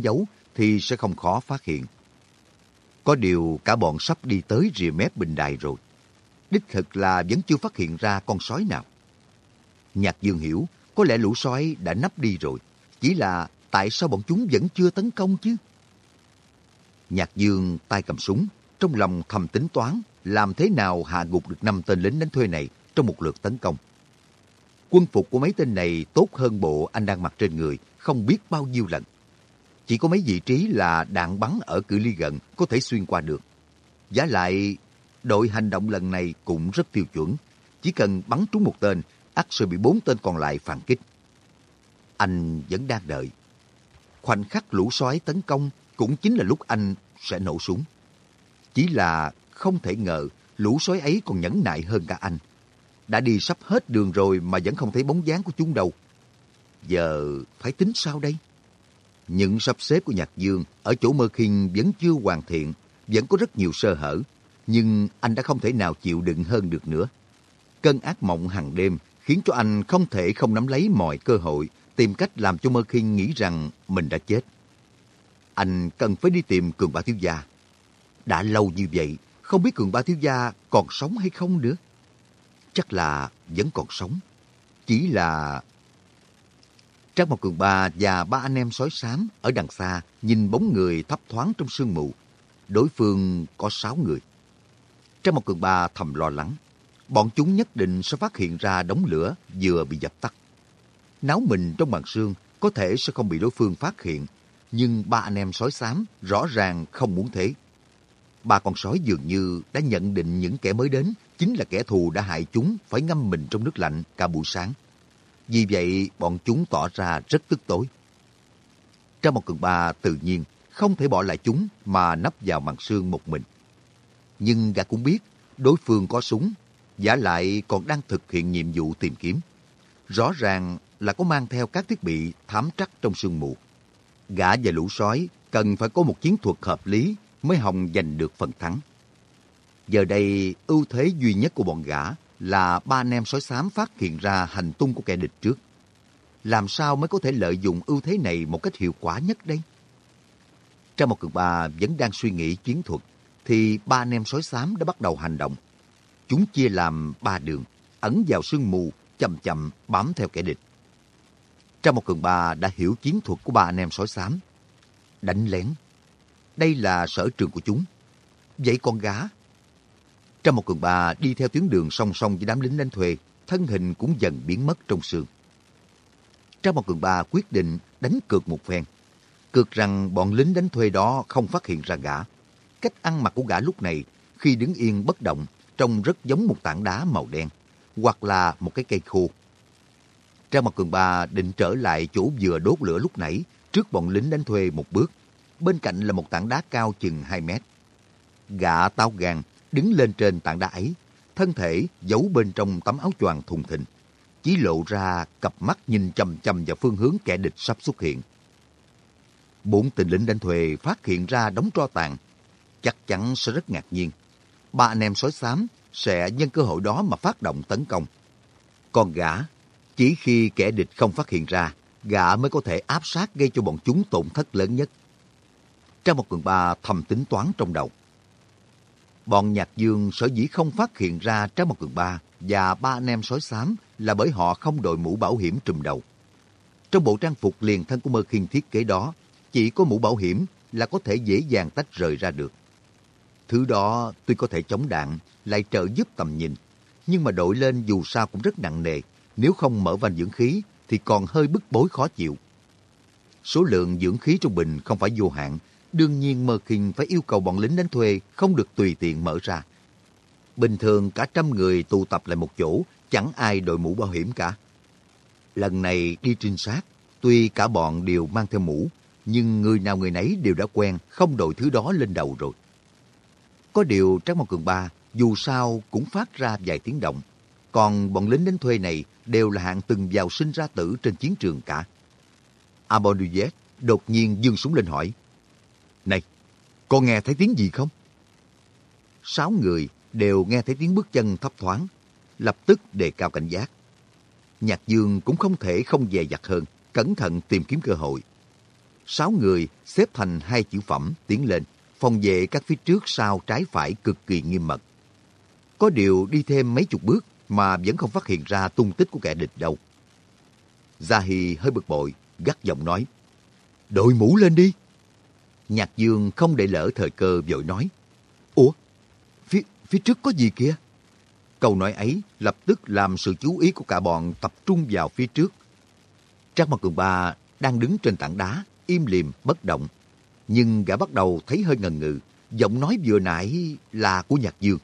dấu thì sẽ không khó phát hiện. Có điều cả bọn sắp đi tới rìa mép bình đài rồi. Đích thực là vẫn chưa phát hiện ra con sói nào. Nhạc Dương hiểu, có lẽ lũ sói đã nấp đi rồi. Chỉ là tại sao bọn chúng vẫn chưa tấn công chứ? Nhạc Dương tay cầm súng, trong lòng thầm tính toán làm thế nào hạ gục được năm tên lính đánh thuê này trong một lượt tấn công. Quân phục của mấy tên này tốt hơn bộ anh đang mặc trên người, không biết bao nhiêu lần. Chỉ có mấy vị trí là đạn bắn ở cự ly gần có thể xuyên qua được. Giá lại, đội hành động lần này cũng rất tiêu chuẩn. Chỉ cần bắn trúng một tên, ắt sẽ bị bốn tên còn lại phản kích. Anh vẫn đang đợi. Khoảnh khắc lũ sói tấn công cũng chính là lúc anh sẽ nổ súng. Chỉ là không thể ngờ lũ sói ấy còn nhẫn nại hơn cả anh. Đã đi sắp hết đường rồi mà vẫn không thấy bóng dáng của chúng đâu. Giờ phải tính sao đây? Những sắp xếp của Nhạc Dương ở chỗ Mơ Kinh vẫn chưa hoàn thiện, vẫn có rất nhiều sơ hở. Nhưng anh đã không thể nào chịu đựng hơn được nữa. Cơn ác mộng hàng đêm khiến cho anh không thể không nắm lấy mọi cơ hội tìm cách làm cho Mơ Kinh nghĩ rằng mình đã chết. Anh cần phải đi tìm Cường Ba Thiếu Gia. Đã lâu như vậy, không biết Cường Ba Thiếu Gia còn sống hay không nữa. Chắc là vẫn còn sống. Chỉ là... Trác một Cường Ba và ba anh em sói xám ở đằng xa nhìn bóng người thấp thoáng trong sương mù. Đối phương có sáu người. Trác một Cường Ba thầm lo lắng. Bọn chúng nhất định sẽ phát hiện ra đống lửa vừa bị dập tắt. Náo mình trong màn sương có thể sẽ không bị đối phương phát hiện. Nhưng ba anh em sói xám rõ ràng không muốn thế. Ba con sói dường như đã nhận định những kẻ mới đến chính là kẻ thù đã hại chúng phải ngâm mình trong nước lạnh cả buổi sáng. Vì vậy, bọn chúng tỏ ra rất tức tối. Trong một cường ba tự nhiên không thể bỏ lại chúng mà nấp vào màn sương một mình. Nhưng gã cũng biết đối phương có súng, giả lại còn đang thực hiện nhiệm vụ tìm kiếm. Rõ ràng là có mang theo các thiết bị thám trắc trong sương mù. Gã và lũ sói cần phải có một chiến thuật hợp lý mới hòng giành được phần thắng. Giờ đây, ưu thế duy nhất của bọn gã là ba anh em sói xám phát hiện ra hành tung của kẻ địch trước. Làm sao mới có thể lợi dụng ưu thế này một cách hiệu quả nhất đây? Trong một cường ba vẫn đang suy nghĩ chiến thuật, thì ba anh em sói xám đã bắt đầu hành động. Chúng chia làm ba đường, ẩn vào sương mù, chậm chậm bám theo kẻ địch. Trong một cường ba đã hiểu chiến thuật của ba anh em sói xám. Đánh lén. Đây là sở trường của chúng. Vậy con gá trong một cường bà đi theo tuyến đường song song với đám lính đánh thuê, thân hình cũng dần biến mất trong sương. Trong một cường bà quyết định đánh cược một phen. Cược rằng bọn lính đánh thuê đó không phát hiện ra gã. Cách ăn mặc của gã lúc này, khi đứng yên bất động, trông rất giống một tảng đá màu đen, hoặc là một cái cây khô. Trang một cường bà định trở lại chỗ vừa đốt lửa lúc nãy, trước bọn lính đánh thuê một bước. Bên cạnh là một tảng đá cao chừng 2 mét. Gã tao gan, đứng lên trên tảng đá ấy, thân thể giấu bên trong tấm áo choàng thùng thình, chỉ lộ ra cặp mắt nhìn chầm chầm vào phương hướng kẻ địch sắp xuất hiện. Bốn tình lính đánh thuê phát hiện ra đống tro tàn, chắc chắn sẽ rất ngạc nhiên. Ba anh em sói xám sẽ nhân cơ hội đó mà phát động tấn công. Còn gã, chỉ khi kẻ địch không phát hiện ra, gã mới có thể áp sát gây cho bọn chúng tổn thất lớn nhất. Trong một cường ba thầm tính toán trong đầu. Bọn Nhạc Dương sở dĩ không phát hiện ra Trái Một Cường Ba và ba anh em sói xám là bởi họ không đội mũ bảo hiểm trùm đầu. Trong bộ trang phục liền thân của Mơ Khiên thiết kế đó, chỉ có mũ bảo hiểm là có thể dễ dàng tách rời ra được. Thứ đó tuy có thể chống đạn, lại trợ giúp tầm nhìn, nhưng mà đội lên dù sao cũng rất nặng nề, nếu không mở van dưỡng khí thì còn hơi bức bối khó chịu. Số lượng dưỡng khí trong bình không phải vô hạn, đương nhiên Mơ Kinh phải yêu cầu bọn lính đánh thuê không được tùy tiện mở ra. Bình thường cả trăm người tụ tập lại một chỗ, chẳng ai đội mũ bảo hiểm cả. Lần này đi trinh sát, tuy cả bọn đều mang theo mũ, nhưng người nào người nấy đều đã quen không đội thứ đó lên đầu rồi. Có điều Trác Mộc Cường Ba dù sao cũng phát ra vài tiếng động, còn bọn lính đánh thuê này đều là hạng từng vào sinh ra tử trên chiến trường cả. Abonuyet đột nhiên dương súng lên hỏi, con nghe thấy tiếng gì không? Sáu người đều nghe thấy tiếng bước chân thấp thoáng, lập tức đề cao cảnh giác. Nhạc Dương cũng không thể không dè dặt hơn, cẩn thận tìm kiếm cơ hội. Sáu người xếp thành hai chữ phẩm tiến lên, phòng vệ các phía trước sau trái phải cực kỳ nghiêm mật. Có điều đi thêm mấy chục bước mà vẫn không phát hiện ra tung tích của kẻ địch đâu. Gia Hi hơi bực bội, gắt giọng nói, đội mũ lên đi. Nhạc Dương không để lỡ thời cơ vội nói, Ủa, phía, phía trước có gì kia? Câu nói ấy lập tức làm sự chú ý của cả bọn tập trung vào phía trước. Trang mặc Cường Ba đang đứng trên tảng đá, im lìm, bất động. Nhưng gã bắt đầu thấy hơi ngần ngừ, giọng nói vừa nãy là của Nhạc Dương.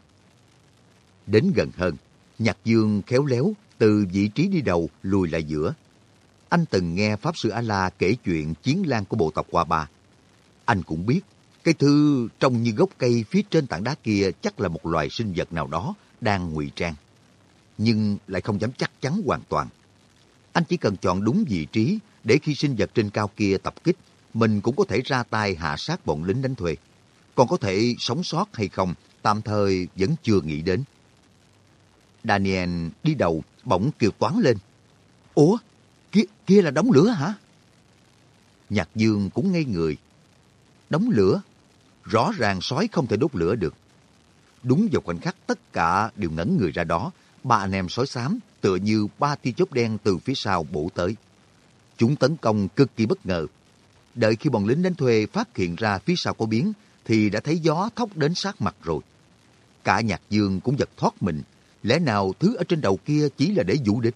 Đến gần hơn, Nhạc Dương khéo léo từ vị trí đi đầu lùi lại giữa. Anh từng nghe Pháp Sư A-La kể chuyện chiến lan của bộ tộc Hoa Ba. Anh cũng biết, cái thư trông như gốc cây phía trên tảng đá kia chắc là một loài sinh vật nào đó đang ngụy trang. Nhưng lại không dám chắc chắn hoàn toàn. Anh chỉ cần chọn đúng vị trí để khi sinh vật trên cao kia tập kích, mình cũng có thể ra tay hạ sát bọn lính đánh thuê. Còn có thể sống sót hay không, tạm thời vẫn chưa nghĩ đến. Daniel đi đầu, bỗng kêu toán lên. Ủa, kia, kia là đống lửa hả? Nhạc Dương cũng ngây người. Đống lửa? Rõ ràng sói không thể đốt lửa được. Đúng vào khoảnh khắc tất cả đều ngẩn người ra đó, ba anh em sói xám tựa như ba tia chớp đen từ phía sau bổ tới. Chúng tấn công cực kỳ bất ngờ. Đợi khi bọn lính đánh thuê phát hiện ra phía sau có biến, thì đã thấy gió thốc đến sát mặt rồi. Cả nhạc dương cũng giật thoát mình. Lẽ nào thứ ở trên đầu kia chỉ là để vũ địch?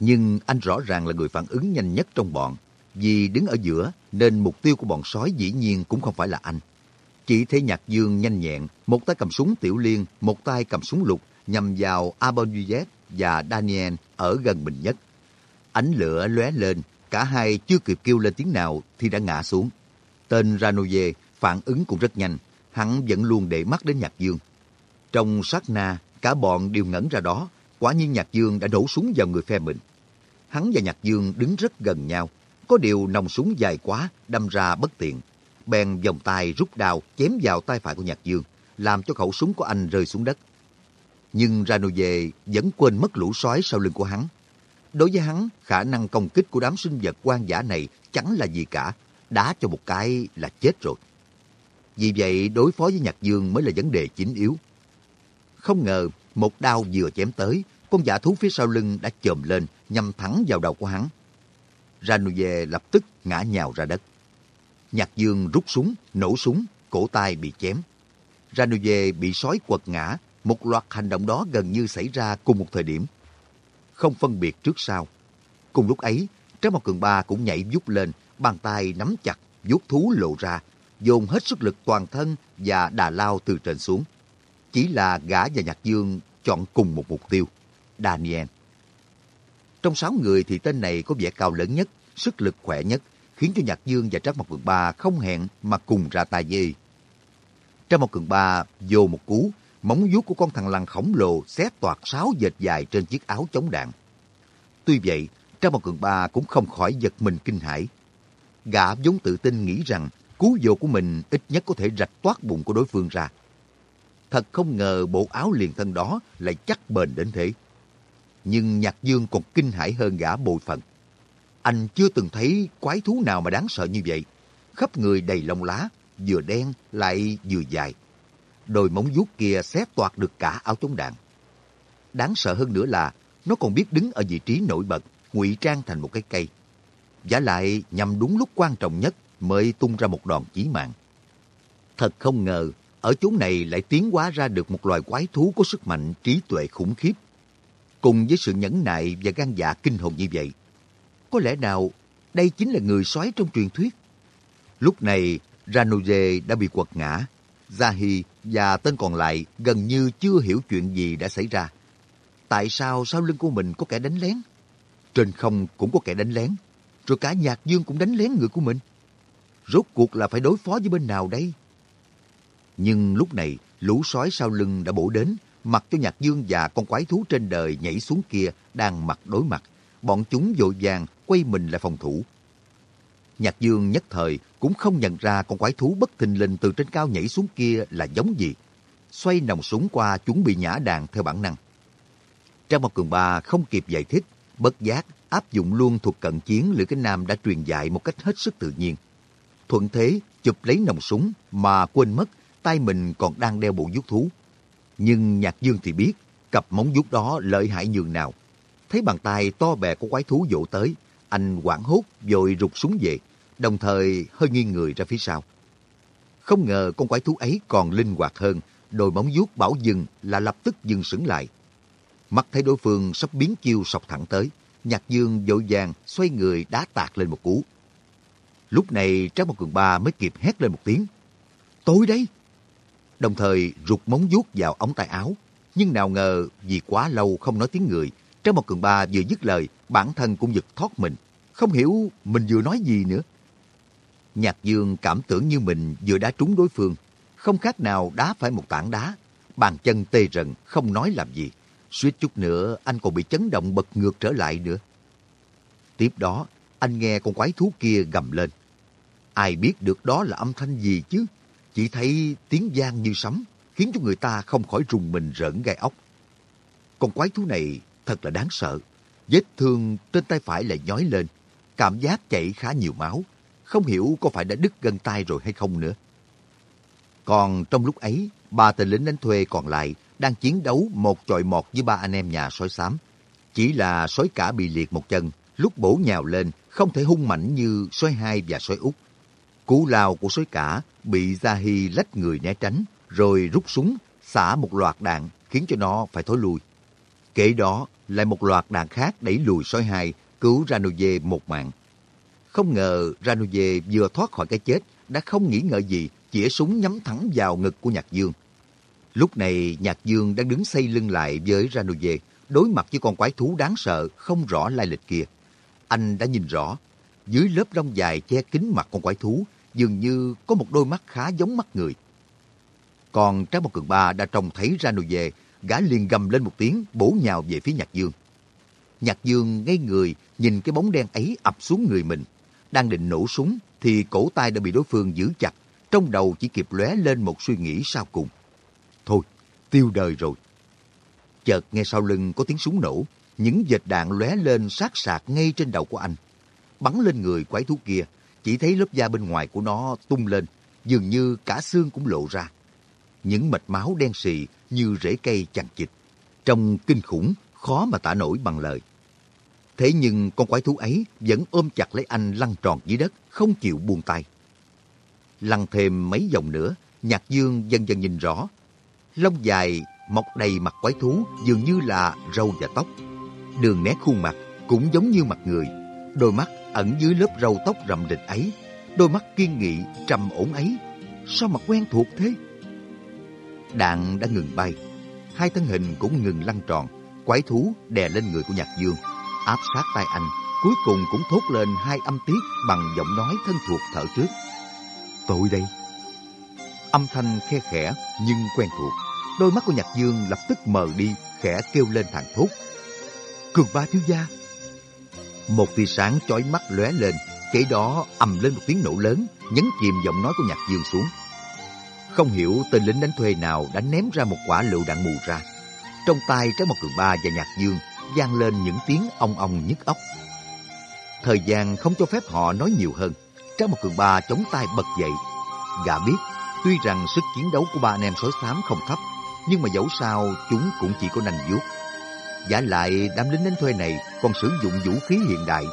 Nhưng anh rõ ràng là người phản ứng nhanh nhất trong bọn. Vì đứng ở giữa nên mục tiêu của bọn sói dĩ nhiên cũng không phải là anh. Chỉ thấy nhạc dương nhanh nhẹn, một tay cầm súng tiểu liên, một tay cầm súng lục nhằm vào Abonuyet và Daniel ở gần mình nhất. Ánh lửa lóe lên, cả hai chưa kịp kêu lên tiếng nào thì đã ngã xuống. Tên Ranoye phản ứng cũng rất nhanh, hắn vẫn luôn để mắt đến Nhạc Dương. Trong sát na, cả bọn đều ngẩn ra đó, quả nhiên Nhạc Dương đã đổ súng vào người phe mình. Hắn và Nhạc Dương đứng rất gần nhau, có điều nòng súng dài quá, đâm ra bất tiện. Bèn vòng tay rút đao chém vào tay phải của Nhạc Dương, làm cho khẩu súng của anh rơi xuống đất. Nhưng Ranoye vẫn quên mất lũ sói sau lưng của hắn. Đối với hắn, khả năng công kích của đám sinh vật quan giả này chẳng là gì cả. Đá cho một cái là chết rồi. Vì vậy, đối phó với Nhạc Dương mới là vấn đề chính yếu. Không ngờ, một đao vừa chém tới, con giả thú phía sau lưng đã chồm lên, nhằm thẳng vào đầu của hắn. Ranuje lập tức ngã nhào ra đất. Nhạc Dương rút súng, nổ súng, cổ tay bị chém. Ranuje bị sói quật ngã, một loạt hành động đó gần như xảy ra cùng một thời điểm. Không phân biệt trước sau. Cùng lúc ấy, Trái Mọc Cường Ba cũng nhảy vút lên, bàn tay nắm chặt, vuốt thú lộ ra, dồn hết sức lực toàn thân và đà lao từ trên xuống. Chỉ là gã và Nhạc Dương chọn cùng một mục tiêu, Daniel. Trong sáu người thì tên này có vẻ cao lớn nhất, sức lực khỏe nhất, khiến cho Nhạc Dương và Trác Mộc Cường Ba không hẹn mà cùng ra tay dây. Trác Mộc Cường Ba vô một cú, móng vuốt của con thằng lằn khổng lồ xé toạc sáu dệt dài trên chiếc áo chống đạn. Tuy vậy, Trác Mộc Cường Ba cũng không khỏi giật mình kinh hãi. Gã vốn tự tin nghĩ rằng cú vô của mình ít nhất có thể rạch toát bụng của đối phương ra. Thật không ngờ bộ áo liền thân đó lại chắc bền đến thế. Nhưng Nhạc Dương còn kinh hãi hơn gã bội phận. Anh chưa từng thấy quái thú nào mà đáng sợ như vậy. Khắp người đầy lông lá, vừa đen lại vừa dài. Đôi móng vuốt kia xé toạc được cả áo chống đạn. Đáng sợ hơn nữa là nó còn biết đứng ở vị trí nổi bật, ngụy trang thành một cái cây. Giả lại nhằm đúng lúc quan trọng nhất mới tung ra một đòn chí mạng. Thật không ngờ, ở chỗ này lại tiến hóa ra được một loài quái thú có sức mạnh trí tuệ khủng khiếp. Cùng với sự nhẫn nại và gan dạ kinh hồn như vậy, có lẽ nào đây chính là người soái trong truyền thuyết? Lúc này, Ranoje đã bị quật ngã. Zahi và tên còn lại gần như chưa hiểu chuyện gì đã xảy ra. Tại sao sau lưng của mình có kẻ đánh lén? Trên không cũng có kẻ đánh lén. Rồi cả nhạc dương cũng đánh lén người của mình. Rốt cuộc là phải đối phó với bên nào đây? Nhưng lúc này, lũ sói sau lưng đã bổ đến, mặc cho nhạc dương và con quái thú trên đời nhảy xuống kia đang mặt đối mặt. Bọn chúng vội vàng quay mình lại phòng thủ. Nhạc dương nhất thời cũng không nhận ra con quái thú bất thình lình từ trên cao nhảy xuống kia là giống gì. Xoay nòng súng qua chuẩn bị nhã đạn theo bản năng. Trang một cường ba không kịp giải thích, bất giác áp dụng luôn thuộc cận chiến Lữ Kinh Nam đã truyền dạy một cách hết sức tự nhiên. thuận thế chụp lấy nòng súng mà quên mất tay mình còn đang đeo bộ vuốt thú. Nhưng Nhạc Dương thì biết cặp móng vuốt đó lợi hại nhường nào. Thấy bàn tay to bè của quái thú vỗ tới, anh quảng hốt rồi rụt súng về, đồng thời hơi nghiêng người ra phía sau. Không ngờ con quái thú ấy còn linh hoạt hơn, đôi móng vuốt bảo dừng là lập tức dừng sững lại. Mắt thấy đối phương sắp biến chiêu sọc thẳng tới, Nhạc Dương vội vàng xoay người đá tạc lên một cú. Lúc này Trác Mộc Cường Ba mới kịp hét lên một tiếng. tối đây! Đồng thời rụt móng vuốt vào ống tay áo. Nhưng nào ngờ vì quá lâu không nói tiếng người, Trác Mộc Cường Ba vừa dứt lời, bản thân cũng giật thoát mình. Không hiểu mình vừa nói gì nữa. Nhạc Dương cảm tưởng như mình vừa đá trúng đối phương. Không khác nào đá phải một tảng đá. Bàn chân tê rần, không nói làm gì. Suýt chút nữa anh còn bị chấn động bật ngược trở lại nữa. Tiếp đó, anh nghe con quái thú kia gầm lên. Ai biết được đó là âm thanh gì chứ? Chỉ thấy tiếng gian như sấm, khiến cho người ta không khỏi rùng mình rợn gai ốc. Con quái thú này thật là đáng sợ. Vết thương trên tay phải lại nhói lên, cảm giác chảy khá nhiều máu. Không hiểu có phải đã đứt gân tay rồi hay không nữa. Còn trong lúc ấy, ba tên lính đánh thuê còn lại đang chiến đấu một chọi một với ba anh em nhà sói xám. Chỉ là sói cả bị liệt một chân, lúc bổ nhào lên không thể hung mạnh như sói hai và sói út. Cú lao của sói cả bị Gia Hy lách người né tránh, rồi rút súng, xả một loạt đạn khiến cho nó phải thối lui. Kể đó, lại một loạt đạn khác đẩy lùi sói hai, cứu Ranuje một mạng. Không ngờ Ranuje vừa thoát khỏi cái chết, đã không nghĩ ngợi gì, chĩa súng nhắm thẳng vào ngực của Nhạc Dương. Lúc này Nhạc Dương đang đứng xây lưng lại với Ranuje, đối mặt với con quái thú đáng sợ không rõ lai lịch kia. Anh đã nhìn rõ, dưới lớp lông dài che kín mặt con quái thú, dường như có một đôi mắt khá giống mắt người. Còn Trác Mộc Cường Ba đã trông thấy Ranuje, gã liền gầm lên một tiếng bổ nhào về phía Nhạc Dương. Nhạc Dương ngay người nhìn cái bóng đen ấy ập xuống người mình. Đang định nổ súng thì cổ tay đã bị đối phương giữ chặt. Trong đầu chỉ kịp lóe lên một suy nghĩ sau cùng. Thôi, tiêu đời rồi. Chợt nghe sau lưng có tiếng súng nổ, những vệt đạn lóe lên sát sạc ngay trên đầu của anh. Bắn lên người quái thú kia, chỉ thấy lớp da bên ngoài của nó tung lên, dường như cả xương cũng lộ ra. Những mạch máu đen sì như rễ cây chằng chịt. Trông kinh khủng, khó mà tả nổi bằng lời. Thế nhưng con quái thú ấy vẫn ôm chặt lấy anh lăn tròn dưới đất, không chịu buông tay. Lăn thêm mấy vòng nữa, Nhạc Dương dần dần nhìn rõ. Lông dài mọc đầy mặt quái thú dường như là râu và tóc. Đường nét khuôn mặt cũng giống như mặt người. Đôi mắt ẩn dưới lớp râu tóc rậm rịch ấy. Đôi mắt kiên nghị, trầm ổn ấy. Sao mà quen thuộc thế? Đạn đã ngừng bay. Hai thân hình cũng ngừng lăn tròn. Quái thú đè lên người của Nhạc Dương. Áp sát tay anh. Cuối cùng cũng thốt lên hai âm tiết bằng giọng nói thân thuộc thở trước. Tôi đây. Âm thanh khe khẽ nhưng quen thuộc. Đôi mắt của Nhạc Dương lập tức mờ đi, khẽ kêu lên thằng thốt. Cường ba thiếu gia. Một tia sáng chói mắt lóe lên, kế đó ầm lên một tiếng nổ lớn, nhấn chìm giọng nói của Nhạc Dương xuống. Không hiểu tên lính đánh thuê nào đã ném ra một quả lựu đạn mù ra. Trong tay trái một cường ba và Nhạc Dương vang lên những tiếng ong ong nhức óc. Thời gian không cho phép họ nói nhiều hơn. Trái một cường ba chống tay bật dậy. Gã biết, tuy rằng sức chiến đấu của ba anh em sói xám không thấp, nhưng mà dẫu sao chúng cũng chỉ có nành vuốt. Giả lại đám lính đánh thuê này còn sử dụng vũ khí hiện đại,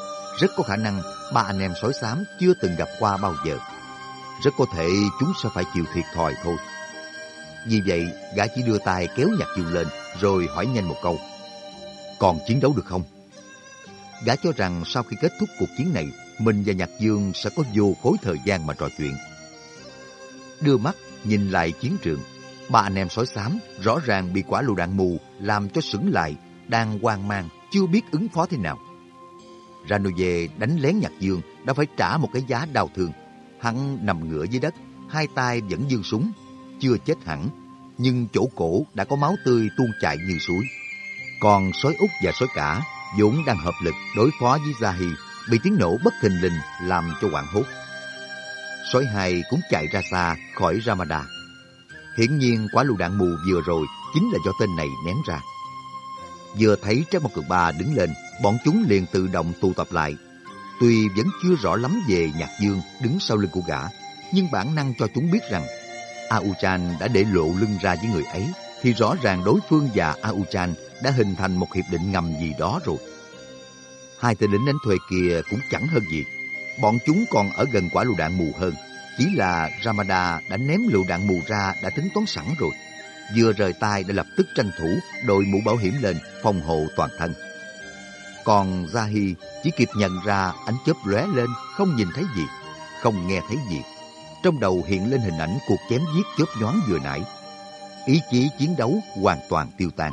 rất có khả năng ba anh em sói xám chưa từng gặp qua bao giờ. Rất có thể chúng sẽ phải chịu thiệt thòi thôi. Vì vậy, gã chỉ đưa tay kéo nhạc dương lên, rồi hỏi nhanh một câu. Còn chiến đấu được không? Gã cho rằng sau khi kết thúc cuộc chiến này, mình và Nhạc Dương sẽ có vô khối thời gian mà trò chuyện. Đưa mắt nhìn lại chiến trường, ba anh em sói xám rõ ràng bị quả lựu đạn mù làm cho sững lại, đang hoang mang, chưa biết ứng phó thế nào. Ranove đánh lén Nhạc Dương đã phải trả một cái giá đau thương. Hắn nằm ngửa dưới đất, hai tay vẫn dương súng, chưa chết hẳn, nhưng chỗ cổ đã có máu tươi tuôn chảy như suối. Còn sói út và sói cả vốn đang hợp lực đối phó với Zahi, bị tiếng nổ bất thình lình làm cho hoảng hốt. Sói hai cũng chạy ra xa khỏi Ramada. Hiển nhiên quả lựu đạn mù vừa rồi chính là do tên này ném ra. Vừa thấy Trái Một Cường Ba đứng lên, bọn chúng liền tự động tụ tập lại. Tuy vẫn chưa rõ lắm về Nhạc Dương đứng sau lưng của gã, nhưng bản năng cho chúng biết rằng Auchan đã để lộ lưng ra với người ấy, thì rõ ràng đối phương và Auchan đã hình thành một hiệp định ngầm gì đó rồi. Hai tên lính đánh thuê kia cũng chẳng hơn gì. Bọn chúng còn ở gần quả lựu đạn mù hơn. Chỉ là Ramada đã ném lựu đạn mù ra đã tính toán sẵn rồi. Vừa rời tay đã lập tức tranh thủ đội mũ bảo hiểm lên phòng hộ toàn thân. Còn Zahi chỉ kịp nhận ra ánh chớp lóe lên không nhìn thấy gì, không nghe thấy gì. Trong đầu hiện lên hình ảnh cuộc chém giết chớp nhoáng vừa nãy. Ý chí chiến đấu hoàn toàn tiêu tan.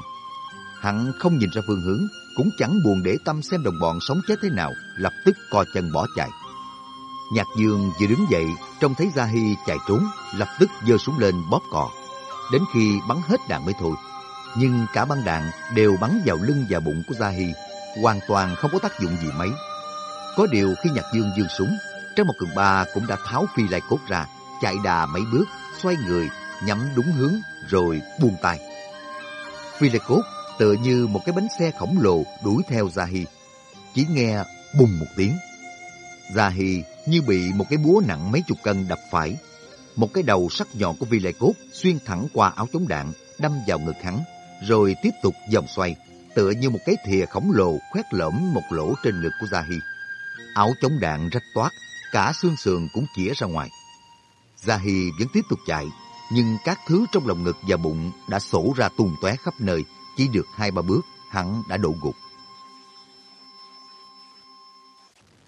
Hắn không nhìn ra phương hướng, cũng chẳng buồn để tâm xem đồng bọn sống chết thế nào, lập tức co chân bỏ chạy. Nhạc Dương vừa đứng dậy, trông thấy Gia chạy trốn, lập tức giơ súng lên bóp cò. Đến khi bắn hết đạn mới thôi. Nhưng cả băng đạn đều bắn vào lưng và bụng của Gia Hy, hoàn toàn không có tác dụng gì mấy. Có điều khi Nhạc Dương dương súng, trong một cường ba cũng đã tháo phi lại cốt ra, chạy đà mấy bước, xoay người, nhắm đúng hướng, rồi buông tay. Phi lê cốt tựa như một cái bánh xe khổng lồ đuổi theo Zahi. Chỉ nghe bùng một tiếng. Zahi như bị một cái búa nặng mấy chục cân đập phải. Một cái đầu sắc nhọn của vi lệ cốt xuyên thẳng qua áo chống đạn, đâm vào ngực hắn, rồi tiếp tục vòng xoay, tựa như một cái thìa khổng lồ khoét lõm một lỗ trên ngực của Zahi. Áo chống đạn rách toát, cả xương sườn cũng chĩa ra ngoài. Zahi vẫn tiếp tục chạy, nhưng các thứ trong lòng ngực và bụng đã sổ ra tung tóe khắp nơi, chỉ được hai ba bước, hắn đã đổ gục.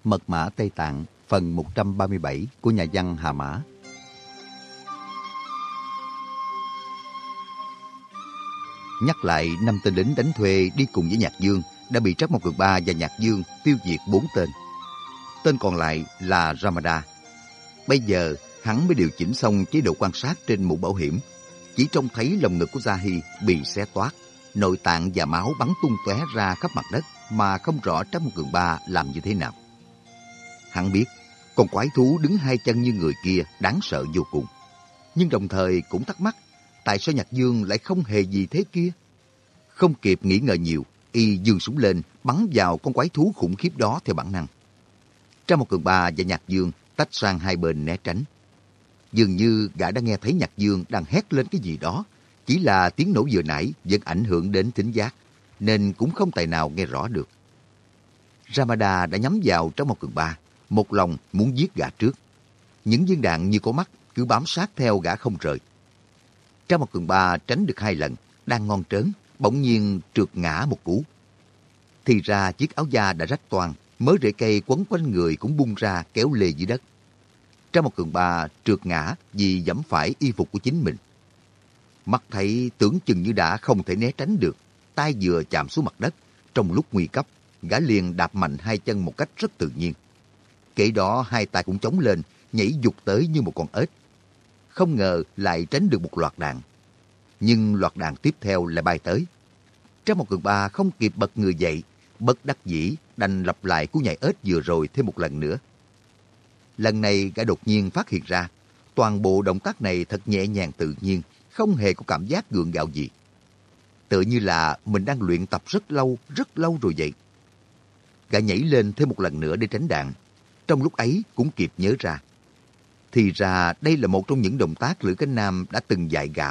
Mật mã Tây Tạng, phần 137 của nhà văn Hà Mã. Nhắc lại năm tên lính đánh thuê đi cùng với Nhạc Dương đã bị Trắc Mộc Cường Ba và Nhạc Dương tiêu diệt bốn tên. Tên còn lại là Ramada. Bây giờ hắn mới điều chỉnh xong chế độ quan sát trên mũ bảo hiểm. Chỉ trông thấy lồng ngực của Zahi bị xé toát, nội tạng và máu bắn tung tóe ra khắp mặt đất mà không rõ trắc Mộc Cường Ba làm như thế nào. Hắn biết, con quái thú đứng hai chân như người kia đáng sợ vô cùng. Nhưng đồng thời cũng thắc mắc, tại sao Nhạc Dương lại không hề gì thế kia? Không kịp nghĩ ngợi nhiều, y dương súng lên, bắn vào con quái thú khủng khiếp đó theo bản năng. Trong một cường ba và Nhạc Dương tách sang hai bên né tránh. Dường như gã đã nghe thấy Nhạc Dương đang hét lên cái gì đó, chỉ là tiếng nổ vừa nãy vẫn ảnh hưởng đến thính giác, nên cũng không tài nào nghe rõ được. Ramada đã nhắm vào trong một cường ba, một lòng muốn giết gã trước. Những viên đạn như có mắt cứ bám sát theo gã không rời. Trong một cường ba tránh được hai lần, đang ngon trớn, bỗng nhiên trượt ngã một cú. Thì ra chiếc áo da đã rách toàn, mớ rễ cây quấn quanh người cũng bung ra kéo lê dưới đất. Trong một cường ba trượt ngã vì dẫm phải y phục của chính mình. Mắt thấy tưởng chừng như đã không thể né tránh được, tay vừa chạm xuống mặt đất. Trong lúc nguy cấp, gã liền đạp mạnh hai chân một cách rất tự nhiên. Kể đó hai tay cũng chống lên, nhảy dục tới như một con ếch. Không ngờ lại tránh được một loạt đạn. Nhưng loạt đạn tiếp theo lại bay tới. Trong một cường ba không kịp bật người dậy, bất đắc dĩ đành lặp lại cú nhảy ếch vừa rồi thêm một lần nữa. Lần này gã đột nhiên phát hiện ra, toàn bộ động tác này thật nhẹ nhàng tự nhiên, không hề có cảm giác gượng gạo gì. Tựa như là mình đang luyện tập rất lâu, rất lâu rồi vậy. Gã nhảy lên thêm một lần nữa để tránh đạn. Trong lúc ấy cũng kịp nhớ ra. Thì ra đây là một trong những động tác Lữ Cánh Nam đã từng dạy gã.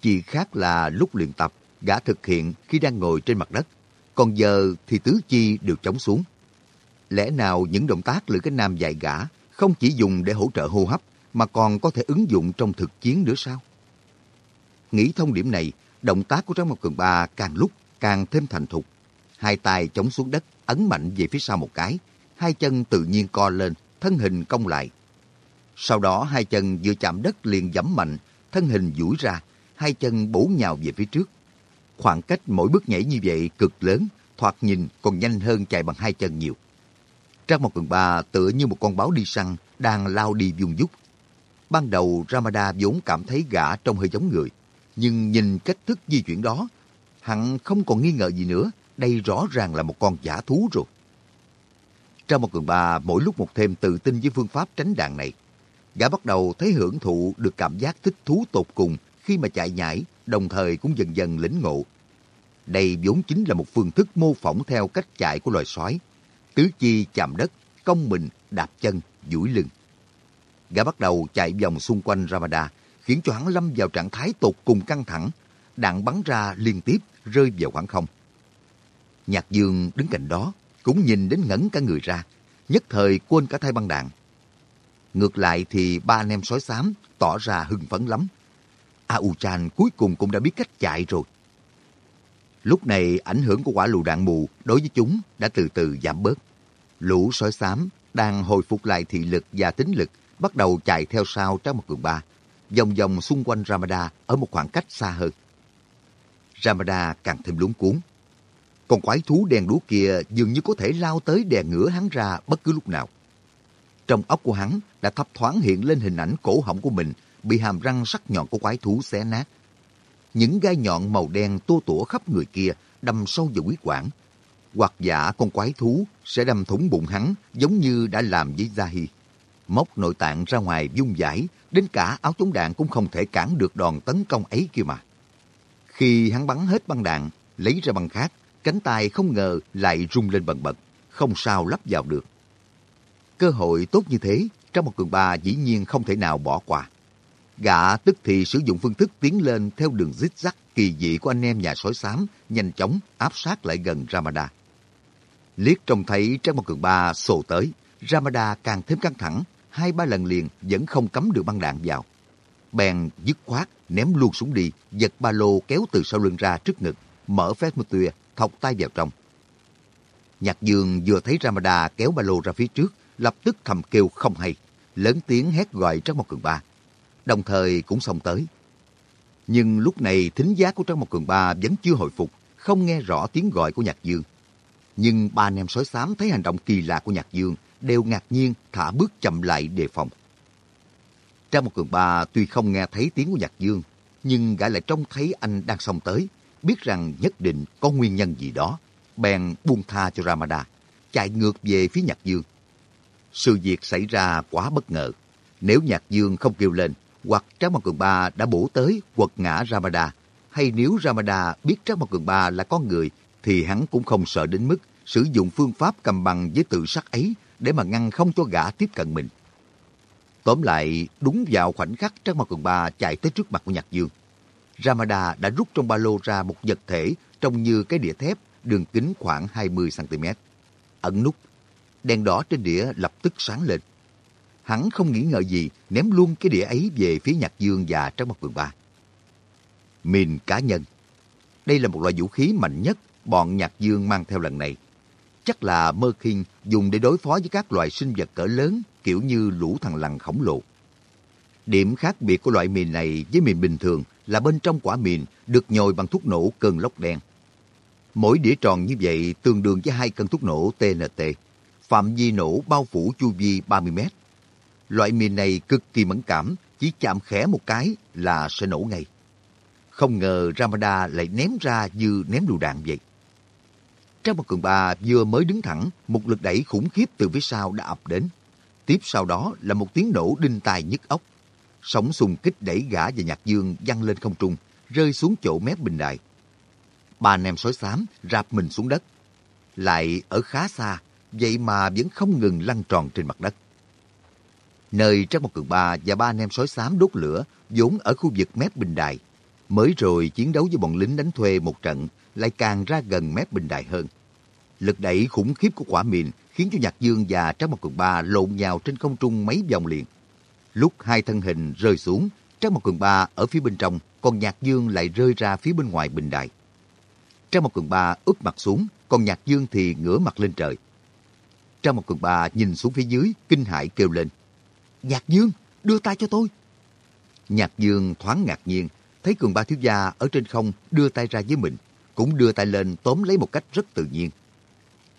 Chỉ khác là lúc luyện tập, gã thực hiện khi đang ngồi trên mặt đất. Còn giờ thì tứ chi được chống xuống. Lẽ nào những động tác Lữ Cánh Nam dạy gã không chỉ dùng để hỗ trợ hô hấp mà còn có thể ứng dụng trong thực chiến nữa sao? Nghĩ thông điểm này, động tác của Trang Mộc Cường Ba càng lúc càng thêm thành thục. Hai tay chống xuống đất, ấn mạnh về phía sau một cái. Hai chân tự nhiên co lên, thân hình cong lại. Sau đó hai chân vừa chạm đất liền giẫm mạnh, thân hình duỗi ra, hai chân bổ nhào về phía trước. Khoảng cách mỗi bước nhảy như vậy cực lớn, thoạt nhìn còn nhanh hơn chạy bằng hai chân nhiều. Trang một cường ba tựa như một con báo đi săn, đang lao đi vùng dút. Ban đầu Ramada vốn cảm thấy gã trông hơi giống người, nhưng nhìn cách thức di chuyển đó, hắn không còn nghi ngờ gì nữa, đây rõ ràng là một con giả thú rồi. Trang một cường ba mỗi lúc một thêm tự tin với phương pháp tránh đạn này. Gã bắt đầu thấy hưởng thụ được cảm giác thích thú tột cùng khi mà chạy nhảy, đồng thời cũng dần dần lĩnh ngộ. Đây vốn chính là một phương thức mô phỏng theo cách chạy của loài sói. Tứ chi chạm đất, cong mình, đạp chân, duỗi lưng. Gã bắt đầu chạy vòng xung quanh Ramada, khiến cho hắn lâm vào trạng thái tột cùng căng thẳng. Đạn bắn ra liên tiếp, rơi vào khoảng không. Nhạc Dương đứng cạnh đó, cũng nhìn đến ngẩn cả người ra, nhất thời quên cả thay băng đạn. Ngược lại thì ba anh em sói xám tỏ ra hưng phấn lắm. A U Chan cuối cùng cũng đã biết cách chạy rồi. Lúc này ảnh hưởng của quả lựu đạn mù đối với chúng đã từ từ giảm bớt. Lũ sói xám đang hồi phục lại thị lực và tính lực bắt đầu chạy theo sau trong một cường ba, vòng vòng xung quanh Ramada ở một khoảng cách xa hơn. Ramada càng thêm lúng cuốn. Con quái thú đèn đúa kia dường như có thể lao tới đè ngửa hắn ra bất cứ lúc nào. Trong óc của hắn đã thấp thoáng hiện lên hình ảnh cổ họng của mình bị hàm răng sắc nhọn của quái thú xé nát. Những gai nhọn màu đen tô tủa khắp người kia đâm sâu vào huyết quản. Hoặc giả con quái thú sẽ đâm thủng bụng hắn giống như đã làm với Zahi. Móc nội tạng ra ngoài dung giải, đến cả áo chống đạn cũng không thể cản được đòn tấn công ấy kia mà. Khi hắn bắn hết băng đạn, lấy ra băng khác, cánh tay không ngờ lại rung lên bần bật, không sao lắp vào được. Cơ hội tốt như thế, trong một cường ba dĩ nhiên không thể nào bỏ qua. Gã tức thì sử dụng phương thức tiến lên theo đường zig zag kỳ dị của anh em nhà sói xám, nhanh chóng áp sát lại gần Ramada. Liếc trông thấy trong một cường ba sồ tới, Ramada càng thêm căng thẳng, hai ba lần liền vẫn không cắm được băng đạn vào. Bèn dứt khoát, ném luôn súng đi, giật ba lô kéo từ sau lưng ra trước ngực, mở phép một tuyệt, thọc tay vào trong. Nhạc dương vừa thấy Ramada kéo ba lô ra phía trước, lập tức thầm kêu không hay, lớn tiếng hét gọi Trác Mộc Cường Ba, đồng thời cũng xông tới. Nhưng lúc này thính giác của Trác Mộc Cường Ba vẫn chưa hồi phục, không nghe rõ tiếng gọi của Nhạc Dương. Nhưng ba anh em sói xám thấy hành động kỳ lạ của Nhạc Dương, đều ngạc nhiên thả bước chậm lại đề phòng. Trác Mộc Cường Ba tuy không nghe thấy tiếng của Nhạc Dương, nhưng gã lại trông thấy anh đang xông tới, biết rằng nhất định có nguyên nhân gì đó, bèn buông tha cho Ramada, chạy ngược về phía Nhạc Dương. Sự việc xảy ra quá bất ngờ. Nếu Nhạc Dương không kêu lên, hoặc Trác Mộc Cường Ba đã bổ tới quật ngã Ramada, hay nếu Ramada biết Trác Mộc Cường Ba là con người, thì hắn cũng không sợ đến mức sử dụng phương pháp cầm bằng với tự sát ấy để mà ngăn không cho gã tiếp cận mình. Tóm lại, đúng vào khoảnh khắc Trác Mộc Cường Ba chạy tới trước mặt của Nhạc Dương. Ramada đã rút trong ba lô ra một vật thể trông như cái đĩa thép đường kính khoảng 20cm. Ẩn nút đèn đỏ trên đĩa lập tức sáng lên. Hắn không nghĩ ngợi gì, ném luôn cái đĩa ấy về phía Nhạc Dương và Trác Mặt Vườn Ba. Mìn cá nhân Đây là một loại vũ khí mạnh nhất bọn Nhạc Dương mang theo lần này. Chắc là Mơ Kinh dùng để đối phó với các loài sinh vật cỡ lớn kiểu như lũ thằng lằn khổng lồ. Điểm khác biệt của loại mìn này với mìn bình thường là bên trong quả mìn được nhồi bằng thuốc nổ cơn lốc đen. Mỗi đĩa tròn như vậy tương đương với hai cân thuốc nổ TNT phạm vi nổ bao phủ chu vi 30 mét. Loại mìn này cực kỳ mẫn cảm, chỉ chạm khẽ một cái là sẽ nổ ngay. Không ngờ Ramada lại ném ra như ném lựu đạn vậy. Trang một cường ba vừa mới đứng thẳng, một lực đẩy khủng khiếp từ phía sau đã ập đến. Tiếp sau đó là một tiếng nổ đinh tai nhức óc. Sóng xung kích đẩy gã và nhạc dương văng lên không trung, rơi xuống chỗ mép bình đài. Ba anh em sói xám rạp mình xuống đất. Lại ở khá xa, vậy mà vẫn không ngừng lăn tròn trên mặt đất. Nơi Trác Mộc Cường Ba và ba anh em sói xám đốt lửa vốn ở khu vực mép bình đài. Mới rồi chiến đấu với bọn lính đánh thuê một trận lại càng ra gần mép bình đài hơn. Lực đẩy khủng khiếp của quả mìn khiến cho Nhạc Dương và Trác Mộc Cường Ba lộn nhào trên không trung mấy vòng liền. Lúc hai thân hình rơi xuống, Trác Mộc Cường Ba ở phía bên trong, còn Nhạc Dương lại rơi ra phía bên ngoài bình đài. Trác Mộc Cường Ba úp mặt xuống, còn Nhạc Dương thì ngửa mặt lên trời. Trang một cường bà nhìn xuống phía dưới, kinh hãi kêu lên. Nhạc Dương, đưa tay cho tôi. Nhạc Dương thoáng ngạc nhiên, thấy cường ba thiếu gia ở trên không đưa tay ra với mình, cũng đưa tay lên tóm lấy một cách rất tự nhiên.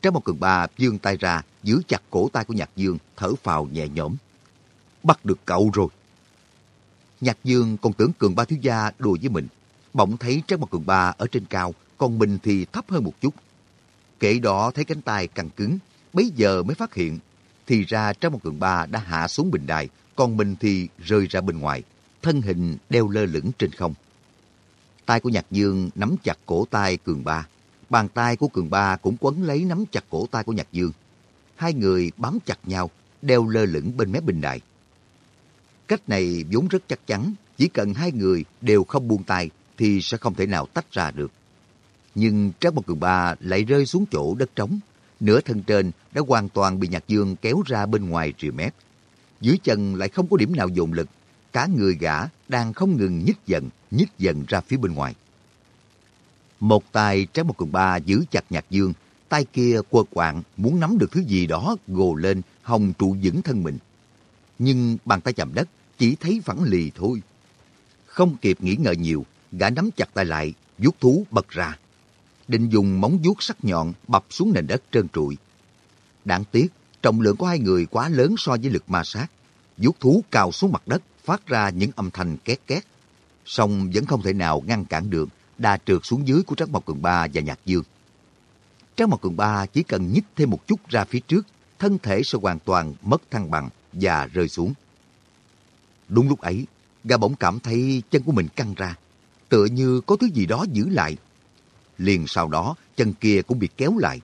Trang một cường ba dương tay ra, giữ chặt cổ tay của Nhạc Dương, thở phào nhẹ nhõm. Bắt được cậu rồi. Nhạc Dương còn tưởng cường ba thiếu gia đùa với mình. Bỗng thấy Trang một cường ba ở trên cao, còn mình thì thấp hơn một chút. Kể đó thấy cánh tay căng cứng, bấy giờ mới phát hiện, thì ra trong một cường ba đã hạ xuống bình đài, còn mình thì rơi ra bên ngoài, thân hình đeo lơ lửng trên không. Tay của Nhạc Dương nắm chặt cổ tay Cường Ba. Bàn tay của Cường Ba cũng quấn lấy nắm chặt cổ tay của Nhạc Dương. hai người bám chặt nhau, đeo lơ lửng bên mép bình đài. Cách này vốn rất chắc chắn, chỉ cần hai người đều không buông tay thì sẽ không thể nào tách ra được. Nhưng Trác Mộc Cường Ba lại rơi xuống chỗ đất trống, nửa thân trên đã hoàn toàn bị Nhạc Dương kéo ra bên ngoài rìa mép. Dưới chân lại không có điểm nào dồn lực, cả người gã đang không ngừng nhích dần, nhích dần ra phía bên ngoài. Một tay trái một Cường Ba giữ chặt Nhạc Dương, tay kia quơ quạng muốn nắm được thứ gì đó gồ lên hòng trụ vững thân mình. Nhưng bàn tay chạm đất chỉ thấy phẳng lì thôi. Không kịp nghĩ ngợi nhiều, gã nắm chặt tay lại, vuốt thú bật ra. Định dùng móng vuốt sắc nhọn bập xuống nền đất trơn trụi. Đáng tiếc, trọng lượng của hai người quá lớn so với lực ma sát. Vuốt thú cao xuống mặt đất, phát ra những âm thanh két két. Song vẫn không thể nào ngăn cản được đà trượt xuống dưới của Trác Mộc Cường Ba và Nhạc Dương. Trác Mộc Cường Ba chỉ cần nhích thêm một chút ra phía trước, thân thể sẽ hoàn toàn mất thăng bằng và rơi xuống. Đúng lúc ấy, gã bỗng cảm thấy chân của mình căng ra, tựa như có thứ gì đó giữ lại. Liền sau đó, chân kia cũng bị kéo lại.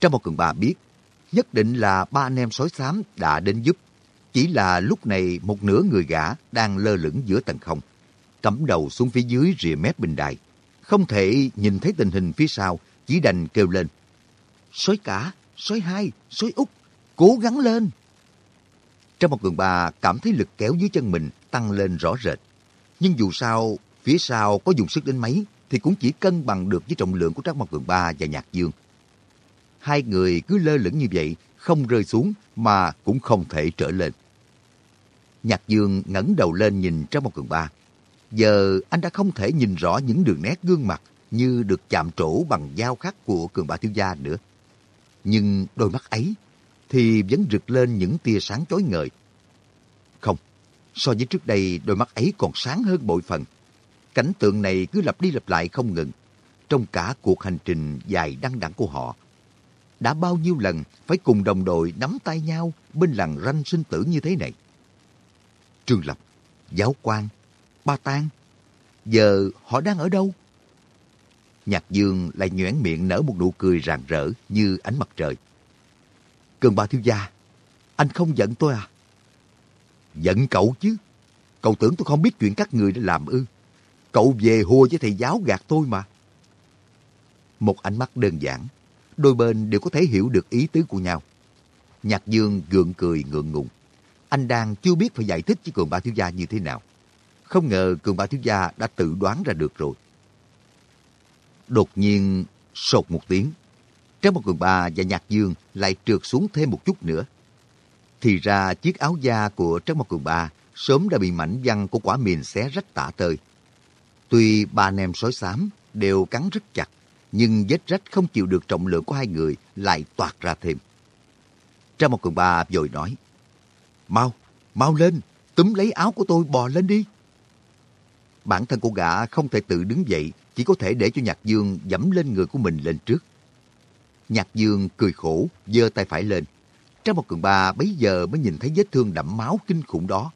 Trong một cường bà biết, nhất định là ba anh em sói xám đã đến giúp. Chỉ là lúc này một nửa người gã đang lơ lửng giữa tầng không, cắm đầu xuống phía dưới rìa mép bình đài. Không thể nhìn thấy tình hình phía sau, chỉ đành kêu lên. Sói cả, sói hai, sói út, cố gắng lên. Trong một cường bà cảm thấy lực kéo dưới chân mình tăng lên rõ rệt. Nhưng dù sao, phía sau có dùng sức đến mấy thì cũng chỉ cân bằng được với trọng lượng của Trác Mộc Cường Ba và Nhạc Dương. Hai người cứ lơ lửng như vậy, không rơi xuống mà cũng không thể trở lên. Nhạc Dương ngẩng đầu lên nhìn Trác Mộc Cường Ba. Giờ anh đã không thể nhìn rõ những đường nét gương mặt như được chạm trổ bằng dao khắc của Cường Ba Thiếu Gia nữa. Nhưng đôi mắt ấy thì vẫn rực lên những tia sáng chói ngời. Không, so với trước đây đôi mắt ấy còn sáng hơn bội phần. Cảnh tượng này cứ lặp đi lặp lại không ngừng, trong cả cuộc hành trình dài đăng đẳng của họ. Đã bao nhiêu lần phải cùng đồng đội nắm tay nhau bên làng ranh sinh tử như thế này. Trương Lập, Giáo quan, Ba Tang, giờ họ đang ở đâu? Nhạc Dương lại nhoẻn miệng nở một nụ cười rạng rỡ như ánh mặt trời. Cường ba thiếu gia, anh không giận tôi à? Giận cậu chứ. Cậu tưởng tôi không biết chuyện các người đã làm ư. Cậu về hùa với thầy giáo gạt tôi mà. Một ánh mắt đơn giản, đôi bên đều có thể hiểu được ý tứ của nhau. Nhạc Dương gượng cười ngượng ngùng. Anh đang chưa biết phải giải thích với Cường Ba Thiếu Gia như thế nào. Không ngờ Cường Ba Thiếu Gia đã tự đoán ra được rồi. Đột nhiên, sột một tiếng, trong một cường ba và Nhạc Dương lại trượt xuống thêm một chút nữa. Thì ra chiếc áo da của trong một cường ba sớm đã bị mảnh văng của quả mìn xé rách tả tơi. Tuy ba anh em sói xám đều cắn rất chặt, nhưng vết rách không chịu được trọng lượng của hai người lại toạt ra thêm. Trang một cường ba vội nói, Mau, mau lên, túm lấy áo của tôi bò lên đi. Bản thân cô gã không thể tự đứng dậy, chỉ có thể để cho Nhạc Dương dẫm lên người của mình lên trước. Nhạc Dương cười khổ, giơ tay phải lên. Trang một cường ba bấy giờ mới nhìn thấy vết thương đẫm máu kinh khủng đó.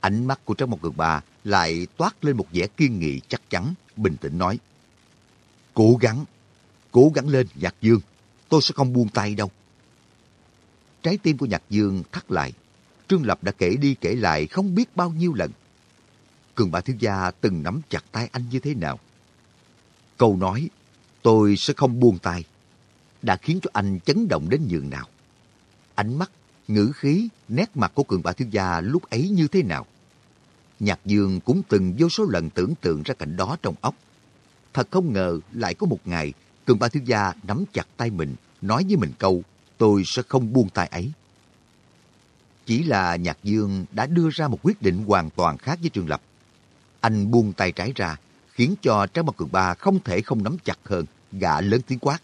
Ánh mắt của Trang một cường ba lại toát lên một vẻ kiên nghị chắc chắn, bình tĩnh nói. Cố gắng, cố gắng lên Nhạc Dương, tôi sẽ không buông tay đâu. Trái tim của Nhạc Dương thắt lại. Trương Lập đã kể đi kể lại không biết bao nhiêu lần. Cường bà thiếu gia từng nắm chặt tay anh như thế nào. Câu nói, tôi sẽ không buông tay, đã khiến cho anh chấn động đến nhường nào. Ánh mắt, ngữ khí, nét mặt của cường bà thiếu gia lúc ấy như thế nào. Nhạc Dương cũng từng vô số lần tưởng tượng ra cảnh đó trong óc. Thật không ngờ lại có một ngày cường ba thiếu gia nắm chặt tay mình, nói với mình câu, tôi sẽ không buông tay ấy. Chỉ là Nhạc Dương đã đưa ra một quyết định hoàn toàn khác với Trường Lập. Anh buông tay trái ra, khiến cho Trái Mặt Cường Ba không thể không nắm chặt hơn, gã lớn tiếng quát.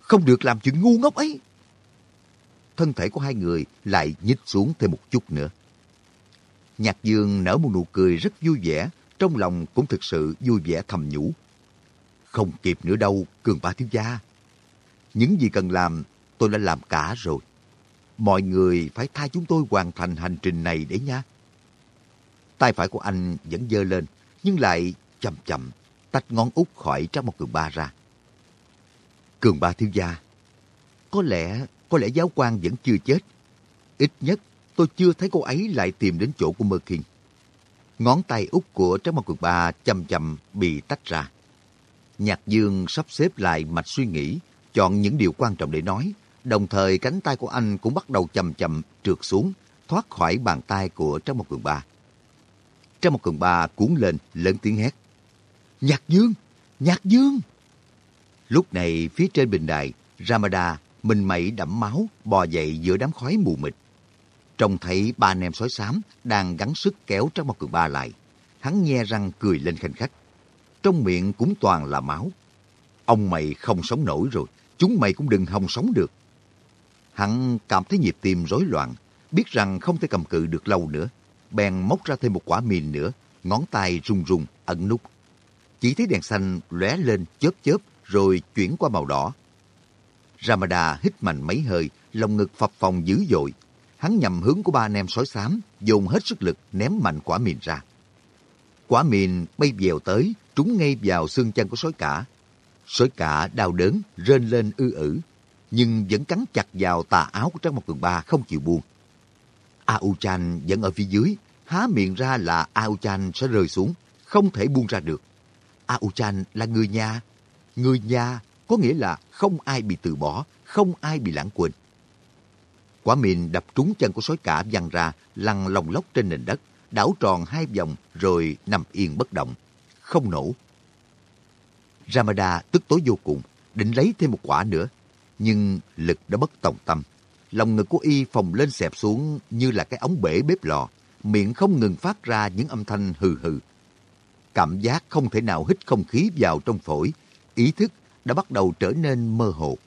Không được làm chuyện ngu ngốc ấy. Thân thể của hai người lại nhích xuống thêm một chút nữa. Nhạc Dương nở một nụ cười rất vui vẻ, trong lòng cũng thực sự vui vẻ thầm nhủ. Không kịp nữa đâu, Cường Ba Thiếu Gia. Những gì cần làm, tôi đã làm cả rồi. Mọi người phải tha chúng tôi hoàn thành hành trình này để nha. Tay phải của anh vẫn dơ lên, nhưng lại chậm chậm tách ngón út khỏi trong một cường ba ra. Cường ba thiếu gia, có lẽ có lẽ giáo quan vẫn chưa chết. Ít nhất, tôi chưa thấy cô ấy lại tìm đến chỗ của Mơ Kinh. Ngón tay út của Trác Mộc Cường Ba chậm chậm bị tách ra. Nhạc Dương sắp xếp lại mạch suy nghĩ, chọn những điều quan trọng để nói, đồng thời cánh tay của anh cũng bắt đầu chậm chậm trượt xuống, thoát khỏi bàn tay của Trác Mộc Cường Ba. Trác Mộc Cường Ba cuốn lên, lớn tiếng hét. Nhạc Dương! Nhạc Dương! Lúc này phía trên bình đài, Ramada, mình mẩy đẫm máu, bò dậy giữa đám khói mù mịt. Trông thấy ba anh em sói xám đang gắng sức kéo Trác Mộc Cường Ba lại. Hắn nhe răng cười lên khanh khách. Trong miệng cũng toàn là máu. Ông mày không sống nổi rồi, chúng mày cũng đừng hòng sống được. Hắn cảm thấy nhịp tim rối loạn, biết rằng không thể cầm cự được lâu nữa. Bèn móc ra thêm một quả mìn nữa, ngón tay run run, ẩn nút. Chỉ thấy đèn xanh lóe lên chớp chớp rồi chuyển qua màu đỏ. Ramada hít mạnh mấy hơi, lòng ngực phập phồng dữ dội. Hắn nhằm hướng của ba anh em sói xám, dùng hết sức lực ném mạnh quả mìn ra. Quả mìn bay dèo tới, trúng ngay vào xương chân của sói cả. Sói cả đau đớn, rên lên ư ử, nhưng vẫn cắn chặt vào tà áo của Trác Mộc Cường Ba không chịu buông. A U Chan vẫn ở phía dưới, há miệng ra là A U Chan sẽ rơi xuống, không thể buông ra được. A U Chan là người nhà, người nhà có nghĩa là không ai bị từ bỏ, không ai bị lãng quên. Quả mìn đập trúng chân của sói cả văng ra, lăn lồng lóc trên nền đất, đảo tròn hai vòng rồi nằm yên bất động, không nổ. Ramada tức tối vô cùng, định lấy thêm một quả nữa, nhưng lực đã bất tòng tâm. Lòng ngực của y phồng lên xẹp xuống như là cái ống bể bếp lò, miệng không ngừng phát ra những âm thanh hừ hừ. Cảm giác không thể nào hít không khí vào trong phổi, ý thức đã bắt đầu trở nên mơ hồ.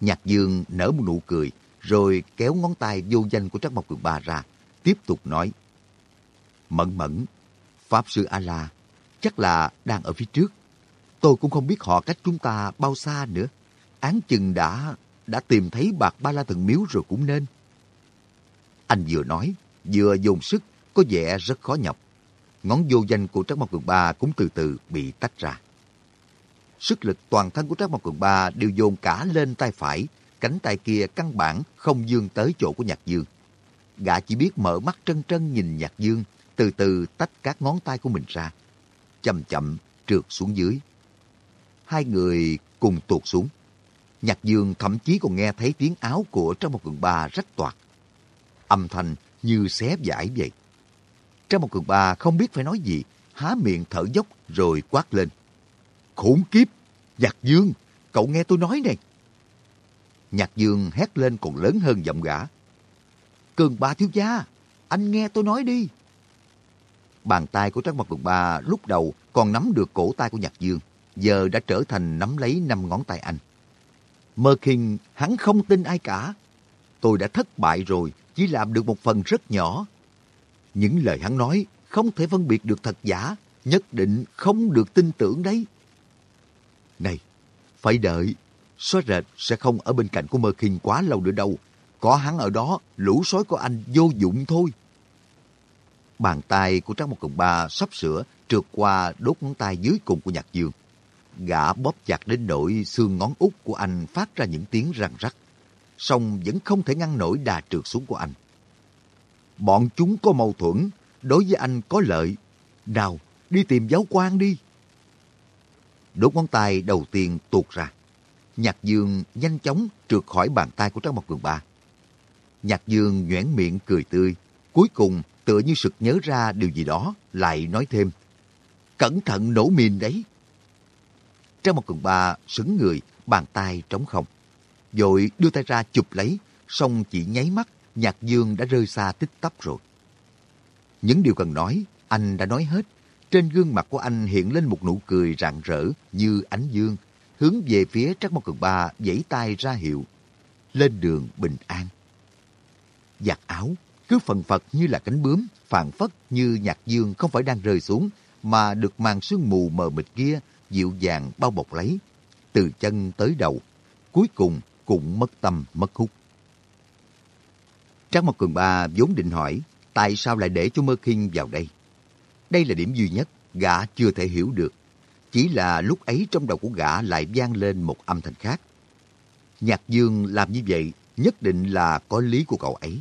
Nhạc Dương nở một nụ cười, rồi kéo ngón tay vô danh của Trác Mộc Cường Ba ra, tiếp tục nói. Mẫn mẫn, Pháp Sư A-La, chắc là đang ở phía trước. Tôi cũng không biết họ cách chúng ta bao xa nữa. Án chừng đã đã tìm thấy bạc ba la thần miếu rồi cũng nên. Anh vừa nói, vừa dồn sức, có vẻ rất khó nhọc. Ngón vô danh của Trác Mộc Cường Ba cũng từ từ bị tách ra. Sức lực toàn thân của Trác Mộc Cường Ba đều dồn cả lên tay phải, cánh tay kia căn bản không dương tới chỗ của Nhạc Dương. Gã chỉ biết mở mắt trân trân nhìn Nhạc Dương, từ từ tách các ngón tay của mình ra, chậm chậm trượt xuống dưới. Hai người cùng tuột xuống. Nhạc Dương thậm chí còn nghe thấy tiếng áo của trong một cường ba rách toạc. Âm thanh như xé giải vậy. trong một cường ba không biết phải nói gì, há miệng thở dốc rồi quát lên. khủng kiếp! Nhạc Dương! Cậu nghe tôi nói này! Nhạc Dương hét lên còn lớn hơn giọng gã. Cường ba thiếu gia! Anh nghe tôi nói đi! Bàn tay của Trác Mặt Cường Ba lúc đầu còn nắm được cổ tay của Nhạc Dương, giờ đã trở thành nắm lấy năm ngón tay anh. Mơ Kinh, hắn không tin ai cả. Tôi đã thất bại rồi, chỉ làm được một phần rất nhỏ. Những lời hắn nói không thể phân biệt được thật giả, nhất định không được tin tưởng đấy. Này, phải đợi, xóa rệt sẽ không ở bên cạnh của Mơ Kinh quá lâu nữa đâu. Có hắn ở đó, lũ sói của anh vô dụng thôi. Bàn tay của Trác Một Cộng Ba sắp sửa trượt qua đốt ngón tay dưới cùng của Nhạc Dương. Gã bóp chặt đến nỗi xương ngón út của anh phát ra những tiếng răng rắc. Song vẫn không thể ngăn nổi đà trượt xuống của anh. Bọn chúng có mâu thuẫn, đối với anh có lợi. Nào, đi tìm giáo quan đi. Đốt ngón tay đầu tiên tuột ra. Nhạc Dương nhanh chóng trượt khỏi bàn tay của Trác Mộc Cường Ba. Nhạc Dương nhoẻn miệng cười tươi. Cuối cùng tựa như sực nhớ ra điều gì đó, lại nói thêm. Cẩn thận nổ mìn đấy. Trác Mộc cường ba sững người, bàn tay trống không. Rồi đưa tay ra chụp lấy, xong chỉ nháy mắt, nhạc dương đã rơi xa tích tắp rồi. Những điều cần nói, anh đã nói hết. Trên gương mặt của anh hiện lên một nụ cười rạng rỡ như ánh dương, hướng về phía Trác Mộc Cường Ba vẫy tay ra hiệu. Lên đường bình an. Giặt áo, cứ phần phật như là cánh bướm, phản phất như nhạc dương không phải đang rơi xuống, mà được màn sương mù mờ mịt kia dịu dàng bao bọc lấy, từ chân tới đầu, cuối cùng cũng mất tâm mất hút. Trác Mộc Cường Ba vốn định hỏi tại sao lại để cho Mơ Kinh vào đây. Đây là điểm duy nhất gã chưa thể hiểu được. Chỉ là lúc ấy trong đầu của gã lại vang lên một âm thanh khác. Nhạc Dương làm như vậy nhất định là có lý của cậu ấy.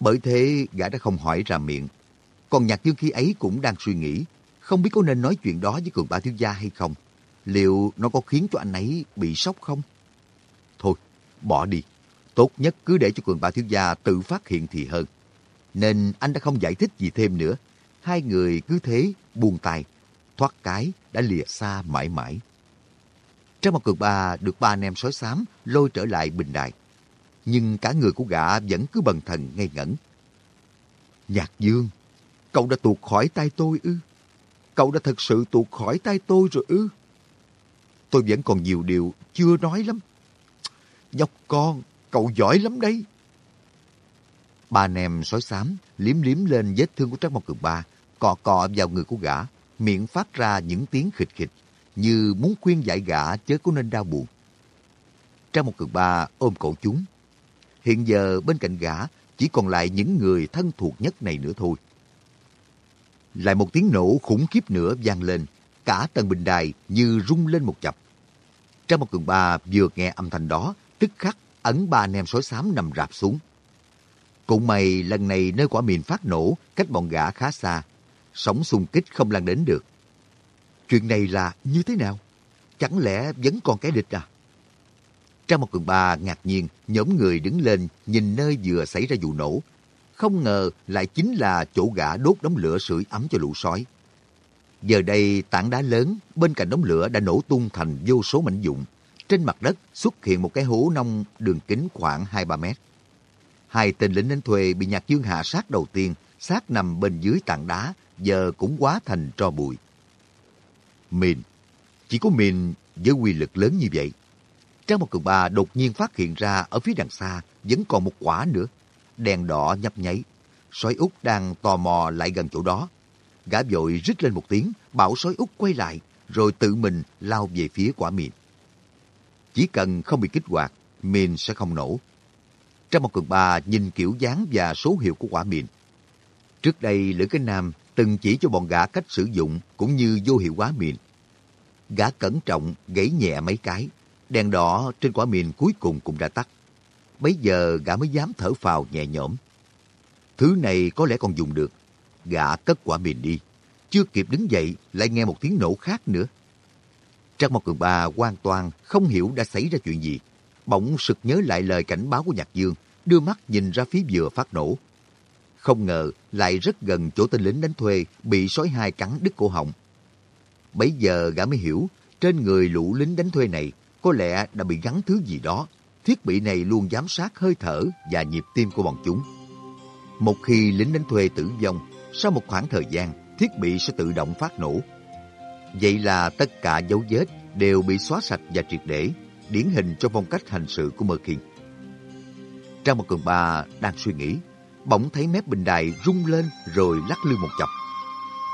Bởi thế gã đã không hỏi ra miệng. Còn Nhạc Dương khi ấy cũng đang suy nghĩ, không biết có nên nói chuyện đó với cường ba thiếu gia hay không. Liệu nó có khiến cho anh ấy bị sốc không? Thôi, bỏ đi. Tốt nhất cứ để cho cường ba thiếu gia tự phát hiện thì hơn. Nên anh đã không giải thích gì thêm nữa. Hai người cứ thế buông tay, thoát cái đã lìa xa mãi mãi. Trong một cực ba được ba anh em sói xám lôi trở lại bình đài. Nhưng cả người của gã vẫn cứ bần thần ngây ngẩn. Nhạc Dương, cậu đã tuột khỏi tay tôi ư? Cậu đã thật sự tuột khỏi tay tôi rồi ư? Tôi vẫn còn nhiều điều chưa nói lắm. Nhóc con, cậu giỏi lắm đấy. Ba anh em sói xám liếm liếm lên vết thương của Trác Mộc Cường Ba, cọ cọ vào người của gã, miệng phát ra những tiếng khịch khịch, như muốn khuyên giải gã chớ có nên đau buồn. Trang một cực Ba ôm cổ chúng. Hiện giờ bên cạnh gã chỉ còn lại những người thân thuộc nhất này nữa thôi. Lại một tiếng nổ khủng khiếp nữa vang lên, cả tầng bình đài như rung lên một chập. Trang một cường ba vừa nghe âm thanh đó, tức khắc ấn ba nem sói xám nằm rạp xuống. Cũng may lần này nơi quả mìn phát nổ cách bọn gã khá xa, sóng xung kích không lan đến được. Chuyện này là như thế nào? Chẳng lẽ vẫn còn kẻ địch à? Trang một cường ba ngạc nhiên, nhóm người đứng lên nhìn nơi vừa xảy ra vụ nổ. Không ngờ lại chính là chỗ gã đốt đống lửa sưởi ấm cho lũ sói. Giờ đây tảng đá lớn bên cạnh đống lửa đã nổ tung thành vô số mảnh vụn. Trên mặt đất xuất hiện một cái hố nông đường kính khoảng 2-3 mét. Hai tên lính đánh thuê bị Nhạc Dương hạ sát đầu tiên, sát nằm bên dưới tảng đá, giờ cũng quá thành tro bụi. Mìn, chỉ có mìn với quy lực lớn như vậy. Trang một cường ba đột nhiên phát hiện ra ở phía đằng xa vẫn còn một quả nữa. Đèn đỏ nhấp nháy. Sói út đang tò mò lại gần chỗ đó. Gã vội rít lên một tiếng, bảo sói út quay lại, rồi tự mình lao về phía quả mìn. Chỉ cần không bị kích hoạt, mìn sẽ không nổ. Trong một cường ba nhìn kiểu dáng và số hiệu của quả mìn. Trước đây Lữ Cái Nam từng chỉ cho bọn gã cách sử dụng cũng như vô hiệu hóa mìn. Gã cẩn trọng gãy nhẹ mấy cái, đèn đỏ trên quả mìn cuối cùng cũng đã tắt. Bây giờ gã mới dám thở phào nhẹ nhõm. Thứ này có lẽ còn dùng được. Gã cất quả mìn đi. Chưa kịp đứng dậy lại nghe một tiếng nổ khác nữa. Trác Mộc Cường Ba hoàn toàn không hiểu đã xảy ra chuyện gì. Bỗng sực nhớ lại lời cảnh báo của Nhạc Dương, đưa mắt nhìn ra phía vừa phát nổ. Không ngờ lại rất gần chỗ tên lính đánh thuê bị sói hai cắn đứt cổ họng. Bấy giờ gã mới hiểu, trên người lũ lính đánh thuê này có lẽ đã bị gắn thứ gì đó. Thiết bị này luôn giám sát hơi thở và nhịp tim của bọn chúng. Một khi lính đánh thuê tử vong, sau một khoảng thời gian, thiết bị sẽ tự động phát nổ. Vậy là tất cả dấu vết đều bị xóa sạch và triệt để, điển hình cho phong cách hành sự của Mơ Kiên. Trang một cường ba đang suy nghĩ, bỗng thấy mép bình đài rung lên rồi lắc lư một chập.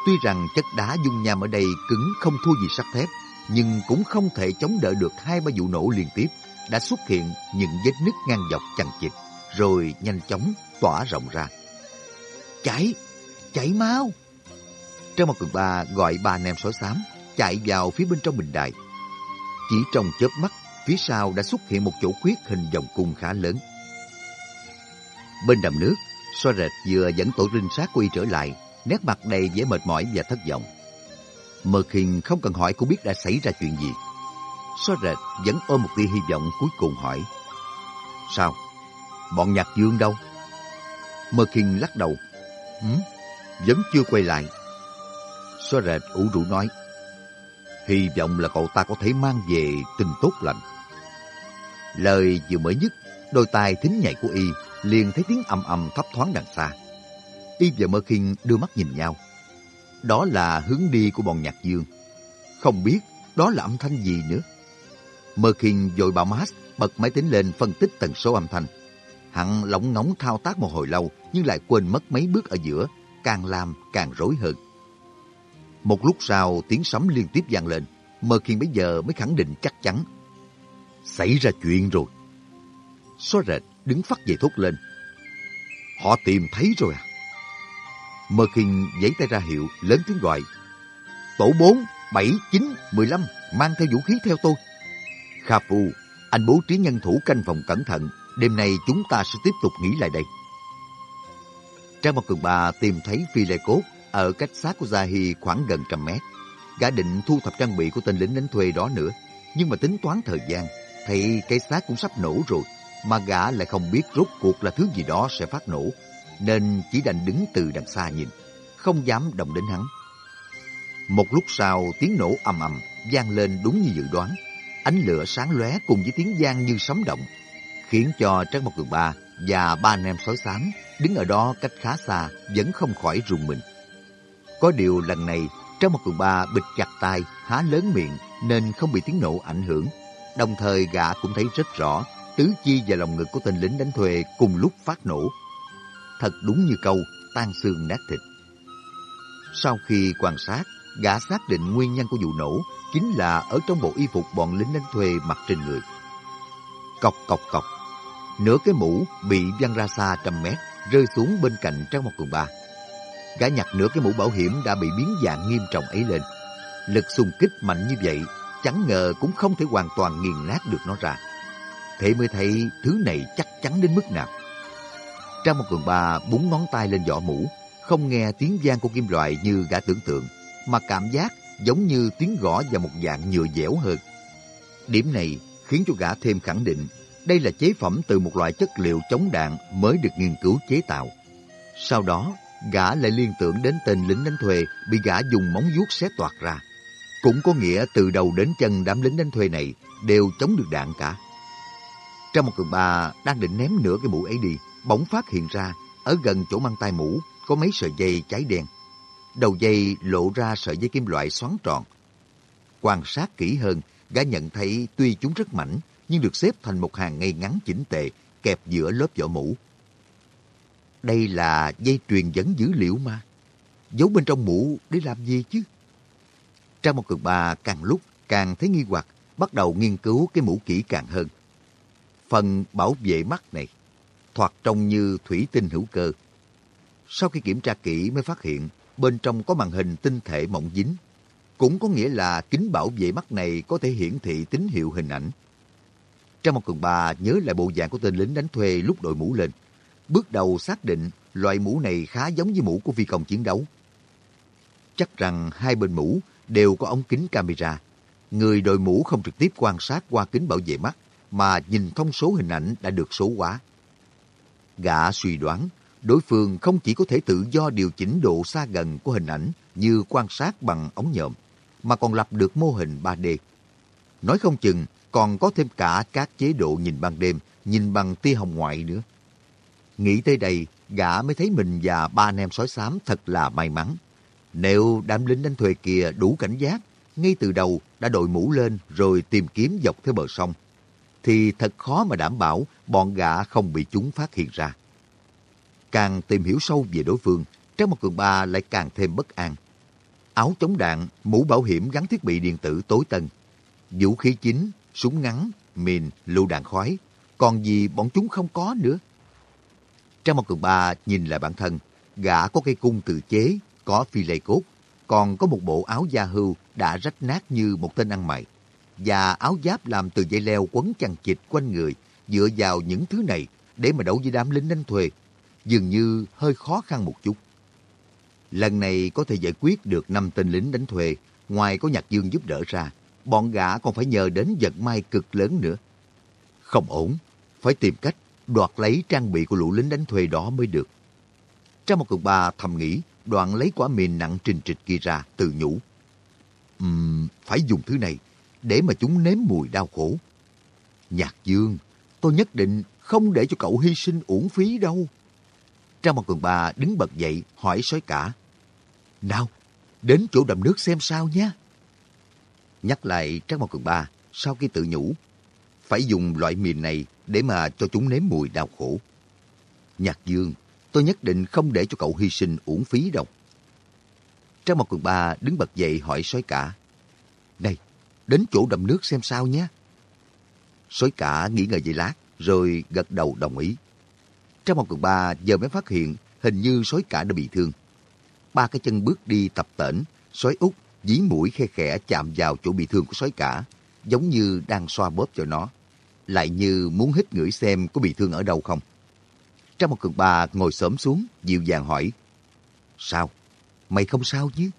Tuy rằng chất đá dung nham ở đây cứng không thua gì sắt thép, nhưng cũng không thể chống đỡ được hai ba vụ nổ liên tiếp, đã xuất hiện những vết nứt ngang dọc chằng chịt, rồi nhanh chóng tỏa rộng ra. Chạy! Chạy mau! Trong một cường ba gọi ba anh em sói xám, chạy vào phía bên trong bình đài. Chỉ trong chớp mắt, phía sau đã xuất hiện một chỗ khuyết hình vòng cung khá lớn. Bên đầm nước, xoa rệt vừa dẫn tổ trinh sát quay trở lại, nét mặt đầy vẻ mệt mỏi và thất vọng. Mơ khinh không cần hỏi cũng biết đã xảy ra chuyện gì. Xoa rệt vẫn ôm một tia hy vọng cuối cùng hỏi. Sao? Bọn nhạc dương đâu? Mơ khinh lắc đầu. Hứ? Vẫn chưa quay lại. Xoa rệt ủ rũ nói. Hy vọng là cậu ta có thể mang về tình tốt lành. Lời vừa mới dứt, đôi tai thính nhạy của y liền thấy tiếng ầm ầm thấp thoáng đằng xa. Y và Mơ Kinh đưa mắt nhìn nhau. Đó là hướng đi của bọn nhạc dương. Không biết đó là âm thanh gì nữa. Mơ Kinh vội bảo Max bật máy tính lên phân tích tần số âm thanh. Hắn lỏng ngóng thao tác một hồi lâu nhưng lại quên mất mấy bước ở giữa, càng làm càng rối hơn. Một lúc sau tiếng sấm liên tiếp vang lên, Mơ Kiên bây giờ mới khẳng định chắc chắn. Xảy ra chuyện rồi. Xóa rệt đứng phát dậy thốt lên. Họ tìm thấy rồi à? Mơ Kiên giấy tay ra hiệu, lớn tiếng gọi. Tổ 4, 7, 9, 15, mang theo vũ khí theo tôi. Kha Phu, Anh bố trí nhân thủ canh phòng cẩn thận, đêm nay chúng ta sẽ tiếp tục nghỉ lại đây. Trang một cường bà tìm thấy phi lê cốt ở cách xác của Zahi khoảng gần trăm mét. Gã định thu thập trang bị của tên lính đánh thuê đó nữa, nhưng mà tính toán thời gian, thì cái xác cũng sắp nổ rồi, mà gã lại không biết rốt cuộc là thứ gì đó sẽ phát nổ, nên chỉ đành đứng từ đằng xa nhìn, không dám động đến hắn. Một lúc sau, tiếng nổ ầm ầm vang lên đúng như dự đoán. Ánh lửa sáng lóe cùng với tiếng giang như sấm động, khiến cho Trác Mộc Cường Ba và ba anh em sói xám đứng ở đó cách khá xa vẫn không khỏi rùng mình. Có điều lần này, Trác Mộc Cường Ba bịt chặt tai, há lớn miệng nên không bị tiếng nổ ảnh hưởng. Đồng thời gã cũng thấy rất rõ tứ chi và lòng ngực của tên lính đánh thuê cùng lúc phát nổ. Thật đúng như câu, tan xương nát thịt. Sau khi quan sát, gã xác định nguyên nhân của vụ nổ chính là ở trong bộ y phục bọn lính đánh thuê mặc trên người. Cọc cọc cọc, nửa cái mũ bị văng ra xa trăm mét, rơi xuống bên cạnh trong một quần ba. Gã nhặt nửa cái mũ bảo hiểm đã bị biến dạng nghiêm trọng ấy lên. Lực xung kích mạnh như vậy, chẳng ngờ cũng không thể hoàn toàn nghiền nát được nó ra. Thế mới thấy thứ này chắc chắn đến mức nào. Trang một cường ba búng ngón tay lên vỏ mũ, không nghe tiếng vang của kim loại như gã tưởng tượng, mà cảm giác giống như tiếng gõ vào một dạng nhựa dẻo hơn. Điểm này khiến cho gã thêm khẳng định đây là chế phẩm từ một loại chất liệu chống đạn mới được nghiên cứu chế tạo. Sau đó, gã lại liên tưởng đến tên lính đánh thuê bị gã dùng móng vuốt xé toạc ra. Cũng có nghĩa từ đầu đến chân đám lính đánh thuê này đều chống được đạn cả. Trong một cường bà đang định ném nửa cái mũ ấy đi, bỗng phát hiện ra ở gần chỗ mang tay mũ có mấy sợi dây cháy đen. Đầu dây lộ ra sợi dây kim loại xoắn tròn. Quan sát kỹ hơn, gã nhận thấy tuy chúng rất mảnh, nhưng được xếp thành một hàng ngay ngắn chỉnh tề, kẹp giữa lớp vỏ mũ. Đây là dây truyền dẫn dữ liệu mà. Giấu bên trong mũ để làm gì chứ? Trang một cực bà càng lúc càng thấy nghi hoặc, bắt đầu nghiên cứu cái mũ kỹ càng hơn. Phần bảo vệ mắt này, thoạt trông như thủy tinh hữu cơ. Sau khi kiểm tra kỹ mới phát hiện bên trong có màn hình tinh thể mỏng dính. Cũng có nghĩa là kính bảo vệ mắt này có thể hiển thị tín hiệu hình ảnh. Trang một cường bà nhớ lại bộ dạng của tên lính đánh thuê lúc đội mũ lên. Bước đầu xác định loại mũ này khá giống với mũ của phi công chiến đấu. Chắc rằng hai bên mũ đều có ống kính camera. Người đội mũ không trực tiếp quan sát qua kính bảo vệ mắt, mà nhìn thông số hình ảnh đã được số hóa. Gã suy đoán, đối phương không chỉ có thể tự do điều chỉnh độ xa gần của hình ảnh như quan sát bằng ống nhòm, mà còn lập được mô hình 3D. Nói không chừng còn có thêm cả các chế độ nhìn ban đêm, nhìn bằng tia hồng ngoại nữa. Nghĩ tới đây, gã mới thấy mình và ba anh em sói xám thật là may mắn. Nếu đám lính đánh thuê kia đủ cảnh giác, ngay từ đầu đã đội mũ lên rồi tìm kiếm dọc theo bờ sông, thì thật khó mà đảm bảo bọn gã không bị chúng phát hiện ra. Càng tìm hiểu sâu về đối phương, Trang một cường ba lại càng thêm bất an. Áo chống đạn, mũ bảo hiểm gắn thiết bị điện tử tối tân, vũ khí chính, súng ngắn, mìn, lựu đạn khói, còn gì bọn chúng không có nữa. Trang một cường ba nhìn lại bản thân, gã có cây cung tự chế, có phi lê cốt, còn có một bộ áo da hưu đã rách nát như một tên ăn mày, và áo giáp làm từ dây leo quấn chằng chịt quanh người, dựa vào những thứ này để mà đấu với đám lính đánh thuê, dường như hơi khó khăn một chút. Lần này có thể giải quyết được năm tên lính đánh thuê, ngoài có Nhạc Dương giúp đỡ ra, bọn gã còn phải nhờ đến vận may cực lớn nữa. Không ổn, phải tìm cách đoạt lấy trang bị của lũ lính đánh thuê đó mới được. Trong một cực ba thầm nghĩ, đoạn lấy quả mìn nặng trình trịch kia ra, tự nhủ. Uhm, phải dùng thứ này để mà chúng nếm mùi đau khổ. Nhạc Dương, tôi nhất định không để cho cậu hy sinh uổng phí đâu. Trang một cường bà đứng bật dậy hỏi sói cả. Nào, đến chỗ đầm nước xem sao nhé. Nhắc lại Trang một cường bà sau khi tự nhủ. Phải dùng loại mìn này để mà cho chúng nếm mùi đau khổ. Nhạc Dương, tôi nhất định không để cho cậu hy sinh uổng phí đâu. Trang một cường bà đứng bật dậy hỏi sói cả. Đến chỗ đầm nước xem sao nhé. Sói cả nghĩ ngợi vậy lát, rồi gật đầu đồng ý. Trong một cường ba giờ mới phát hiện hình như sói cả đã bị thương. Ba cái chân bước đi tập tễnh, sói út dí mũi khe khẽ chạm vào chỗ bị thương của sói cả, giống như đang xoa bóp cho nó. lại như muốn hít ngửi xem có bị thương ở đâu không. Trong một cường ba ngồi xổm xuống, dịu dàng hỏi. Sao? Mày không sao chứ?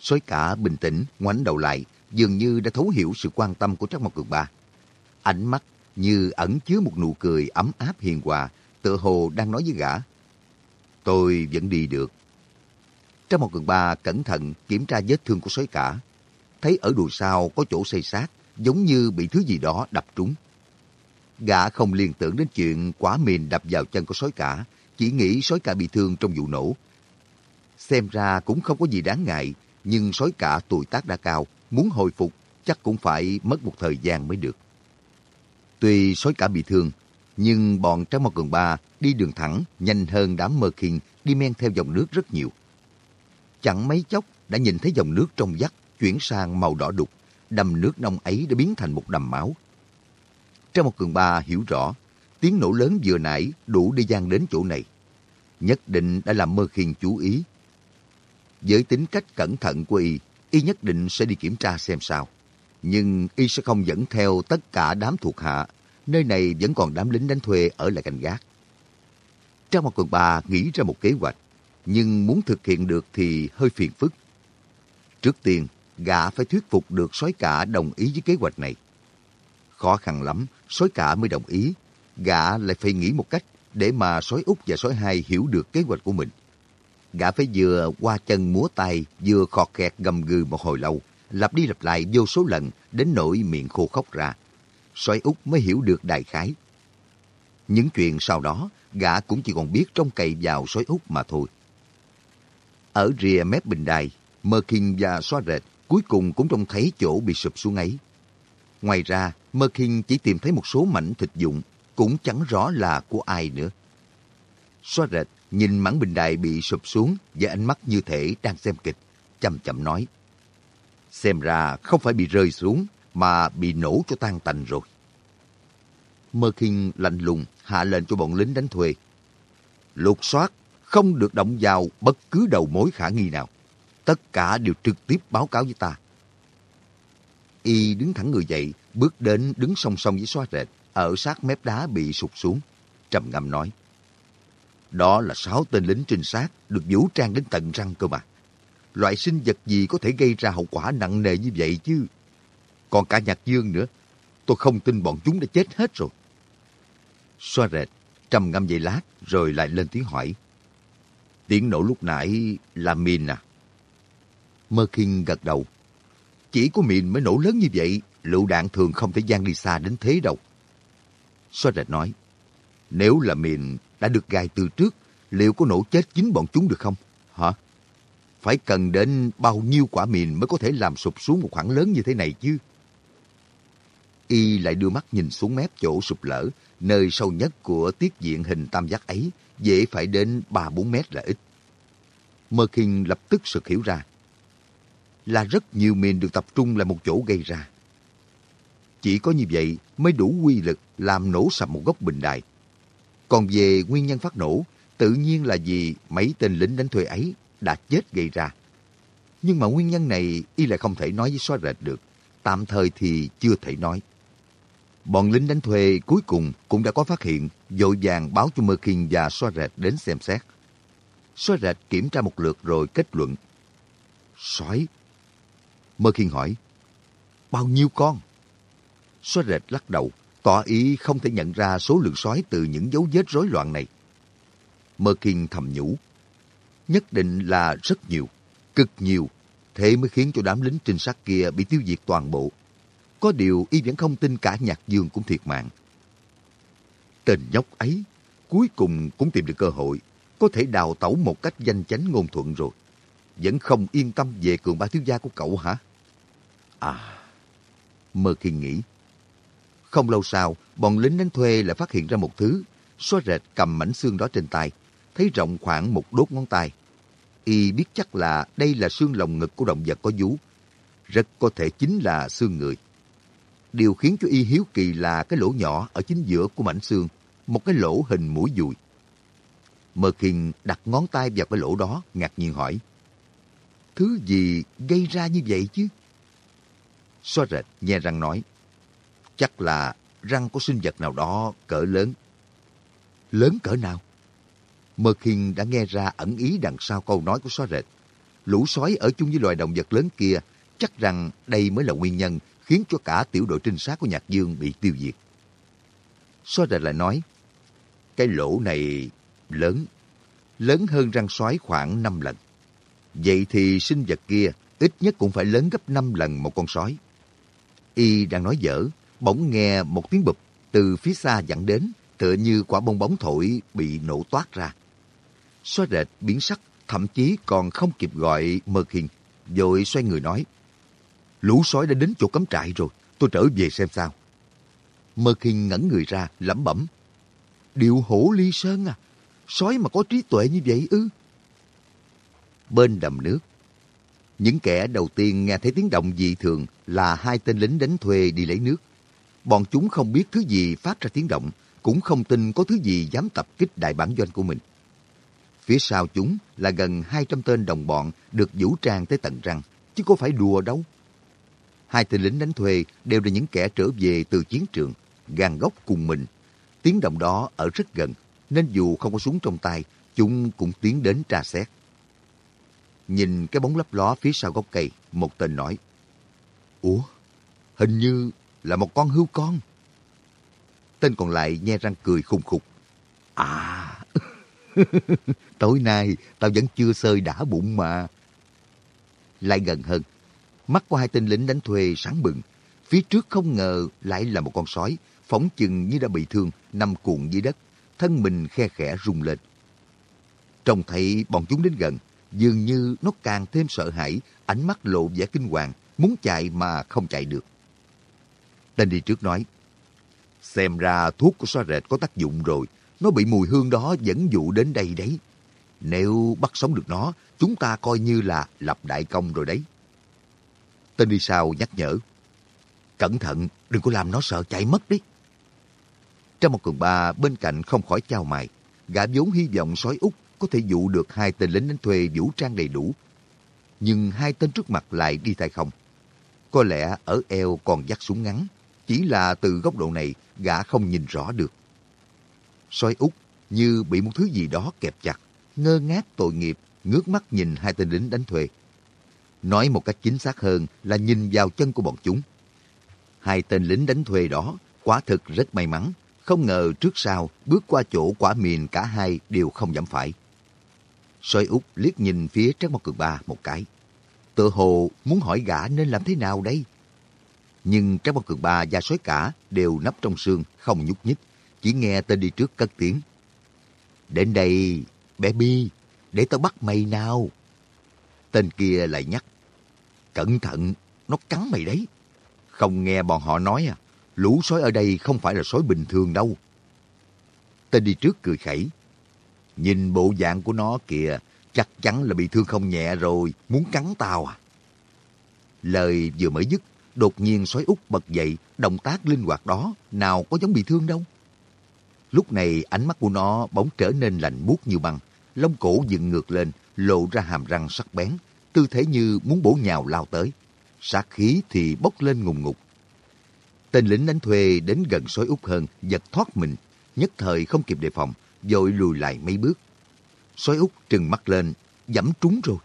Sói cả bình tĩnh, ngoảnh đầu lại, dường như đã thấu hiểu sự quan tâm của Trác Mộc Cường Ba. Ánh mắt như ẩn chứa một nụ cười ấm áp hiền hòa, tựa hồ đang nói với gã. Tôi vẫn đi được. Trác Mộc Cường Ba cẩn thận kiểm tra vết thương của sói cả. Thấy ở đùi sau có chỗ xây sát, giống như bị thứ gì đó đập trúng. Gã không liên tưởng đến chuyện quả mìn đập vào chân của sói cả, chỉ nghĩ sói cả bị thương trong vụ nổ. Xem ra cũng không có gì đáng ngại, nhưng sói cả tuổi tác đã cao, muốn hồi phục chắc cũng phải mất một thời gian mới được. Tuy sói cả bị thương, nhưng bọn trái Mao Cường Ba đi đường thẳng nhanh hơn đám mơ khiên đi men theo dòng nước rất nhiều. Chẳng mấy chốc đã nhìn thấy dòng nước trong vắt chuyển sang màu đỏ đục, đầm nước nông ấy đã biến thành một đầm máu. Trái một cường ba hiểu rõ, tiếng nổ lớn vừa nãy đủ để gian đến chỗ này. Nhất định đã làm mơ khiên chú ý. Với tính cách cẩn thận của y, y nhất định sẽ đi kiểm tra xem sao. Nhưng y sẽ không dẫn theo tất cả đám thuộc hạ. Nơi này vẫn còn đám lính đánh thuê ở lại canh gác. Trang một Quần Bà nghĩ ra một kế hoạch, nhưng muốn thực hiện được thì hơi phiền phức. Trước tiên, gã phải thuyết phục được sói cả đồng ý với kế hoạch này. Khó khăn lắm, sói cả mới đồng ý. Gã lại phải nghĩ một cách để mà sói út và sói hai hiểu được kế hoạch của mình. Gã phải vừa qua chân múa tay, vừa khọt khẹt gầm gừ một hồi lâu, lặp đi lặp lại vô số lần đến nỗi miệng khô khóc ra. Soái út mới hiểu được đại khái. Những chuyện sau đó, gã cũng chỉ còn biết trong cậy vào sói út mà thôi. Ở rìa mép bình đài, Mơ Kinh và Xoa Rệt cuối cùng cũng trông thấy chỗ bị sụp xuống ấy. Ngoài ra, Mơ Kinh chỉ tìm thấy một số mảnh thịt dụng, cũng chẳng rõ là của ai nữa. Xoa Rệt nhìn mảng bình đài bị sụp xuống với ánh mắt như thể đang xem kịch, chậm chậm nói. Xem ra không phải bị rơi xuống, mà bị nổ cho tan tành rồi. Mơ Kinh lạnh lùng hạ lệnh cho bọn lính đánh thuê. Lục soát, không được động vào bất cứ đầu mối khả nghi nào tất cả đều trực tiếp báo cáo với ta. Y đứng thẳng người dậy, bước đến đứng song song với xóa rệt, ở sát mép đá bị sụt xuống. Trầm ngâm nói, đó là sáu tên lính trinh sát được vũ trang đến tận răng cơ mà. Loại sinh vật gì có thể gây ra hậu quả nặng nề như vậy chứ? Còn cả nhạc dương nữa, tôi không tin bọn chúng đã chết hết rồi. Xoa rệt, trầm ngâm giây lát, rồi lại lên tiếng hỏi. Tiếng nổ lúc nãy là Mìn à? Mơ Kinh gật đầu. Chỉ có Mìn mới nổ lớn như vậy, lựu đạn thường không thể gian đi xa đến thế đâu. Xoa rệt nói, nếu là Mìn đã được gài từ trước, liệu có nổ chết chính bọn chúng được không? Hả? Phải cần đến bao nhiêu quả mìn mới có thể làm sụp xuống một khoảng lớn như thế này chứ? Y lại đưa mắt nhìn xuống mép chỗ sụp lở, nơi sâu nhất của tiết diện hình tam giác ấy, dễ phải đến 3-4 mét là ít. Mơ Kinh lập tức sực hiểu ra là rất nhiều mìn được tập trung lại một chỗ gây ra. Chỉ có như vậy mới đủ quy lực làm nổ sập một gốc bình đài. Còn về nguyên nhân phát nổ, tự nhiên là vì mấy tên lính đánh thuê ấy đã chết gây ra. Nhưng mà nguyên nhân này y lại không thể nói với xóa rệt được. Tạm thời thì chưa thể nói. Bọn lính đánh thuê cuối cùng cũng đã có phát hiện, dội vàng báo cho Mơ Kinh và xóa rệt đến xem xét. Xóa rệt kiểm tra một lượt rồi kết luận. Sói Mơ kinh hỏi, bao nhiêu con? Xóa rệt lắc đầu, tỏ ý không thể nhận ra số lượng sói từ những dấu vết rối loạn này. Mơ Kiên thầm nhủ, nhất định là rất nhiều, cực nhiều, thế mới khiến cho đám lính trinh sát kia bị tiêu diệt toàn bộ. Có điều y vẫn không tin cả nhạc dương cũng thiệt mạng. Tên nhóc ấy, cuối cùng cũng tìm được cơ hội, có thể đào tẩu một cách danh chánh ngôn thuận rồi. Vẫn không yên tâm về cường ba thiếu gia của cậu hả? À, Mơ Khiên nghĩ. Không lâu sau, bọn lính đánh thuê lại phát hiện ra một thứ. Xóa rệt cầm mảnh xương đó trên tay, thấy rộng khoảng một đốt ngón tay. Y biết chắc là đây là xương lồng ngực của động vật có vú. Rất có thể chính là xương người. Điều khiến cho Y hiếu kỳ là cái lỗ nhỏ ở chính giữa của mảnh xương, một cái lỗ hình mũi dùi. Mơ Khiên đặt ngón tay vào cái lỗ đó, ngạc nhiên hỏi. Thứ gì gây ra như vậy chứ? Xóa rệt nghe răng nói, chắc là răng của sinh vật nào đó cỡ lớn. Lớn cỡ nào? Mơ Khiên đã nghe ra ẩn ý đằng sau câu nói của Xóa rệt. Lũ sói ở chung với loài động vật lớn kia chắc rằng đây mới là nguyên nhân khiến cho cả tiểu đội trinh sát của Nhạc Dương bị tiêu diệt. Xóa rệt lại nói, cái lỗ này lớn, lớn hơn răng sói khoảng 5 lần. Vậy thì sinh vật kia ít nhất cũng phải lớn gấp 5 lần một con sói. Y đang nói dở, bỗng nghe một tiếng bụp từ phía xa dẫn đến, tựa như quả bong bóng thổi bị nổ toát ra. Xóa rệt biến sắc, thậm chí còn không kịp gọi Mơ Khiên, rồi xoay người nói, lũ sói đã đến chỗ cắm trại rồi, tôi trở về xem sao. Mơ Khiên ngẩn người ra, lẩm bẩm, điệu hổ ly sơn à, sói mà có trí tuệ như vậy ư? Bên đầm nước, những kẻ đầu tiên nghe thấy tiếng động dị thường là hai tên lính đánh thuê đi lấy nước. Bọn chúng không biết thứ gì phát ra tiếng động, cũng không tin có thứ gì dám tập kích đại bản doanh của mình. Phía sau chúng là gần 200 tên đồng bọn được vũ trang tới tận răng, chứ có phải đùa đâu. Hai tên lính đánh thuê đều là những kẻ trở về từ chiến trường, gan gốc cùng mình. Tiếng động đó ở rất gần, nên dù không có súng trong tay, chúng cũng tiến đến tra xét. Nhìn cái bóng lấp ló phía sau gốc cây, một tên nói. Ủa, hình như là một con hươu con. Tên còn lại nhe răng cười khùng khục. À, tối nay tao vẫn chưa sơi đã bụng mà. Lại gần hơn, mắt của hai tên lính đánh thuê sáng bừng. Phía trước không ngờ lại là một con sói, phóng chừng như đã bị thương, nằm cuộn dưới đất, thân mình khe khẽ rung lên. Trông thấy bọn chúng đến gần, dường như nó càng thêm sợ hãi, ánh mắt lộ vẻ kinh hoàng, muốn chạy mà không chạy được. Tên đi trước nói, xem ra thuốc của xoa rệt có tác dụng rồi, nó bị mùi hương đó dẫn dụ đến đây đấy. Nếu bắt sống được nó, chúng ta coi như là lập đại công rồi đấy. Tên đi sau nhắc nhở, cẩn thận, đừng có làm nó sợ chạy mất đi Trong một cường ba bên cạnh không khỏi trao mày, gã vốn hy vọng sói út có thể dụ được hai tên lính đánh thuê vũ trang đầy đủ. Nhưng hai tên trước mặt lại đi tay không. Có lẽ ở eo còn dắt súng ngắn, chỉ là từ góc độ này gã không nhìn rõ được. Soi út như bị một thứ gì đó kẹp chặt, ngơ ngác tội nghiệp, ngước mắt nhìn hai tên lính đánh thuê. Nói một cách chính xác hơn là nhìn vào chân của bọn chúng. Hai tên lính đánh thuê đó quả thực rất may mắn, không ngờ trước sau bước qua chỗ quả mìn cả hai đều không giảm phải soi út liếc nhìn phía Trác Mộc Cường Ba một cái. tựa hồ muốn hỏi gã nên làm thế nào đây? Nhưng trái Mộc Cường Ba và sói cả đều nấp trong xương, không nhúc nhích. Chỉ nghe tên đi trước cất tiếng. Đến đây, bé Bi, để tao bắt mày nào. Tên kia lại nhắc. Cẩn thận, nó cắn mày đấy. Không nghe bọn họ nói à, lũ sói ở đây không phải là sói bình thường đâu. Tên đi trước cười khẩy. Nhìn bộ dạng của nó kìa, chắc chắn là bị thương không nhẹ rồi, muốn cắn tao à. Lời vừa mới dứt, đột nhiên sói út bật dậy, động tác linh hoạt đó, nào có giống bị thương đâu. Lúc này ánh mắt của nó bỗng trở nên lạnh buốt như băng, lông cổ dựng ngược lên, lộ ra hàm răng sắc bén, tư thế như muốn bổ nhào lao tới. Sát khí thì bốc lên ngùng ngục. Tên lính đánh thuê đến gần sói út hơn, giật thoát mình, nhất thời không kịp đề phòng, vội lùi lại mấy bước. Sói út trừng mắt lên, dẫm trúng rồi.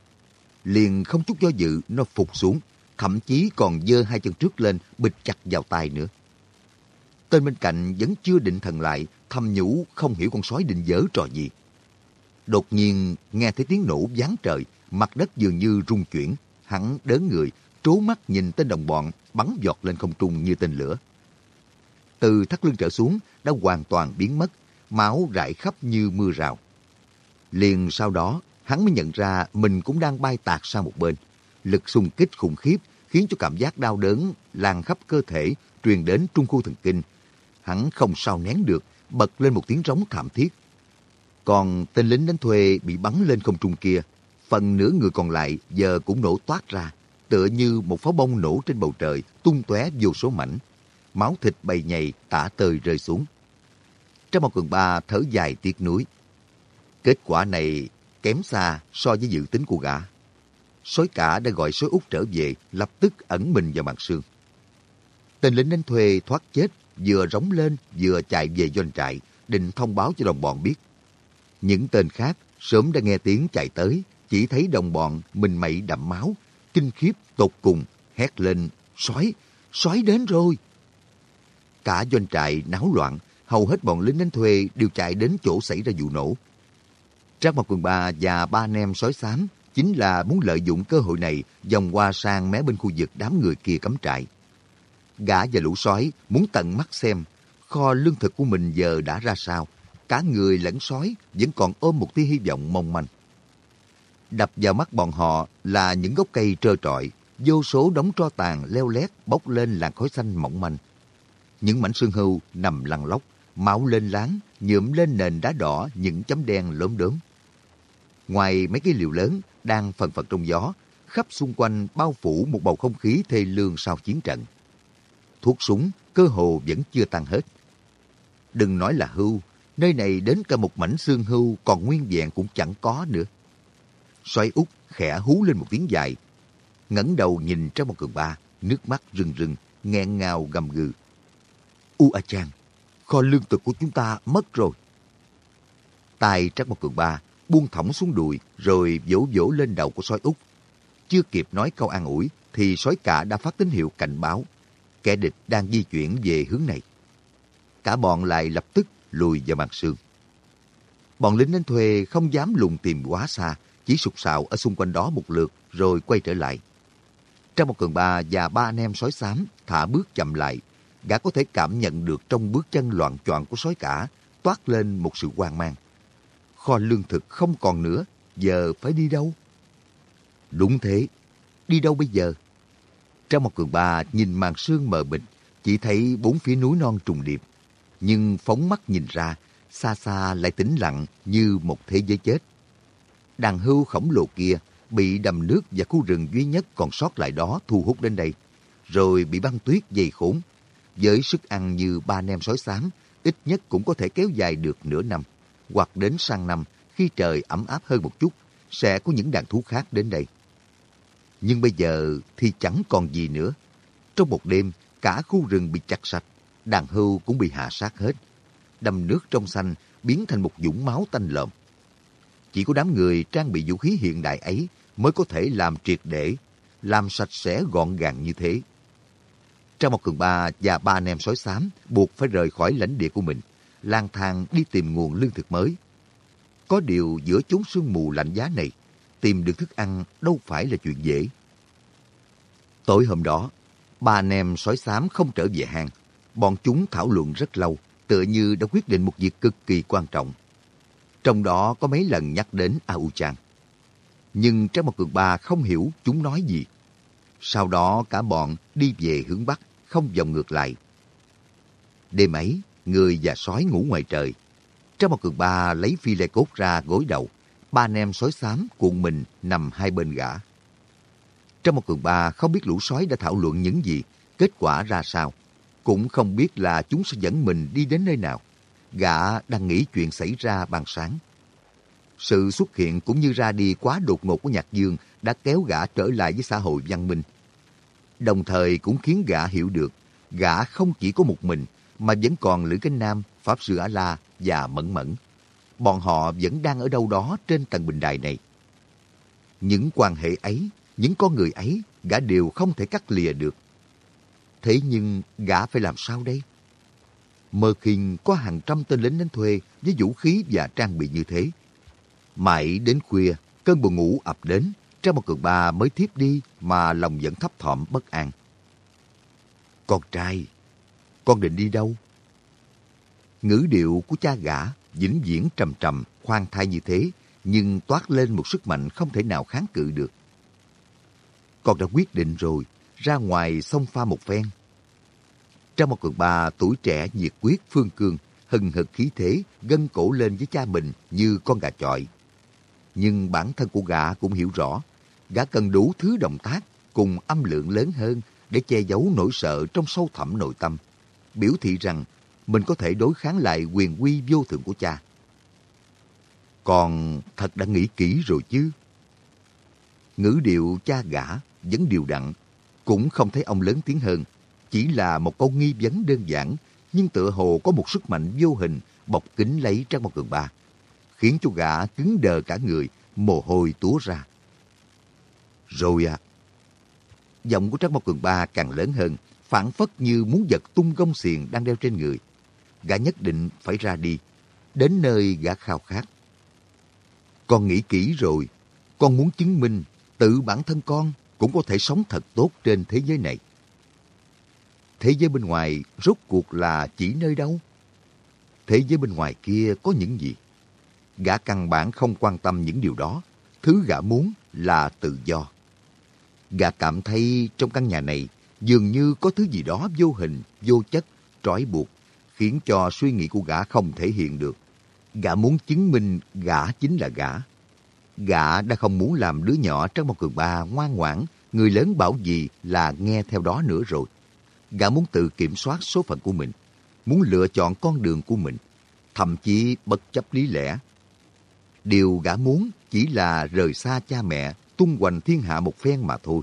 Liền không chút do dự, nó phục xuống, thậm chí còn dơ hai chân trước lên, bịch chặt vào tay nữa. Tên bên cạnh vẫn chưa định thần lại, thầm nhủ không hiểu con sói định dở trò gì. Đột nhiên nghe thấy tiếng nổ giáng trời, mặt đất dường như rung chuyển, hắn đớn người, trố mắt nhìn tên đồng bọn bắn giọt lên không trung như tên lửa. Từ thắt lưng trở xuống đã hoàn toàn biến mất, máu rải khắp như mưa rào. Liền sau đó, hắn mới nhận ra mình cũng đang bay tạc sang một bên. Lực xung kích khủng khiếp khiến cho cảm giác đau đớn lan khắp cơ thể, truyền đến trung khu thần kinh. Hắn không sao nén được, bật lên một tiếng rống thảm thiết. Còn tên lính đánh thuê bị bắn lên không trung kia, phần nửa người còn lại giờ cũng nổ toát ra, tựa như một pháo bông nổ trên bầu trời, tung tóe vô số mảnh. Máu thịt bầy nhầy tả tơi rơi xuống. Trong một cường ba thở dài tiếc nuối. Kết quả này kém xa so với dự tính của gã. Sói cả đã gọi sói út trở về, lập tức ẩn mình vào màn sương. Tên lính đánh thuê thoát chết vừa rống lên vừa chạy về doanh trại, định thông báo cho đồng bọn biết. Những tên khác sớm đã nghe tiếng chạy tới, chỉ thấy đồng bọn mình mẩy đậm máu, kinh khiếp tột cùng, hét lên, sói, sói đến rồi. Cả doanh trại náo loạn, hầu hết bọn lính đánh thuê đều chạy đến chỗ xảy ra vụ nổ. Trác Mộc Quần Ba và ba anh em sói xám chính là muốn lợi dụng cơ hội này vòng qua sang mé bên khu vực đám người kia cắm trại. Gã và lũ sói muốn tận mắt xem kho lương thực của mình giờ đã ra sao. Cả người lẫn sói vẫn còn ôm một tia hy vọng mong manh. Đập vào mắt bọn họ là những gốc cây trơ trọi, vô số đống tro tàn leo lét bốc lên làn khói xanh mỏng manh. Những mảnh xương hưu nằm lăn lóc, máu lên láng, nhuộm lên nền đá đỏ những chấm đen lốm đốm. Ngoài mấy cái liều lớn đang phần phật trong gió, khắp xung quanh bao phủ một bầu không khí thê lương sau chiến trận. Thuốc súng cơ hồ vẫn chưa tan hết. Đừng nói là hưu, nơi này đến cả một mảnh xương hưu còn nguyên vẹn cũng chẳng có nữa. Xoay út khẽ hú lên một tiếng dài, ngẩng đầu nhìn trong một cường ba, nước mắt rưng rưng, nghẹn ngào gầm gừ. U A Chang, kho lương thực của chúng ta mất rồi. Tài Trắc một cường ba buông thõng xuống đùi rồi vỗ vỗ lên đầu của sói út. Chưa kịp nói câu an ủi thì sói cả đã phát tín hiệu cảnh báo. Kẻ địch đang di chuyển về hướng này. Cả bọn lại lập tức lùi vào màn sương. Bọn lính đánh thuê không dám lùng tìm quá xa, chỉ sụp sạo ở xung quanh đó một lượt rồi quay trở lại. Trong một cường ba và ba anh em sói xám thả bước chậm lại, gã có thể cảm nhận được trong bước chân loạn choạng của sói cả toát lên một sự hoang mang kho lương thực không còn nữa, giờ phải đi đâu? Đúng thế, đi đâu bây giờ? Trong một cường bà nhìn màn sương mờ mịt, chỉ thấy bốn phía núi non trùng điệp. Nhưng phóng mắt nhìn ra, xa xa lại tĩnh lặng như một thế giới chết. Đàn hưu khổng lồ kia bị đầm nước và khu rừng duy nhất còn sót lại đó thu hút đến đây, rồi bị băng tuyết dày khốn. Với sức ăn như ba nem sói xám, ít nhất cũng có thể kéo dài được nửa năm hoặc đến sang năm khi trời ấm áp hơn một chút, sẽ có những đàn thú khác đến đây. Nhưng bây giờ thì chẳng còn gì nữa. Trong một đêm, cả khu rừng bị chặt sạch, đàn hưu cũng bị hạ sát hết. Đầm nước trong xanh biến thành một dũng máu tanh lợm. Chỉ có đám người trang bị vũ khí hiện đại ấy mới có thể làm triệt để, làm sạch sẽ gọn gàng như thế. Trong một cường ba và ba anh em sói xám buộc phải rời khỏi lãnh địa của mình lang thang đi tìm nguồn lương thực mới. Có điều giữa chốn sương mù lạnh giá này, tìm được thức ăn đâu phải là chuyện dễ. Tối hôm đó, ba anh em sói xám không trở về hang. Bọn chúng thảo luận rất lâu, tựa như đã quyết định một việc cực kỳ quan trọng. Trong đó có mấy lần nhắc đến A U Chan. Nhưng Trang một Cường Ba không hiểu chúng nói gì. Sau đó cả bọn đi về hướng Bắc, không vòng ngược lại. Đêm ấy, người và sói ngủ ngoài trời. Trong một cường ba lấy phi lê cốt ra gối đầu, ba anh em sói xám cuộn mình nằm hai bên gã. Trong một cường ba không biết lũ sói đã thảo luận những gì, kết quả ra sao. Cũng không biết là chúng sẽ dẫn mình đi đến nơi nào. Gã đang nghĩ chuyện xảy ra ban sáng. Sự xuất hiện cũng như ra đi quá đột ngột của Nhạc Dương đã kéo gã trở lại với xã hội văn minh. Đồng thời cũng khiến gã hiểu được, gã không chỉ có một mình, mà vẫn còn Lữ Cánh Nam, Pháp Sư A-La và Mẫn Mẫn. Bọn họ vẫn đang ở đâu đó trên tầng bình đài này. Những quan hệ ấy, những con người ấy, gã đều không thể cắt lìa được. Thế nhưng gã phải làm sao đây? Mơ khinh có hàng trăm tên lính đến thuê với vũ khí và trang bị như thế. Mãi đến khuya, cơn buồn ngủ ập đến, trong một cường ba mới thiếp đi mà lòng vẫn thấp thỏm bất an. Con trai, con định đi đâu? Ngữ điệu của cha gã vĩnh viễn trầm trầm, khoan thai như thế, nhưng toát lên một sức mạnh không thể nào kháng cự được. Con đã quyết định rồi, ra ngoài xông pha một phen. Trong một cường bà tuổi trẻ nhiệt quyết phương cương, hừng hực khí thế, gân cổ lên với cha mình như con gà chọi. Nhưng bản thân của gã cũng hiểu rõ, gã cần đủ thứ động tác cùng âm lượng lớn hơn để che giấu nỗi sợ trong sâu thẳm nội tâm biểu thị rằng mình có thể đối kháng lại quyền quy vô thượng của cha. Còn thật đã nghĩ kỹ rồi chứ. Ngữ điệu cha gã vẫn điều đặn, cũng không thấy ông lớn tiếng hơn. Chỉ là một câu nghi vấn đơn giản, nhưng tựa hồ có một sức mạnh vô hình bọc kín lấy Trang Mộc Cường Ba, khiến cho gã cứng đờ cả người, mồ hôi túa ra. Rồi à, giọng của Trác Mộc Cường Ba càng lớn hơn, phản phất như muốn giật tung gông xiềng đang đeo trên người. Gã nhất định phải ra đi, đến nơi gã khao khát. Con nghĩ kỹ rồi, con muốn chứng minh tự bản thân con cũng có thể sống thật tốt trên thế giới này. Thế giới bên ngoài rốt cuộc là chỉ nơi đâu? Thế giới bên ngoài kia có những gì? Gã căn bản không quan tâm những điều đó. Thứ gã muốn là tự do. Gã cảm thấy trong căn nhà này dường như có thứ gì đó vô hình, vô chất, trói buộc, khiến cho suy nghĩ của gã không thể hiện được. Gã muốn chứng minh gã chính là gã. Gã đã không muốn làm đứa nhỏ trong một cường ba ngoan ngoãn, người lớn bảo gì là nghe theo đó nữa rồi. Gã muốn tự kiểm soát số phận của mình, muốn lựa chọn con đường của mình, thậm chí bất chấp lý lẽ. Điều gã muốn chỉ là rời xa cha mẹ, tung hoành thiên hạ một phen mà thôi.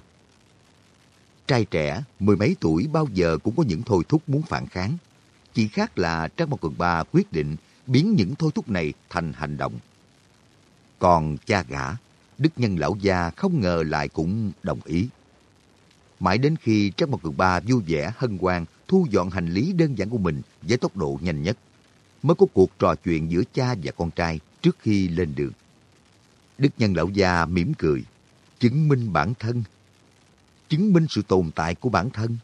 Trai trẻ, mười mấy tuổi bao giờ cũng có những thôi thúc muốn phản kháng. Chỉ khác là Trang Mộc Cường Ba quyết định biến những thôi thúc này thành hành động. Còn cha gã, Đức Nhân Lão Gia không ngờ lại cũng đồng ý. Mãi đến khi Trang Mộc Cường Ba vui vẻ hân hoan thu dọn hành lý đơn giản của mình với tốc độ nhanh nhất, mới có cuộc trò chuyện giữa cha và con trai trước khi lên đường. Đức Nhân Lão Gia mỉm cười, chứng minh bản thân, chứng minh sự tồn tại của bản thân.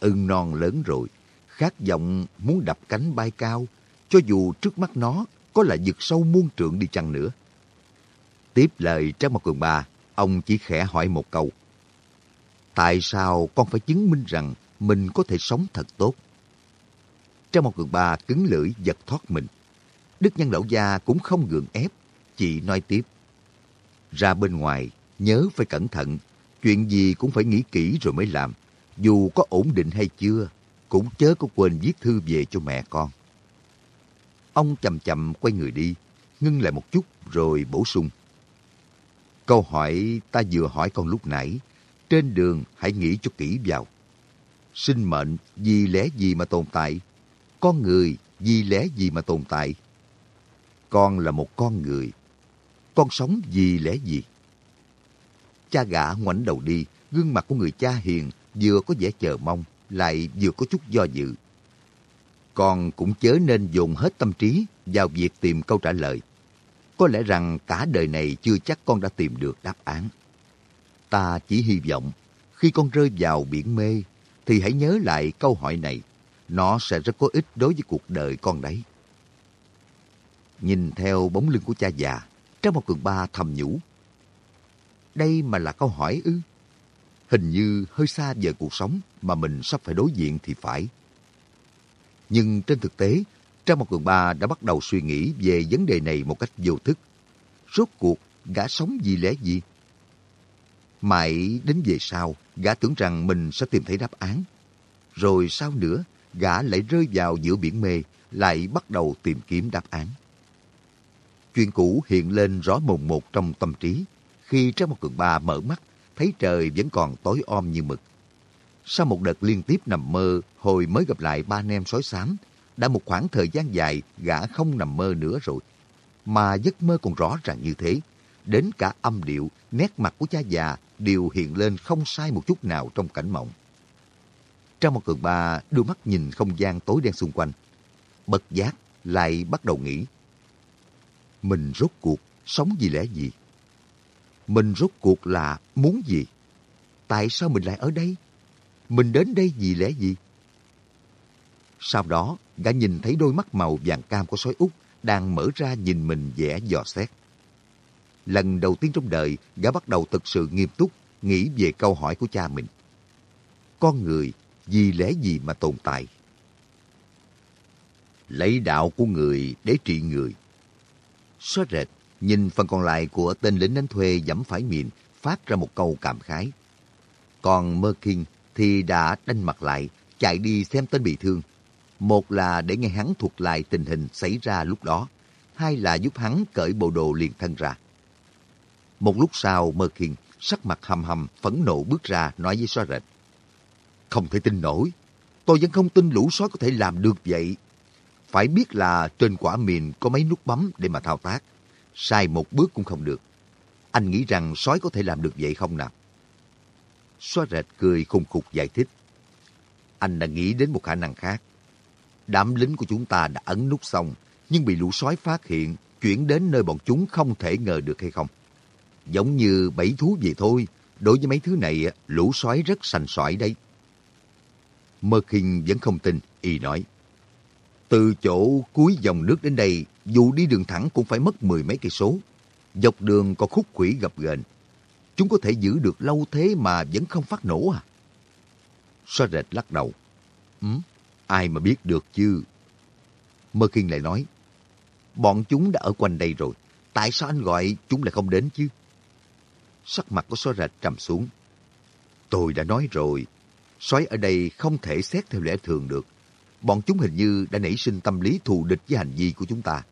Ưng non lớn rồi, khát vọng muốn đập cánh bay cao, cho dù trước mắt nó có là vực sâu muôn trượng đi chăng nữa. Tiếp lời Trang Mộc Cường bà, ông chỉ khẽ hỏi một câu. Tại sao con phải chứng minh rằng mình có thể sống thật tốt? Trang Mộc Cường bà cứng lưỡi giật thoát mình. Đức Nhân Lão Gia cũng không gượng ép, chỉ nói tiếp. Ra bên ngoài, nhớ phải cẩn thận, chuyện gì cũng phải nghĩ kỹ rồi mới làm. Dù có ổn định hay chưa, cũng chớ có quên viết thư về cho mẹ con. Ông chậm chậm quay người đi, ngưng lại một chút rồi bổ sung. Câu hỏi ta vừa hỏi con lúc nãy, trên đường hãy nghĩ cho kỹ vào. Sinh mệnh vì lẽ gì mà tồn tại? Con người vì lẽ gì mà tồn tại? Con là một con người. Con sống vì lẽ gì? Cha gã ngoảnh đầu đi, gương mặt của người cha hiền vừa có vẻ chờ mong, lại vừa có chút do dự. Con cũng chớ nên dồn hết tâm trí vào việc tìm câu trả lời. Có lẽ rằng cả đời này chưa chắc con đã tìm được đáp án. Ta chỉ hy vọng khi con rơi vào biển mê thì hãy nhớ lại câu hỏi này. Nó sẽ rất có ích đối với cuộc đời con đấy. Nhìn theo bóng lưng của cha già, trong một cường ba thầm nhủ. Đây mà là câu hỏi ư? Hình như hơi xa vời cuộc sống mà mình sắp phải đối diện thì phải. Nhưng trên thực tế, Trang một cường ba đã bắt đầu suy nghĩ về vấn đề này một cách vô thức. Rốt cuộc, gã sống vì lẽ gì? Mãi đến về sau, gã tưởng rằng mình sẽ tìm thấy đáp án. Rồi sau nữa, gã lại rơi vào giữa biển mê, lại bắt đầu tìm kiếm đáp án. Chuyện cũ hiện lên rõ mồn một trong tâm trí. Khi Trang một cường ba mở mắt, thấy trời vẫn còn tối om như mực. Sau một đợt liên tiếp nằm mơ, hồi mới gặp lại ba anh em sói xám, đã một khoảng thời gian dài gã không nằm mơ nữa rồi. Mà giấc mơ còn rõ ràng như thế. Đến cả âm điệu, nét mặt của cha già đều hiện lên không sai một chút nào trong cảnh mộng. Trong một cường ba đưa mắt nhìn không gian tối đen xung quanh. Bật giác lại bắt đầu nghĩ. Mình rốt cuộc sống vì lẽ gì? Mình rốt cuộc là muốn gì? Tại sao mình lại ở đây? Mình đến đây vì lẽ gì? Sau đó, gã nhìn thấy đôi mắt màu vàng cam của sói út đang mở ra nhìn mình vẻ dò xét. Lần đầu tiên trong đời, gã bắt đầu thực sự nghiêm túc nghĩ về câu hỏi của cha mình. Con người vì lẽ gì mà tồn tại? Lấy đạo của người để trị người. Xóa rệt, nhìn phần còn lại của tên lính đánh thuê dẫm phải miệng, phát ra một câu cảm khái. Còn Mơ Kinh thì đã đanh mặt lại, chạy đi xem tên bị thương. Một là để nghe hắn thuật lại tình hình xảy ra lúc đó, hai là giúp hắn cởi bộ đồ liền thân ra. Một lúc sau, Mơ Kinh sắc mặt hầm hầm, phẫn nộ bước ra nói với xóa rệt. Không thể tin nổi. Tôi vẫn không tin lũ sói có thể làm được vậy. Phải biết là trên quả mìn có mấy nút bấm để mà thao tác. Sai một bước cũng không được. Anh nghĩ rằng sói có thể làm được vậy không nào? Xóa rệt cười khùng khục giải thích. Anh đã nghĩ đến một khả năng khác. Đám lính của chúng ta đã ấn nút xong, nhưng bị lũ sói phát hiện, chuyển đến nơi bọn chúng không thể ngờ được hay không. Giống như bẫy thú vậy thôi, đối với mấy thứ này, lũ sói rất sành sỏi đấy. Mơ Kinh vẫn không tin, y nói. Từ chỗ cuối dòng nước đến đây, dù đi đường thẳng cũng phải mất mười mấy cây số. Dọc đường có khúc quỷ gập ghềnh. Chúng có thể giữ được lâu thế mà vẫn không phát nổ à? Xoa rệt lắc đầu. Ừ, ai mà biết được chứ? Mơ Kinh lại nói. Bọn chúng đã ở quanh đây rồi. Tại sao anh gọi chúng lại không đến chứ? Sắc mặt của xoa rệt trầm xuống. Tôi đã nói rồi, sói ở đây không thể xét theo lẽ thường được. Bọn chúng hình như đã nảy sinh tâm lý thù địch với hành vi của chúng ta.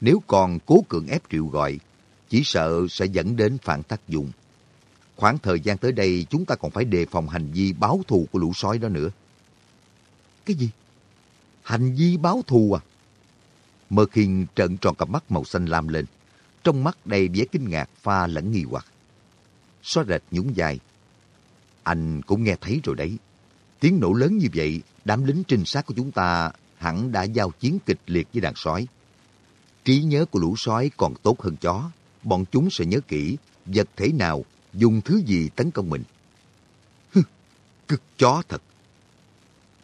Nếu còn cố cưỡng ép triệu gọi, chỉ sợ sẽ dẫn đến phản tác dụng. Khoảng thời gian tới đây chúng ta còn phải đề phòng hành vi báo thù của lũ sói đó nữa. Cái gì? Hành vi báo thù à? Mơ khiên trợn tròn cặp mắt màu xanh lam lên. Trong mắt đầy vẻ kinh ngạc pha lẫn nghi hoặc. Xóa rệt nhúng dài. Anh cũng nghe thấy rồi đấy. Tiếng nổ lớn như vậy, đám lính trinh sát của chúng ta hẳn đã giao chiến kịch liệt với đàn sói. Trí nhớ của lũ sói còn tốt hơn chó. Bọn chúng sẽ nhớ kỹ vật thể nào dùng thứ gì tấn công mình. Hừ, cực chó thật.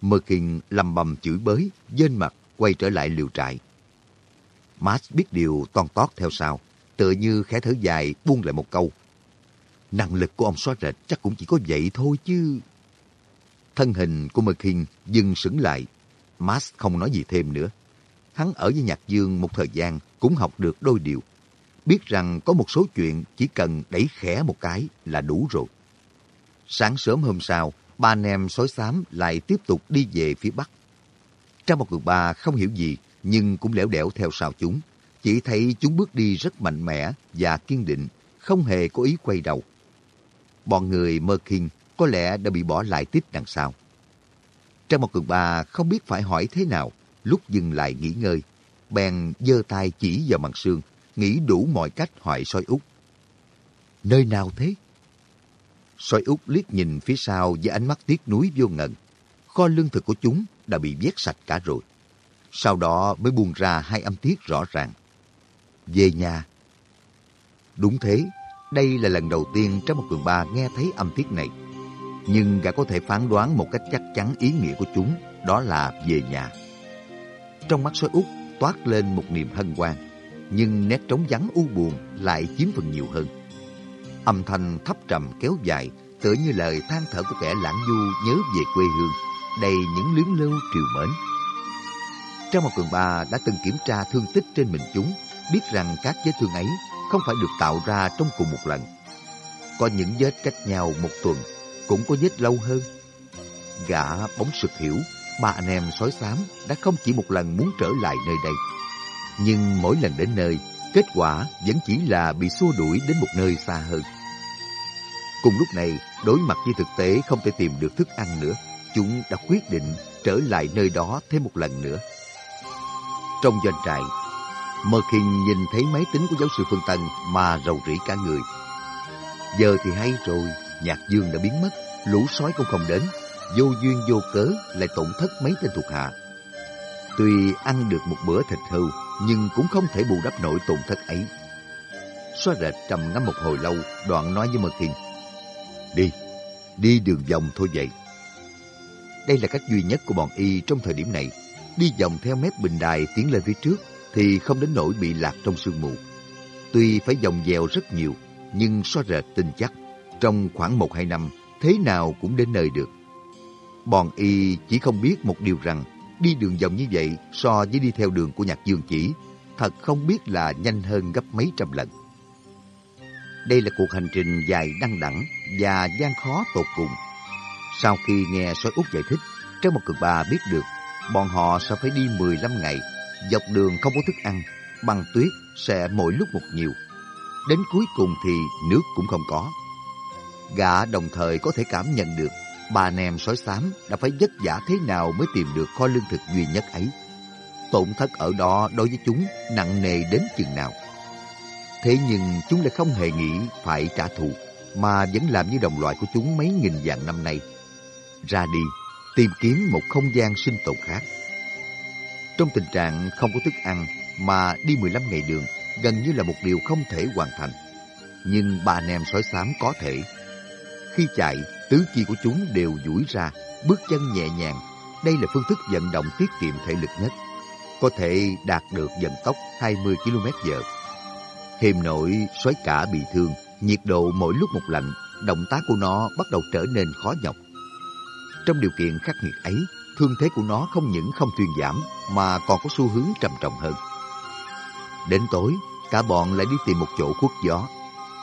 Mơ Kinh lầm bầm chửi bới, dên mặt, quay trở lại liều trại. Max biết điều toan tót theo sau, tựa như khẽ thở dài buông lại một câu. Năng lực của ông xóa rệt chắc cũng chỉ có vậy thôi chứ. Thân hình của Mơ Kinh dừng sững lại. Max không nói gì thêm nữa. Hắn ở với Nhạc Dương một thời gian cũng học được đôi điều biết rằng có một số chuyện chỉ cần đẩy khẽ một cái là đủ rồi. Sáng sớm hôm sau, ba anh em sói xám lại tiếp tục đi về phía bắc. Trong một người ba không hiểu gì, nhưng cũng lẻo đẻo theo sau chúng. Chỉ thấy chúng bước đi rất mạnh mẽ và kiên định, không hề có ý quay đầu. Bọn người Mơ Kinh có lẽ đã bị bỏ lại tiếp đằng sau. Trong một cường ba không biết phải hỏi thế nào, lúc dừng lại nghỉ ngơi, bèn giơ tay chỉ vào mặt xương, nghĩ đủ mọi cách hỏi soi út. Nơi nào thế? Soi út liếc nhìn phía sau với ánh mắt tiếc nuối vô ngần. Kho lương thực của chúng đã bị vét sạch cả rồi. Sau đó mới buông ra hai âm tiết rõ ràng. Về nhà. Đúng thế, đây là lần đầu tiên trong một cường ba nghe thấy âm tiết này. Nhưng gã có thể phán đoán một cách chắc chắn ý nghĩa của chúng, đó là về nhà. Trong mắt soi út toát lên một niềm hân hoan nhưng nét trống vắng u buồn lại chiếm phần nhiều hơn. Âm thanh thấp trầm kéo dài, tựa như lời than thở của kẻ lãng du nhớ về quê hương, đầy những luyến lưu triều mến. Trong một tuần ba đã từng kiểm tra thương tích trên mình chúng, biết rằng các vết thương ấy không phải được tạo ra trong cùng một lần. Có những vết cách nhau một tuần, cũng có vết lâu hơn. Gã bóng sực hiểu, ba anh em sói xám đã không chỉ một lần muốn trở lại nơi đây nhưng mỗi lần đến nơi, kết quả vẫn chỉ là bị xua đuổi đến một nơi xa hơn. Cùng lúc này, đối mặt với thực tế không thể tìm được thức ăn nữa, chúng đã quyết định trở lại nơi đó thêm một lần nữa. Trong doanh trại, Mơ Kinh nhìn thấy máy tính của giáo sư Phương Tân mà rầu rĩ cả người. Giờ thì hay rồi, Nhạc Dương đã biến mất, lũ sói cũng không đến, vô duyên vô cớ lại tổn thất mấy tên thuộc hạ. Tuy ăn được một bữa thịt hưu, nhưng cũng không thể bù đắp nổi tổn thất ấy. Xóa rệt trầm ngắm một hồi lâu, đoạn nói với Mơ Kiên. Đi, đi đường vòng thôi vậy. Đây là cách duy nhất của bọn y trong thời điểm này. Đi vòng theo mép bình đài tiến lên phía trước thì không đến nỗi bị lạc trong sương mù. Tuy phải vòng dèo rất nhiều, nhưng xóa rệt tin chắc trong khoảng một hai năm thế nào cũng đến nơi được. Bọn y chỉ không biết một điều rằng Đi đường vòng như vậy so với đi theo đường của Nhạc Dương chỉ, thật không biết là nhanh hơn gấp mấy trăm lần. Đây là cuộc hành trình dài đăng đẳng và gian khó tột cùng. Sau khi nghe sói út giải thích, trong một cực bà biết được bọn họ sẽ phải đi 15 ngày, dọc đường không có thức ăn, băng tuyết sẽ mỗi lúc một nhiều. Đến cuối cùng thì nước cũng không có. Gã đồng thời có thể cảm nhận được ba anh em sói xám đã phải vất vả thế nào mới tìm được kho lương thực duy nhất ấy. Tổn thất ở đó đối với chúng nặng nề đến chừng nào. Thế nhưng chúng lại không hề nghĩ phải trả thù, mà vẫn làm như đồng loại của chúng mấy nghìn vạn năm nay. Ra đi, tìm kiếm một không gian sinh tồn khác. Trong tình trạng không có thức ăn mà đi 15 ngày đường gần như là một điều không thể hoàn thành. Nhưng ba anh em sói xám có thể. Khi chạy, tứ chi của chúng đều duỗi ra, bước chân nhẹ nhàng. Đây là phương thức vận động tiết kiệm thể lực nhất. Có thể đạt được vận tốc 20 km h Hiềm nội sói cả bị thương, nhiệt độ mỗi lúc một lạnh, động tác của nó bắt đầu trở nên khó nhọc. Trong điều kiện khắc nghiệt ấy, thương thế của nó không những không thuyên giảm mà còn có xu hướng trầm trọng hơn. Đến tối, cả bọn lại đi tìm một chỗ khuất gió.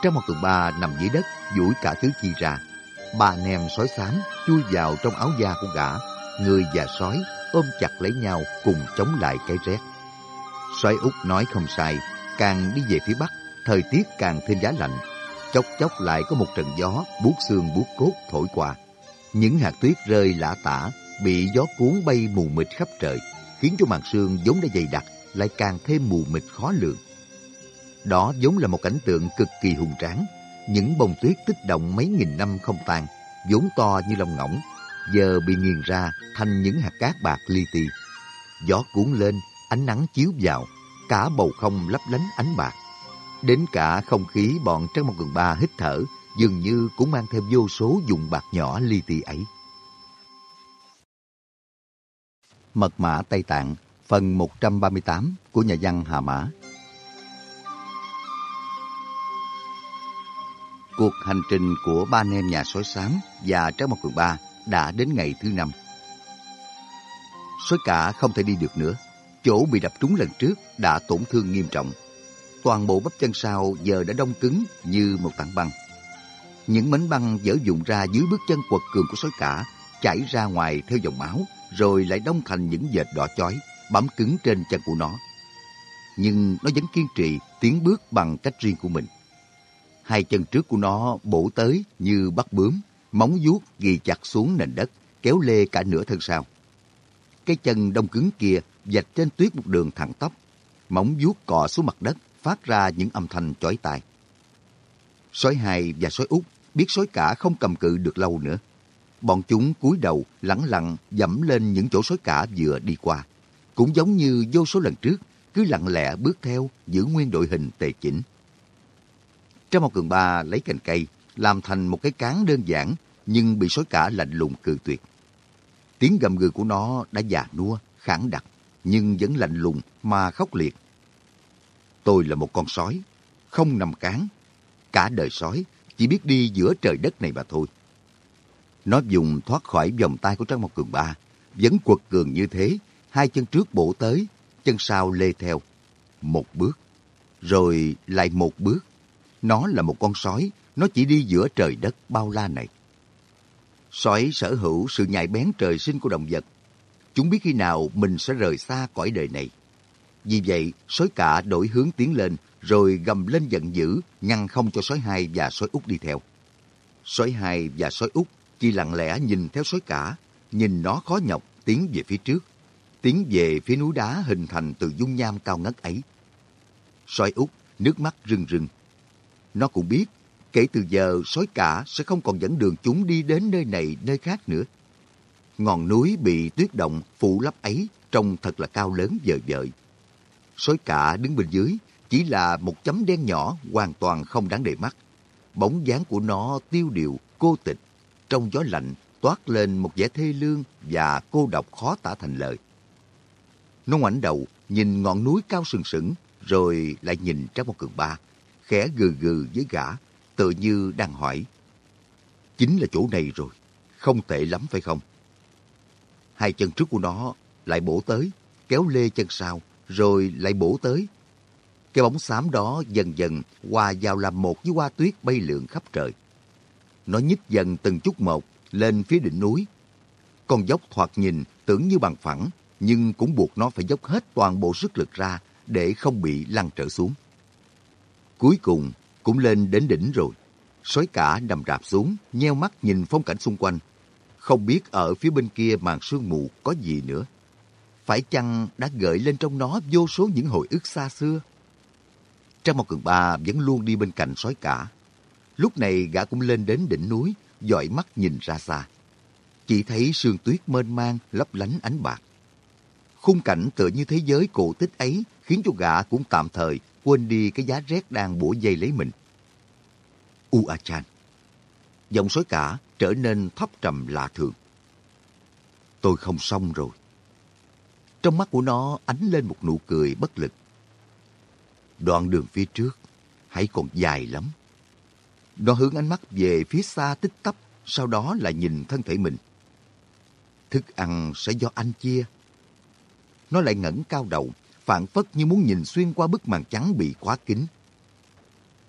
Trong một tuần ba nằm dưới đất, duỗi cả tứ chi ra. Ba nem sói xám chui vào trong áo da của gã. Người và sói ôm chặt lấy nhau cùng chống lại cái rét. Sói út nói không sai, càng đi về phía bắc, thời tiết càng thêm giá lạnh. Chốc chốc lại có một trận gió buốt xương buốt cốt thổi qua. Những hạt tuyết rơi lả tả, bị gió cuốn bay mù mịt khắp trời, khiến cho màn sương vốn đã dày đặc lại càng thêm mù mịt khó lường. Đó giống là một cảnh tượng cực kỳ hùng tráng. Những bông tuyết tích động mấy nghìn năm không tan, vốn to như lông ngỗng, giờ bị nghiền ra thành những hạt cát bạc li ti. Gió cuốn lên, ánh nắng chiếu vào, cả bầu không lấp lánh ánh bạc. Đến cả không khí bọn trong một gần ba hít thở, dường như cũng mang thêm vô số dùng bạc nhỏ li ti ấy. Mật mã Tây Tạng, phần 138 của nhà văn Hà Mã. Cuộc hành trình của ba anh em nhà sói xám và trái một cường ba đã đến ngày thứ năm. Sói cả không thể đi được nữa. Chỗ bị đập trúng lần trước đã tổn thương nghiêm trọng. Toàn bộ bắp chân sau giờ đã đông cứng như một tảng băng. Những mảnh băng dở dụng ra dưới bước chân quật cường của sói cả chảy ra ngoài theo dòng máu, rồi lại đông thành những vệt đỏ chói, bám cứng trên chân của nó. Nhưng nó vẫn kiên trì tiến bước bằng cách riêng của mình. Hai chân trước của nó bổ tới như bắt bướm, móng vuốt ghi chặt xuống nền đất, kéo lê cả nửa thân sau. Cái chân đông cứng kia dạch trên tuyết một đường thẳng tắp, móng vuốt cọ xuống mặt đất, phát ra những âm thanh chói tai. Sói hai và sói út biết sói cả không cầm cự được lâu nữa. Bọn chúng cúi đầu lẳng lặng dẫm lên những chỗ sói cả vừa đi qua. Cũng giống như vô số lần trước, cứ lặng lẽ bước theo, giữ nguyên đội hình tề chỉnh. Trong một cường ba lấy cành cây, làm thành một cái cán đơn giản, nhưng bị sói cả lạnh lùng cự tuyệt. Tiếng gầm gừ của nó đã già nua, khẳng đặc, nhưng vẫn lạnh lùng mà khốc liệt. Tôi là một con sói, không nằm cán. Cả đời sói chỉ biết đi giữa trời đất này mà thôi. Nó dùng thoát khỏi vòng tay của Trang Mộc Cường Ba, vẫn quật cường như thế, hai chân trước bổ tới, chân sau lê theo. Một bước, rồi lại một bước. Nó là một con sói, nó chỉ đi giữa trời đất bao la này. Sói sở hữu sự nhạy bén trời sinh của động vật. Chúng biết khi nào mình sẽ rời xa cõi đời này. Vì vậy, sói cả đổi hướng tiến lên, rồi gầm lên giận dữ, ngăn không cho sói hai và sói út đi theo. Sói hai và sói út chỉ lặng lẽ nhìn theo sói cả, nhìn nó khó nhọc tiến về phía trước, tiến về phía núi đá hình thành từ dung nham cao ngất ấy. Sói út, nước mắt rưng rưng. Nó cũng biết, kể từ giờ sói cả sẽ không còn dẫn đường chúng đi đến nơi này nơi khác nữa. Ngọn núi bị tuyết động phủ lấp ấy trông thật là cao lớn vời vợi. Sói cả đứng bên dưới chỉ là một chấm đen nhỏ hoàn toàn không đáng để mắt. Bóng dáng của nó tiêu điều, cô tịch, trong gió lạnh toát lên một vẻ thê lương và cô độc khó tả thành lời. Nó ngoảnh đầu, nhìn ngọn núi cao sừng sững, rồi lại nhìn Trang một cường ba, khẽ gừ gừ với gã, tự như đang hỏi. Chính là chỗ này rồi, không tệ lắm phải không? Hai chân trước của nó lại bổ tới, kéo lê chân sau, rồi lại bổ tới. Cái bóng xám đó dần dần hòa vào làm một với hoa tuyết bay lượn khắp trời. Nó nhích dần từng chút một lên phía đỉnh núi. Con dốc thoạt nhìn tưởng như bằng phẳng, nhưng cũng buộc nó phải dốc hết toàn bộ sức lực ra để không bị lăn trở xuống. Cuối cùng cũng lên đến đỉnh rồi. Sói cả nằm rạp xuống, nheo mắt nhìn phong cảnh xung quanh. Không biết ở phía bên kia màn sương mù có gì nữa. Phải chăng đã gợi lên trong nó vô số những hồi ức xa xưa? Trang một cường ba vẫn luôn đi bên cạnh sói cả. Lúc này gã cũng lên đến đỉnh núi, dõi mắt nhìn ra xa. Chỉ thấy sương tuyết mênh mang, lấp lánh ánh bạc. Khung cảnh tựa như thế giới cổ tích ấy khiến cho gã cũng tạm thời quên đi cái giá rét đang bủa dây lấy mình. U A Chan. Giọng sói cả trở nên thấp trầm lạ thường. Tôi không xong rồi. Trong mắt của nó ánh lên một nụ cười bất lực. Đoạn đường phía trước hãy còn dài lắm. Nó hướng ánh mắt về phía xa tích tắp, sau đó là nhìn thân thể mình. Thức ăn sẽ do anh chia. Nó lại ngẩng cao đầu, phản phất như muốn nhìn xuyên qua bức màn trắng bị khóa kín.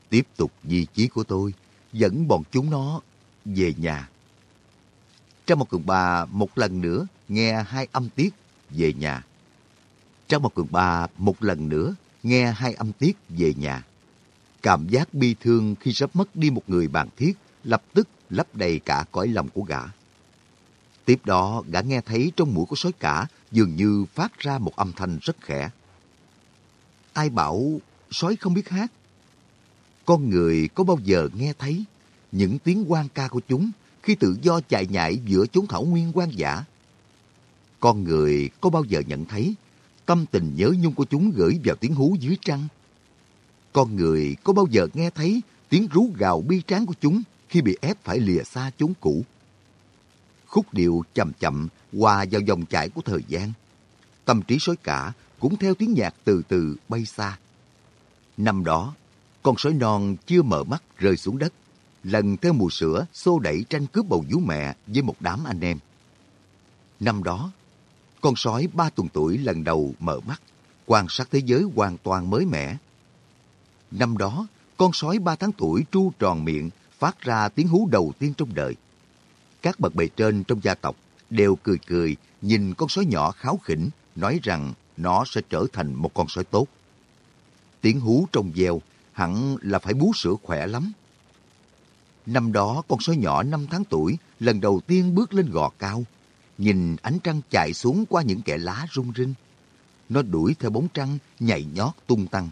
Tiếp tục di chí của tôi, dẫn bọn chúng nó về nhà. Trong một cường ba một lần nữa nghe hai âm tiết về nhà. Trong một cường ba một lần nữa nghe hai âm tiết về nhà. Cảm giác bi thương khi sắp mất đi một người bạn thiết lập tức lấp đầy cả cõi lòng của gã. Tiếp đó, gã nghe thấy trong mũi của sói cả dường như phát ra một âm thanh rất khẽ. Ai bảo sói không biết hát? Con người có bao giờ nghe thấy những tiếng quan ca của chúng khi tự do chạy nhảy giữa chốn thảo nguyên quan dã? Con người có bao giờ nhận thấy tâm tình nhớ nhung của chúng gửi vào tiếng hú dưới trăng? Con người có bao giờ nghe thấy tiếng rú gào bi tráng của chúng khi bị ép phải lìa xa chốn cũ? Khúc điệu chậm chậm hòa vào dòng chảy của thời gian. Tâm trí sói cả cũng theo tiếng nhạc từ từ bay xa. Năm đó, con sói non chưa mở mắt rơi xuống đất, lần theo mùa sữa xô đẩy tranh cướp bầu vú mẹ với một đám anh em. Năm đó, con sói ba tuần tuổi lần đầu mở mắt, quan sát thế giới hoàn toàn mới mẻ. Năm đó, con sói ba tháng tuổi tru tròn miệng, phát ra tiếng hú đầu tiên trong đời. Các bậc bề trên trong gia tộc đều cười cười nhìn con sói nhỏ kháo khỉnh, nói rằng nó sẽ trở thành một con sói tốt. Tiếng hú trong veo hẳn là phải bú sữa khỏe lắm. Năm đó con sói nhỏ năm tháng tuổi lần đầu tiên bước lên gò cao, nhìn ánh trăng chạy xuống qua những kẻ lá rung rinh. Nó đuổi theo bóng trăng, nhảy nhót tung tăng.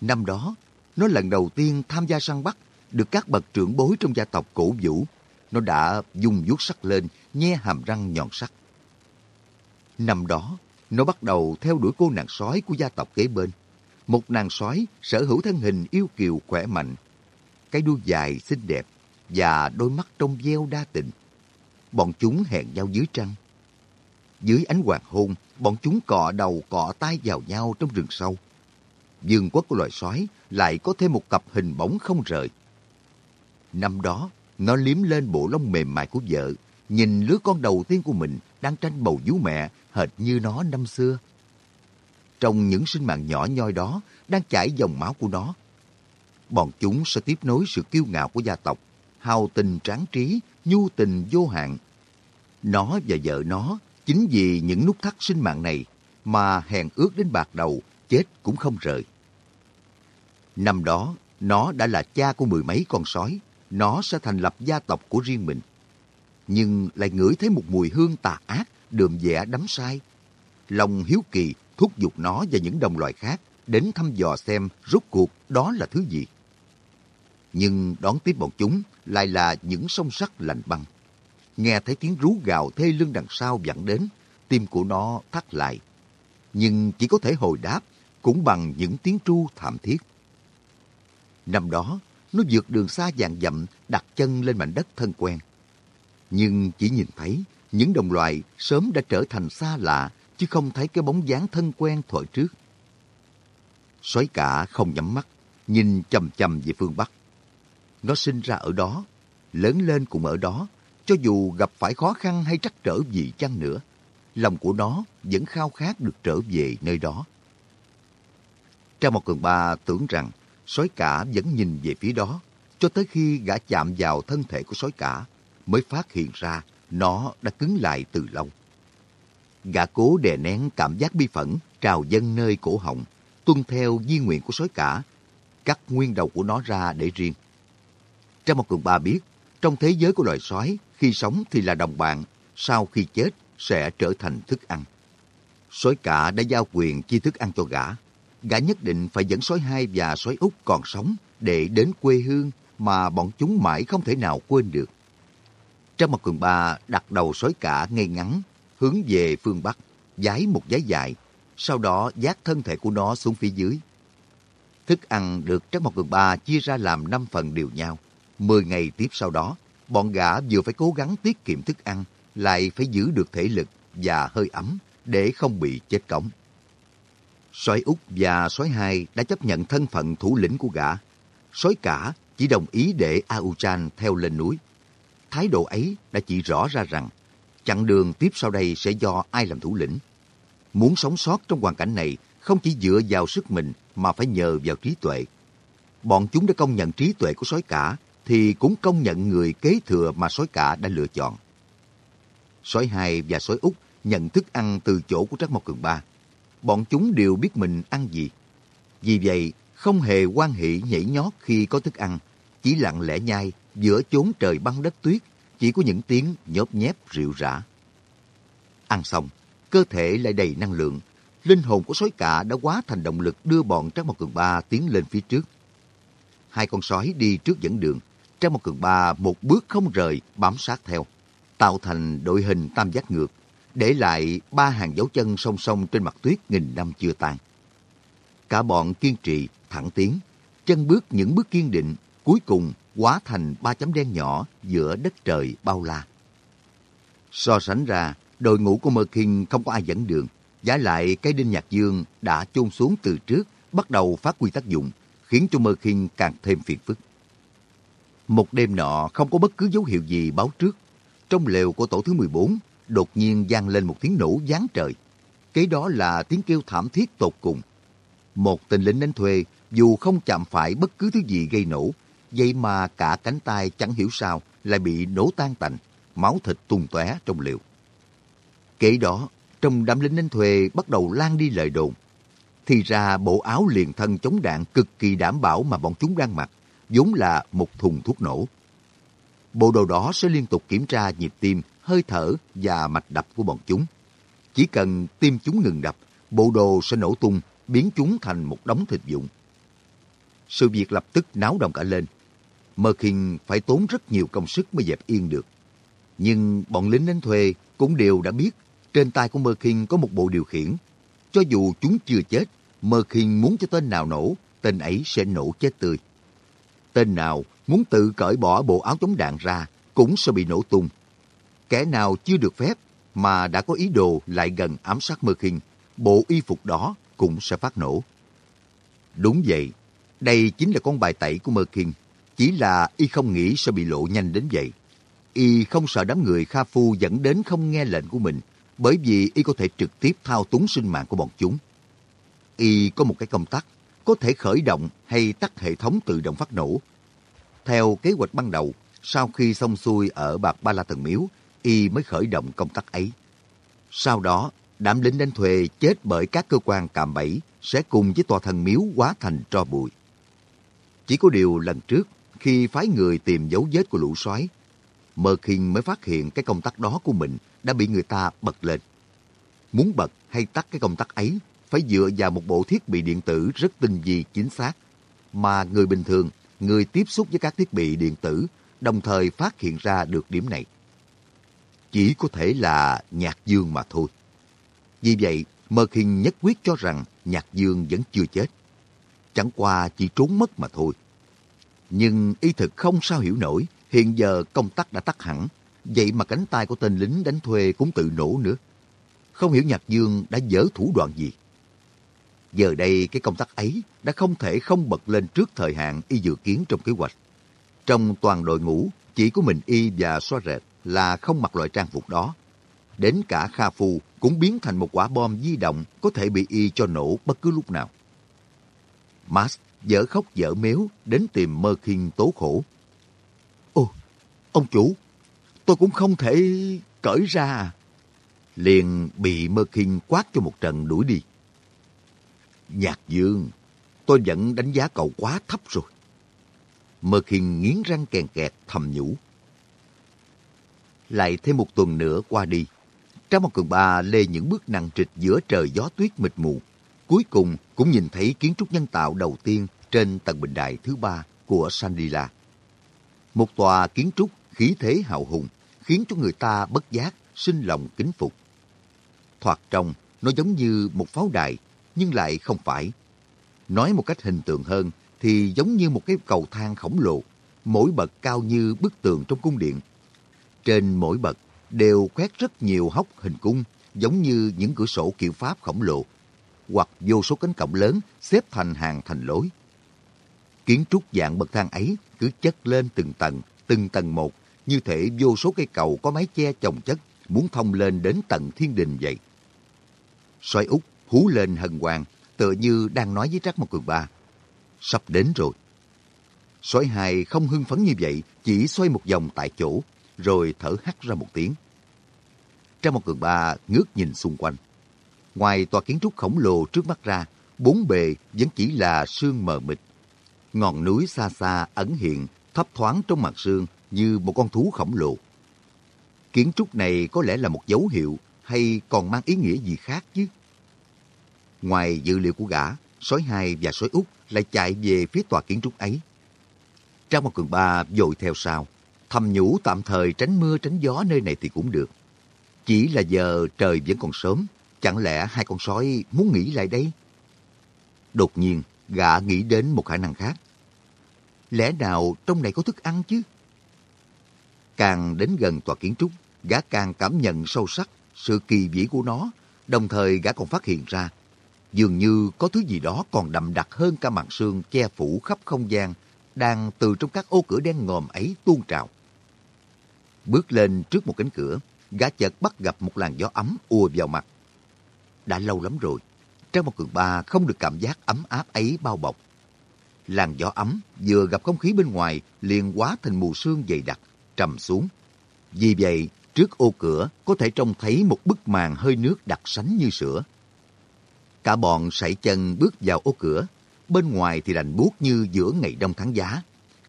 Năm đó, nó lần đầu tiên tham gia săn bắt, được các bậc trưởng bối trong gia tộc cổ vũ. Nó đã dùng vuốt sắc lên, nhe hàm răng nhọn sắc. Năm đó, nó bắt đầu theo đuổi cô nàng sói của gia tộc kế bên. Một nàng sói sở hữu thân hình yêu kiều khỏe mạnh, cái đuôi dài xinh đẹp và đôi mắt trong veo đa tình. Bọn chúng hẹn nhau dưới trăng. Dưới ánh hoàng hôn, bọn chúng cọ đầu cọ tay vào nhau trong rừng sâu. Dương quốc của loài sói lại có thêm một cặp hình bóng không rời. Năm đó, nó liếm lên bộ lông mềm mại của vợ, nhìn lứa con đầu tiên của mình đang tranh bầu vú mẹ hệt như nó năm xưa. Trong những sinh mạng nhỏ nhoi đó đang chảy dòng máu của nó. Bọn chúng sẽ tiếp nối sự kiêu ngạo của gia tộc, hào tình tráng trí, nhu tình vô hạn. Nó và vợ nó chính vì những nút thắt sinh mạng này mà hèn ước đến bạc đầu, chết cũng không rời. Năm đó, nó đã là cha của mười mấy con sói, nó sẽ thành lập gia tộc của riêng mình. Nhưng lại ngửi thấy một mùi hương tà ác đượm vẽ đắm sai. Lòng hiếu kỳ thúc giục nó và những đồng loài khác đến thăm dò xem rốt cuộc đó là thứ gì. Nhưng đón tiếp bọn chúng lại là những sông sắt lạnh băng. Nghe thấy tiếng rú gào thê lưng đằng sau vẳng đến, tim của nó thắt lại. Nhưng chỉ có thể hồi đáp cũng bằng những tiếng tru thảm thiết. Năm đó, nó vượt đường xa vàng dặm đặt chân lên mảnh đất thân quen. Nhưng chỉ nhìn thấy những đồng loại sớm đã trở thành xa lạ, chứ không thấy cái bóng dáng thân quen thuở trước. Sói cả không nhắm mắt, nhìn chầm chầm về phương Bắc. Nó sinh ra ở đó, lớn lên cũng ở đó, cho dù gặp phải khó khăn hay trắc trở gì chăng nữa, lòng của nó vẫn khao khát được trở về nơi đó. Trang một cường ba tưởng rằng sói cả vẫn nhìn về phía đó, cho tới khi gã chạm vào thân thể của sói cả, mới phát hiện ra nó đã cứng lại từ lâu. Gã cố đè nén cảm giác bi phẫn trào dâng nơi cổ họng, tuân theo di nguyện của sói cả, cắt nguyên đầu của nó ra để riêng. Trong một cường ba biết, trong thế giới của loài sói, khi sống thì là đồng bạn, sau khi chết sẽ trở thành thức ăn. Sói cả đã giao quyền chia thức ăn cho gã. Gã nhất định phải dẫn sói hai và sói út còn sống để đến quê hương mà bọn chúng mãi không thể nào quên được. Trong mặt cường ba đặt đầu sói cả ngay ngắn, hướng về phương Bắc, giái một giái dài, sau đó giác thân thể của nó xuống phía dưới. Thức ăn được Trác mặt Cường Ba chia ra làm 5 phần đều nhau. 10 ngày tiếp sau đó, bọn gã vừa phải cố gắng tiết kiệm thức ăn, lại phải giữ được thể lực và hơi ấm để không bị chết cống. Sói Úc và Sói Hai đã chấp nhận thân phận thủ lĩnh của gã. Sói cả chỉ đồng ý để Auchan theo lên núi. Thái độ ấy đã chỉ rõ ra rằng chặng đường tiếp sau đây sẽ do ai làm thủ lĩnh. Muốn sống sót trong hoàn cảnh này không chỉ dựa vào sức mình mà phải nhờ vào trí tuệ. Bọn chúng đã công nhận trí tuệ của sói cả thì cũng công nhận người kế thừa mà sói cả đã lựa chọn. Sói hai và sói út nhận thức ăn từ chỗ của Trác Mộc Cường Ba. Bọn chúng đều biết mình ăn gì. Vì vậy, không hề quan hệ nhảy nhót khi có thức ăn, chỉ lặng lẽ nhai giữa chốn trời băng đất tuyết, chỉ có những tiếng nhóp nhép rượu rã. Ăn xong, cơ thể lại đầy năng lượng, linh hồn của sói cả đã quá thành động lực đưa bọn Trang Mộc Cường Ba tiến lên phía trước. Hai con sói đi trước dẫn đường, Trang Mộc Cường Ba một bước không rời bám sát theo, tạo thành đội hình tam giác ngược, để lại ba hàng dấu chân song song trên mặt tuyết nghìn năm chưa tan. Cả bọn kiên trì, thẳng tiến, chân bước những bước kiên định, cuối cùng hóa thành ba chấm đen nhỏ giữa đất trời bao la. So sánh ra, đội ngũ của Mơ Kinh không có ai dẫn đường. Giả lại cái đinh nhạc dương đã chôn xuống từ trước, bắt đầu phát huy tác dụng, khiến cho Mơ Kinh càng thêm phiền phức. Một đêm nọ không có bất cứ dấu hiệu gì báo trước. Trong lều của tổ thứ 14, đột nhiên vang lên một tiếng nổ giáng trời. Kế đó là tiếng kêu thảm thiết tột cùng. Một tên lính đánh thuê, dù không chạm phải bất cứ thứ gì gây nổ, vậy mà cả cánh tay chẳng hiểu sao lại bị nổ tan tành, máu thịt tung tóe trong liều. kể đó, trong đám lính đánh thuê bắt đầu lan đi lời đồn. Thì ra bộ áo liền thân chống đạn cực kỳ đảm bảo mà bọn chúng đang mặc, vốn là một thùng thuốc nổ. Bộ đồ đó sẽ liên tục kiểm tra nhịp tim, hơi thở và mạch đập của bọn chúng. Chỉ cần tim chúng ngừng đập, bộ đồ sẽ nổ tung, biến chúng thành một đống thịt dụng. Sự việc lập tức náo động cả lên. Mơ Kinh phải tốn rất nhiều công sức mới dẹp yên được. Nhưng bọn lính đánh thuê cũng đều đã biết trên tay của Mơ Kinh có một bộ điều khiển. Cho dù chúng chưa chết, Mơ Kinh muốn cho tên nào nổ, tên ấy sẽ nổ chết tươi. Tên nào muốn tự cởi bỏ bộ áo chống đạn ra cũng sẽ bị nổ tung. Kẻ nào chưa được phép mà đã có ý đồ lại gần ám sát Mơ Kinh, bộ y phục đó cũng sẽ phát nổ. Đúng vậy, đây chính là con bài tẩy của Mơ Kinh. Chỉ là y không nghĩ sẽ bị lộ nhanh đến vậy. Y không sợ đám người Kha Phu dẫn đến không nghe lệnh của mình, bởi vì y có thể trực tiếp thao túng sinh mạng của bọn chúng. Y có một cái công tắc, có thể khởi động hay tắt hệ thống tự động phát nổ. Theo kế hoạch ban đầu, sau khi xong xuôi ở Bạc Ba La Thần Miếu, Y mới khởi động công tắc ấy. Sau đó, đám lính đánh thuê chết bởi các cơ quan cạm bẫy sẽ cùng với tòa thần miếu hóa thành tro bụi. Chỉ có điều lần trước, khi phái người tìm dấu vết của lũ sói, Mơ Kinh mới phát hiện cái công tắc đó của mình đã bị người ta bật lên. Muốn bật hay tắt cái công tắc ấy phải dựa vào một bộ thiết bị điện tử rất tinh vi chính xác. Mà người bình thường, người tiếp xúc với các thiết bị điện tử, đồng thời phát hiện ra được điểm này. Chỉ có thể là Nhạc Dương mà thôi. Vì vậy, Mơ Kinh nhất quyết cho rằng Nhạc Dương vẫn chưa chết. Chẳng qua chỉ trốn mất mà thôi. Nhưng y thực không sao hiểu nổi, hiện giờ công tắc đã tắt hẳn, vậy mà cánh tay của tên lính đánh thuê cũng tự nổ nữa. Không hiểu Nhạc Dương đã dở thủ đoạn gì. Giờ đây cái công tắc ấy đã không thể không bật lên trước thời hạn y dự kiến trong kế hoạch. Trong toàn đội ngũ, chỉ của mình y và xoa rệt là không mặc loại trang phục đó. Đến cả Kha Phu cũng biến thành một quả bom di động có thể bị y cho nổ bất cứ lúc nào. Max dở khóc dở méo đến tìm Mơ Khiên tố khổ. Ô, ông chủ, tôi cũng không thể cởi ra à. Liền bị Mơ Khiên quát cho một trận đuổi đi. Nhạc Dương, tôi vẫn đánh giá cậu quá thấp rồi. Mơ Khiên nghiến răng kèn kẹt thầm nhủ. Lại thêm một tuần nữa qua đi. Trang một cường ba lê những bước nặng trịch giữa trời gió tuyết mịt mù. Cuối cùng cũng nhìn thấy kiến trúc nhân tạo đầu tiên trên tầng bình đại thứ ba của Sandila. Một tòa kiến trúc khí thế hào hùng khiến cho người ta bất giác sinh lòng kính phục. Thoạt trong, nó giống như một pháo đài, nhưng lại không phải. Nói một cách hình tượng hơn thì giống như một cái cầu thang khổng lồ, mỗi bậc cao như bức tường trong cung điện. Trên mỗi bậc đều quét rất nhiều hốc hình cung, giống như những cửa sổ kiểu Pháp khổng lồ, hoặc vô số cánh cổng lớn xếp thành hàng thành lối. Kiến trúc dạng bậc thang ấy cứ chất lên từng tầng, từng tầng một, như thể vô số cây cầu có mái che chồng chất, muốn thông lên đến tận thiên đình vậy. Xoay út hú lên hân hoàng, tựa như đang nói với Trắc Mộc Cường Ba. Sắp đến rồi. xoay hai không hưng phấn như vậy, chỉ xoay một vòng tại chỗ, rồi thở hắt ra một tiếng. Trác Mộc Cường Ba ngước nhìn xung quanh. Ngoài tòa kiến trúc khổng lồ trước mắt ra, bốn bề vẫn chỉ là sương mờ mịt. Ngọn núi xa xa ẩn hiện, thấp thoáng trong mặt sương như một con thú khổng lồ. Kiến trúc này có lẽ là một dấu hiệu hay còn mang ý nghĩa gì khác chứ? Ngoài dự liệu của gã, sói hai và sói út lại chạy về phía tòa kiến trúc ấy. Trang một cường ba dội theo sau, thầm nhủ tạm thời tránh mưa tránh gió nơi này thì cũng được. Chỉ là giờ trời vẫn còn sớm, chẳng lẽ hai con sói muốn nghỉ lại đây? Đột nhiên, gã nghĩ đến một khả năng khác. Lẽ nào trong này có thức ăn chứ? Càng đến gần tòa kiến trúc, gã càng cảm nhận sâu sắc sự kỳ vĩ của nó, đồng thời gã còn phát hiện ra dường như có thứ gì đó còn đậm đặc hơn cả màn sương che phủ khắp không gian, đang từ trong các ô cửa đen ngòm ấy tuôn trào. Bước lên trước một cánh cửa, gã chợt bắt gặp một làn gió ấm ùa vào mặt. Đã lâu lắm rồi, trong một cường ba không được cảm giác ấm áp ấy bao bọc. Làn gió ấm vừa gặp không khí bên ngoài liền quá thành mù sương dày đặc, trầm xuống. Vì vậy, trước ô cửa có thể trông thấy một bức màn hơi nước đặc sánh như sữa. Cả bọn sải chân bước vào ô cửa, bên ngoài thì lạnh buốt như giữa ngày đông tháng giá,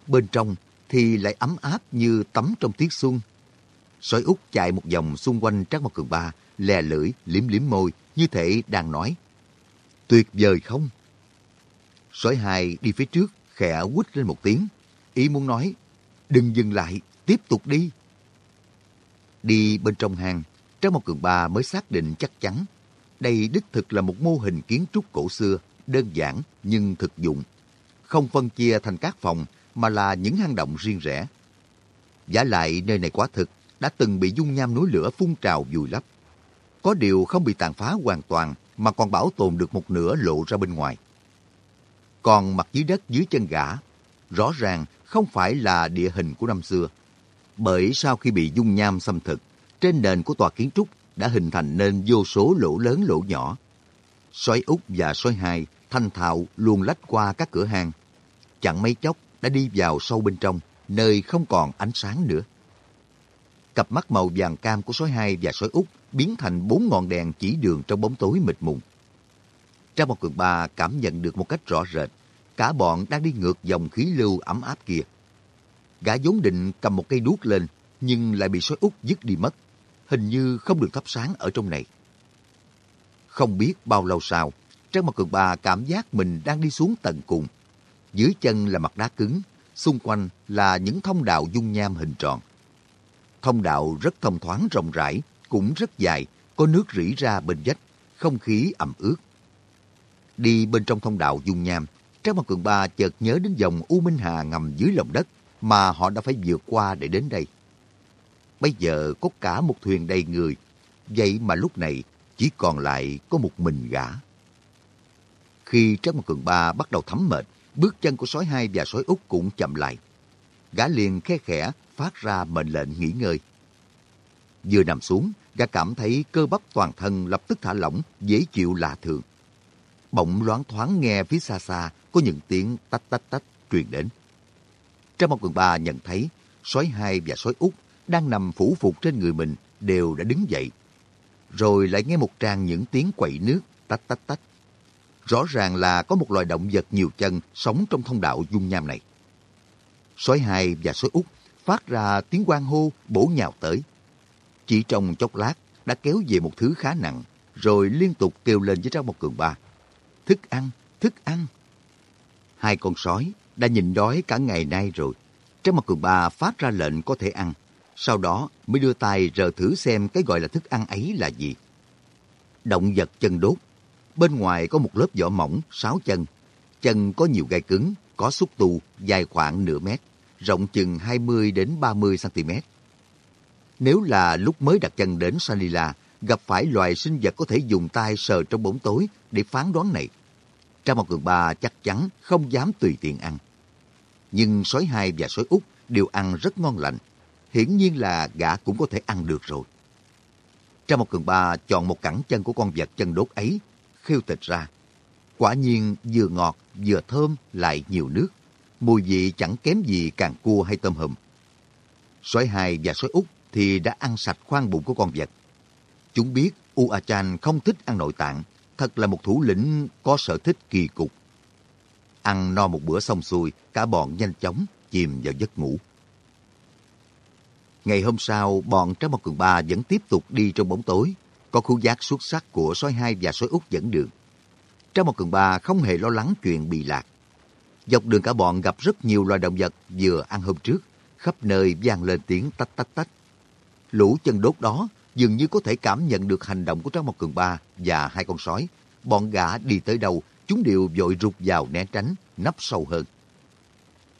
bên trong thì lại ấm áp như tắm trong tiết xuân. Sói út chạy một vòng xung quanh Trác Mộc Cường Ba, lè lưỡi, liếm liếm môi, như thể đang nói. Tuyệt vời không? Sói hai đi phía trước, khẽ quýt lên một tiếng. Ý muốn nói, đừng dừng lại, tiếp tục đi. Đi bên trong hang, trong Mộc Cường Ba mới xác định chắc chắn đây đích thực là một mô hình kiến trúc cổ xưa, đơn giản nhưng thực dụng. Không phân chia thành các phòng mà là những hang động riêng rẽ. Giả lại nơi này quá thực đã từng bị dung nham núi lửa phun trào vùi lấp. Có điều không bị tàn phá hoàn toàn mà còn bảo tồn được một nửa lộ ra bên ngoài. Còn mặt dưới đất dưới chân gã, rõ ràng không phải là địa hình của năm xưa. Bởi sau khi bị dung nham xâm thực, trên nền của tòa kiến trúc đã hình thành nên vô số lỗ lớn lỗ nhỏ. Sói út và sói hai thanh thạo luôn lách qua các cửa hàng. Chẳng mấy chốc đã đi vào sâu bên trong, nơi không còn ánh sáng nữa. Cặp mắt màu vàng cam của sói hai và sói út biến thành bốn ngọn đèn chỉ đường trong bóng tối mịt mùng. Trang một cường ba cảm nhận được một cách rõ rệt, cả bọn đang đi ngược dòng khí lưu ấm áp kia. Gã vốn định cầm một cây đuốc lên, nhưng lại bị sói út dứt đi mất hình như không được thắp sáng ở trong này. Không biết bao lâu sau, Trang Mặt Cường Ba cảm giác mình đang đi xuống tận cùng. Dưới chân là mặt đá cứng, xung quanh là những thông đạo dung nham hình tròn. Thông đạo rất thông thoáng rộng rãi, cũng rất dài, có nước rỉ ra bên vách, không khí ẩm ướt. Đi bên trong thông đạo dung nham, Trang Mặt Cường Ba chợt nhớ đến dòng U Minh Hà ngầm dưới lòng đất mà họ đã phải vượt qua để đến đây. Bây giờ có cả một thuyền đầy người, vậy mà lúc này chỉ còn lại có một mình gã. Khi Trang Mặt Cường Ba bắt đầu thấm mệt, bước chân của sói hai và sói út cũng chậm lại. Gã liền khe khẽ phát ra mệnh lệnh nghỉ ngơi. Vừa nằm xuống, gã cảm thấy cơ bắp toàn thân lập tức thả lỏng, dễ chịu lạ thường. Bỗng loáng thoáng nghe phía xa xa có những tiếng tách tách tách truyền đến. Trong một quần ba nhận thấy sói hai và sói út đang nằm phủ phục trên người mình đều đã đứng dậy. Rồi lại nghe một tràng những tiếng quậy nước tách tách tách. Rõ ràng là có một loài động vật nhiều chân sống trong thông đạo dung nham này. Sói hai và sói út phát ra tiếng quang hô bổ nhào tới. Chỉ trong chốc lát đã kéo về một thứ khá nặng, rồi liên tục kêu lên với Trang Một Cường Ba. Thức ăn, thức ăn. Hai con sói đã nhìn đói cả ngày nay rồi. Trang Một Cường Ba phát ra lệnh có thể ăn. Sau đó mới đưa tay rờ thử xem cái gọi là thức ăn ấy là gì. Động vật chân đốt. Bên ngoài có một lớp vỏ mỏng, sáu chân. Chân có nhiều gai cứng, có xúc tu, dài khoảng nửa mét, rộng chừng 20 đến 30 cm. Nếu là lúc mới đặt chân đến Sanila, gặp phải loài sinh vật có thể dùng tay sờ trong bóng tối để phán đoán này, Trang một Cường Ba chắc chắn không dám tùy tiện ăn. Nhưng sói hai và sói út đều ăn rất ngon lành. Hiển nhiên là gã cũng có thể ăn được rồi. Trang một Cường Ba chọn một cẳng chân của con vật chân đốt ấy, khiêu thịt ra. Quả nhiên vừa ngọt, vừa thơm, lại nhiều nước. Mùi vị chẳng kém gì càng cua hay tôm hùm. Sói hai và sói út thì đã ăn sạch khoang bụng của con vật. Chúng biết U A Chan không thích ăn nội tạng, thật là một thủ lĩnh có sở thích kỳ cục. Ăn no một bữa xong xuôi, cả bọn nhanh chóng chìm vào giấc ngủ. Ngày hôm sau, bọn Trái Một Cường Ba vẫn tiếp tục đi trong bóng tối, có khu giác xuất sắc của sói hai và sói út dẫn đường. Trái Một Cường Ba không hề lo lắng chuyện bị lạc. Dọc đường cả bọn gặp rất nhiều loài động vật vừa ăn hôm trước, khắp nơi vang lên tiếng tách tách tách. Lũ chân đốt đó dường như có thể cảm nhận được hành động của Trang Mộc Cường Ba và hai con sói. Bọn gã đi tới đâu, chúng đều vội rụt vào né tránh, nấp sâu hơn.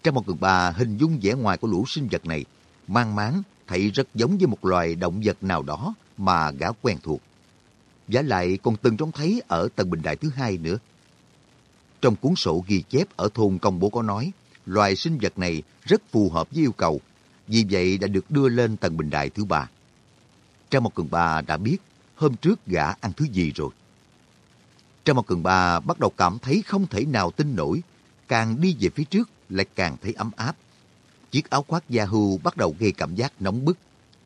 Trang Mộc Cường Ba hình dung vẻ ngoài của lũ sinh vật này, mang máng thấy rất giống với một loài động vật nào đó mà gã quen thuộc. Giả lại còn từng trông thấy ở tầng bình đại thứ hai nữa. Trong cuốn sổ ghi chép ở thôn công bố có nói, loài sinh vật này rất phù hợp với yêu cầu, vì vậy đã được đưa lên tầng bình đại thứ ba. Trang Mộc cường ba đã biết hôm trước gã ăn thứ gì rồi. Trang Mộc cường ba bắt đầu cảm thấy không thể nào tin nổi, càng đi về phía trước lại càng thấy ấm áp. Chiếc áo khoác da hưu bắt đầu gây cảm giác nóng bức.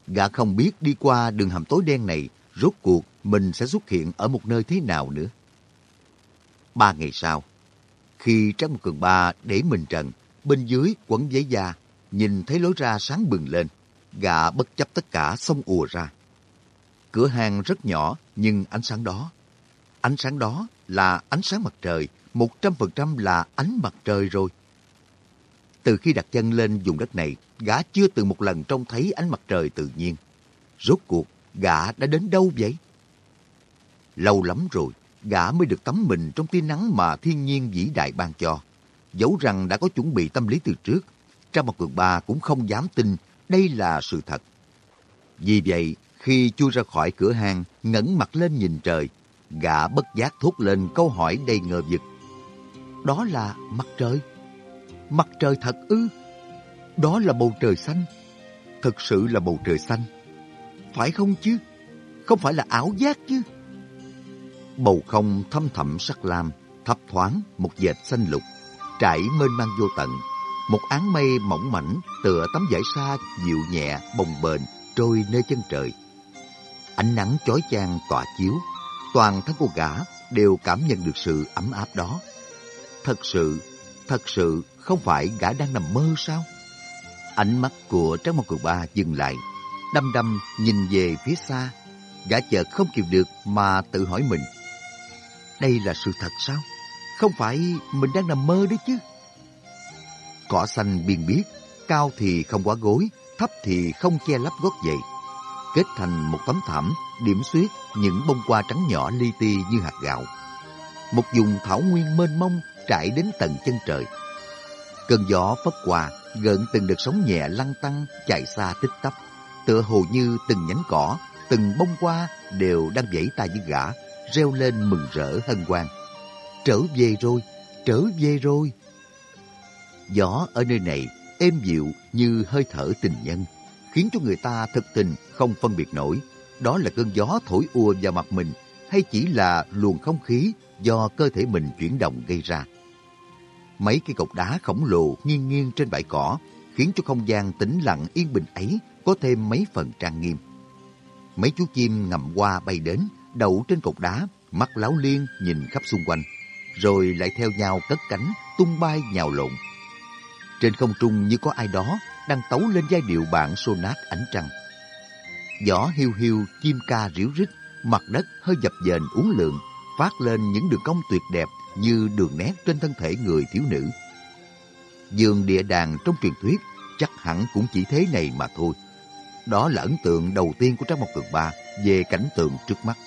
Gã không biết đi qua đường hầm tối đen này, rốt cuộc mình sẽ xuất hiện ở một nơi thế nào nữa. Ba ngày sau, khi Trang cường ba để mình trần, bên dưới quấn giấy da, nhìn thấy lối ra sáng bừng lên, gã bất chấp tất cả xông ùa ra. Cửa hàng rất nhỏ nhưng ánh sáng đó, ánh sáng đó là ánh sáng mặt trời, 100% là ánh mặt trời rồi. Từ khi đặt chân lên vùng đất này, gã chưa từng một lần trông thấy ánh mặt trời tự nhiên. Rốt cuộc, gã đã đến đâu vậy? Lâu lắm rồi, gã mới được tắm mình trong tia nắng mà thiên nhiên vĩ đại ban cho. Dẫu rằng đã có chuẩn bị tâm lý từ trước, Trang Mặt Cường Ba cũng không dám tin đây là sự thật. Vì vậy, khi chui ra khỏi cửa hàng, ngẩng mặt lên nhìn trời, gã bất giác thốt lên câu hỏi đầy ngờ vực. Đó là mặt trời. Mặt trời thật ư? Đó là bầu trời xanh. Thực sự là bầu trời xanh. Phải không chứ? Không phải là ảo giác chứ? Bầu không thâm thẳm sắc lam, thấp thoáng một dệt xanh lục, trải mênh mang vô tận. Một áng mây mỏng mảnh tựa tấm vải sa dịu nhẹ bồng bềnh trôi nơi chân trời. Ánh nắng chói chang tỏa chiếu, toàn thân cô gã đều cảm nhận được sự ấm áp đó. Thật sự, thật sự không phải gã đang nằm mơ sao? Ánh mắt của Tráng Mộc Cường Ba dừng lại, đăm đăm nhìn về phía xa. Gã chợt không kịp được mà tự hỏi mình. Đây là sự thật sao? Không phải mình đang nằm mơ đấy chứ? Cỏ xanh biên biếc, cao thì không quá gối, thấp thì không che lấp gót giày kết thành một tấm thảm điểm xuyết những bông hoa trắng nhỏ li ti như hạt gạo. Một vùng thảo nguyên mênh mông trải đến tận chân trời. Cơn gió phất qua, gợn từng đợt sóng nhẹ lăn tăng chạy xa tích tắp, tựa hồ như từng nhánh cỏ, từng bông hoa đều đang vẫy tay với gã, reo lên mừng rỡ hân hoan. Trở về rồi, trở về rồi. Gió ở nơi này êm dịu như hơi thở tình nhân, khiến cho người ta thực tình không phân biệt nổi đó là cơn gió thổi ùa vào mặt mình hay chỉ là luồng không khí do cơ thể mình chuyển động gây ra. Mấy cây cột đá khổng lồ nghiêng nghiêng trên bãi cỏ khiến cho không gian tĩnh lặng yên bình ấy có thêm mấy phần trang nghiêm. Mấy chú chim ngầm qua bay đến, đậu trên cột đá, mắt láo liên nhìn khắp xung quanh, rồi lại theo nhau cất cánh, tung bay nhào lộn. Trên không trung như có ai đó đang tấu lên giai điệu bản sonat ánh trăng. gió hiu hiu, chim ca ríu rít, mặt đất hơi dập dềnh uốn lượn, phát lên những đường cong tuyệt đẹp như đường nét trên thân thể người thiếu nữ. Dương địa đàng trong truyền thuyết chắc hẳn cũng chỉ thế này mà thôi. Đó là ấn tượng đầu tiên của Trang Mộc Cường Ba về cảnh tượng trước mắt.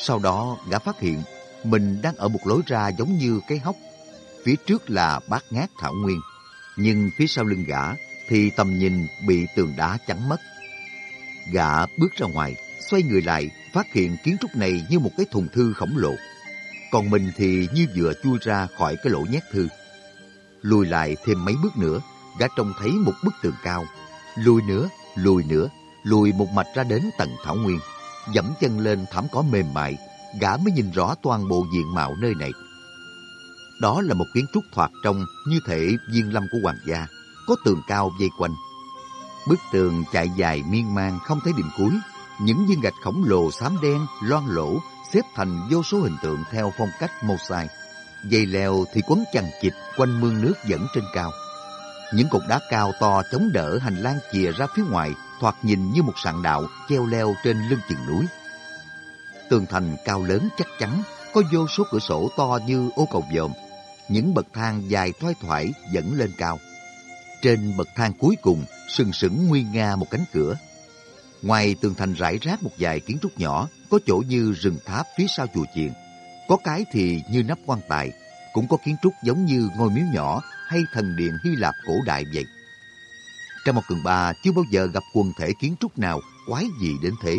Sau đó, gã phát hiện mình đang ở một lối ra giống như cái hốc. Phía trước là bát ngát thảo nguyên, nhưng phía sau lưng gã thì tầm nhìn bị tường đá chắn mất. Gã bước ra ngoài, xoay người lại, phát hiện kiến trúc này như một cái thùng thư khổng lồ. Còn mình thì như vừa chui ra khỏi cái lỗ nhét thư. Lùi lại thêm mấy bước nữa, gã trông thấy một bức tường cao. Lùi nữa, lùi nữa, lùi một mạch ra đến tầng thảo nguyên. Dẫm chân lên thảm cỏ mềm mại, gã mới nhìn rõ toàn bộ diện mạo nơi này. Đó là một kiến trúc thoạt trông như thể viên lâm của hoàng gia, có tường cao dây quanh. Bức tường chạy dài miên man không thấy điểm cuối, những viên gạch khổng lồ xám đen loang lỗ xếp thành vô số hình tượng theo phong cách mosaic. Dây leo thì quấn chằng chịt quanh mương nước dẫn trên cao. Những cột đá cao to chống đỡ hành lang chìa ra phía ngoài, thoạt nhìn như một sạn đạo treo leo trên lưng chừng núi. Tường thành cao lớn chắc chắn, có vô số cửa sổ to như ô cầu dòm. Những bậc thang dài thoai thoải dẫn lên cao. Trên bậc thang cuối cùng, sừng sững nguy nga một cánh cửa. Ngoài tường thành rải rác một vài kiến trúc nhỏ, có chỗ như rừng tháp phía sau chùa chiền. Có cái thì như nắp quan tài, cũng có kiến trúc giống như ngôi miếu nhỏ hay thần điện Hy Lạp cổ đại vậy. Trong một cường bà chưa bao giờ gặp quần thể kiến trúc nào quái gì đến thế.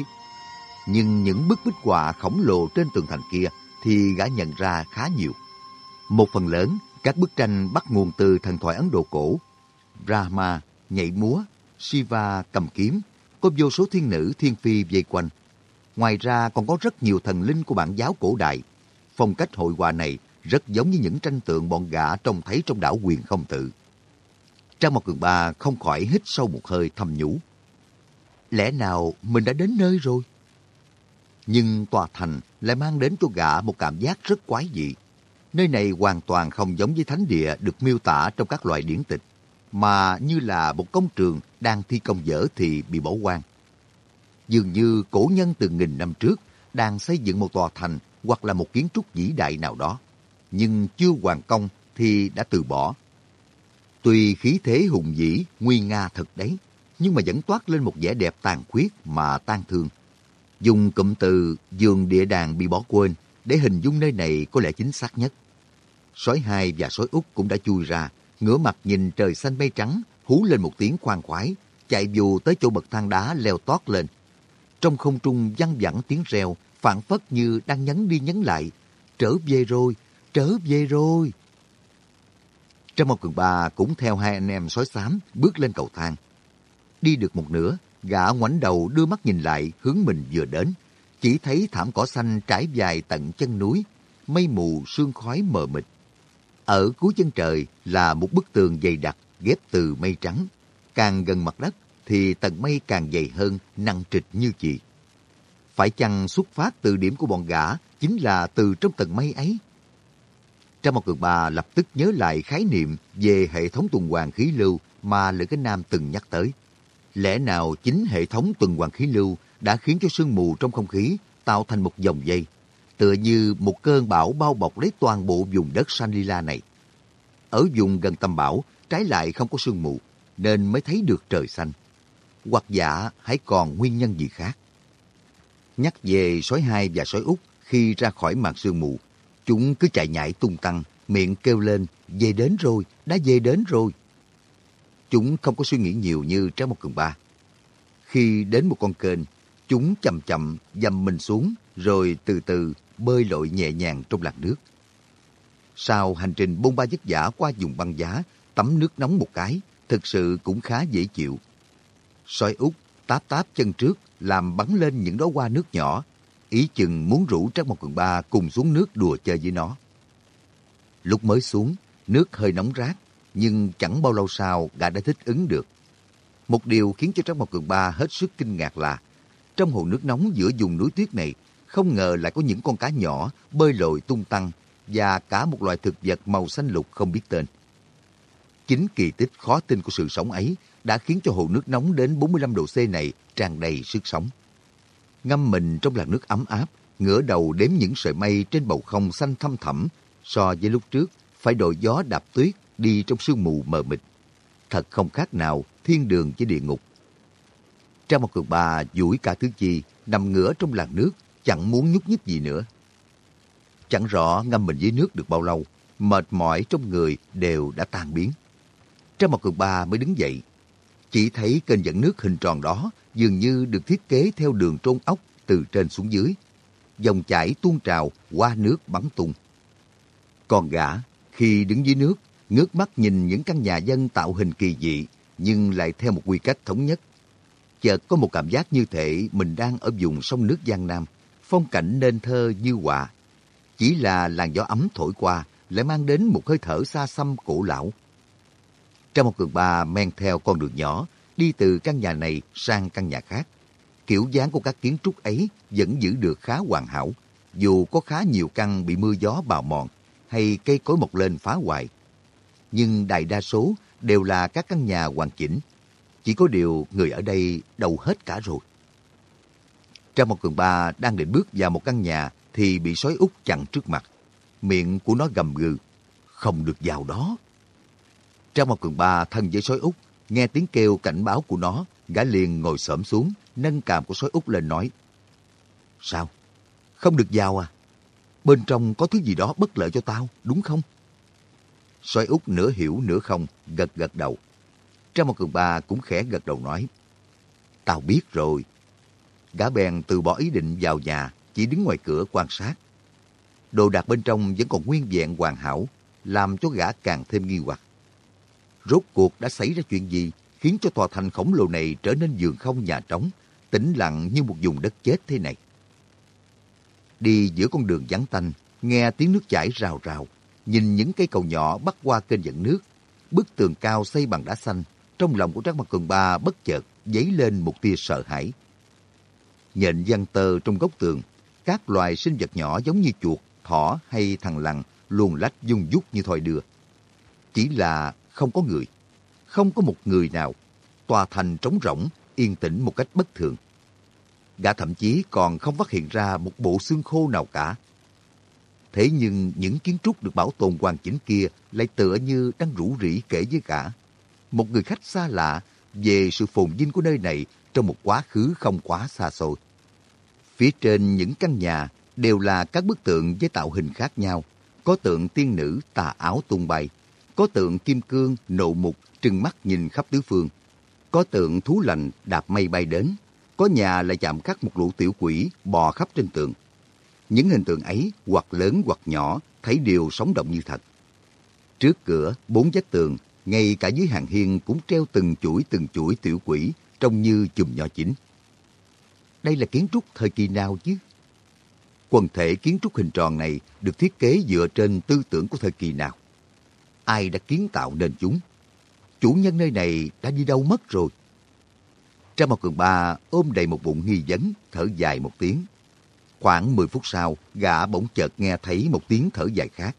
Nhưng những bức bích họa khổng lồ trên tường thành kia thì gã nhận ra khá nhiều. Một phần lớn, các bức tranh bắt nguồn từ thần thoại Ấn Độ cổ. Brahma nhảy múa, Shiva cầm kiếm, có vô số thiên nữ thiên phi vây quanh. Ngoài ra còn có rất nhiều thần linh của bản giáo cổ đại. Phong cách hội họa này rất giống như những tranh tượng bọn gã trông thấy trong đảo quyền không tự. Trang một cường ba không khỏi hít sâu một hơi thầm nhủ. Lẽ nào mình đã đến nơi rồi? Nhưng tòa thành lại mang đến cho gã một cảm giác rất quái dị. Nơi này hoàn toàn không giống với thánh địa được miêu tả trong các loại điển tịch, mà như là một công trường đang thi công dở thì bị bỏ hoang. Dường như cổ nhân từ nghìn năm trước đang xây dựng một tòa thành hoặc là một kiến trúc vĩ đại nào đó, nhưng chưa hoàn công thì đã từ bỏ. Tuy khí thế hùng vĩ, nguy nga thật đấy, nhưng mà vẫn toát lên một vẻ đẹp tàn khuyết mà tan thương. Dùng cụm từ giường địa đàng bị bỏ quên để hình dung nơi này có lẽ chính xác nhất. Sói hai và sói út cũng đã chui ra, ngửa mặt nhìn trời xanh mây trắng, hú lên một tiếng khoan khoái, chạy dù tới chỗ bậc thang đá leo tót lên. Trong không trung văng vẳng tiếng reo, phản phất như đang nhấn đi nhấn lại. Trở về rồi, trở về rồi. Trong một cường ba cũng theo hai anh em sói xám bước lên cầu thang. Đi được một nửa, gã ngoảnh đầu đưa mắt nhìn lại hướng mình vừa đến. Chỉ thấy thảm cỏ xanh trải dài tận chân núi, mây mù sương khói mờ mịt. Ở cuối chân trời là một bức tường dày đặc ghép từ mây trắng. Càng gần mặt đất thì tầng mây càng dày hơn, nặng trịch như chị. Phải chăng xuất phát từ điểm của bọn gã chính là từ trong tầng mây ấy? Trang một cường bà lập tức nhớ lại khái niệm về hệ thống tuần hoàn khí lưu mà Lữ Cái Nam từng nhắc tới. Lẽ nào chính hệ thống tuần hoàn khí lưu đã khiến cho sương mù trong không khí tạo thành một dòng dây, tựa như một cơn bão bao bọc lấy toàn bộ vùng đất Sanlila này. Ở vùng gần tâm bão, trái lại không có sương mù, nên mới thấy được trời xanh. Hoặc giả hãy còn nguyên nhân gì khác. Nhắc về sói hai và sói út khi ra khỏi màn sương mù, chúng cứ chạy nhảy tung tăng, miệng kêu lên, về đến rồi, đã về đến rồi. Chúng không có suy nghĩ nhiều như trái một cường ba. Khi đến một con kênh, chúng chậm chậm dầm mình xuống rồi từ từ bơi lội nhẹ nhàng trong làn nước. Sau hành trình bôn ba vất vả qua vùng băng giá, tắm nước nóng một cái, thực sự cũng khá dễ chịu. Soi út táp táp chân trước, làm bắn lên những đóa hoa nước nhỏ, ý chừng muốn rủ Trác Mộc Cường Ba cùng xuống nước đùa chơi với nó. Lúc mới xuống, nước hơi nóng rát, nhưng chẳng bao lâu sau gã đã thích ứng được. Một điều khiến cho Trác Mộc Cường Ba hết sức kinh ngạc là trong hồ nước nóng giữa vùng núi tuyết này, không ngờ lại có những con cá nhỏ bơi lội tung tăng và cả một loài thực vật màu xanh lục không biết tên. Chính kỳ tích khó tin của sự sống ấy đã khiến cho hồ nước nóng đến 45 độ C này tràn đầy sức sống. Ngâm mình trong làn nước ấm áp, ngửa đầu đếm những sợi mây trên bầu không xanh thăm thẳm so với lúc trước phải đội gió đạp tuyết đi trong sương mù mờ mịt. Thật không khác nào thiên đường với địa ngục. Trang một cường bà duỗi cả thứ chi, nằm ngửa trong làn nước, chẳng muốn nhúc nhích gì nữa. Chẳng rõ ngâm mình dưới nước được bao lâu, mệt mỏi trong người đều đã tan biến. Trang một cường bà mới đứng dậy. Chỉ thấy kênh dẫn nước hình tròn đó dường như được thiết kế theo đường trôn ốc từ trên xuống dưới. Dòng chảy tuôn trào qua nước bắn tung. Còn gã, khi đứng dưới nước, ngước mắt nhìn những căn nhà dân tạo hình kỳ dị, nhưng lại theo một quy cách thống nhất. Chợt có một cảm giác như thể mình đang ở vùng sông nước Giang Nam, phong cảnh nên thơ như họa. Chỉ là làn gió ấm thổi qua, lại mang đến một hơi thở xa xăm cổ lão. Trong một cường ba men theo con đường nhỏ, đi từ căn nhà này sang căn nhà khác. Kiểu dáng của các kiến trúc ấy vẫn giữ được khá hoàn hảo, dù có khá nhiều căn bị mưa gió bào mòn hay cây cối mọc lên phá hoại. Nhưng đại đa số đều là các căn nhà hoàn chỉnh. Chỉ có điều người ở đây đầu hết cả rồi. Trong một cường ba đang định bước vào một căn nhà thì bị sói út chặn trước mặt. Miệng của nó gầm gừ. Không được vào đó. Trong một cường ba thân với sói út, nghe tiếng kêu cảnh báo của nó, gã liền ngồi xổm xuống, nâng càm của sói út lên nói. Sao? Không được vào à? Bên trong có thứ gì đó bất lợi cho tao, đúng không? Sói út nửa hiểu nửa không, gật gật đầu. Trong một cường ba cũng khẽ gật đầu nói. Tao biết rồi. Gã bèn từ bỏ ý định vào nhà, chỉ đứng ngoài cửa quan sát. Đồ đạc bên trong vẫn còn nguyên vẹn hoàn hảo, làm cho gã càng thêm nghi hoặc. Rốt cuộc đã xảy ra chuyện gì khiến cho tòa thành khổng lồ này trở nên giường không nhà trống, tĩnh lặng như một vùng đất chết thế này. Đi giữa con đường vắng tanh, nghe tiếng nước chảy rào rào, nhìn những cây cầu nhỏ bắc qua kênh dẫn nước, bức tường cao xây bằng đá xanh, trong lòng của Trác Mặt Cường Ba bất chợt dấy lên một tia sợ hãi. Nhện văn tơ trong góc tường, các loài sinh vật nhỏ giống như chuột, thỏ hay thằn lằn luồn lách dung dút như thoi đưa. Chỉ là không có người, không có một người nào, tòa thành trống rỗng, yên tĩnh một cách bất thường. Gã thậm chí còn không phát hiện ra một bộ xương khô nào cả. Thế nhưng những kiến trúc được bảo tồn hoàn chỉnh kia lại tựa như đang rủ rỉ kể với gã. Một người khách xa lạ về sự phồn vinh của nơi này trong một quá khứ không quá xa xôi. Phía trên những căn nhà đều là các bức tượng với tạo hình khác nhau. Có tượng tiên nữ tà áo tung bay, có tượng kim cương nộ mục trừng mắt nhìn khắp tứ phương, có tượng thú lành đạp mây bay đến, có nhà lại chạm khắc một lũ tiểu quỷ bò khắp trên tường. Những hình tượng ấy hoặc lớn hoặc nhỏ thấy đều sống động như thật. Trước cửa, bốn vách tường, ngay cả dưới hàng hiên cũng treo từng chuỗi từng chuỗi tiểu quỷ trông như chùm nhỏ chính. Đây là kiến trúc thời kỳ nào chứ? Quần thể kiến trúc hình tròn này được thiết kế dựa trên tư tưởng của thời kỳ nào? Ai đã kiến tạo nên chúng? Chủ nhân nơi này đã đi đâu mất rồi? Trang một Cường Ba ôm đầy một bụng nghi vấn, thở dài một tiếng. Khoảng 10 phút sau, gã bỗng chợt nghe thấy một tiếng thở dài khác.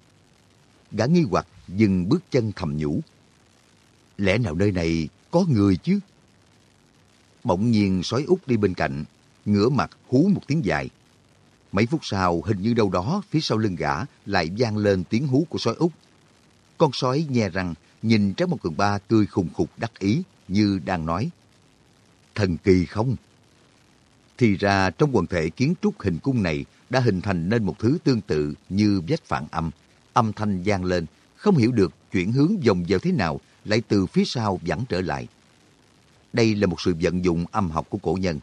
Gã nghi hoặc dừng bước chân thầm nhủ. Lẽ nào nơi này có người chứ? Bỗng nhiên sói út đi bên cạnh, ngửa mặt hú một tiếng dài. Mấy phút sau, hình như đâu đó phía sau lưng gã lại vang lên tiếng hú của sói út. Con sói nghe rằng nhìn Trái một cường ba tươi khùng khục đắc ý như đang nói. Thần kỳ không? Thì ra trong quần thể kiến trúc hình cung này đã hình thành nên một thứ tương tự như vách phản âm. Âm thanh vang lên, không hiểu được chuyển hướng dòng vào thế nào lại từ phía sau dẫn trở lại. Đây là một sự vận dụng âm học của cổ nhân.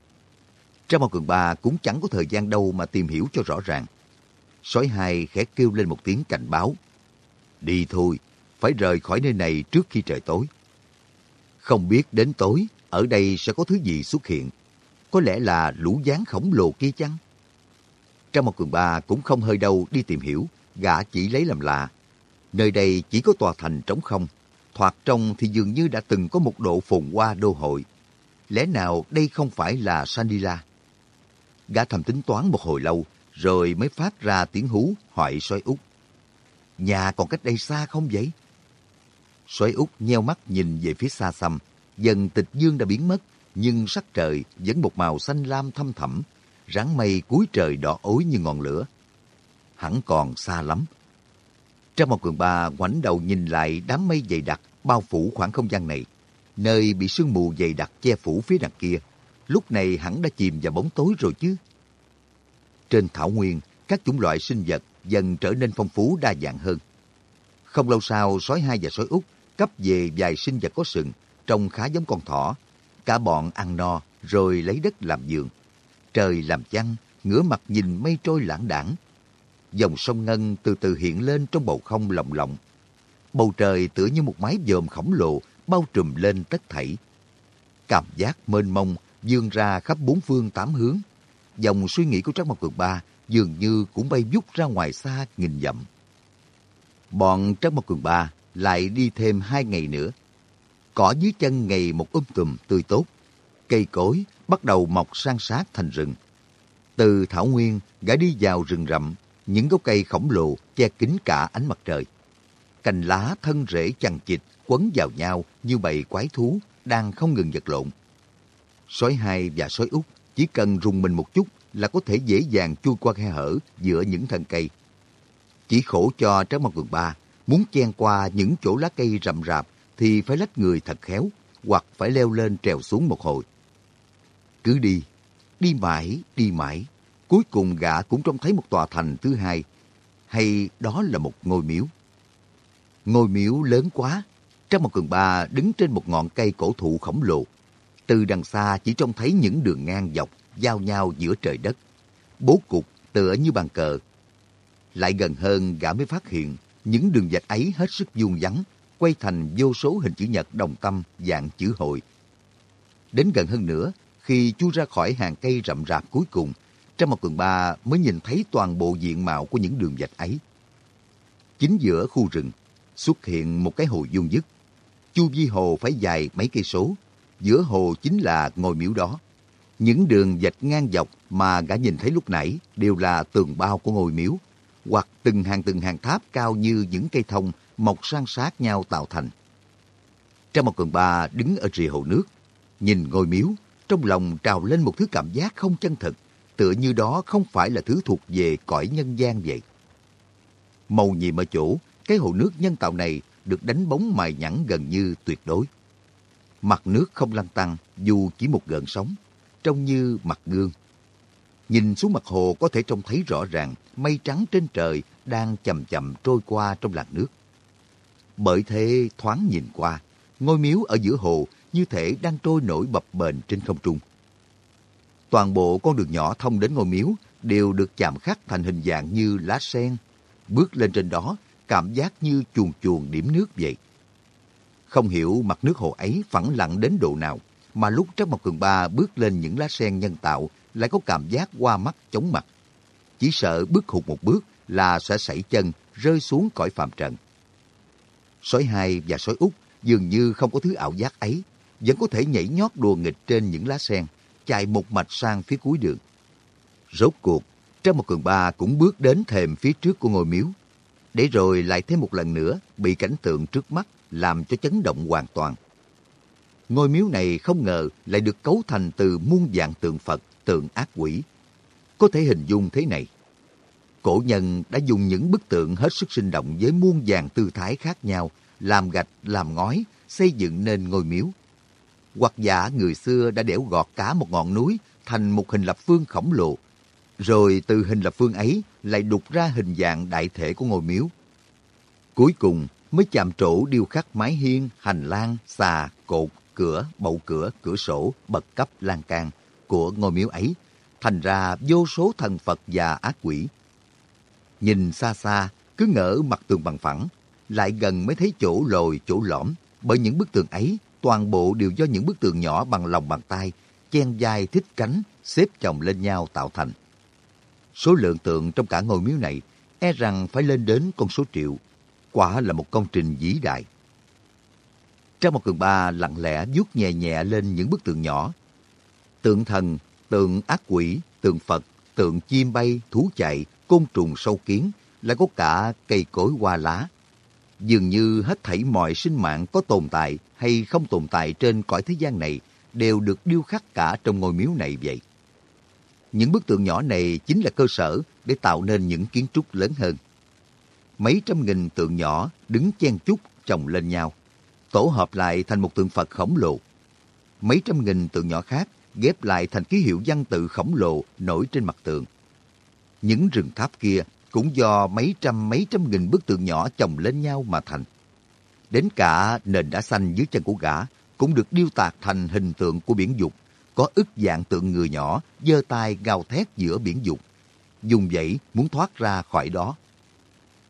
trong một Cường Ba cũng chẳng có thời gian đâu mà tìm hiểu cho rõ ràng. Sói hai khẽ kêu lên một tiếng cảnh báo. Đi thôi, phải rời khỏi nơi này trước khi trời tối. Không biết đến tối, ở đây sẽ có thứ gì xuất hiện. Có lẽ là lũ gián khổng lồ kia chăng? Trang một Cường Ba cũng không hơi đâu đi tìm hiểu, gã chỉ lấy làm lạ. Nơi đây chỉ có tòa thành trống không, thoạt trong thì dường như đã từng có một độ phồn hoa đô hội. Lẽ nào đây không phải là Sandila? Gã thầm tính toán một hồi lâu, rồi mới phát ra tiếng hú hỏi sói út. Nhà còn cách đây xa không vậy? Xoáy út nheo mắt nhìn về phía xa xăm, dần tịch dương đã biến mất, nhưng sắc trời vẫn một màu xanh lam thâm thẳm, ráng mây cuối trời đỏ ối như ngọn lửa. Hẳn còn xa lắm. Trang một cường ba ngoảnh đầu nhìn lại đám mây dày đặc bao phủ khoảng không gian này, nơi bị sương mù dày đặc che phủ phía đằng kia. Lúc này hẳn đã chìm vào bóng tối rồi chứ. Trên thảo nguyên, các chủng loại sinh vật dần trở nên phong phú đa dạng hơn. Không lâu sau, sói hai và sói út cấp về vài sinh vật có sừng, trông khá giống con thỏ. Cả bọn ăn no, rồi lấy đất làm giường. Trời làm chăn, ngửa mặt nhìn mây trôi lãng đảng. Dòng sông Ngân từ từ hiện lên trong bầu không lồng lộng. Bầu trời tựa như một mái dòm khổng lồ bao trùm lên tất thảy. Cảm giác mênh mông dương ra khắp bốn phương tám hướng. Dòng suy nghĩ của Trác Mộc Cường Ba dường như cũng bay vút ra ngoài xa nghìn dặm. Bọn Trác Mộc Cường Ba lại đi thêm hai ngày nữa. Cỏ dưới chân ngày một um tùm tươi tốt. Cây cối bắt đầu mọc san sát thành rừng. Từ thảo nguyên, gã đi vào rừng rậm, những gốc cây khổng lồ che kín cả ánh mặt trời. Cành lá thân rễ chằng chịt quấn vào nhau như bầy quái thú đang không ngừng vật lộn. Sói hai và sói út chỉ cần rùng mình một chút là có thể dễ dàng chui qua khe hở giữa những thân cây. Chỉ khổ cho trái mặt vườn ba, muốn chen qua những chỗ lá cây rậm rạp thì phải lách người thật khéo, hoặc phải leo lên trèo xuống một hồi. Cứ đi, đi mãi, đi mãi, cuối cùng gã cũng trông thấy một tòa thành thứ hai, hay đó là một ngôi miếu. Ngôi miếu lớn quá, trong một cường ba đứng trên một ngọn cây cổ thụ khổng lồ. Từ đằng xa chỉ trông thấy những đường ngang dọc giao nhau giữa trời đất. Bố cục tựa như bàn cờ. Lại gần hơn gã mới phát hiện những đường vạch ấy hết sức vuông vắn, quay thành vô số hình chữ nhật đồng tâm dạng chữ hội. Đến gần hơn nữa, khi chui ra khỏi hàng cây rậm rạp cuối cùng, trong một cường ba mới nhìn thấy toàn bộ diện mạo của những đường vạch ấy. Chính giữa khu rừng xuất hiện một cái hồ vuông dứt. Chu vi hồ phải dài mấy cây số, giữa hồ chính là ngôi miếu đó. Những đường vạch ngang dọc mà gã nhìn thấy lúc nãy đều là tường bao của ngôi miếu, hoặc từng hàng từng hàng tháp cao như những cây thông mọc san sát nhau tạo thành. Trong một cường ba đứng ở rìa hồ nước, nhìn ngôi miếu, trong lòng trào lên một thứ cảm giác không chân thực, tựa như đó không phải là thứ thuộc về cõi nhân gian vậy. Màu nhiệm ở chỗ, cái hồ nước nhân tạo này được đánh bóng mài nhẵn gần như tuyệt đối. Mặt nước không lăn tăng dù chỉ một gợn sóng, trông như mặt gương. Nhìn xuống mặt hồ có thể trông thấy rõ ràng mây trắng trên trời đang chậm chậm trôi qua trong làn nước. Bởi thế thoáng nhìn qua, ngôi miếu ở giữa hồ như thể đang trôi nổi bập bềnh trên không trung. Toàn bộ con đường nhỏ thông đến ngôi miếu đều được chạm khắc thành hình dạng như lá sen. Bước lên trên đó, cảm giác như chuồn chuồn điểm nước vậy. Không hiểu mặt nước hồ ấy phẳng lặng đến độ nào, mà lúc Trác Mộc Cường Ba bước lên những lá sen nhân tạo lại có cảm giác qua mắt chóng mặt. Chỉ sợ bước hụt một bước là sẽ sảy chân rơi xuống cõi phạm trần. Sói hai và sói út dường như không có thứ ảo giác ấy, vẫn có thể nhảy nhót đùa nghịch trên những lá sen, chạy một mạch sang phía cuối đường. Rốt cuộc, Trang một cường ba cũng bước đến thềm phía trước của ngôi miếu, để rồi lại thêm một lần nữa bị cảnh tượng trước mắt làm cho chấn động hoàn toàn. Ngôi miếu này không ngờ lại được cấu thành từ muôn dạng tượng Phật, tượng ác quỷ. Có thể hình dung thế này. Cổ nhân đã dùng những bức tượng hết sức sinh động với muôn vàng tư thái khác nhau, làm gạch, làm ngói, xây dựng nên ngôi miếu. Hoặc giả người xưa đã đẽo gọt cả một ngọn núi thành một hình lập phương khổng lồ, rồi từ hình lập phương ấy lại đục ra hình dạng đại thể của ngôi miếu. Cuối cùng mới chạm trổ điêu khắc mái hiên, hành lang, xà, cột, cửa, bậu cửa, cửa sổ, bậc cấp, lan can của ngôi miếu ấy, thành ra vô số thần Phật và ác quỷ. Nhìn xa xa, cứ ngỡ mặt tường bằng phẳng, lại gần mới thấy chỗ lồi, chỗ lõm, bởi những bức tường ấy toàn bộ đều do những bức tường nhỏ bằng lòng bàn tay, chen vai thích cánh, xếp chồng lên nhau tạo thành. Số lượng tượng trong cả ngôi miếu này e rằng phải lên đến con số triệu. Quả là một công trình vĩ đại. Trong một cường ba lặng lẽ vuốt nhẹ nhẹ lên những bức tượng nhỏ. Tượng thần, tượng ác quỷ, tượng Phật, tượng chim bay, thú chạy, côn trùng sâu kiến, lại có cả cây cối hoa lá. Dường như hết thảy mọi sinh mạng có tồn tại hay không tồn tại trên cõi thế gian này đều được điêu khắc cả trong ngôi miếu này vậy. Những bức tượng nhỏ này chính là cơ sở để tạo nên những kiến trúc lớn hơn. Mấy trăm nghìn tượng nhỏ đứng chen chúc chồng lên nhau, tổ hợp lại thành một tượng Phật khổng lồ. Mấy trăm nghìn tượng nhỏ khác ghép lại thành ký hiệu văn tự khổng lồ nổi trên mặt tượng. Những rừng tháp kia cũng do mấy trăm mấy trăm nghìn bức tượng nhỏ chồng lên nhau mà thành. Đến cả nền đá xanh dưới chân của gã cũng được điêu tạc thành hình tượng của biển dục, có ức dạng tượng người nhỏ giơ tay gào thét giữa biển dục, dùng dãy muốn thoát ra khỏi đó.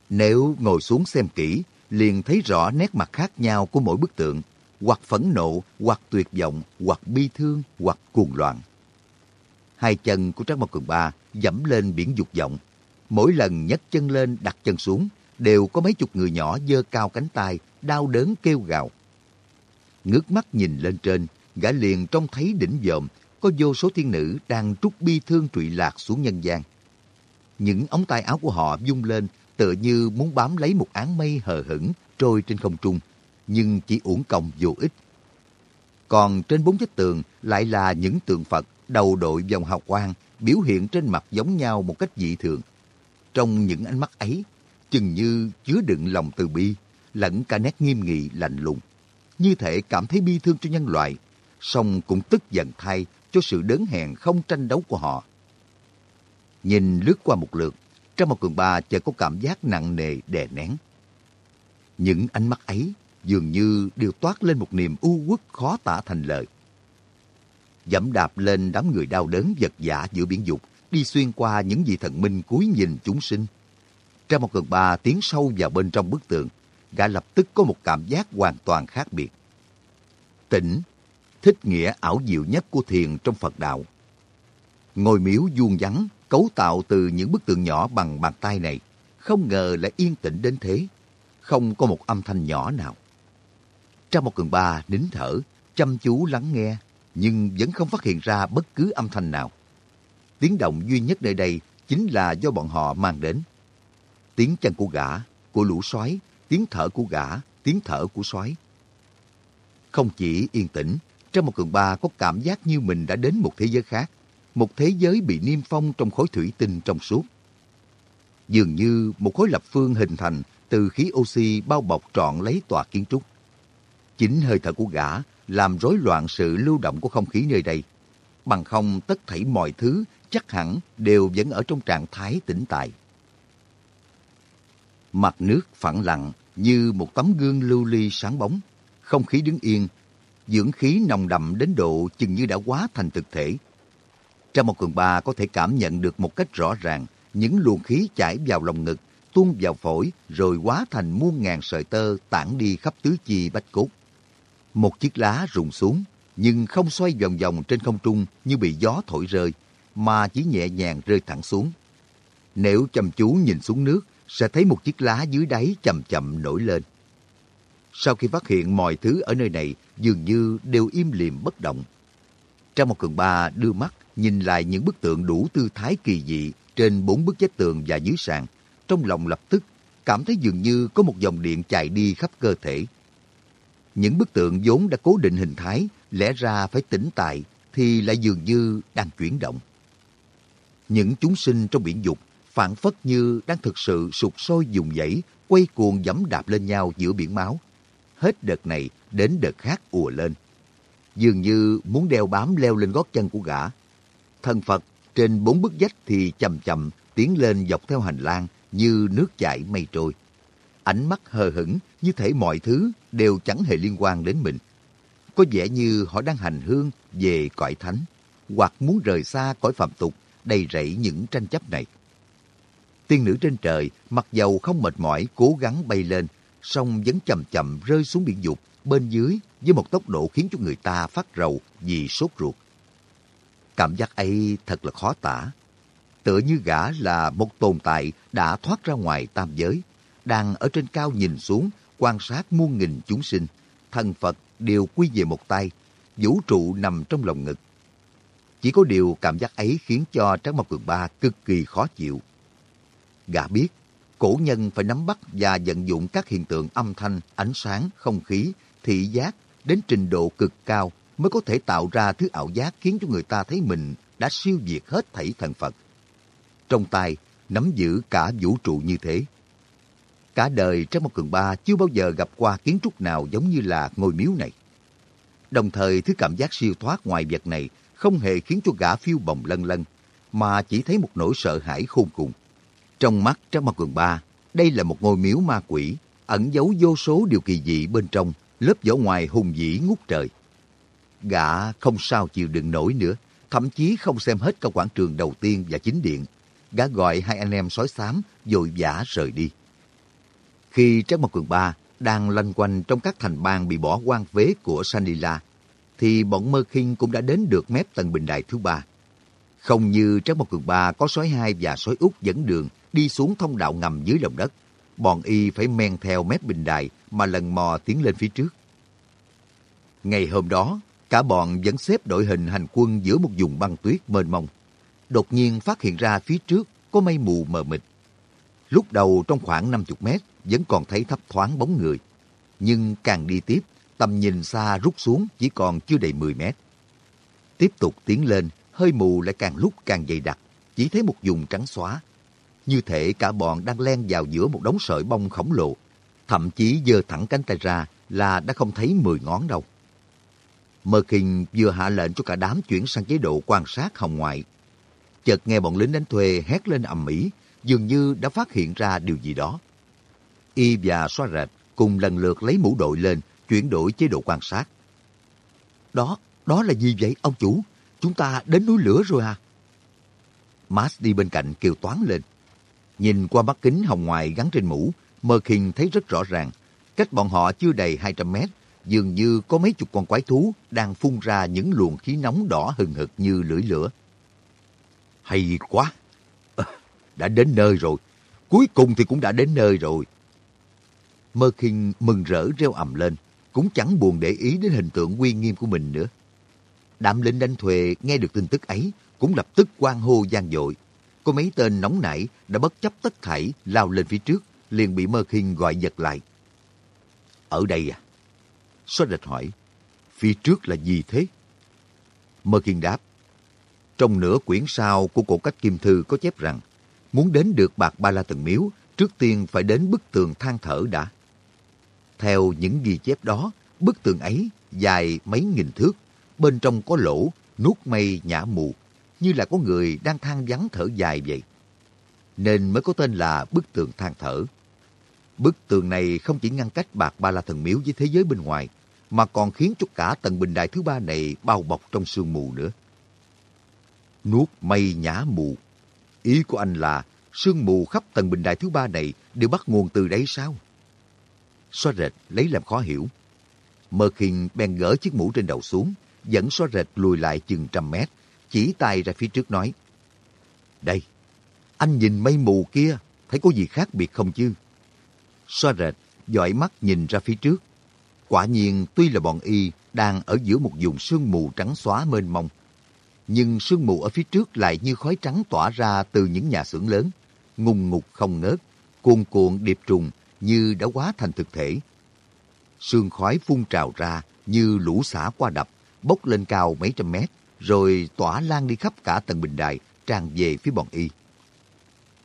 Nếu ngồi xuống xem kỹ, liền thấy rõ nét mặt khác nhau của mỗi bức tượng, hoặc phẫn nộ, hoặc tuyệt vọng, hoặc bi thương, hoặc cuồng loạn. Hai chân của Trác Mộc Cường Ba dẫm lên biển dục vọng. Mỗi lần nhấc chân lên đặt chân xuống, đều có mấy chục người nhỏ giơ cao cánh tay, đau đớn kêu gào. Ngước mắt nhìn lên trên, gã liền trông thấy đỉnh dòm, có vô số thiên nữ đang trút bi thương trụy lạc xuống nhân gian. Những ống tay áo của họ vung lên tựa như muốn bám lấy một áng mây hờ hững trôi trên không trung, nhưng chỉ uổng công vô ích. Còn trên bốn vách tường lại là những tượng Phật đầu đội vòng hào quang biểu hiện trên mặt giống nhau một cách dị thường. Trong những ánh mắt ấy, chừng như chứa đựng lòng từ bi, lẫn cả nét nghiêm nghị lạnh lùng. Như thể cảm thấy bi thương cho nhân loại, song cũng tức giận thay cho sự đớn hèn không tranh đấu của họ. Nhìn lướt qua một lượt, trong một cường ba chợt có cảm giác nặng nề đè nén. Những ánh mắt ấy dường như đều toát lên một niềm u uất khó tả thành lời. Dẫm đạp lên đám người đau đớn vật giả giữa biển dục, đi xuyên qua những vị thần minh cúi nhìn chúng sinh. Trong một gần ba tiến sâu vào bên trong bức tượng, gã lập tức có một cảm giác hoàn toàn khác biệt. Tỉnh, thích nghĩa ảo diệu nhất của thiền trong Phật đạo. Ngôi miếu vuông vắn, cấu tạo từ những bức tượng nhỏ bằng bàn tay này, không ngờ lại yên tĩnh đến thế. Không có một âm thanh nhỏ nào. Trong một cường ba nín thở, chăm chú lắng nghe, nhưng vẫn không phát hiện ra bất cứ âm thanh nào. Tiếng động duy nhất nơi đây chính là do bọn họ mang đến. Tiếng chân của gã, của lũ sói, tiếng thở của gã, tiếng thở của sói. Không chỉ yên tĩnh, trong một cường ba có cảm giác như mình đã đến một thế giới khác, một thế giới bị niêm phong trong khối thủy tinh trong suốt. Dường như một khối lập phương hình thành từ khí oxy bao bọc trọn lấy tòa kiến trúc. Chính hơi thở của gã làm rối loạn sự lưu động của không khí nơi đây. Bằng không tất thảy mọi thứ chắc hẳn đều vẫn ở trong trạng thái tĩnh tại. Mặt nước phẳng lặng như một tấm gương lưu ly sáng bóng. Không khí đứng yên, dưỡng khí nồng đậm đến độ chừng như đã quá thành thực thể. Trong một cường ba có thể cảm nhận được một cách rõ ràng những luồng khí chảy vào lòng ngực, tuôn vào phổi rồi hóa thành muôn ngàn sợi tơ tản đi khắp tứ chi bách cốt. Một chiếc lá rụng xuống, nhưng không xoay vòng vòng trên không trung như bị gió thổi rơi, mà chỉ nhẹ nhàng rơi thẳng xuống. Nếu chăm chú nhìn xuống nước, sẽ thấy một chiếc lá dưới đáy chậm chậm nổi lên. Sau khi phát hiện mọi thứ ở nơi này dường như đều im lìm bất động. Trong một cường ba đưa mắt nhìn lại những bức tượng đủ tư thái kỳ dị trên bốn bức vách tường và dưới sàn, trong lòng lập tức cảm thấy dường như có một dòng điện chạy đi khắp cơ thể. Những bức tượng vốn đã cố định hình thái, lẽ ra phải tĩnh tại, thì lại dường như đang chuyển động. Những chúng sinh trong biển dục phản phất như đang thực sự sụt sôi dùng dãy, quay cuồng dẫm đạp lên nhau giữa biển máu. Hết đợt này đến đợt khác ùa lên. Dường như muốn đeo bám leo lên gót chân của gã. Thân Phật trên bốn bức vách thì chậm chậm tiến lên dọc theo hành lang như nước chảy mây trôi. Ánh mắt hờ hững như thể mọi thứ đều chẳng hề liên quan đến mình. Có vẻ như họ đang hành hương về cõi thánh, hoặc muốn rời xa cõi phạm tục, đầy rẫy những tranh chấp này. Tiên nữ trên trời, mặc dầu không mệt mỏi, cố gắng bay lên, song vẫn chậm chậm rơi xuống biển dục bên dưới với một tốc độ khiến cho người ta phát rầu vì sốt ruột. Cảm giác ấy thật là khó tả. Tựa như gã là một tồn tại đã thoát ra ngoài tam giới, đang ở trên cao nhìn xuống, quan sát muôn nghìn chúng sinh. Thần Phật đều quy về một tay, vũ trụ nằm trong lòng ngực. Chỉ có điều cảm giác ấy khiến cho Trác Mộc Cường Ba cực kỳ khó chịu. Gã biết, cổ nhân phải nắm bắt và vận dụng các hiện tượng âm thanh, ánh sáng, không khí, thị giác đến trình độ cực cao mới có thể tạo ra thứ ảo giác khiến cho người ta thấy mình đã siêu việt hết thảy thần Phật. Trong tay, nắm giữ cả vũ trụ như thế. Cả đời trong Mộc Cường Ba chưa bao giờ gặp qua kiến trúc nào giống như là ngôi miếu này. Đồng thời thứ cảm giác siêu thoát ngoài vật này không hề khiến cho gã phiêu bồng lân lân, mà chỉ thấy một nỗi sợ hãi khôn cùng. Trong mắt trong Mộc Cường Ba, đây là một ngôi miếu ma quỷ, ẩn giấu vô số điều kỳ dị bên trong, lớp vỏ ngoài hùng vĩ ngút trời. Gã không sao chịu đựng nổi nữa, thậm chí không xem hết cả quảng trường đầu tiên và chính điện. Gã gọi hai anh em sói xám, dội vã rời đi. Khi Trác Mộc Cường Ba đang lanh quanh trong các thành bang bị bỏ quan phế của Sanila, thì bọn Mơ Kinh cũng đã đến được mép tầng bình đài thứ ba. Không như Trác Mộc Cường Ba có sói hai và sói út dẫn đường đi xuống thông đạo ngầm dưới lòng đất. Bọn y phải men theo mép bình đài mà lần mò tiến lên phía trước. Ngày hôm đó, cả bọn vẫn xếp đội hình hành quân giữa một vùng băng tuyết mênh mông. Đột nhiên phát hiện ra phía trước có mây mù mờ mịt. Lúc đầu trong khoảng 50 mét vẫn còn thấy thấp thoáng bóng người. Nhưng càng đi tiếp, tầm nhìn xa rút xuống chỉ còn chưa đầy 10 mét. Tiếp tục tiến lên, hơi mù lại càng lúc càng dày đặc, chỉ thấy một vùng trắng xóa. Như thể cả bọn đang len vào giữa một đống sợi bông khổng lồ, thậm chí giơ thẳng cánh tay ra là đã không thấy 10 ngón đâu. Mơ Kinh vừa hạ lệnh cho cả đám chuyển sang chế độ quan sát hồng ngoại. Chợt nghe bọn lính đánh thuê hét lên ầm ĩ, dường như đã phát hiện ra điều gì đó. Y và xoa rệt cùng lần lượt lấy mũ đội lên, chuyển đổi chế độ quan sát. Đó, đó là gì vậy ông chủ? Chúng ta đến núi lửa rồi à? Max đi bên cạnh kêu toán lên. Nhìn qua mắt kính hồng ngoài gắn trên mũ, Mơ Kinh thấy rất rõ ràng. Cách bọn họ chưa đầy 200 mét, dường như có mấy chục con quái thú đang phun ra những luồng khí nóng đỏ hừng hực như lưỡi lửa. Hay quá! À, đã đến nơi rồi. Cuối cùng thì cũng đã đến nơi rồi. Mơ Kinh mừng rỡ reo ầm lên, cũng chẳng buồn để ý đến hình tượng uy nghiêm của mình nữa. Đạm lĩnh đánh thuê nghe được tin tức ấy, cũng lập tức quan hô gian dội. Có mấy tên nóng nảy đã bất chấp tất thảy lao lên phía trước, liền bị Mơ Kinh gọi giật lại. Ở đây à? Xóa địch hỏi, phía trước là gì thế? Mơ Kinh đáp, trong nửa quyển sau của cổ cách kim thư có chép rằng, muốn đến được bạc ba la từng miếu, trước tiên phải đến bức tường than thở đã. Theo những ghi chép đó, bức tường ấy dài mấy nghìn thước, bên trong có lỗ, nuốt mây nhả mù, như là có người đang than vắng thở dài vậy. Nên mới có tên là bức tường than thở. Bức tường này không chỉ ngăn cách bạc ba la thần miếu với thế giới bên ngoài, mà còn khiến cho cả tầng bình đài thứ ba này bao bọc trong sương mù nữa. Nuốt mây nhả mù. Ý của anh là sương mù khắp tầng bình đài thứ ba này đều bắt nguồn từ đấy sao? Xoa rệt lấy làm khó hiểu. Mơ khinh bèn gỡ chiếc mũ trên đầu xuống, dẫn xoa rệt lùi lại chừng trăm mét, chỉ tay ra phía trước nói. Đây, anh nhìn mây mù kia, thấy có gì khác biệt không chứ? Xoa rệt, dõi mắt nhìn ra phía trước. Quả nhiên tuy là bọn y đang ở giữa một vùng sương mù trắng xóa mênh mông, nhưng sương mù ở phía trước lại như khói trắng tỏa ra từ những nhà xưởng lớn, ngùng ngục không ngớt, cuồn cuộn điệp trùng như đã quá thành thực thể. Sương khói phun trào ra như lũ xả qua đập, bốc lên cao mấy trăm mét, rồi tỏa lan đi khắp cả tầng bình đài, tràn về phía bọn y.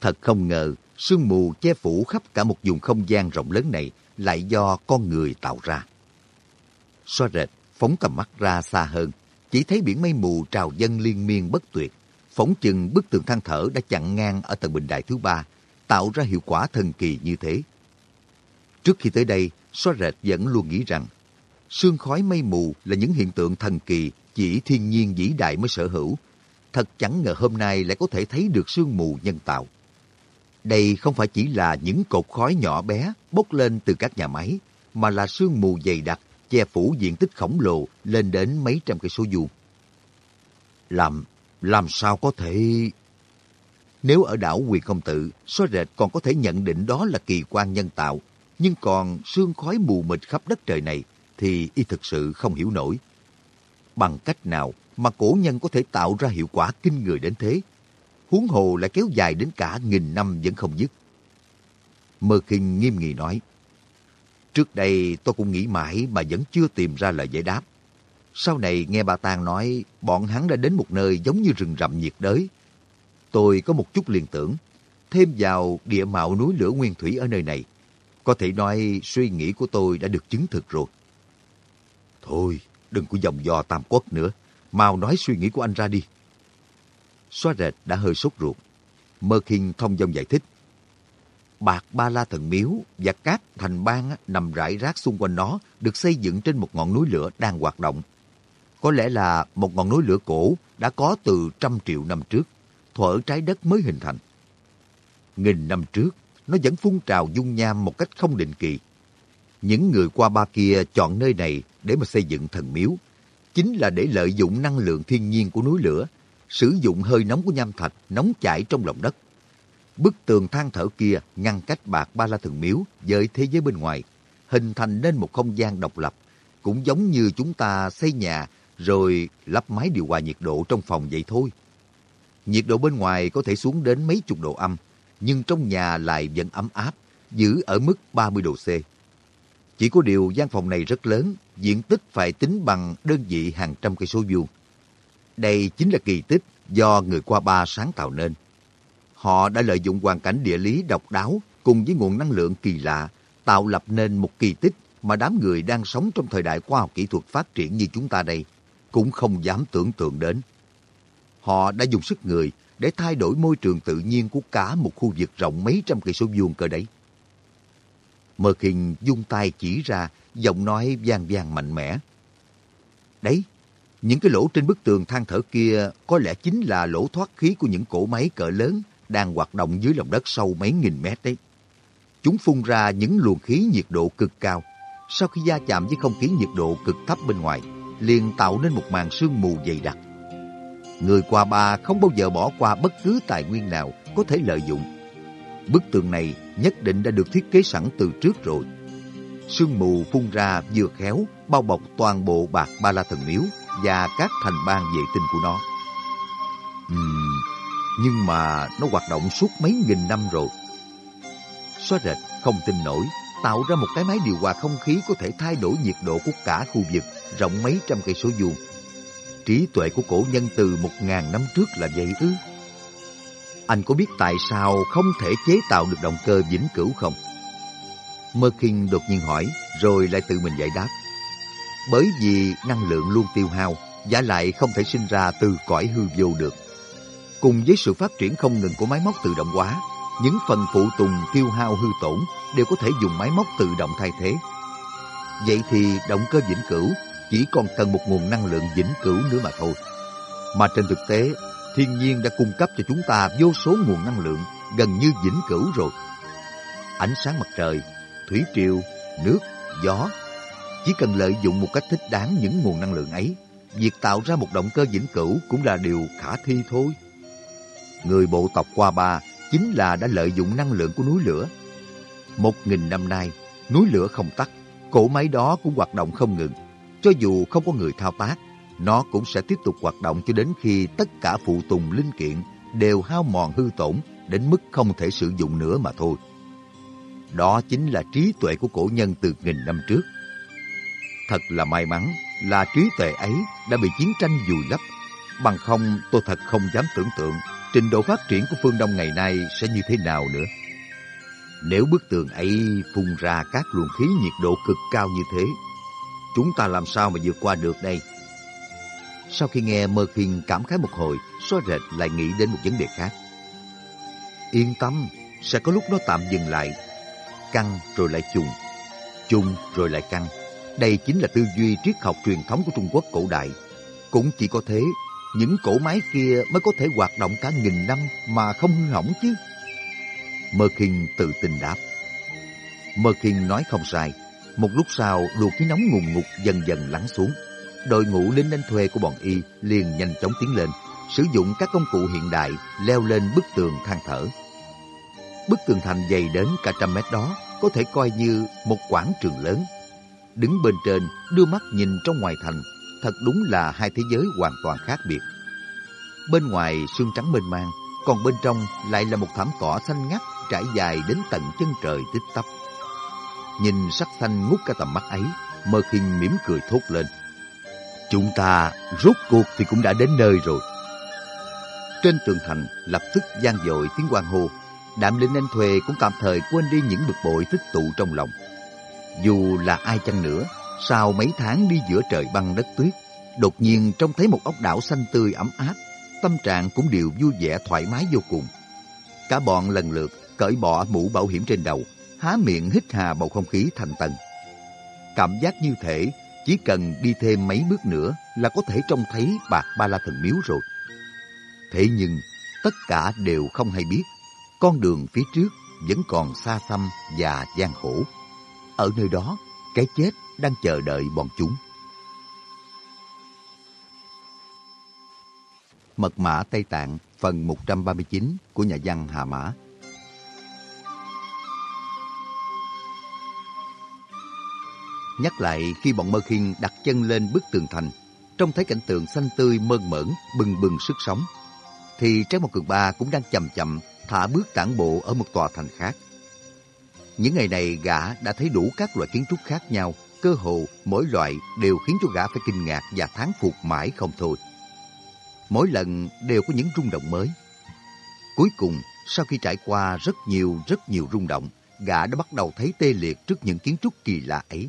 Thật không ngờ, sương mù che phủ khắp cả một vùng không gian rộng lớn này lại do con người tạo ra. Xoa rệt, phóng tầm mắt ra xa hơn, chỉ thấy biển mây mù trào dâng liên miên bất tuyệt. Phóng chừng bức tường than thở đã chặn ngang ở tầng bình đài thứ ba, tạo ra hiệu quả thần kỳ như thế. Trước khi tới đây, xóa rệt vẫn luôn nghĩ rằng sương khói mây mù là những hiện tượng thần kỳ chỉ thiên nhiên vĩ đại mới sở hữu. Thật chẳng ngờ hôm nay lại có thể thấy được sương mù nhân tạo. Đây không phải chỉ là những cột khói nhỏ bé bốc lên từ các nhà máy, mà là sương mù dày đặc che phủ diện tích khổng lồ lên đến mấy trăm cây số vuông. Làm, làm sao có thể... Nếu ở đảo Quyền Công Tự, số rệt còn có thể nhận định đó là kỳ quan nhân tạo, nhưng còn sương khói mù mịt khắp đất trời này thì y thực sự không hiểu nổi. Bằng cách nào mà cổ nhân có thể tạo ra hiệu quả kinh người đến thế? Huống hồ lại kéo dài đến cả nghìn năm vẫn không dứt. Mơ Kinh nghiêm nghị nói. Trước đây tôi cũng nghĩ mãi mà vẫn chưa tìm ra lời giải đáp. Sau này nghe bà Tàng nói bọn hắn đã đến một nơi giống như rừng rậm nhiệt đới. Tôi có một chút liên tưởng. Thêm vào địa mạo núi lửa nguyên thủy ở nơi này. Có thể nói suy nghĩ của tôi đã được chứng thực rồi. Thôi, đừng có dòng dò tam quốc nữa. Mau nói suy nghĩ của anh ra đi. Xóa rệt đã hơi sốt ruột. Mơ Kinh thông dòng giải thích. Bạc Ba La Thần Miếu và các thành bang nằm rải rác xung quanh nó được xây dựng trên một ngọn núi lửa đang hoạt động. Có lẽ là một ngọn núi lửa cổ đã có từ trăm triệu năm trước, thuở trái đất mới hình thành. Nghìn năm trước, nó vẫn phun trào dung nham một cách không định kỳ. Những người qua ba kia chọn nơi này để mà xây dựng thần miếu, chính là để lợi dụng năng lượng thiên nhiên của núi lửa, sử dụng hơi nóng của nham thạch nóng chảy trong lòng đất. Bức tường than thở kia ngăn cách bạc ba la thần miếu với thế giới bên ngoài, hình thành nên một không gian độc lập, cũng giống như chúng ta xây nhà rồi lắp máy điều hòa nhiệt độ trong phòng vậy thôi. Nhiệt độ bên ngoài có thể xuống đến mấy chục độ âm, nhưng trong nhà lại vẫn ấm áp, giữ ở mức 30 độ C. Chỉ có điều gian phòng này rất lớn, diện tích phải tính bằng đơn vị hàng trăm cây số vuông. Đây chính là kỳ tích do người qua ba sáng tạo nên. Họ đã lợi dụng hoàn cảnh địa lý độc đáo cùng với nguồn năng lượng kỳ lạ, tạo lập nên một kỳ tích mà đám người đang sống trong thời đại khoa học kỹ thuật phát triển như chúng ta đây cũng không dám tưởng tượng đến. Họ đã dùng sức người để thay đổi môi trường tự nhiên của cả một khu vực rộng mấy trăm cây số vuông cơ đấy. Mơ Kinh dung tay chỉ ra, giọng nói vang vang mạnh mẽ. Đấy, những cái lỗ trên bức tường than thở kia có lẽ chính là lỗ thoát khí của những cỗ máy cỡ lớn đang hoạt động dưới lòng đất sâu mấy nghìn mét đấy. Chúng phun ra những luồng khí nhiệt độ cực cao. Sau khi va chạm với không khí nhiệt độ cực thấp bên ngoài, liền tạo nên một màn sương mù dày đặc. Người qua ba không bao giờ bỏ qua bất cứ tài nguyên nào có thể lợi dụng. Bức tường này nhất định đã được thiết kế sẵn từ trước rồi. Sương mù phun ra vừa khéo bao bọc toàn bộ bạc ba la thần miếu và các thành bang vệ tinh của nó. Uhm, nhưng mà nó hoạt động suốt mấy nghìn năm rồi. Xóa rệt không tin nổi, tạo ra một cái máy điều hòa không khí có thể thay đổi nhiệt độ của cả khu vực rộng mấy trăm cây số vuông. Trí tuệ của cổ nhân từ một ngàn năm trước là vậy ư? Anh có biết tại sao không thể chế tạo được động cơ vĩnh cửu không? Mơ Kinh đột nhiên hỏi, rồi lại tự mình giải đáp. Bởi vì năng lượng luôn tiêu hao, giả lại không thể sinh ra từ cõi hư vô được. Cùng với sự phát triển không ngừng của máy móc tự động hóa, những phần phụ tùng tiêu hao hư tổn đều có thể dùng máy móc tự động thay thế. Vậy thì động cơ vĩnh cửu chỉ còn cần một nguồn năng lượng vĩnh cửu nữa mà thôi. Mà trên thực tế, thiên nhiên đã cung cấp cho chúng ta vô số nguồn năng lượng gần như vĩnh cửu rồi. Ánh sáng mặt trời, thủy triều, nước, gió. Chỉ cần lợi dụng một cách thích đáng những nguồn năng lượng ấy, việc tạo ra một động cơ vĩnh cửu cũng là điều khả thi thôi. Người bộ tộc Qua Ba chính là đã lợi dụng năng lượng của núi lửa. Một nghìn năm nay, núi lửa không tắt, cỗ máy đó cũng hoạt động không ngừng cho dù không có người thao tác, nó cũng sẽ tiếp tục hoạt động cho đến khi tất cả phụ tùng linh kiện đều hao mòn hư tổn đến mức không thể sử dụng nữa mà thôi. Đó chính là trí tuệ của cổ nhân từ nghìn năm trước. Thật là may mắn là trí tuệ ấy đã bị chiến tranh vùi lấp. Bằng không tôi thật không dám tưởng tượng trình độ phát triển của phương Đông ngày nay sẽ như thế nào nữa. Nếu bức tường ấy phun ra các luồng khí nhiệt độ cực cao như thế, Chúng ta làm sao mà vượt qua được đây? Sau khi nghe Mơ Khiên cảm khái một hồi, xóa rệt lại nghĩ đến một vấn đề khác. Yên tâm, sẽ có lúc nó tạm dừng lại. Căng rồi lại trùng, trùng rồi lại căng. Đây chính là tư duy triết học truyền thống của Trung Quốc cổ đại. Cũng chỉ có thế, những cổ máy kia mới có thể hoạt động cả nghìn năm mà không hư hỏng chứ. Mơ Khiên tự tin đáp. Mơ Khiên nói không sai. Một lúc sau, luộc khí nóng ngùng ngục dần dần lắng xuống. Đội ngũ lính đánh thuê của bọn y liền nhanh chóng tiến lên, sử dụng các công cụ hiện đại leo lên bức tường than thở. Bức tường thành dày đến cả trăm mét đó có thể coi như một quảng trường lớn. Đứng bên trên, đưa mắt nhìn trong ngoài thành, thật đúng là hai thế giới hoàn toàn khác biệt. Bên ngoài sương trắng mênh mang, còn bên trong lại là một thảm cỏ xanh ngắt trải dài đến tận chân trời tích tắp. Nhìn sắc xanh ngút cả tầm mắt ấy, Mơ khinh mỉm cười thốt lên. Chúng ta rốt cuộc thì cũng đã đến nơi rồi. Trên tường thành lập tức gian dội tiếng quan hô. Đạm linh anh thuê cũng tạm thời quên đi những bực bội tích tụ trong lòng. Dù là ai chăng nữa, sau mấy tháng đi giữa trời băng đất tuyết, đột nhiên trông thấy một ốc đảo xanh tươi ấm áp, tâm trạng cũng đều vui vẻ thoải mái vô cùng. Cả bọn lần lượt cởi bỏ mũ bảo hiểm trên đầu, há miệng hít hà bầu không khí thành tầng. Cảm giác như thể chỉ cần đi thêm mấy bước nữa là có thể trông thấy bạc ba la thần miếu rồi. Thế nhưng, tất cả đều không hay biết, con đường phía trước vẫn còn xa xăm và gian khổ. Ở nơi đó, cái chết đang chờ đợi bọn chúng. Mật mã Tây Tạng phần 139 của nhà văn Hà Mã Nhắc lại khi bọn Mơ Khiên đặt chân lên bức tường thành, trông thấy cảnh tượng xanh tươi mơn mởn, bừng bừng sức sống, thì Trái Một Cường Ba cũng đang chậm chậm thả bước tản bộ ở một tòa thành khác. Những ngày này gã đã thấy đủ các loại kiến trúc khác nhau, cơ hồ mỗi loại đều khiến cho gã phải kinh ngạc và thán phục mãi không thôi. Mỗi lần đều có những rung động mới. Cuối cùng, sau khi trải qua rất nhiều rất nhiều rung động, gã đã bắt đầu thấy tê liệt trước những kiến trúc kỳ lạ ấy.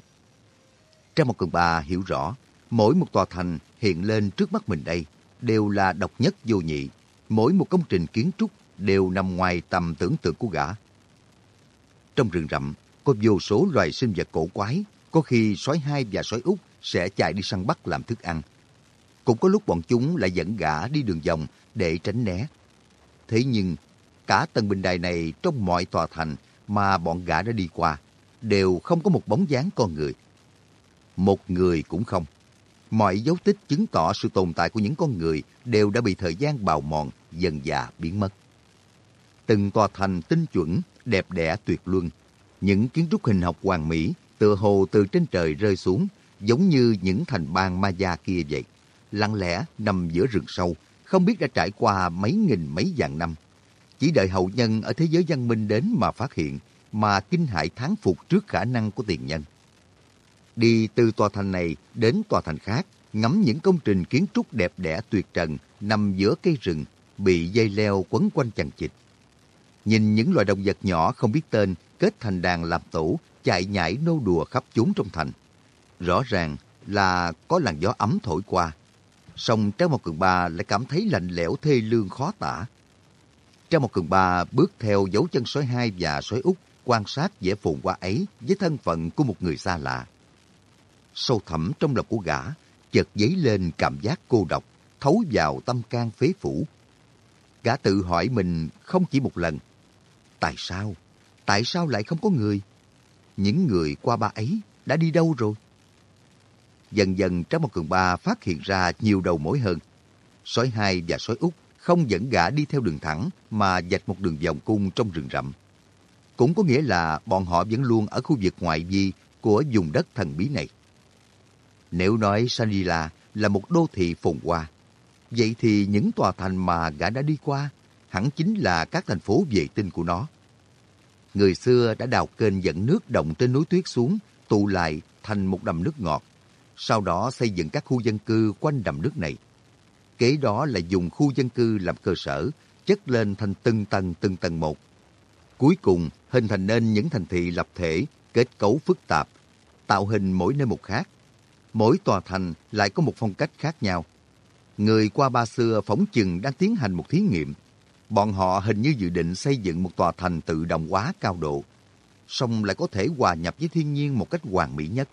Trang một cường bà hiểu rõ, mỗi một tòa thành hiện lên trước mắt mình đây đều là độc nhất vô nhị. Mỗi một công trình kiến trúc đều nằm ngoài tầm tưởng tượng của gã. Trong rừng rậm, có vô số loài sinh vật cổ quái, có khi sói hai và sói út sẽ chạy đi săn bắt làm thức ăn. Cũng có lúc bọn chúng lại dẫn gã đi đường vòng để tránh né. Thế nhưng, cả tầng bình đài này trong mọi tòa thành mà bọn gã đã đi qua, đều không có một bóng dáng con người một người cũng không. Mọi dấu tích chứng tỏ sự tồn tại của những con người đều đã bị thời gian bào mòn, dần dà biến mất. Từng tòa thành tinh chuẩn, đẹp đẽ tuyệt luân. Những kiến trúc hình học hoàn mỹ, tựa hồ từ trên trời rơi xuống, giống như những thành bang Maya kia vậy. Lặng lẽ nằm giữa rừng sâu, không biết đã trải qua mấy nghìn mấy vạn năm. Chỉ đợi hậu nhân ở thế giới văn minh đến mà phát hiện, mà kinh hại thán phục trước khả năng của tiền nhân đi từ tòa thành này đến tòa thành khác, ngắm những công trình kiến trúc đẹp đẽ tuyệt trần nằm giữa cây rừng, bị dây leo quấn quanh chằng chịt. Nhìn những loài động vật nhỏ không biết tên kết thành đàn làm tổ, chạy nhảy nô đùa khắp chốn trong thành. Rõ ràng là có làn gió ấm thổi qua. Song Trang một Cường Ba lại cảm thấy lạnh lẽo thê lương khó tả. Trang một Cường Ba bước theo dấu chân sói hai và sói út quan sát vẻ phồn hoa ấy với thân phận của một người xa lạ sâu thẳm trong lòng của gã, chợt dấy lên cảm giác cô độc, thấu vào tâm can phế phủ. Gã tự hỏi mình không chỉ một lần. Tại sao? Tại sao lại không có người? Những người qua ba ấy đã đi đâu rồi? Dần dần trong một cường ba phát hiện ra nhiều đầu mối hơn. Sói hai và sói út không dẫn gã đi theo đường thẳng mà dạch một đường vòng cung trong rừng rậm. Cũng có nghĩa là bọn họ vẫn luôn ở khu vực ngoại vi của vùng đất thần bí này. Nếu nói Sanila là một đô thị phồn hoa, vậy thì những tòa thành mà gã đã đi qua hẳn chính là các thành phố vệ tinh của nó. Người xưa đã đào kênh dẫn nước động trên núi tuyết xuống, tụ lại thành một đầm nước ngọt. Sau đó xây dựng các khu dân cư quanh đầm nước này. Kế đó là dùng khu dân cư làm cơ sở, chất lên thành từng tầng từng tầng một. Cuối cùng hình thành nên những thành thị lập thể, kết cấu phức tạp, tạo hình mỗi nơi một khác, mỗi tòa thành lại có một phong cách khác nhau. Người qua ba xưa phóng chừng đang tiến hành một thí nghiệm. Bọn họ hình như dự định xây dựng một tòa thành tự động hóa cao độ, song lại có thể hòa nhập với thiên nhiên một cách hoàn mỹ nhất.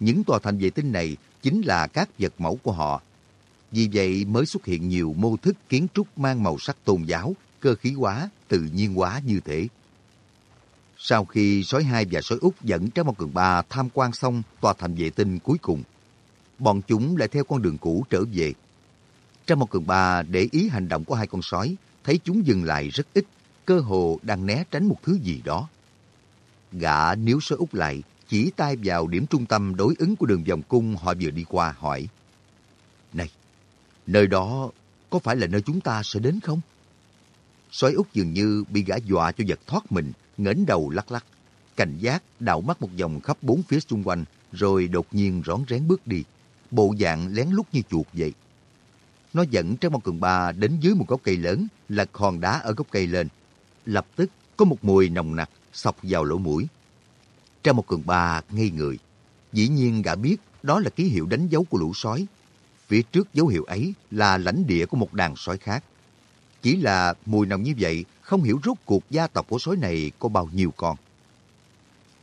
Những tòa thành vệ tinh này chính là các vật mẫu của họ. Vì vậy mới xuất hiện nhiều mô thức kiến trúc mang màu sắc tôn giáo, cơ khí hóa, tự nhiên hóa như thế. Sau khi sói hai và sói út dẫn Trái Mao Cường Ba tham quan xong tòa thành vệ tinh cuối cùng, bọn chúng lại theo con đường cũ trở về. Trái Mao Cường Ba để ý hành động của hai con sói, thấy chúng dừng lại rất ít, cơ hồ đang né tránh một thứ gì đó. Gã níu sói út lại, chỉ tay vào điểm trung tâm đối ứng của đường vòng cung họ vừa đi qua hỏi. Này, nơi đó có phải là nơi chúng ta sẽ đến không? Sói út dường như bị gã dọa cho giật thoát mình, ngẩng đầu lắc lắc. Cảnh giác đảo mắt một vòng khắp bốn phía xung quanh, rồi đột nhiên rón rén bước đi. Bộ dạng lén lút như chuột vậy. Nó dẫn Trang Mong Cường Ba đến dưới một gốc cây lớn, lật hòn đá ở gốc cây lên. Lập tức có một mùi nồng nặc sọc vào lỗ mũi. Trang Mong Cường Ba ngây người. Dĩ nhiên gã biết đó là ký hiệu đánh dấu của lũ sói. Phía trước dấu hiệu ấy là lãnh địa của một đàn sói khác. Chỉ là mùi nồng như vậy, không hiểu rốt cuộc gia tộc của sói này có bao nhiêu con.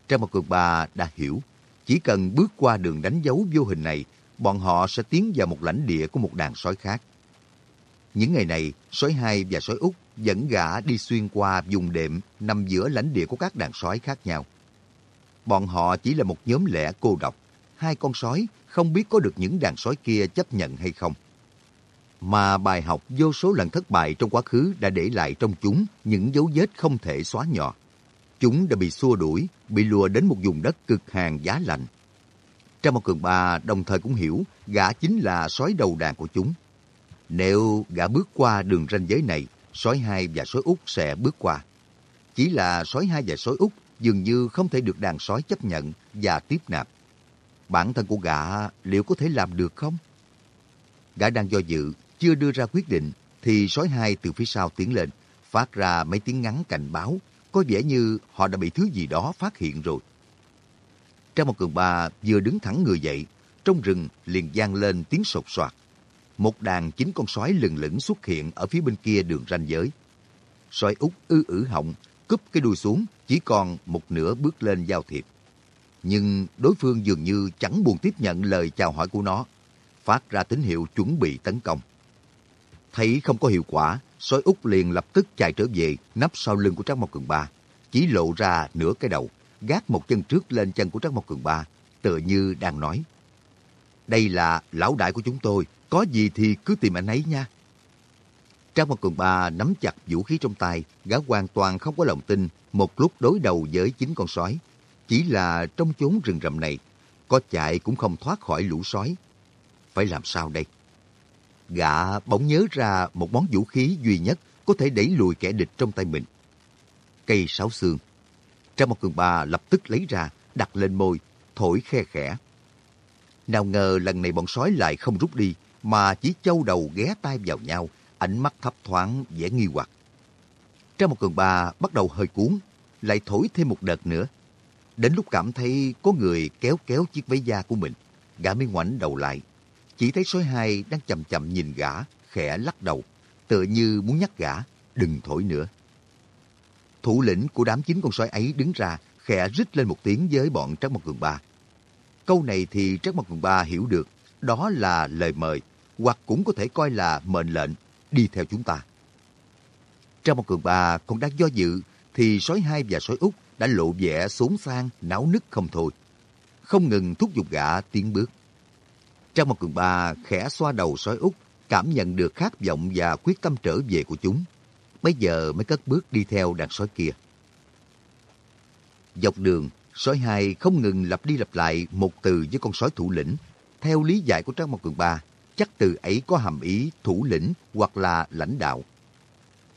Trang Mộc Cường Ba đã hiểu, chỉ cần bước qua đường đánh dấu vô hình này, bọn họ sẽ tiến vào một lãnh địa của một đàn sói khác. Những ngày này, sói hai và sói út dẫn gã đi xuyên qua vùng đệm nằm giữa lãnh địa của các đàn sói khác nhau. Bọn họ chỉ là một nhóm lẻ cô độc. Hai con sói không biết có được những đàn sói kia chấp nhận hay không. Mà bài học vô số lần thất bại trong quá khứ đã để lại trong chúng những dấu vết không thể xóa nhòa. Chúng đã bị xua đuổi, bị lùa đến một vùng đất cực hàng giá lạnh. Trang một cường ba đồng thời cũng hiểu gã chính là sói đầu đàn của chúng. Nếu gã bước qua đường ranh giới này, sói hai và sói út sẽ bước qua. Chỉ là sói hai và sói út dường như không thể được đàn sói chấp nhận và tiếp nạp. Bản thân của gã liệu có thể làm được không? Gã đang do dự, chưa đưa ra quyết định, thì sói hai từ phía sau tiến lên, phát ra mấy tiếng ngắn cảnh báo, có vẻ như họ đã bị thứ gì đó phát hiện rồi. Trang một cường ba vừa đứng thẳng người dậy, trong rừng liền vang lên tiếng sột soạt. Một đàn chín con sói lừng lững xuất hiện ở phía bên kia đường ranh giới. Sói út ư ử họng, cúp cái đuôi xuống, chỉ còn một nửa bước lên giao thiệp. Nhưng đối phương dường như chẳng buồn tiếp nhận lời chào hỏi của nó, phát ra tín hiệu chuẩn bị tấn công. Thấy không có hiệu quả, sói út liền lập tức chạy trở về, nấp sau lưng của Trác Mộc Cường Ba, chỉ lộ ra nửa cái đầu, gác một chân trước lên chân của Trác Mộc Cường Ba, tựa như đang nói. Đây là lão đại của chúng tôi, có gì thì cứ tìm anh ấy nha. Trác Mộc Cường Ba nắm chặt vũ khí trong tay, gã hoàn toàn không có lòng tin một lúc đối đầu với chính con sói. Chỉ là trong chốn rừng rậm này, có chạy cũng không thoát khỏi lũ sói. Phải làm sao đây? Gã bỗng nhớ ra một món vũ khí duy nhất có thể đẩy lùi kẻ địch trong tay mình. Cây sáo xương. Trang một cường ba lập tức lấy ra, đặt lên môi, thổi khe khẽ. Nào ngờ lần này bọn sói lại không rút đi, mà chỉ châu đầu ghé tai vào nhau, ánh mắt thấp thoáng vẻ nghi hoặc. Trang một cường ba bắt đầu hơi cuốn, lại thổi thêm một đợt nữa. Đến lúc cảm thấy có người kéo kéo chiếc váy da của mình, gã mới ngoảnh đầu lại. Chỉ thấy sói hai đang chậm chậm nhìn gã, khẽ lắc đầu, tựa như muốn nhắc gã, đừng thổi nữa. Thủ lĩnh của đám chín con sói ấy đứng ra, khẽ rít lên một tiếng với bọn Trắc Mộc Cường Ba. Câu này thì Trắc Mộc Cường Ba hiểu được, đó là lời mời, hoặc cũng có thể coi là mệnh lệnh, đi theo chúng ta. Trắc Mộc Cường Ba còn đang do dự, thì sói hai và sói út đã lộ vẻ xuống sang, náo nức không thôi. Không ngừng thúc giục gã tiến bước. Trang một cường ba khẽ xoa đầu sói út, cảm nhận được khát vọng và quyết tâm trở về của chúng. Bây giờ mới cất bước đi theo đàn sói kia. Dọc đường, sói hai không ngừng lặp đi lặp lại một từ với con sói thủ lĩnh. Theo lý giải của Trang Mộc Cường Ba, chắc từ ấy có hàm ý thủ lĩnh hoặc là lãnh đạo.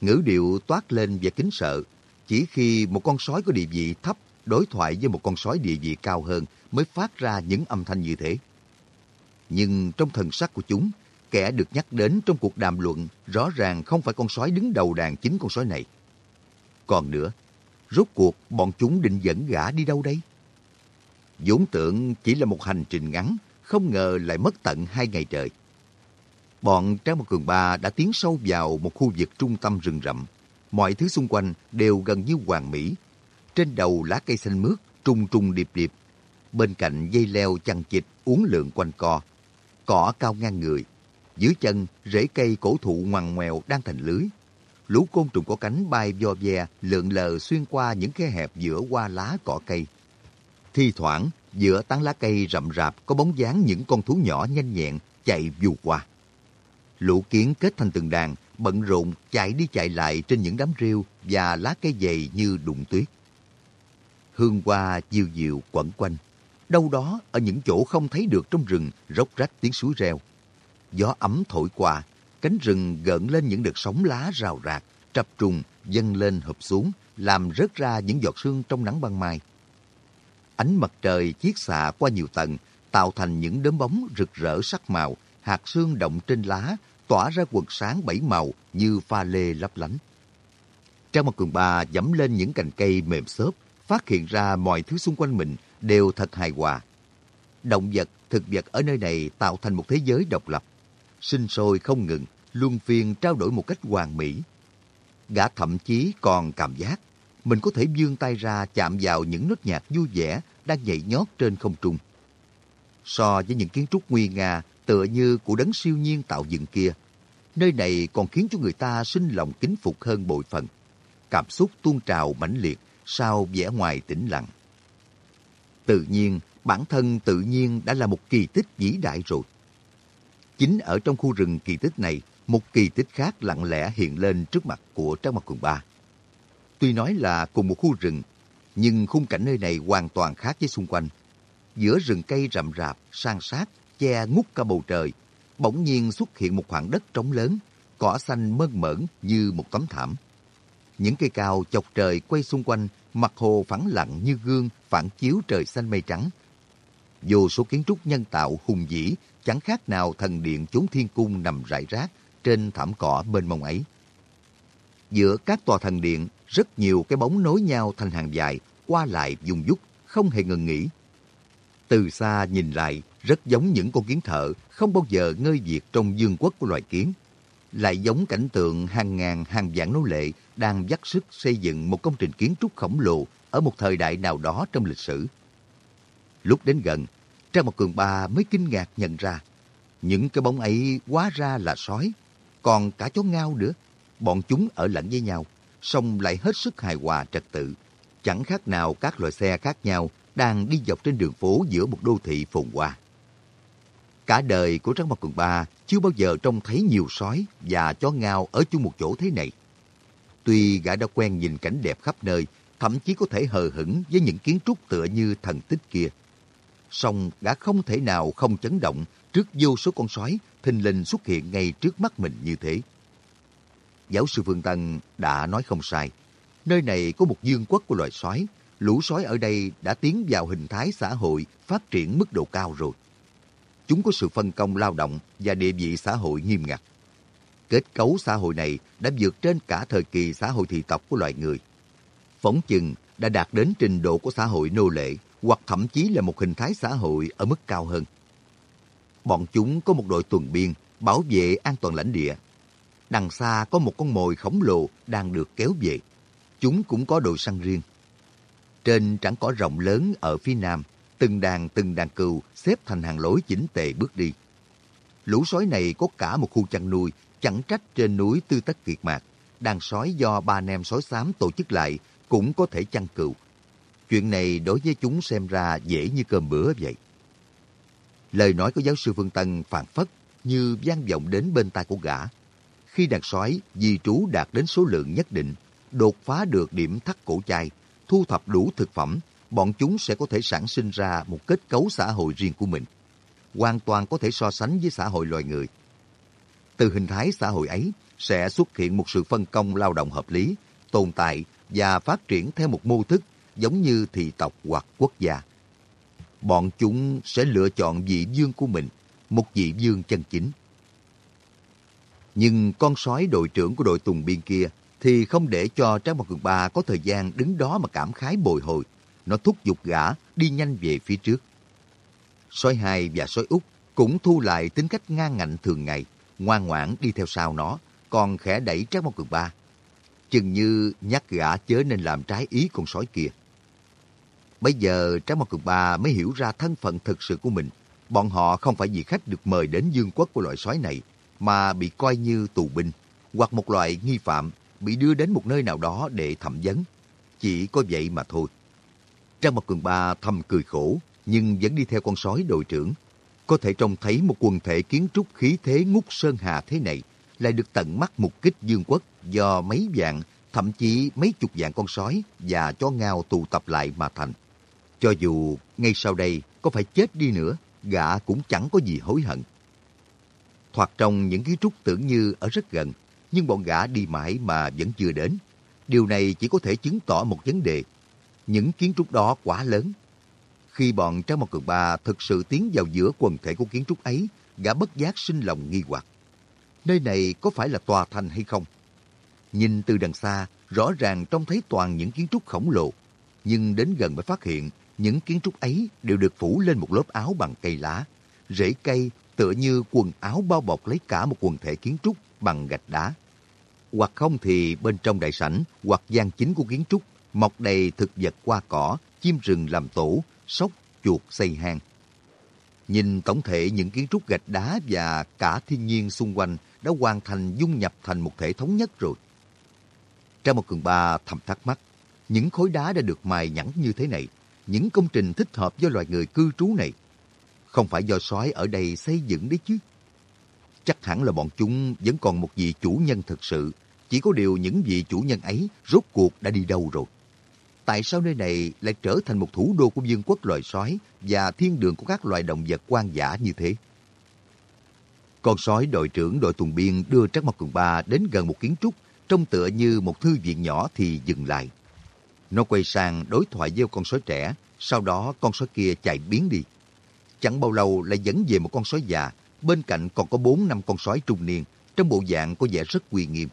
Ngữ điệu toát lên vẻ kính sợ, chỉ khi một con sói có địa vị thấp đối thoại với một con sói địa vị cao hơn mới phát ra những âm thanh như thế. Nhưng trong thần sắc của chúng, kẻ được nhắc đến trong cuộc đàm luận rõ ràng không phải con sói đứng đầu đàn chính con sói này. Còn nữa, rốt cuộc bọn chúng định dẫn gã đi đâu đây? vốn tưởng chỉ là một hành trình ngắn, không ngờ lại mất tận hai ngày trời. Bọn Trang Một Cường Ba đã tiến sâu vào một khu vực trung tâm rừng rậm. Mọi thứ xung quanh đều gần như hoàn mỹ. Trên đầu lá cây xanh mướt, trung trung điệp điệp. Bên cạnh dây leo chằng chịt uốn lượn quanh co, cỏ cao ngang người. Dưới chân, rễ cây cổ thụ ngoằn ngoèo đang thành lưới. Lũ côn trùng có cánh bay vo ve, lượn lờ xuyên qua những khe hẹp giữa hoa lá cỏ cây. Thi thoảng, giữa tán lá cây rậm rạp có bóng dáng những con thú nhỏ nhanh nhẹn chạy vù qua. Lũ kiến kết thành từng đàn, bận rộn chạy đi chạy lại trên những đám rêu và lá cây dày như đụng tuyết. Hương hoa dịu dịu quẩn quanh, Đâu đó, ở những chỗ không thấy được trong rừng, róc rách tiếng suối reo. Gió ấm thổi qua, cánh rừng gợn lên những đợt sóng lá rào rạc, trập trùng, dâng lên hợp xuống, làm rớt ra những giọt sương trong nắng ban mai. Ánh mặt trời chiết xạ qua nhiều tầng, tạo thành những đốm bóng rực rỡ sắc màu, hạt sương động trên lá, tỏa ra quần sáng bảy màu như pha lê lấp lánh. Trang một cường bà dẫm lên những cành cây mềm xốp, phát hiện ra mọi thứ xung quanh mình đều thật hài hòa. Động vật, thực vật ở nơi này tạo thành một thế giới độc lập, sinh sôi không ngừng, luân phiên trao đổi một cách hoàn mỹ. Gã thậm chí còn cảm giác mình có thể vươn tay ra chạm vào những nốt nhạc vui vẻ đang nhảy nhót trên không trung. So với những kiến trúc nguy nga tựa như của đấng siêu nhiên tạo dựng kia, nơi này còn khiến cho người ta sinh lòng kính phục hơn bội phần. Cảm xúc tuôn trào mãnh liệt sau vẻ ngoài tĩnh lặng. Tự nhiên, bản thân tự nhiên đã là một kỳ tích vĩ đại rồi. Chính ở trong khu rừng kỳ tích này, một kỳ tích khác lặng lẽ hiện lên trước mặt của Trang Mặt Cường Ba. Tuy nói là cùng một khu rừng, nhưng khung cảnh nơi này hoàn toàn khác với xung quanh. Giữa rừng cây rậm rạp, san sát, che ngút cả bầu trời, bỗng nhiên xuất hiện một khoảng đất trống lớn, cỏ xanh mơn mởn như một tấm thảm. Những cây cao chọc trời quay xung quanh, mặt hồ phẳng lặng như gương phản chiếu trời xanh mây trắng. Vô số kiến trúc nhân tạo hùng vĩ, chẳng khác nào thần điện chốn thiên cung nằm rải rác trên thảm cỏ bên mông ấy. Giữa các tòa thần điện, rất nhiều cái bóng nối nhau thành hàng dài, qua lại dùng dút, không hề ngừng nghỉ. Từ xa nhìn lại, rất giống những con kiến thợ không bao giờ ngơi diệt trong dương quốc của loài kiến. Lại giống cảnh tượng hàng ngàn hàng vạn nô lệ đang dắt sức xây dựng một công trình kiến trúc khổng lồ ở một thời đại nào đó trong lịch sử. Lúc đến gần, Trang một Cường Ba mới kinh ngạc nhận ra, những cái bóng ấy quá ra là sói, còn cả chó ngao nữa. Bọn chúng ở lẫn với nhau, song lại hết sức hài hòa trật tự. Chẳng khác nào các loại xe khác nhau đang đi dọc trên đường phố giữa một đô thị phồn hoa. Cả đời của Trang Mộc Cường Ba chưa bao giờ trông thấy nhiều sói và chó ngao ở chung một chỗ thế này. Tuy gã đã quen nhìn cảnh đẹp khắp nơi, thậm chí có thể hờ hững với những kiến trúc tựa như thần tích kia. Song gã không thể nào không chấn động trước vô số con sói thình lình xuất hiện ngay trước mắt mình như thế. Giáo sư Phương Tân đã nói không sai. Nơi này có một dương quốc của loài sói. Lũ sói ở đây đã tiến vào hình thái xã hội phát triển mức độ cao rồi. Chúng có sự phân công lao động và địa vị xã hội nghiêm ngặt. Kết cấu xã hội này đã vượt trên cả thời kỳ xã hội thị tộc của loài người. Phóng chừng đã đạt đến trình độ của xã hội nô lệ hoặc thậm chí là một hình thái xã hội ở mức cao hơn. Bọn chúng có một đội tuần biên bảo vệ an toàn lãnh địa. Đằng xa có một con mồi khổng lồ đang được kéo về. Chúng cũng có đội săn riêng. Trên trảng cỏ rộng lớn ở phía nam, từng đàn từng đàn cừu xếp thành hàng lối chỉnh tề bước đi. Lũ sói này có cả một khu chăn nuôi, chẳng trách trên núi Tư Tất Kiệt Mạc. Đàn sói do ba nem sói xám tổ chức lại cũng có thể chăn cừu. Chuyện này đối với chúng xem ra dễ như cơm bữa vậy. Lời nói của giáo sư Phương Tân phản phất như vang vọng đến bên tai của gã. Khi đàn sói di trú đạt đến số lượng nhất định, đột phá được điểm thắt cổ chai, thu thập đủ thực phẩm, bọn chúng sẽ có thể sản sinh ra một kết cấu xã hội riêng của mình. Hoàn toàn có thể so sánh với xã hội loài người. Từ hình thái xã hội ấy sẽ xuất hiện một sự phân công lao động hợp lý, tồn tại và phát triển theo một mô thức giống như thị tộc hoặc quốc gia bọn chúng sẽ lựa chọn vị vương của mình, một vị vương chân chính. Nhưng con sói đội trưởng của đội tùng biên kia thì không để cho Tráng Mặt Cường Ba có thời gian đứng đó mà cảm khái bồi hồi. Nó thúc giục gã đi nhanh về phía trước. Sói hai và sói út cũng thu lại tính cách ngang ngạnh thường ngày, ngoan ngoãn đi theo sau nó, còn khẽ đẩy Tráng Mặt Cường Ba. Chừng như nhắc gã chớ nên làm trái ý con sói kia. Bây giờ Tráng Mặt Cường Ba mới hiểu ra thân phận thực sự của mình. Bọn họ không phải vị khách được mời đến dương quốc của loại sói này, mà bị coi như tù binh, hoặc một loại nghi phạm bị đưa đến một nơi nào đó để thẩm vấn. Chỉ có vậy mà thôi. Trang Mộc Cường Ba thầm cười khổ, nhưng vẫn đi theo con sói đội trưởng. Có thể trông thấy một quần thể kiến trúc khí thế ngút sơn hà thế này, lại được tận mắt mục kích dương quốc do mấy vạn, thậm chí mấy chục vạn con sói và chó ngao tụ tập lại mà thành. Cho dù ngay sau đây có phải chết đi nữa, gã cũng chẳng có gì hối hận. Thoạt trong những kiến trúc tưởng như ở rất gần, nhưng bọn gã đi mãi mà vẫn chưa đến. Điều này chỉ có thể chứng tỏ một vấn đề. Những kiến trúc đó quá lớn. Khi bọn Trang một Cường Ba thực sự tiến vào giữa quần thể của kiến trúc ấy, gã bất giác sinh lòng nghi hoặc. Nơi này có phải là tòa thành hay không? Nhìn từ đằng xa, rõ ràng trông thấy toàn những kiến trúc khổng lồ. Nhưng đến gần mới phát hiện, những kiến trúc ấy đều được phủ lên một lớp áo bằng cây lá. Rễ cây tựa như quần áo bao bọc lấy cả một quần thể kiến trúc bằng gạch đá. Hoặc không thì bên trong đại sảnh hoặc gian chính của kiến trúc mọc đầy thực vật qua cỏ, chim rừng làm tổ, sóc, chuột xây hang. Nhìn tổng thể những kiến trúc gạch đá và cả thiên nhiên xung quanh đã hoàn thành dung nhập thành một thể thống nhất rồi. Trang một cường ba thầm thắc mắc, những khối đá đã được mài nhẵn như thế này, những công trình thích hợp với loài người cư trú này, không phải do sói ở đây xây dựng đấy chứ. Chắc hẳn là bọn chúng vẫn còn một vị chủ nhân thực sự, chỉ có điều những vị chủ nhân ấy rốt cuộc đã đi đâu rồi. Tại sao nơi này lại trở thành một thủ đô của vương quốc loài sói và thiên đường của các loài động vật quan dã như thế? Con sói đội trưởng đội tuần biên đưa Trác Mộc Cường Ba đến gần một kiến trúc, trông tựa như một thư viện nhỏ thì dừng lại. Nó quay sang đối thoại với con sói trẻ, sau đó con sói kia chạy biến đi. Chẳng bao lâu lại dẫn về một con sói già, bên cạnh còn có bốn năm con sói trung niên, trong bộ dạng có vẻ rất uy nghiêm.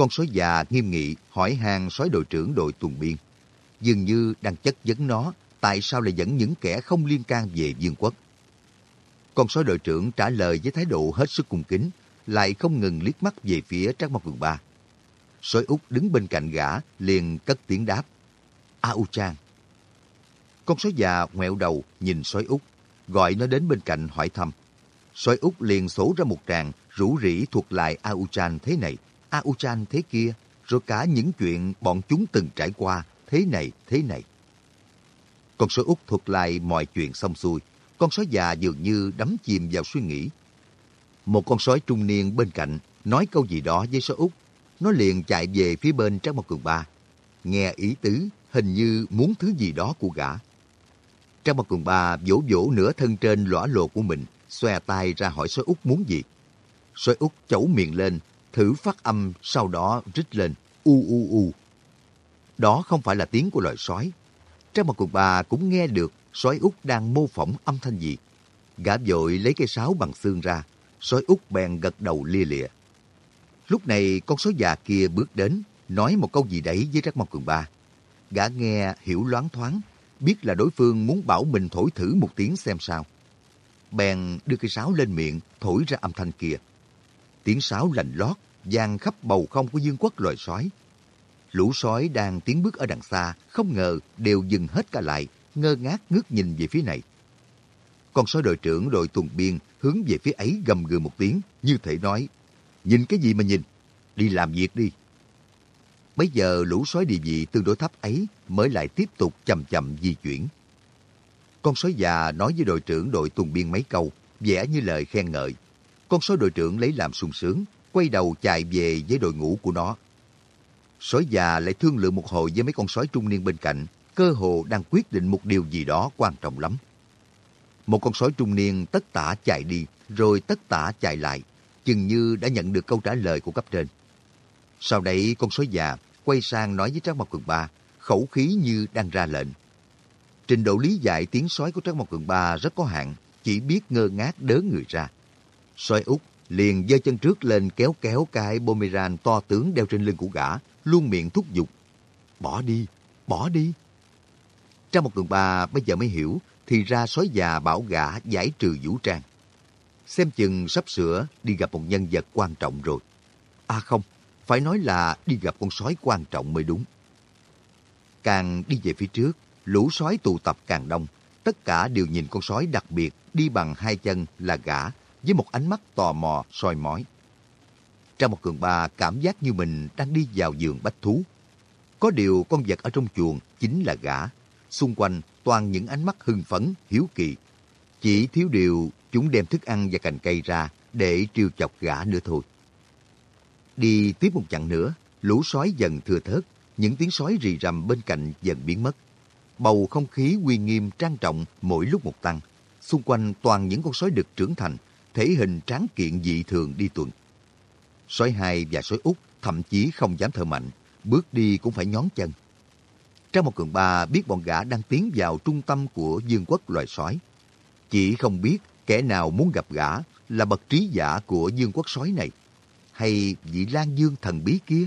Con sói già nghiêm nghị hỏi hàng sói đội trưởng đội tuần biên. Dường như đang chất vấn nó tại sao lại dẫn những kẻ không liên can về vương quốc. Con sói đội trưởng trả lời với thái độ hết sức cung kính, lại không ngừng liếc mắt về phía Trác Mộc Cường Ba. Sói út đứng bên cạnh gã, liền cất tiếng đáp. A U Trang. Con sói già ngoẹo đầu nhìn sói út, gọi nó đến bên cạnh hỏi thăm. Sói út liền sổ ra một tràng, rủ rỉ thuật lại A U trang thế này, A thế kia, rồi cả những chuyện bọn chúng từng trải qua, thế này, thế này. Con sói út thuật lại mọi chuyện xong xuôi, con sói già dường như đắm chìm vào suy nghĩ. Một con sói trung niên bên cạnh nói câu gì đó với sói út, nó liền chạy về phía bên Trác Mộc Cường Ba. Nghe ý tứ, hình như muốn thứ gì đó của gã. Trác Mộc Cường Ba vỗ vỗ nửa thân trên lõa lồ của mình, xòe tay ra hỏi sói út muốn gì. Sói út chẩu miệng lên, thử phát âm, sau đó rít lên, u u u. Đó không phải là tiếng của loài sói. Trong một cuộc Ba cũng nghe được sói út đang mô phỏng âm thanh gì. Gã vội lấy cây sáo bằng xương ra, sói út bèn gật đầu lia lịa. Lúc này con sói già kia bước đến, nói một câu gì đấy với Trác Mộc Cường Ba. Gã nghe hiểu loáng thoáng, biết là đối phương muốn bảo mình thổi thử một tiếng xem sao. Bèn đưa cây sáo lên miệng, thổi ra âm thanh kia. Tiếng sáo lạnh lót, vang khắp bầu không của dương quốc loài sói. Lũ sói đang tiến bước ở đằng xa, không ngờ đều dừng hết cả lại, ngơ ngác ngước nhìn về phía này. Con sói đội trưởng đội tuần biên hướng về phía ấy gầm gừ một tiếng, như thể nói, nhìn cái gì mà nhìn, đi làm việc đi. Bây giờ lũ sói địa vị tương đối thấp ấy mới lại tiếp tục chậm chậm di chuyển. Con sói già nói với đội trưởng đội tuần biên mấy câu, vẻ như lời khen ngợi. Con sói đội trưởng lấy làm sung sướng, quay đầu chạy về với đội ngũ của nó. Sói già lại thương lượng một hồi với mấy con sói trung niên bên cạnh, cơ hồ đang quyết định một điều gì đó quan trọng lắm. Một con sói trung niên tất tả chạy đi, rồi tất tả chạy lại, chừng như đã nhận được câu trả lời của cấp trên. Sau đấy con sói già quay sang nói với Trác Mộc Cường Ba, khẩu khí như đang ra lệnh. Trình độ lý giải tiếng sói của Trác Mộc Cường Ba rất có hạn, chỉ biết ngơ ngác đớ người ra soái út liền giơ chân trước lên kéo kéo cái boomerang to tướng đeo trên lưng của gã, luôn miệng thúc giục. Bỏ đi, bỏ đi. Trong một tuần ba bây giờ mới hiểu, thì ra sói già bảo gã giải trừ vũ trang. Xem chừng sắp sửa đi gặp một nhân vật quan trọng rồi. À không, phải nói là đi gặp con sói quan trọng mới đúng. Càng đi về phía trước, lũ sói tụ tập càng đông. Tất cả đều nhìn con sói đặc biệt đi bằng hai chân là gã với một ánh mắt tò mò soi mói. Trong một cường ba cảm giác như mình đang đi vào giường bách thú. Có điều con vật ở trong chuồng chính là gã. Xung quanh toàn những ánh mắt hưng phấn, hiếu kỳ. Chỉ thiếu điều chúng đem thức ăn và cành cây ra để trêu chọc gã nữa thôi. Đi tiếp một chặng nữa, lũ sói dần thưa thớt, những tiếng sói rì rầm bên cạnh dần biến mất. Bầu không khí uy nghiêm trang trọng mỗi lúc một tăng. Xung quanh toàn những con sói đực trưởng thành, thể hình tráng kiện dị thường đi tuần. Sói hai và sói út thậm chí không dám thở mạnh, bước đi cũng phải nhón chân. Trang một cường ba biết bọn gã đang tiến vào trung tâm của dương quốc loài sói. Chỉ không biết kẻ nào muốn gặp gã là bậc trí giả của dương quốc sói này, hay vị Lan Dương thần bí kia.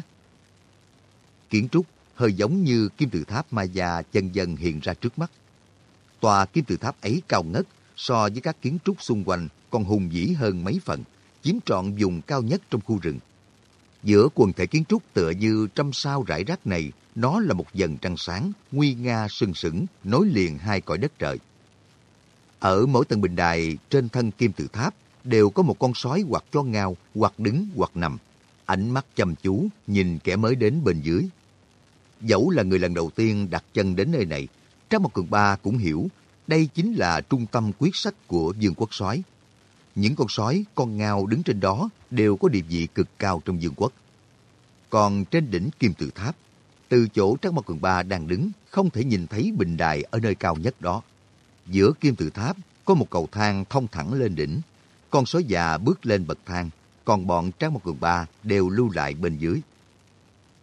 Kiến trúc hơi giống như kim tự tháp Maya chân dần hiện ra trước mắt. Tòa kim tự tháp ấy cao ngất so với các kiến trúc xung quanh còn hùng vĩ hơn mấy phần, chiếm trọn vùng cao nhất trong khu rừng. Giữa quần thể kiến trúc tựa như trăm sao rải rác này, nó là một dần trăng sáng, nguy nga sừng sững, nối liền hai cõi đất trời. Ở mỗi tầng bình đài trên thân kim tự tháp đều có một con sói hoặc cho ngao, hoặc đứng, hoặc nằm. Ánh mắt chăm chú, nhìn kẻ mới đến bên dưới. Dẫu là người lần đầu tiên đặt chân đến nơi này, Trang Mộc Cường Ba cũng hiểu đây chính là trung tâm quyết sách của dương quốc sói. Những con sói, con ngao đứng trên đó đều có địa vị cực cao trong dương quốc. Còn trên đỉnh kim tự tháp, từ chỗ Trác Mộc Cường Ba đang đứng, không thể nhìn thấy bình đài ở nơi cao nhất đó. Giữa kim tự tháp có một cầu thang thông thẳng lên đỉnh. Con sói già bước lên bậc thang, còn bọn Trác Mộc Cường Ba đều lưu lại bên dưới.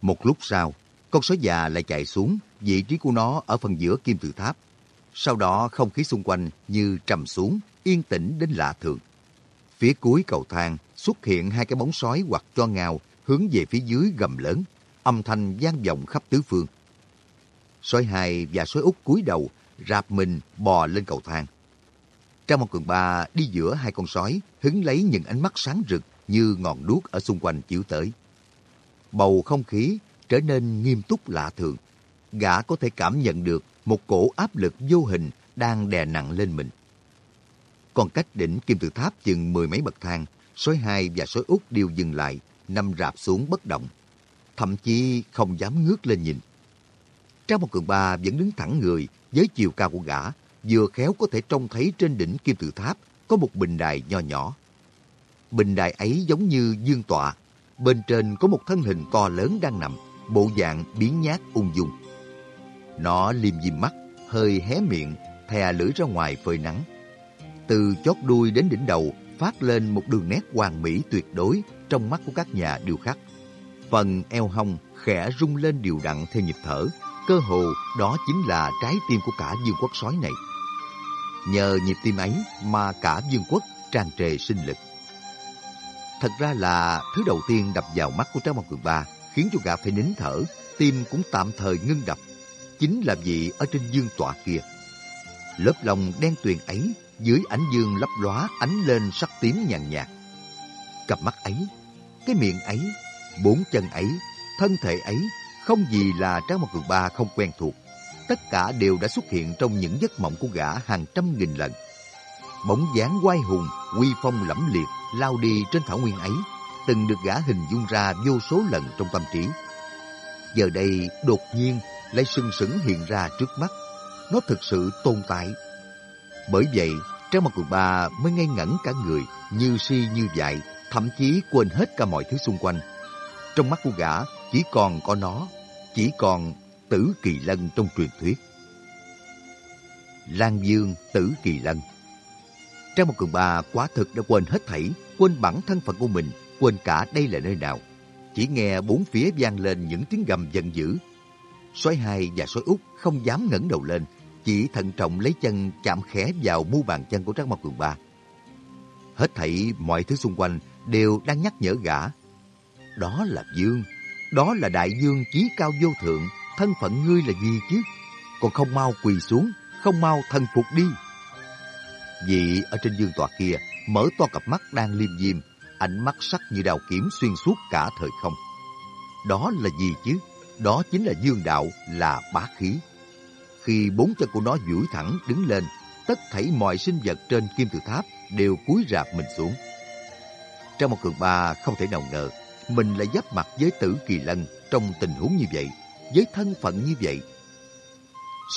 Một lúc sau, con sói già lại chạy xuống, vị trí của nó ở phần giữa kim tự tháp. Sau đó không khí xung quanh như trầm xuống, yên tĩnh đến lạ thường. Phía cuối cầu thang xuất hiện hai cái bóng sói hoặc cho ngào hướng về phía dưới gầm lớn, âm thanh vang vọng khắp tứ phương. Sói hai và sói út cúi đầu, rạp mình bò lên cầu thang. Trang Mong Cường Ba đi giữa hai con sói, hứng lấy những ánh mắt sáng rực như ngọn đuốc ở xung quanh chiếu tới. Bầu không khí trở nên nghiêm túc lạ thường. Gã có thể cảm nhận được một cổ áp lực vô hình đang đè nặng lên mình. Còn cách đỉnh kim tự tháp chừng mười mấy bậc thang, sói hai và sói út đều dừng lại, nằm rạp xuống bất động. Thậm chí không dám ngước lên nhìn. Trang một cường ba vẫn đứng thẳng người với chiều cao của gã, vừa khéo có thể trông thấy trên đỉnh kim tự tháp có một bình đài nho nhỏ. Bình đài ấy giống như dương tọa, bên trên có một thân hình to lớn đang nằm, bộ dạng biến nhát ung dung. Nó liêm diêm mắt, hơi hé miệng, thè lưỡi ra ngoài phơi nắng. Từ chót đuôi đến đỉnh đầu phát lên một đường nét hoàn mỹ tuyệt đối trong mắt của các nhà điêu khắc. Phần eo hông khẽ rung lên điều đặn theo nhịp thở, cơ hồ đó chính là trái tim của cả dương quốc sói này. Nhờ nhịp tim ấy mà cả dương quốc tràn trề sinh lực. Thật ra là thứ đầu tiên đập vào mắt của trái Mặt Cường Ba khiến cho gã phải nín thở, tim cũng tạm thời ngưng đập. Chính là vị ở trên dương tọa kia. Lớp lòng đen tuyền ấy dưới ánh dương lấp lóa ánh lên sắc tím nhàn nhạt. Cặp mắt ấy, cái miệng ấy, bốn chân ấy, thân thể ấy, không gì là Trang Một Cường Ba không quen thuộc. Tất cả đều đã xuất hiện trong những giấc mộng của gã hàng trăm nghìn lần. Bóng dáng quai hùng, uy phong lẫm liệt, lao đi trên thảo nguyên ấy, từng được gã hình dung ra vô số lần trong tâm trí. Giờ đây đột nhiên lại sừng sững hiện ra trước mắt. Nó thực sự tồn tại. Bởi vậy, Trang Mặt Cường bà mới ngây ngẩn cả người, như si như dại, thậm chí quên hết cả mọi thứ xung quanh. Trong mắt của gã chỉ còn có nó, chỉ còn tử kỳ lân trong truyền thuyết. Lan Dương tử kỳ lân Trang một cường bà quá thực đã quên hết thảy, quên bản thân phận của mình, quên cả đây là nơi nào. Chỉ nghe bốn phía vang lên những tiếng gầm giận dữ. Sói hai và sói út không dám ngẩng đầu lên, chỉ thận trọng lấy chân chạm khẽ vào mu bàn chân của Trác Mao Cường Ba. Hết thảy mọi thứ xung quanh đều đang nhắc nhở gã. Đó là Dương, đó là đại dương chí cao vô thượng, thân phận ngươi là gì chứ? Còn không mau quỳ xuống, không mau thần phục đi. Vị ở trên dương tòa kia mở to cặp mắt đang liêm diêm, ánh mắt sắc như đào kiếm xuyên suốt cả thời không. Đó là gì chứ? Đó chính là dương đạo, là bá khí. Khi bốn chân của nó duỗi thẳng đứng lên, tất thảy mọi sinh vật trên kim tự tháp đều cúi rạp mình xuống. Trong một cường ba không thể nào ngờ, mình lại giáp mặt với tử kỳ lân trong tình huống như vậy, với thân phận như vậy.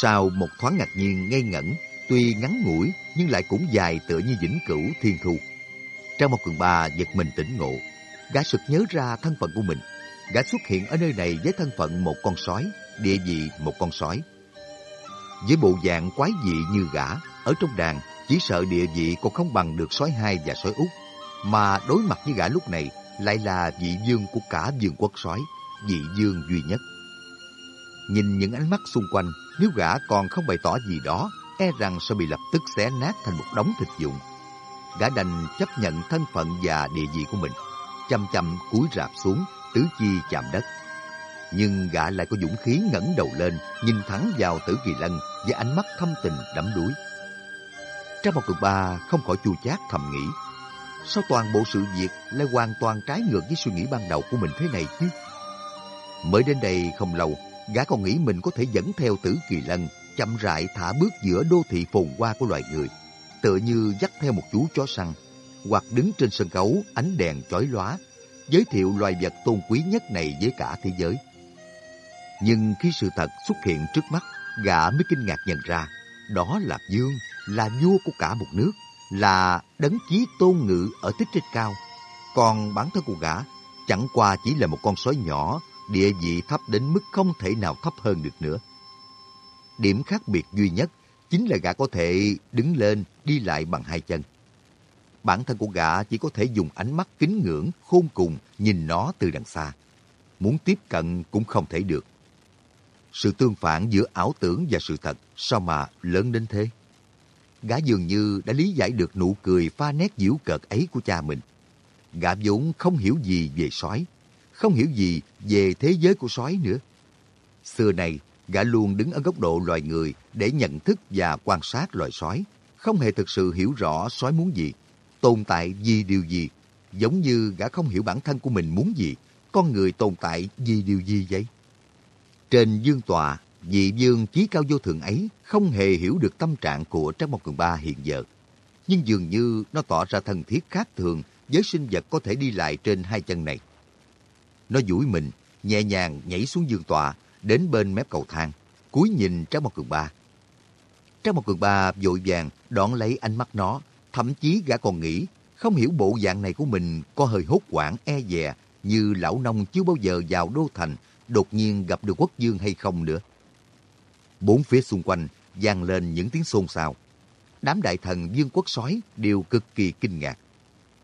Sau một thoáng ngạc nhiên ngây ngẩn, tuy ngắn ngủi nhưng lại cũng dài tựa như vĩnh cửu thiên thu. Trong một cường ba giật mình tỉnh ngộ, gã sực nhớ ra thân phận của mình. Gã xuất hiện ở nơi này với thân phận một con sói, địa vị một con sói. Với bộ dạng quái dị như gã, ở trong đàn chỉ sợ địa vị còn không bằng được sói hai và sói út. Mà đối mặt với gã lúc này, lại là vị dương của cả dương quốc sói, vị dương duy nhất. Nhìn những ánh mắt xung quanh, nếu gã còn không bày tỏ gì đó, e rằng sẽ bị lập tức xé nát thành một đống thịt dụng. Gã đành chấp nhận thân phận và địa vị của mình, chăm chăm cúi rạp xuống, tứ chi chạm đất. Nhưng gã lại có dũng khí ngẩng đầu lên, nhìn thẳng vào tử kỳ lân với ánh mắt thâm tình đắm đuối. Trong một cực ba không khỏi chua chát thầm nghĩ, sao toàn bộ sự việc lại hoàn toàn trái ngược với suy nghĩ ban đầu của mình thế này chứ? Mới đến đây không lâu, gã còn nghĩ mình có thể dẫn theo tử kỳ lân, chậm rãi thả bước giữa đô thị phồn hoa của loài người, tựa như dắt theo một chú chó săn, hoặc đứng trên sân khấu ánh đèn chói lóa, giới thiệu loài vật tôn quý nhất này với cả thế giới. Nhưng khi sự thật xuất hiện trước mắt, gã mới kinh ngạc nhận ra, đó là Dương, là vua của cả một nước, là đấng chí tôn ngự ở tích trên cao. Còn bản thân của gã chẳng qua chỉ là một con sói nhỏ, địa vị thấp đến mức không thể nào thấp hơn được nữa. Điểm khác biệt duy nhất chính là gã có thể đứng lên, đi lại bằng hai chân. Bản thân của gã chỉ có thể dùng ánh mắt kính ngưỡng, khôn cùng nhìn nó từ đằng xa. Muốn tiếp cận cũng không thể được. Sự tương phản giữa ảo tưởng và sự thật sao mà lớn đến thế? Gã dường như đã lý giải được nụ cười pha nét giễu cợt ấy của cha mình. Gã vốn không hiểu gì về sói, không hiểu gì về thế giới của sói nữa. Xưa này, gã luôn đứng ở góc độ loài người để nhận thức và quan sát loài sói, không hề thực sự hiểu rõ sói muốn gì, tồn tại vì điều gì, giống như gã không hiểu bản thân của mình muốn gì, con người tồn tại vì điều gì vậy? Trên dương tòa vị dương chí cao vô thượng ấy không hề hiểu được tâm trạng của Trác Mộc Cường Ba hiện giờ. Nhưng dường như nó tỏ ra thân thiết khác thường với sinh vật có thể đi lại trên hai chân này. Nó duỗi mình, nhẹ nhàng nhảy xuống dương tòa đến bên mép cầu thang, cúi nhìn Trác Mộc Cường Ba. Trác Mộc Cường Ba vội vàng đón lấy ánh mắt nó, thậm chí gã còn nghĩ không hiểu bộ dạng này của mình có hơi hốt hoảng e dè như lão nông chưa bao giờ vào đô thành đột nhiên gặp được quốc dương hay không nữa. Bốn phía xung quanh vang lên những tiếng xôn xao. Đám đại thần dương quốc sói đều cực kỳ kinh ngạc.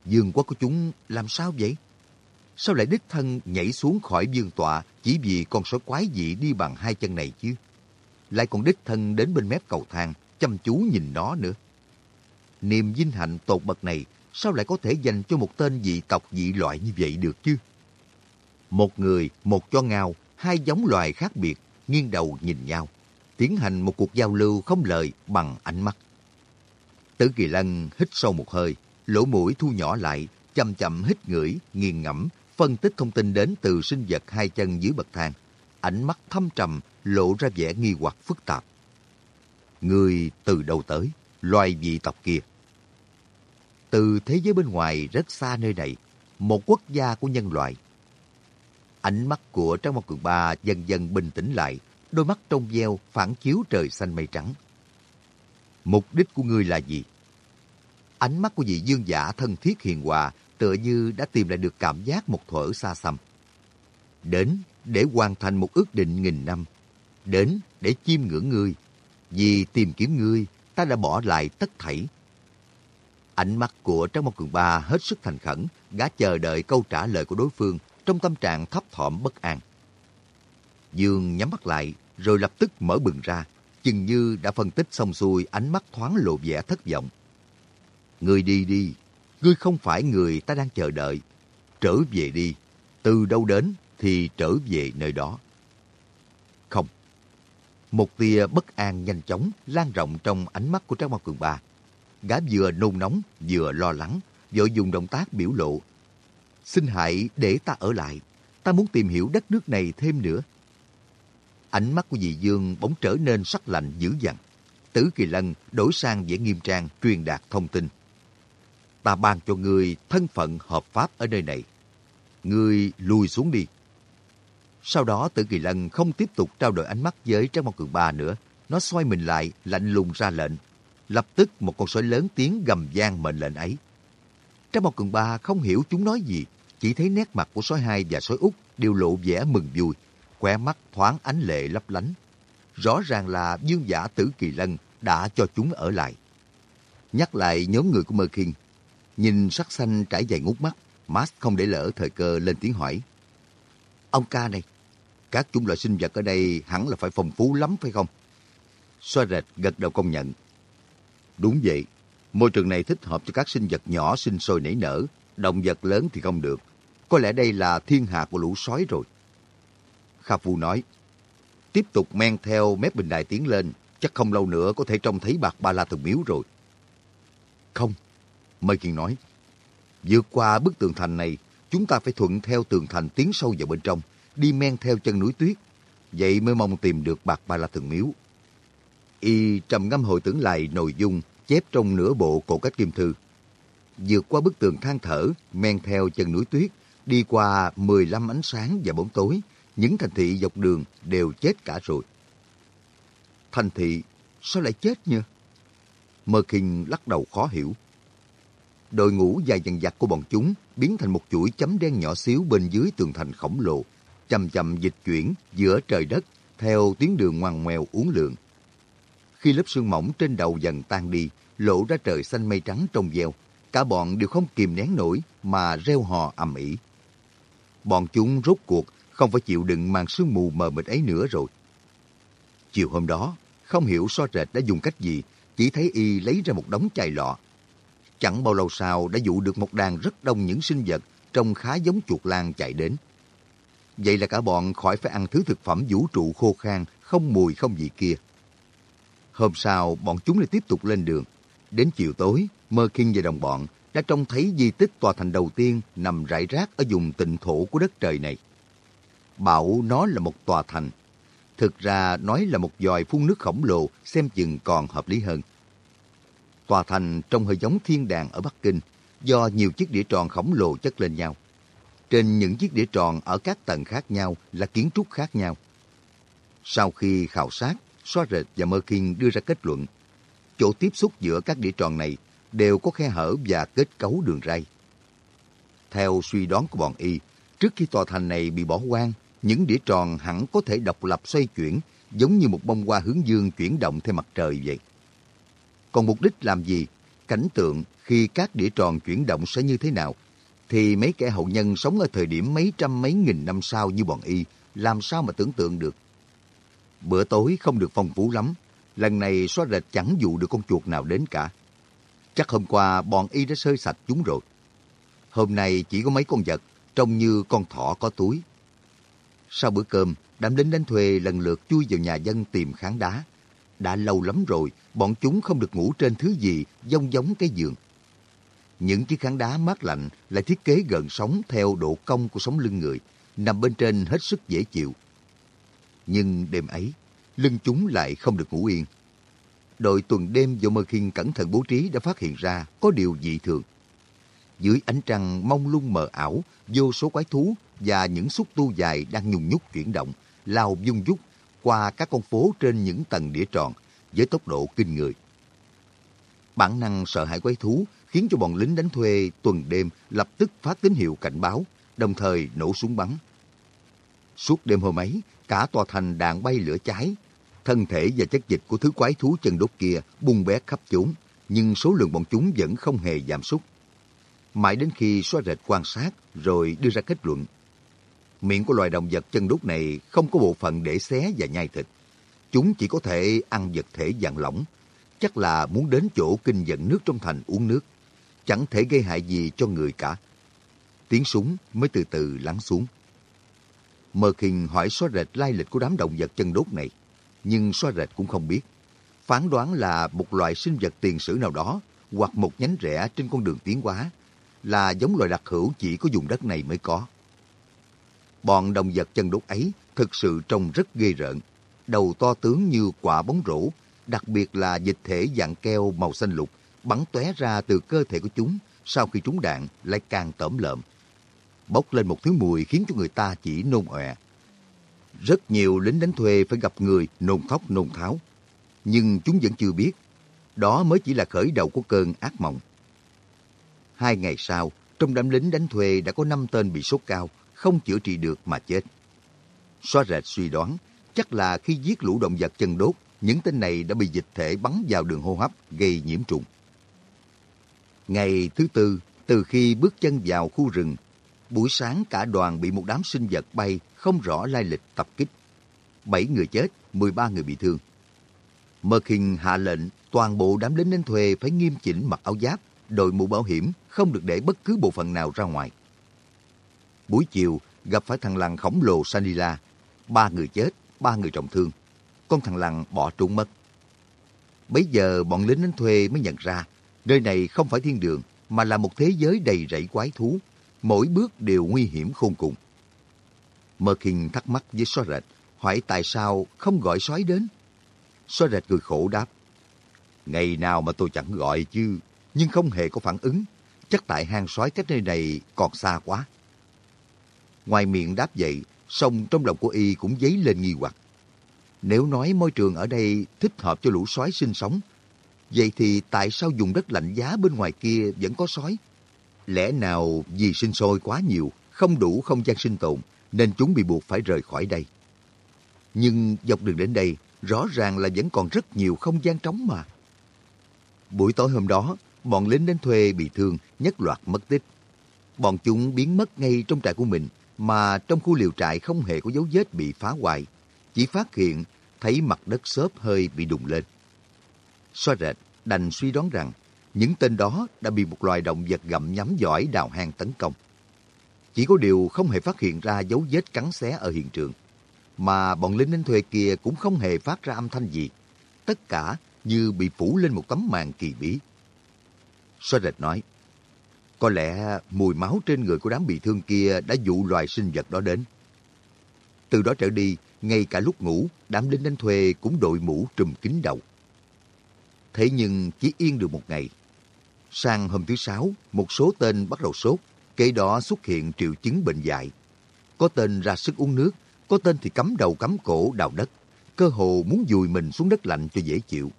Dương quốc của chúng làm sao vậy? Sao lại đích thân nhảy xuống khỏi dương tọa chỉ vì con sói quái dị đi bằng hai chân này chứ? Lại còn đích thân đến bên mép cầu thang, chăm chú nhìn nó nữa. Niềm vinh hạnh tột bậc này sao lại có thể dành cho một tên dị tộc dị loại như vậy được chứ? Một người, một cho ngao, hai giống loài khác biệt, nghiêng đầu nhìn nhau, tiến hành một cuộc giao lưu không lời bằng ánh mắt. Tử Kỳ Lân hít sâu một hơi, lỗ mũi thu nhỏ lại, chậm chậm hít ngửi, nghiền ngẫm, phân tích thông tin đến từ sinh vật hai chân dưới bậc thang. Ánh mắt thâm trầm, lộ ra vẻ nghi hoặc phức tạp. Người từ đâu tới, loài dị tộc kia. Từ thế giới bên ngoài rất xa nơi này, một quốc gia của nhân loại Ánh mắt của Trang Mộc Cường Ba dần dần bình tĩnh lại, đôi mắt trong veo phản chiếu trời xanh mây trắng. Mục đích của ngươi là gì? Ánh mắt của vị dương giả thân thiết hiền hòa tựa như đã tìm lại được cảm giác một thuở xa xăm. Đến để hoàn thành một ước định nghìn năm. Đến để chiêm ngưỡng ngươi. Vì tìm kiếm ngươi, ta đã bỏ lại tất thảy. Ánh mắt của Trang Mộc Cường Ba hết sức thành khẩn, gã chờ đợi câu trả lời của đối phương trong tâm trạng thấp thỏm bất an. Dương nhắm mắt lại, rồi lập tức mở bừng ra, chừng như đã phân tích xong xuôi ánh mắt thoáng lộ vẻ thất vọng. Ngươi đi đi, ngươi không phải người ta đang chờ đợi. Trở về đi, từ đâu đến thì trở về nơi đó. Một tia bất an nhanh chóng lan rộng trong ánh mắt của Trác Mao Cường Ba. Gã vừa nôn nóng, vừa lo lắng, vội dùng động tác biểu lộ xin hãy để ta ở lại. Ta muốn tìm hiểu đất nước này thêm nữa. Ánh mắt của dì Dương bỗng trở nên sắc lạnh dữ dằn. Tử Kỳ Lân đổi sang vẻ nghiêm trang truyền đạt thông tin. Ta ban cho người thân phận hợp pháp ở nơi này. người lùi xuống đi. Sau đó Tử Kỳ Lân không tiếp tục trao đổi ánh mắt với Trang Mong Cường Ba nữa. Nó xoay mình lại, lạnh lùng ra lệnh. Lập tức một con sói lớn tiếng gầm gian mệnh lệnh ấy. Trang Mong Cường Ba không hiểu chúng nói gì, chỉ thấy nét mặt của sói hai và sói út đều lộ vẻ mừng vui, khóe mắt thoáng ánh lệ lấp lánh. Rõ ràng là dương giả tử kỳ lân đã cho chúng ở lại. Nhắc lại nhóm người của Mơ Kinh, nhìn sắc xanh trải dài ngút mắt, Max không để lỡ thời cơ lên tiếng hỏi. Ông ca này, các chủng loại sinh vật ở đây hẳn là phải phong phú lắm phải không? Xoa rệt gật đầu công nhận. Đúng vậy, môi trường này thích hợp cho các sinh vật nhỏ sinh sôi nảy nở, động vật lớn thì không được. Có lẽ đây là thiên hạ của lũ sói rồi. Kha Phu nói, tiếp tục men theo mép bình đài tiến lên, chắc không lâu nữa có thể trông thấy bạc ba la thần miếu rồi. Không, Mây Kiên nói, vượt qua bức tường thành này, chúng ta phải thuận theo tường thành tiến sâu vào bên trong, đi men theo chân núi tuyết. Vậy mới mong tìm được bạc ba la thần miếu. Y trầm ngâm hồi tưởng lại nội dung chép trong nửa bộ cổ cách kim thư. Vượt qua bức tường than thở, men theo chân núi tuyết, đi qua 15 ánh sáng và bóng tối, những thành thị dọc đường đều chết cả rồi. Thành thị sao lại chết nhỉ? Mơ Kinh lắc đầu khó hiểu. Đội ngũ dài dằng dặc của bọn chúng biến thành một chuỗi chấm đen nhỏ xíu bên dưới tường thành khổng lồ, chậm chậm dịch chuyển giữa trời đất theo tuyến đường ngoằn ngoèo uốn lượn. Khi lớp sương mỏng trên đầu dần tan đi, lộ ra trời xanh mây trắng trong veo, cả bọn đều không kìm nén nổi mà reo hò ầm ĩ. Bọn chúng rốt cuộc không phải chịu đựng màn sương mù mờ mịt ấy nữa rồi. Chiều hôm đó, không hiểu so rệt đã dùng cách gì, chỉ thấy y lấy ra một đống chai lọ. Chẳng bao lâu sau đã dụ được một đàn rất đông những sinh vật trông khá giống chuột lang chạy đến. Vậy là cả bọn khỏi phải ăn thứ thực phẩm vũ trụ khô khan, không mùi không gì kia. Hôm sau, bọn chúng lại tiếp tục lên đường. Đến chiều tối, Mơ Kinh và đồng bọn đã trông thấy di tích tòa thành đầu tiên nằm rải rác ở vùng tịnh thổ của đất trời này. Bảo nó là một tòa thành. Thực ra nói là một dòi phun nước khổng lồ xem chừng còn hợp lý hơn. Tòa thành trông hơi giống thiên đàng ở Bắc Kinh do nhiều chiếc đĩa tròn khổng lồ chất lên nhau. Trên những chiếc đĩa tròn ở các tầng khác nhau là kiến trúc khác nhau. Sau khi khảo sát, xóa Rệt và Mơ Kinh đưa ra kết luận, chỗ tiếp xúc giữa các đĩa tròn này đều có khe hở và kết cấu đường ray. Theo suy đoán của bọn y, trước khi tòa thành này bị bỏ hoang, những đĩa tròn hẳn có thể độc lập xoay chuyển, giống như một bông hoa hướng dương chuyển động theo mặt trời vậy. Còn mục đích làm gì? Cảnh tượng khi các đĩa tròn chuyển động sẽ như thế nào? Thì mấy kẻ hậu nhân sống ở thời điểm mấy trăm mấy nghìn năm sau như bọn y, làm sao mà tưởng tượng được? Bữa tối không được phong phú lắm, lần này xóa rệt chẳng dụ được con chuột nào đến cả. Chắc hôm qua bọn y đã sơi sạch chúng rồi. Hôm nay chỉ có mấy con vật, trông như con thỏ có túi. Sau bữa cơm, đám lính đánh thuê lần lượt chui vào nhà dân tìm kháng đá. Đã lâu lắm rồi, bọn chúng không được ngủ trên thứ gì giống giống cái giường. Những chiếc kháng đá mát lạnh lại thiết kế gần sóng theo độ cong của sống lưng người, nằm bên trên hết sức dễ chịu. Nhưng đêm ấy, lưng chúng lại không được ngủ yên. Đội tuần đêm do Mơ Khiên cẩn thận bố trí đã phát hiện ra có điều dị thường. Dưới ánh trăng mông lung mờ ảo, vô số quái thú và những xúc tu dài đang nhùng nhúc chuyển động, lao dung dút qua các con phố trên những tầng đĩa tròn với tốc độ kinh người. Bản năng sợ hãi quái thú khiến cho bọn lính đánh thuê tuần đêm lập tức phát tín hiệu cảnh báo, đồng thời nổ súng bắn. Suốt đêm hôm ấy, cả tòa thành đạn bay lửa cháy. Thân thể và chất dịch của thứ quái thú chân đốt kia bung bét khắp chúng, nhưng số lượng bọn chúng vẫn không hề giảm sút. Mãi đến khi xóa rệt quan sát rồi đưa ra kết luận. Miệng của loài động vật chân đốt này không có bộ phận để xé và nhai thịt. Chúng chỉ có thể ăn vật thể dạng lỏng. Chắc là muốn đến chỗ kinh dẫn nước trong thành uống nước. Chẳng thể gây hại gì cho người cả. Tiếng súng mới từ từ lắng xuống. Mơ Kinh hỏi xóa rệt lai lịch của đám động vật chân đốt này, nhưng xóa rệt cũng không biết. Phán đoán là một loại sinh vật tiền sử nào đó hoặc một nhánh rẽ trên con đường tiến hóa là giống loài đặc hữu chỉ có vùng đất này mới có. Bọn động vật chân đốt ấy thực sự trông rất ghê rợn. Đầu to tướng như quả bóng rổ, đặc biệt là dịch thể dạng keo màu xanh lục bắn tóe ra từ cơ thể của chúng sau khi trúng đạn lại càng tởm lợm bốc lên một thứ mùi khiến cho người ta chỉ nôn ọe. Rất nhiều lính đánh thuê phải gặp người nôn thóc nôn tháo. Nhưng chúng vẫn chưa biết, đó mới chỉ là khởi đầu của cơn ác mộng. Hai ngày sau, trong đám lính đánh thuê đã có năm tên bị sốt cao, không chữa trị được mà chết. Xóa rệt suy đoán, chắc là khi giết lũ động vật chân đốt, những tên này đã bị dịch thể bắn vào đường hô hấp gây nhiễm trùng. Ngày thứ tư, Từ khi bước chân vào khu rừng, buổi sáng cả đoàn bị một đám sinh vật bay không rõ lai lịch tập kích. Bảy người chết, 13 người bị thương. Mơ hạ lệnh toàn bộ đám lính đánh thuê phải nghiêm chỉnh mặc áo giáp, đội mũ bảo hiểm, không được để bất cứ bộ phận nào ra ngoài. Buổi chiều, gặp phải thằng lằn khổng lồ Sanila. Ba người chết, ba người trọng thương. Con thằng lằn bỏ trốn mất. Bấy giờ bọn lính đến thuê mới nhận ra, nơi này không phải thiên đường, mà là một thế giới đầy rẫy quái thú. Mỗi bước đều nguy hiểm khôn cùng. Merkin thắc mắc với xóa rệt, hỏi tại sao không gọi sói đến. Xóa rệt cười khổ đáp. Ngày nào mà tôi chẳng gọi chứ, nhưng không hề có phản ứng. Chắc tại hang sói cách nơi này còn xa quá. Ngoài miệng đáp vậy, song trong lòng của y cũng dấy lên nghi hoặc. Nếu nói môi trường ở đây thích hợp cho lũ sói sinh sống, vậy thì tại sao vùng đất lạnh giá bên ngoài kia vẫn có sói? Lẽ nào vì sinh sôi quá nhiều, không đủ không gian sinh tồn, nên chúng bị buộc phải rời khỏi đây? Nhưng dọc đường đến đây, rõ ràng là vẫn còn rất nhiều không gian trống mà. Buổi tối hôm đó, bọn lính đến thuê bị thương, nhất loạt mất tích. Bọn chúng biến mất ngay trong trại của mình, mà trong khu liều trại không hề có dấu vết bị phá hoại. Chỉ phát hiện thấy mặt đất xốp hơi bị đùng lên. Xoa rệt đành suy đoán rằng những tên đó đã bị một loài động vật gặm nhắm giỏi đào hang tấn công. Chỉ có điều không hề phát hiện ra dấu vết cắn xé ở hiện trường, mà bọn lính đánh thuê kia cũng không hề phát ra âm thanh gì. Tất cả như bị phủ lên một tấm màn kỳ bí. Xoa rệt nói, có lẽ mùi máu trên người của đám bị thương kia đã dụ loài sinh vật đó đến. Từ đó trở đi, ngay cả lúc ngủ, đám lính đánh thuê cũng đội mũ trùm kín đầu. Thế nhưng chỉ yên được một ngày. Sang hôm thứ sáu, một số tên bắt đầu sốt, kế đó xuất hiện triệu chứng bệnh dại. Có tên ra sức uống nước, có tên thì cắm đầu cắm cổ đào đất, cơ hồ muốn dùi mình xuống đất lạnh cho dễ chịu.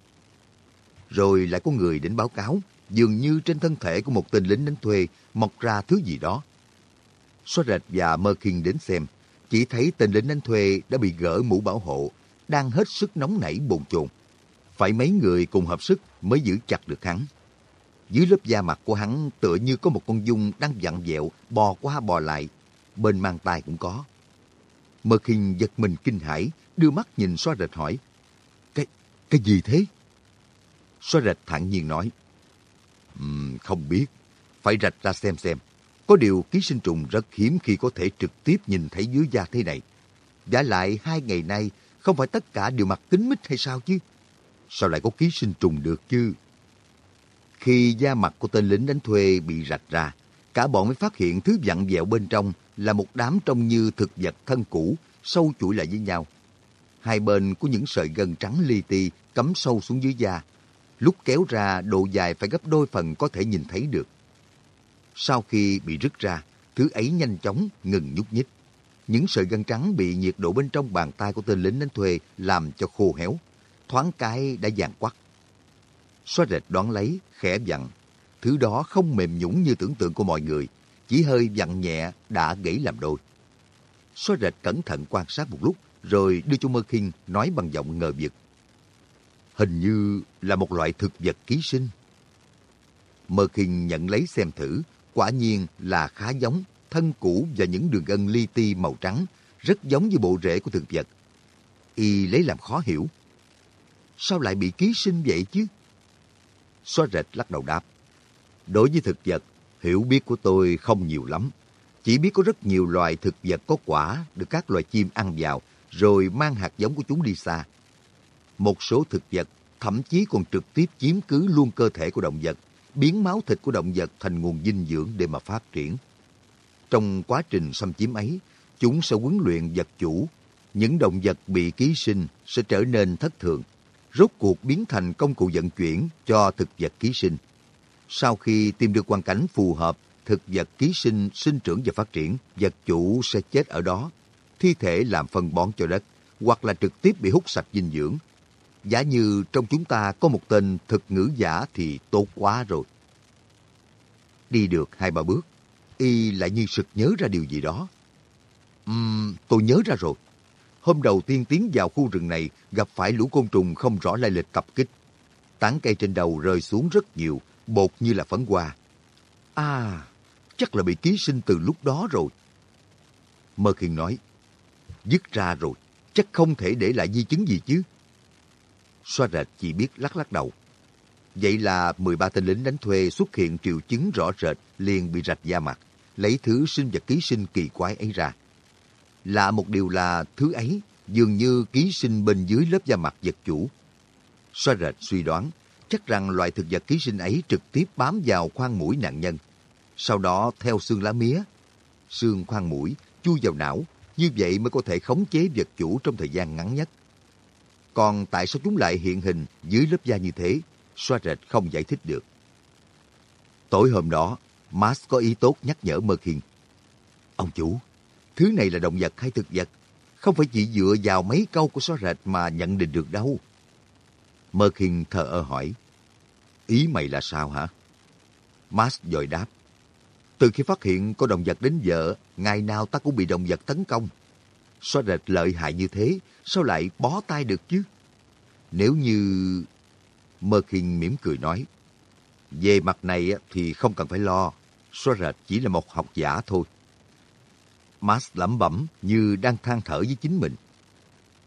Rồi lại có người đến báo cáo, dường như trên thân thể của một tên lính đánh thuê mọc ra thứ gì đó. Xóa rệt và Mơ Kinh đến xem, chỉ thấy tên lính đánh thuê đã bị gỡ mũ bảo hộ, đang hết sức nóng nảy bồn chồn. Phải mấy người cùng hợp sức mới giữ chặt được hắn. Dưới lớp da mặt của hắn tựa như có một con dung đang vặn vẹo, bò qua bò lại. Bên mang tay cũng có. Mơ Kinh giật mình kinh hãi, đưa mắt nhìn xoa rệt hỏi. Cái, cái gì thế? Xoa rệt thản nhiên nói. Không biết, phải rạch ra xem xem. Có điều ký sinh trùng rất hiếm khi có thể trực tiếp nhìn thấy dưới da thế này. Giả lại hai ngày nay, không phải tất cả đều mặc kính mít hay sao chứ? Sao lại có ký sinh trùng được chứ? Khi da mặt của tên lính đánh thuê bị rạch ra, cả bọn mới phát hiện thứ vặn vẹo bên trong là một đám trông như thực vật thân cũ, sâu chuỗi lại với nhau. Hai bên có những sợi gân trắng li ti cắm sâu xuống dưới da, lúc kéo ra độ dài phải gấp đôi phần có thể nhìn thấy được. Sau khi bị rứt ra, thứ ấy nhanh chóng ngừng nhúc nhích. Những sợi gân trắng bị nhiệt độ bên trong bàn tay của tên lính đánh thuê làm cho khô héo. Thoáng cái đã vàng quắc. Xoa rệt đoán lấy, khẽ vặn Thứ đó không mềm nhũng như tưởng tượng của mọi người, chỉ hơi vặn nhẹ đã gãy làm đôi. Xoa rệt cẩn thận quan sát một lúc, rồi đưa cho Mơ Kinh nói bằng giọng ngờ vực. Hình như là một loại thực vật ký sinh. Mơ khinh nhận lấy xem thử, quả nhiên là khá giống, thân cũ và những đường gân li ti màu trắng, rất giống với bộ rễ của thực vật. Y lấy làm khó hiểu. Sao lại bị ký sinh vậy chứ? Xóa rệt lắc đầu đáp. Đối với thực vật, hiểu biết của tôi không nhiều lắm. Chỉ biết có rất nhiều loài thực vật có quả được các loài chim ăn vào, rồi mang hạt giống của chúng đi xa. Một số thực vật thậm chí còn trực tiếp chiếm cứ luôn cơ thể của động vật, biến máu thịt của động vật thành nguồn dinh dưỡng để mà phát triển. Trong quá trình xâm chiếm ấy, chúng sẽ huấn luyện vật chủ. Những động vật bị ký sinh sẽ trở nên thất thường, rốt cuộc biến thành công cụ vận chuyển cho thực vật ký sinh. Sau khi tìm được hoàn cảnh phù hợp, thực vật ký sinh sinh trưởng và phát triển, vật chủ sẽ chết ở đó, thi thể làm phân bón cho đất, hoặc là trực tiếp bị hút sạch dinh dưỡng, Giả như trong chúng ta có một tên thực ngữ giả thì tốt quá rồi. Đi được hai ba bước, y lại như sực nhớ ra điều gì đó. Uhm, tôi nhớ ra rồi. Hôm đầu tiên tiến vào khu rừng này gặp phải lũ côn trùng không rõ lai lịch tập kích. Tán cây trên đầu rơi xuống rất nhiều, bột như là phấn hoa. À, chắc là bị ký sinh từ lúc đó rồi. Mơ Khiên nói, dứt ra rồi, chắc không thể để lại di chứng gì chứ. Xoa rệt chỉ biết lắc lắc đầu. Vậy là 13 tên lính đánh thuê xuất hiện triệu chứng rõ rệt liền bị rạch da mặt, lấy thứ sinh vật ký sinh kỳ quái ấy ra. Lạ một điều là thứ ấy dường như ký sinh bên dưới lớp da mặt vật chủ. Xoa rệt suy đoán chắc rằng loại thực vật ký sinh ấy trực tiếp bám vào khoang mũi nạn nhân. Sau đó theo xương lá mía, xương khoang mũi chui vào não, như vậy mới có thể khống chế vật chủ trong thời gian ngắn nhất. Còn tại sao chúng lại hiện hình dưới lớp da như thế, xoa rệt không giải thích được. Tối hôm đó, Max có ý tốt nhắc nhở Mơ Khiên. Ông chủ, thứ này là động vật hay thực vật? Không phải chỉ dựa vào mấy câu của xóa rệt mà nhận định được đâu. Mơ Khiên thờ ơ hỏi. Ý mày là sao hả? Max dội đáp. Từ khi phát hiện có động vật đến vợ, ngày nào ta cũng bị động vật tấn công. Xóa rệt lợi hại như thế, sao lại bó tay được chứ? Nếu như... Mơ Khiên mỉm cười nói. Về mặt này thì không cần phải lo. Xóa rệt chỉ là một học giả thôi. Max lẩm bẩm như đang than thở với chính mình.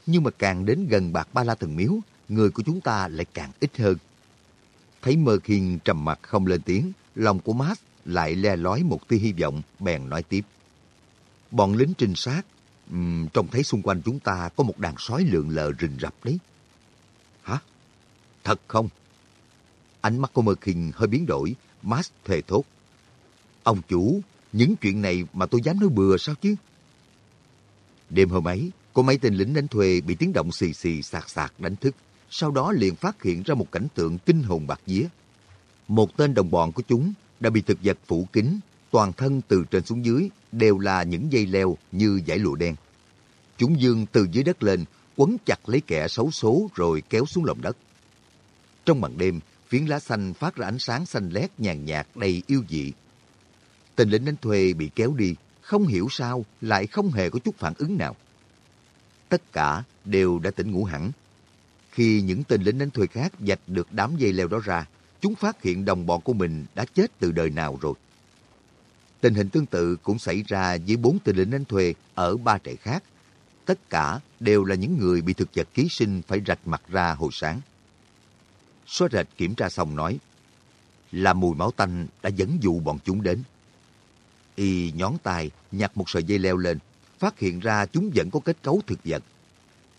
Nhưng mà càng đến gần bạc ba la thần miếu, người của chúng ta lại càng ít hơn. Thấy Mơ Khiên trầm mặt không lên tiếng, lòng của Max lại le lói một tia hy vọng, bèn nói tiếp. Bọn lính trinh sát, um, trông thấy xung quanh chúng ta có một đàn sói lượn lờ rình rập đấy. Hả? Thật không? Ánh mắt của Merkin hơi biến đổi, Max thề thốt. Ông chủ, những chuyện này mà tôi dám nói bừa sao chứ? Đêm hôm ấy, có mấy tên lính đánh thuê bị tiếng động xì xì sạc sạc đánh thức. Sau đó liền phát hiện ra một cảnh tượng kinh hồn bạc vía. Một tên đồng bọn của chúng đã bị thực vật phủ kín, toàn thân từ trên xuống dưới đều là những dây leo như dải lụa đen. Chúng dương từ dưới đất lên, quấn chặt lấy kẻ xấu số rồi kéo xuống lòng đất. Trong màn đêm, phiến lá xanh phát ra ánh sáng xanh lét nhàn nhạt đầy yêu dị. Tên lính đánh thuê bị kéo đi, không hiểu sao lại không hề có chút phản ứng nào. Tất cả đều đã tỉnh ngủ hẳn. Khi những tên lính đánh thuê khác dạch được đám dây leo đó ra, chúng phát hiện đồng bọn của mình đã chết từ đời nào rồi. Tình hình tương tự cũng xảy ra với bốn tên lính đánh thuê ở ba trại khác. Tất cả đều là những người bị thực vật ký sinh phải rạch mặt ra hồi sáng. Xóa rệt kiểm tra xong nói, là mùi máu tanh đã dẫn dụ bọn chúng đến. Y nhón tay nhặt một sợi dây leo lên, phát hiện ra chúng vẫn có kết cấu thực vật.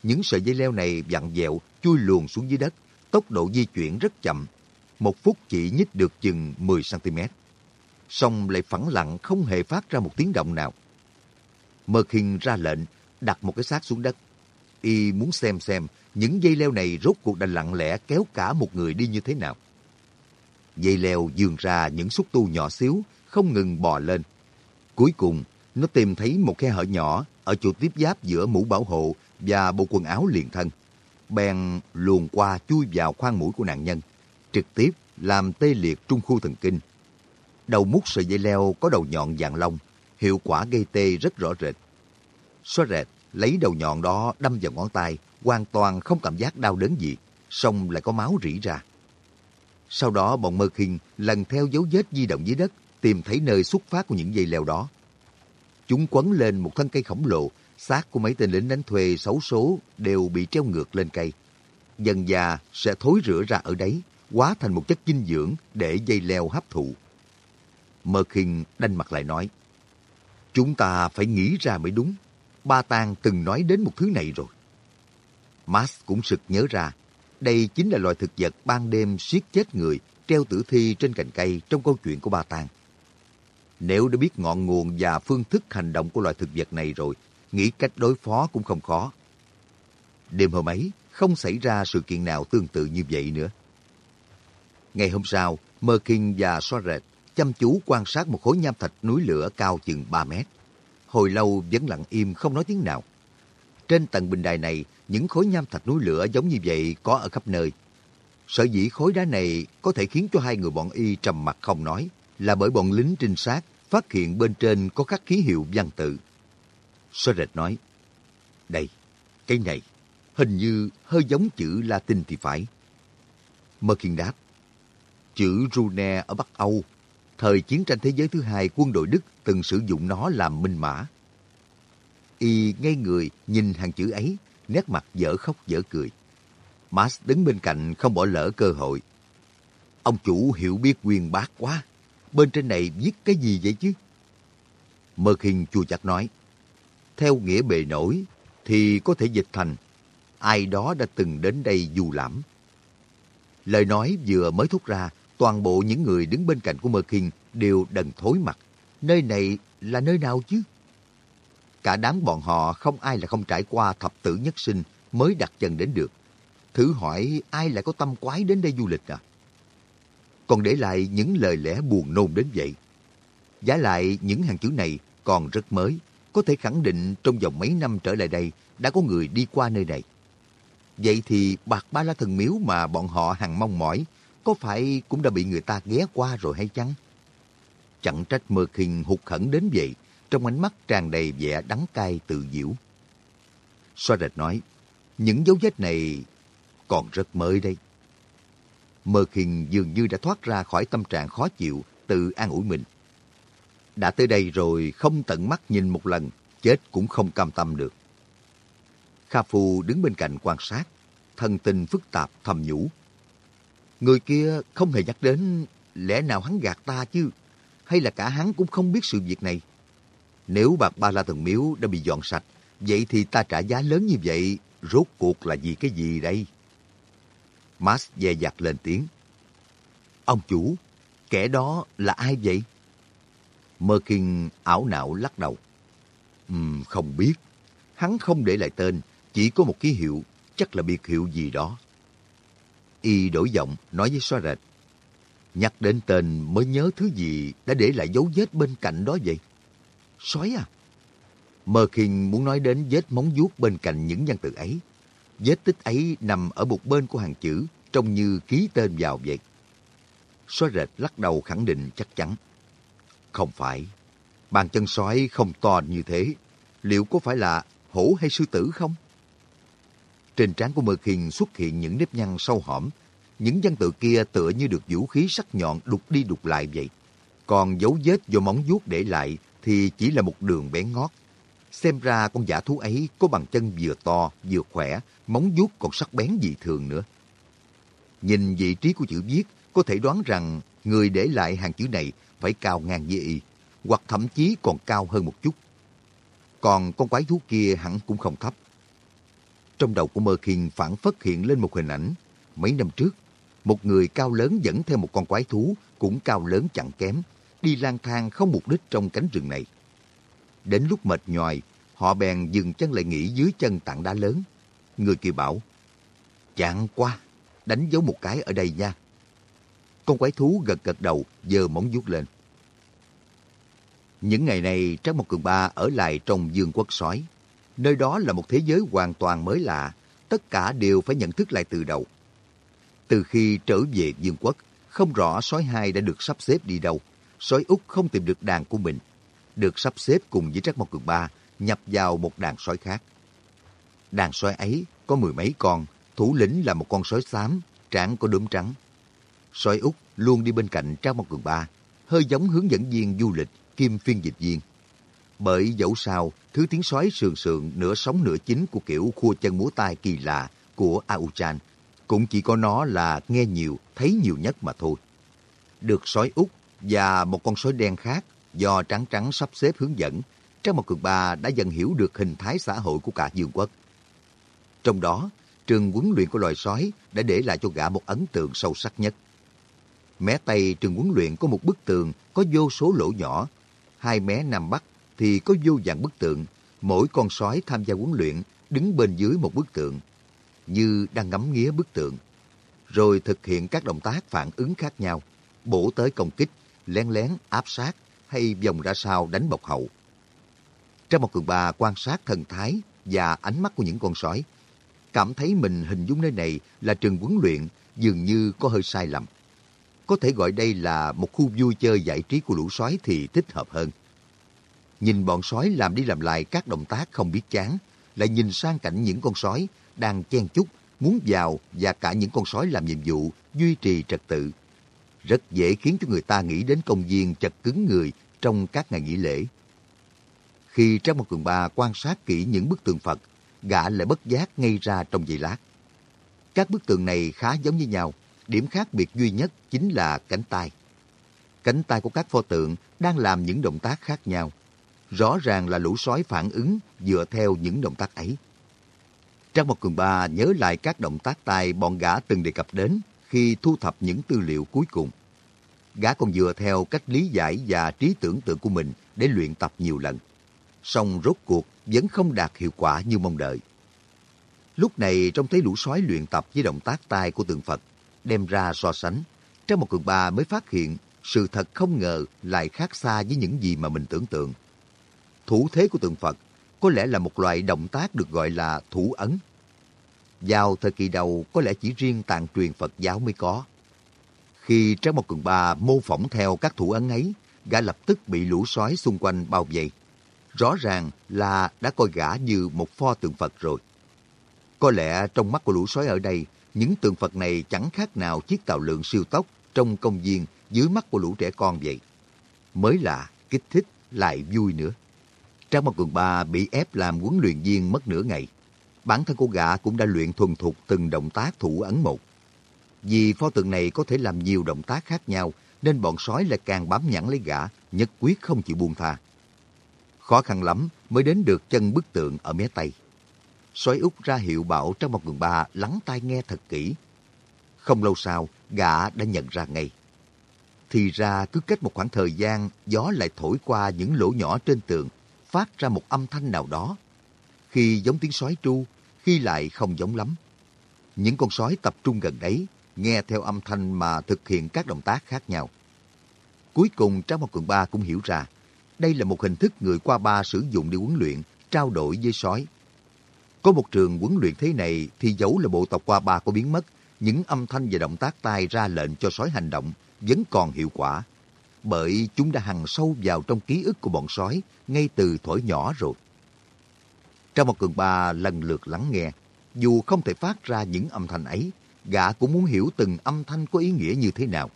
Những sợi dây leo này vặn vẹo, chui luồn xuống dưới đất, tốc độ di chuyển rất chậm. Một phút chỉ nhích được chừng 10cm. Xong lại phẳng lặng không hề phát ra một tiếng động nào. Mơ khinh ra lệnh, đặt một cái xác xuống đất. Y muốn xem xem những dây leo này rốt cuộc đã lặng lẽ kéo cả một người đi như thế nào. Dây leo dường ra những xúc tu nhỏ xíu, không ngừng bò lên. Cuối cùng, nó tìm thấy một khe hở nhỏ ở chỗ tiếp giáp giữa mũ bảo hộ và bộ quần áo liền thân. Bèn luồn qua chui vào khoang mũi của nạn nhân, trực tiếp làm tê liệt trung khu thần kinh. Đầu mút sợi dây leo có đầu nhọn dạng lông, hiệu quả gây tê rất rõ rệt. Xóa rệt lấy đầu nhọn đó đâm vào ngón tay, hoàn toàn không cảm giác đau đớn gì, xong lại có máu rỉ ra. Sau đó bọn Mơ Khinh lần theo dấu vết di động dưới đất, tìm thấy nơi xuất phát của những dây leo đó. Chúng quấn lên một thân cây khổng lồ, xác của mấy tên lính đánh thuê xấu số đều bị treo ngược lên cây. Dần già sẽ thối rửa ra ở đấy, hóa thành một chất dinh dưỡng để dây leo hấp thụ. Mơ khinh đanh mặt lại nói, Chúng ta phải nghĩ ra mới đúng. Ba Tàng từng nói đến một thứ này rồi. Max cũng sực nhớ ra, đây chính là loài thực vật ban đêm siết chết người, treo tử thi trên cành cây trong câu chuyện của Ba Tàng. Nếu đã biết ngọn nguồn và phương thức hành động của loại thực vật này rồi, nghĩ cách đối phó cũng không khó. Đêm hôm ấy, không xảy ra sự kiện nào tương tự như vậy nữa. Ngày hôm sau, Merkin và Soaret chăm chú quan sát một khối nham thạch núi lửa cao chừng 3 mét. Hồi lâu vẫn lặng im không nói tiếng nào. Trên tầng bình đài này, những khối nham thạch núi lửa giống như vậy có ở khắp nơi. Sở dĩ khối đá này có thể khiến cho hai người bọn y trầm mặt không nói là bởi bọn lính trinh sát phát hiện bên trên có các ký hiệu văn tự. Sơ rệt nói, đây, cái này, hình như hơi giống chữ Latin thì phải. Mơ Kiên đáp, chữ Rune ở Bắc Âu, Thời chiến tranh thế giới thứ hai, quân đội Đức từng sử dụng nó làm minh mã. Y ngay người nhìn hàng chữ ấy, nét mặt dở khóc dở cười. Max đứng bên cạnh không bỏ lỡ cơ hội. Ông chủ hiểu biết quyền bác quá. Bên trên này viết cái gì vậy chứ? Mơ khinh chua chặt nói. Theo nghĩa bề nổi thì có thể dịch thành ai đó đã từng đến đây du lãm. Lời nói vừa mới thốt ra, toàn bộ những người đứng bên cạnh của Mơ Kinh đều đần thối mặt. Nơi này là nơi nào chứ? Cả đám bọn họ không ai là không trải qua thập tử nhất sinh mới đặt chân đến được. Thử hỏi ai lại có tâm quái đến đây du lịch à? Còn để lại những lời lẽ buồn nôn đến vậy. Giá lại những hàng chữ này còn rất mới, có thể khẳng định trong vòng mấy năm trở lại đây đã có người đi qua nơi này. Vậy thì bạc ba la thần miếu mà bọn họ hằng mong mỏi có phải cũng đã bị người ta ghé qua rồi hay chăng? Chẳng trách mơ khinh hụt khẩn đến vậy, trong ánh mắt tràn đầy vẻ đắng cay tự diễu. Xoa rệt nói, những dấu vết này còn rất mới đây. Mơ khinh dường như đã thoát ra khỏi tâm trạng khó chịu, tự an ủi mình. Đã tới đây rồi không tận mắt nhìn một lần, chết cũng không cam tâm được. Kha Phu đứng bên cạnh quan sát, thân tình phức tạp thầm nhủ. Người kia không hề nhắc đến lẽ nào hắn gạt ta chứ, hay là cả hắn cũng không biết sự việc này. Nếu bạc ba la thần miếu đã bị dọn sạch, vậy thì ta trả giá lớn như vậy, rốt cuộc là vì cái gì đây? Mas dè dặt lên tiếng. Ông chủ, kẻ đó là ai vậy? Merkin ảo não lắc đầu. Uhm, không biết. Hắn không để lại tên, chỉ có một ký hiệu, chắc là biệt hiệu gì đó. Y đổi giọng, nói với xóa rệt. Nhắc đến tên mới nhớ thứ gì đã để lại dấu vết bên cạnh đó vậy? Sói à? Mơ Kinh muốn nói đến vết móng vuốt bên cạnh những văn tự ấy. Vết tích ấy nằm ở một bên của hàng chữ, trông như ký tên vào vậy. Xóa rệt lắc đầu khẳng định chắc chắn. Không phải. Bàn chân sói không to như thế. Liệu có phải là hổ hay sư tử không? Trên trán của Mơ Khiên xuất hiện những nếp nhăn sâu hõm. Những văn tự kia tựa như được vũ khí sắc nhọn đục đi đục lại vậy. Còn dấu vết do móng vuốt để lại thì chỉ là một đường bén ngót. Xem ra con giả thú ấy có bàn chân vừa to, vừa khỏe, móng vuốt còn sắc bén dị thường nữa. Nhìn vị trí của chữ viết, có thể đoán rằng người để lại hàng chữ này phải cao ngang với y, hoặc thậm chí còn cao hơn một chút. Còn con quái thú kia hẳn cũng không thấp. Trong đầu của Mơ Khiên phản phất hiện lên một hình ảnh. Mấy năm trước, một người cao lớn dẫn theo một con quái thú cũng cao lớn chẳng kém, đi lang thang không mục đích trong cánh rừng này. Đến lúc mệt nhòi, họ bèn dừng chân lại nghỉ dưới chân tảng đá lớn. Người kia bảo, chạng qua, đánh dấu một cái ở đây nha. Con quái thú gật gật đầu, giơ móng vuốt lên. Những ngày này, Trác Mộc Cường Ba ở lại trong dương quốc sói. Nơi đó là một thế giới hoàn toàn mới lạ, tất cả đều phải nhận thức lại từ đầu. Từ khi trở về dương quốc, không rõ sói hai đã được sắp xếp đi đâu. Sói Úc không tìm được đàn của mình, được sắp xếp cùng với Trác Mộc Cường Ba nhập vào một đàn sói khác. Đàn sói ấy có mười mấy con, thủ lĩnh là một con sói xám, trán có đốm trắng. Sói Úc luôn đi bên cạnh Trác Mộc Cường Ba, hơi giống hướng dẫn viên du lịch kim phiên dịch viên. Bởi dẫu sao, thứ tiếng sói sườn sườn nửa sống nửa chính của kiểu khua chân múa tai kỳ lạ của Auchan cũng chỉ có nó là nghe nhiều, thấy nhiều nhất mà thôi. Được sói út và một con sói đen khác do trắng trắng sắp xếp hướng dẫn, Trang Mộc Cường Ba đã dần hiểu được hình thái xã hội của cả dương quốc. Trong đó, trường huấn luyện của loài sói đã để lại cho gã một ấn tượng sâu sắc nhất. Mé Tây trường huấn luyện có một bức tường có vô số lỗ nhỏ. Hai mé Nam Bắc thì có vô vàng bức tượng. Mỗi con sói tham gia huấn luyện đứng bên dưới một bức tượng, như đang ngắm nghía bức tượng. Rồi thực hiện các động tác phản ứng khác nhau, bổ tới công kích, lén lén áp sát hay vòng ra sau đánh bọc hậu. Trong một cường bà quan sát thần thái và ánh mắt của những con sói, cảm thấy mình hình dung nơi này là trường huấn luyện dường như có hơi sai lầm. Có thể gọi đây là một khu vui chơi giải trí của lũ sói thì thích hợp hơn. Nhìn bọn sói làm đi làm lại các động tác không biết chán, lại nhìn sang cảnh những con sói đang chen chúc, muốn vào và cả những con sói làm nhiệm vụ duy trì trật tự. rất dễ khiến cho người ta nghĩ đến công viên chật cứng người trong các ngày nghỉ lễ. Khi Trang Một Cường Ba quan sát kỹ những bức tượng Phật, gã lại bất giác ngay ra trong giây lát. Các bức tượng này khá giống như nhau, điểm khác biệt duy nhất chính là cánh tay. Cánh tay của các pho tượng đang làm những động tác khác nhau. Rõ ràng là lũ sói phản ứng dựa theo những động tác ấy. Trang Mộc Cường Ba nhớ lại các động tác tay bọn gã từng đề cập đến khi thu thập những tư liệu cuối cùng. Gã còn dựa theo cách lý giải và trí tưởng tượng của mình để luyện tập nhiều lần. Song rốt cuộc vẫn không đạt hiệu quả như mong đợi. Lúc này trong thấy lũ sói luyện tập với động tác tay của tượng Phật, đem ra so sánh, trong một cường ba mới phát hiện sự thật không ngờ lại khác xa với những gì mà mình tưởng tượng. Thủ thế của tượng Phật có lẽ là một loại động tác được gọi là thủ ấn. Vào thời kỳ đầu có lẽ chỉ riêng tàn truyền Phật giáo mới có. Khi Trang Mộc Cường Ba mô phỏng theo các thủ ấn ấy, gã lập tức bị lũ sói xung quanh bao vây. Rõ ràng là đã coi gã như một pho tượng Phật rồi. Có lẽ trong mắt của lũ sói ở đây, những tượng Phật này chẳng khác nào chiếc tàu lượng siêu tốc trong công viên dưới mắt của lũ trẻ con vậy. Mới lạ kích thích lại vui nữa. Trang một Cường Ba bị ép làm huấn luyện viên mất nửa ngày. Bản thân cô gã cũng đã luyện thuần thục từng động tác thủ ấn một. Vì pho tượng này có thể làm nhiều động tác khác nhau, nên bọn sói lại càng bám nhẵn lấy gã, nhất quyết không chịu buông tha. Khó khăn lắm mới đến được chân bức tượng ở mé Tây. Sói út ra hiệu bảo trong một Cường Ba lắng tai nghe thật kỹ. Không lâu sau, gã đã nhận ra ngay. Thì ra cứ cách một khoảng thời gian, gió lại thổi qua những lỗ nhỏ trên tường, phát ra một âm thanh nào đó. Khi giống tiếng sói tru, khi lại không giống lắm. Những con sói tập trung gần đấy, nghe theo âm thanh mà thực hiện các động tác khác nhau. Cuối cùng Trang Mộc Cường Ba cũng hiểu ra, đây là một hình thức người qua ba sử dụng để huấn luyện, trao đổi với sói. Có một trường huấn luyện thế này thì dẫu là bộ tộc qua ba có biến mất, những âm thanh và động tác tay ra lệnh cho sói hành động vẫn còn hiệu quả. Bởi chúng đã hằn sâu vào trong ký ức của bọn sói ngay từ thổi nhỏ rồi. Trong một cường ba lần lượt lắng nghe, dù không thể phát ra những âm thanh ấy, gã cũng muốn hiểu từng âm thanh có ý nghĩa như thế nào.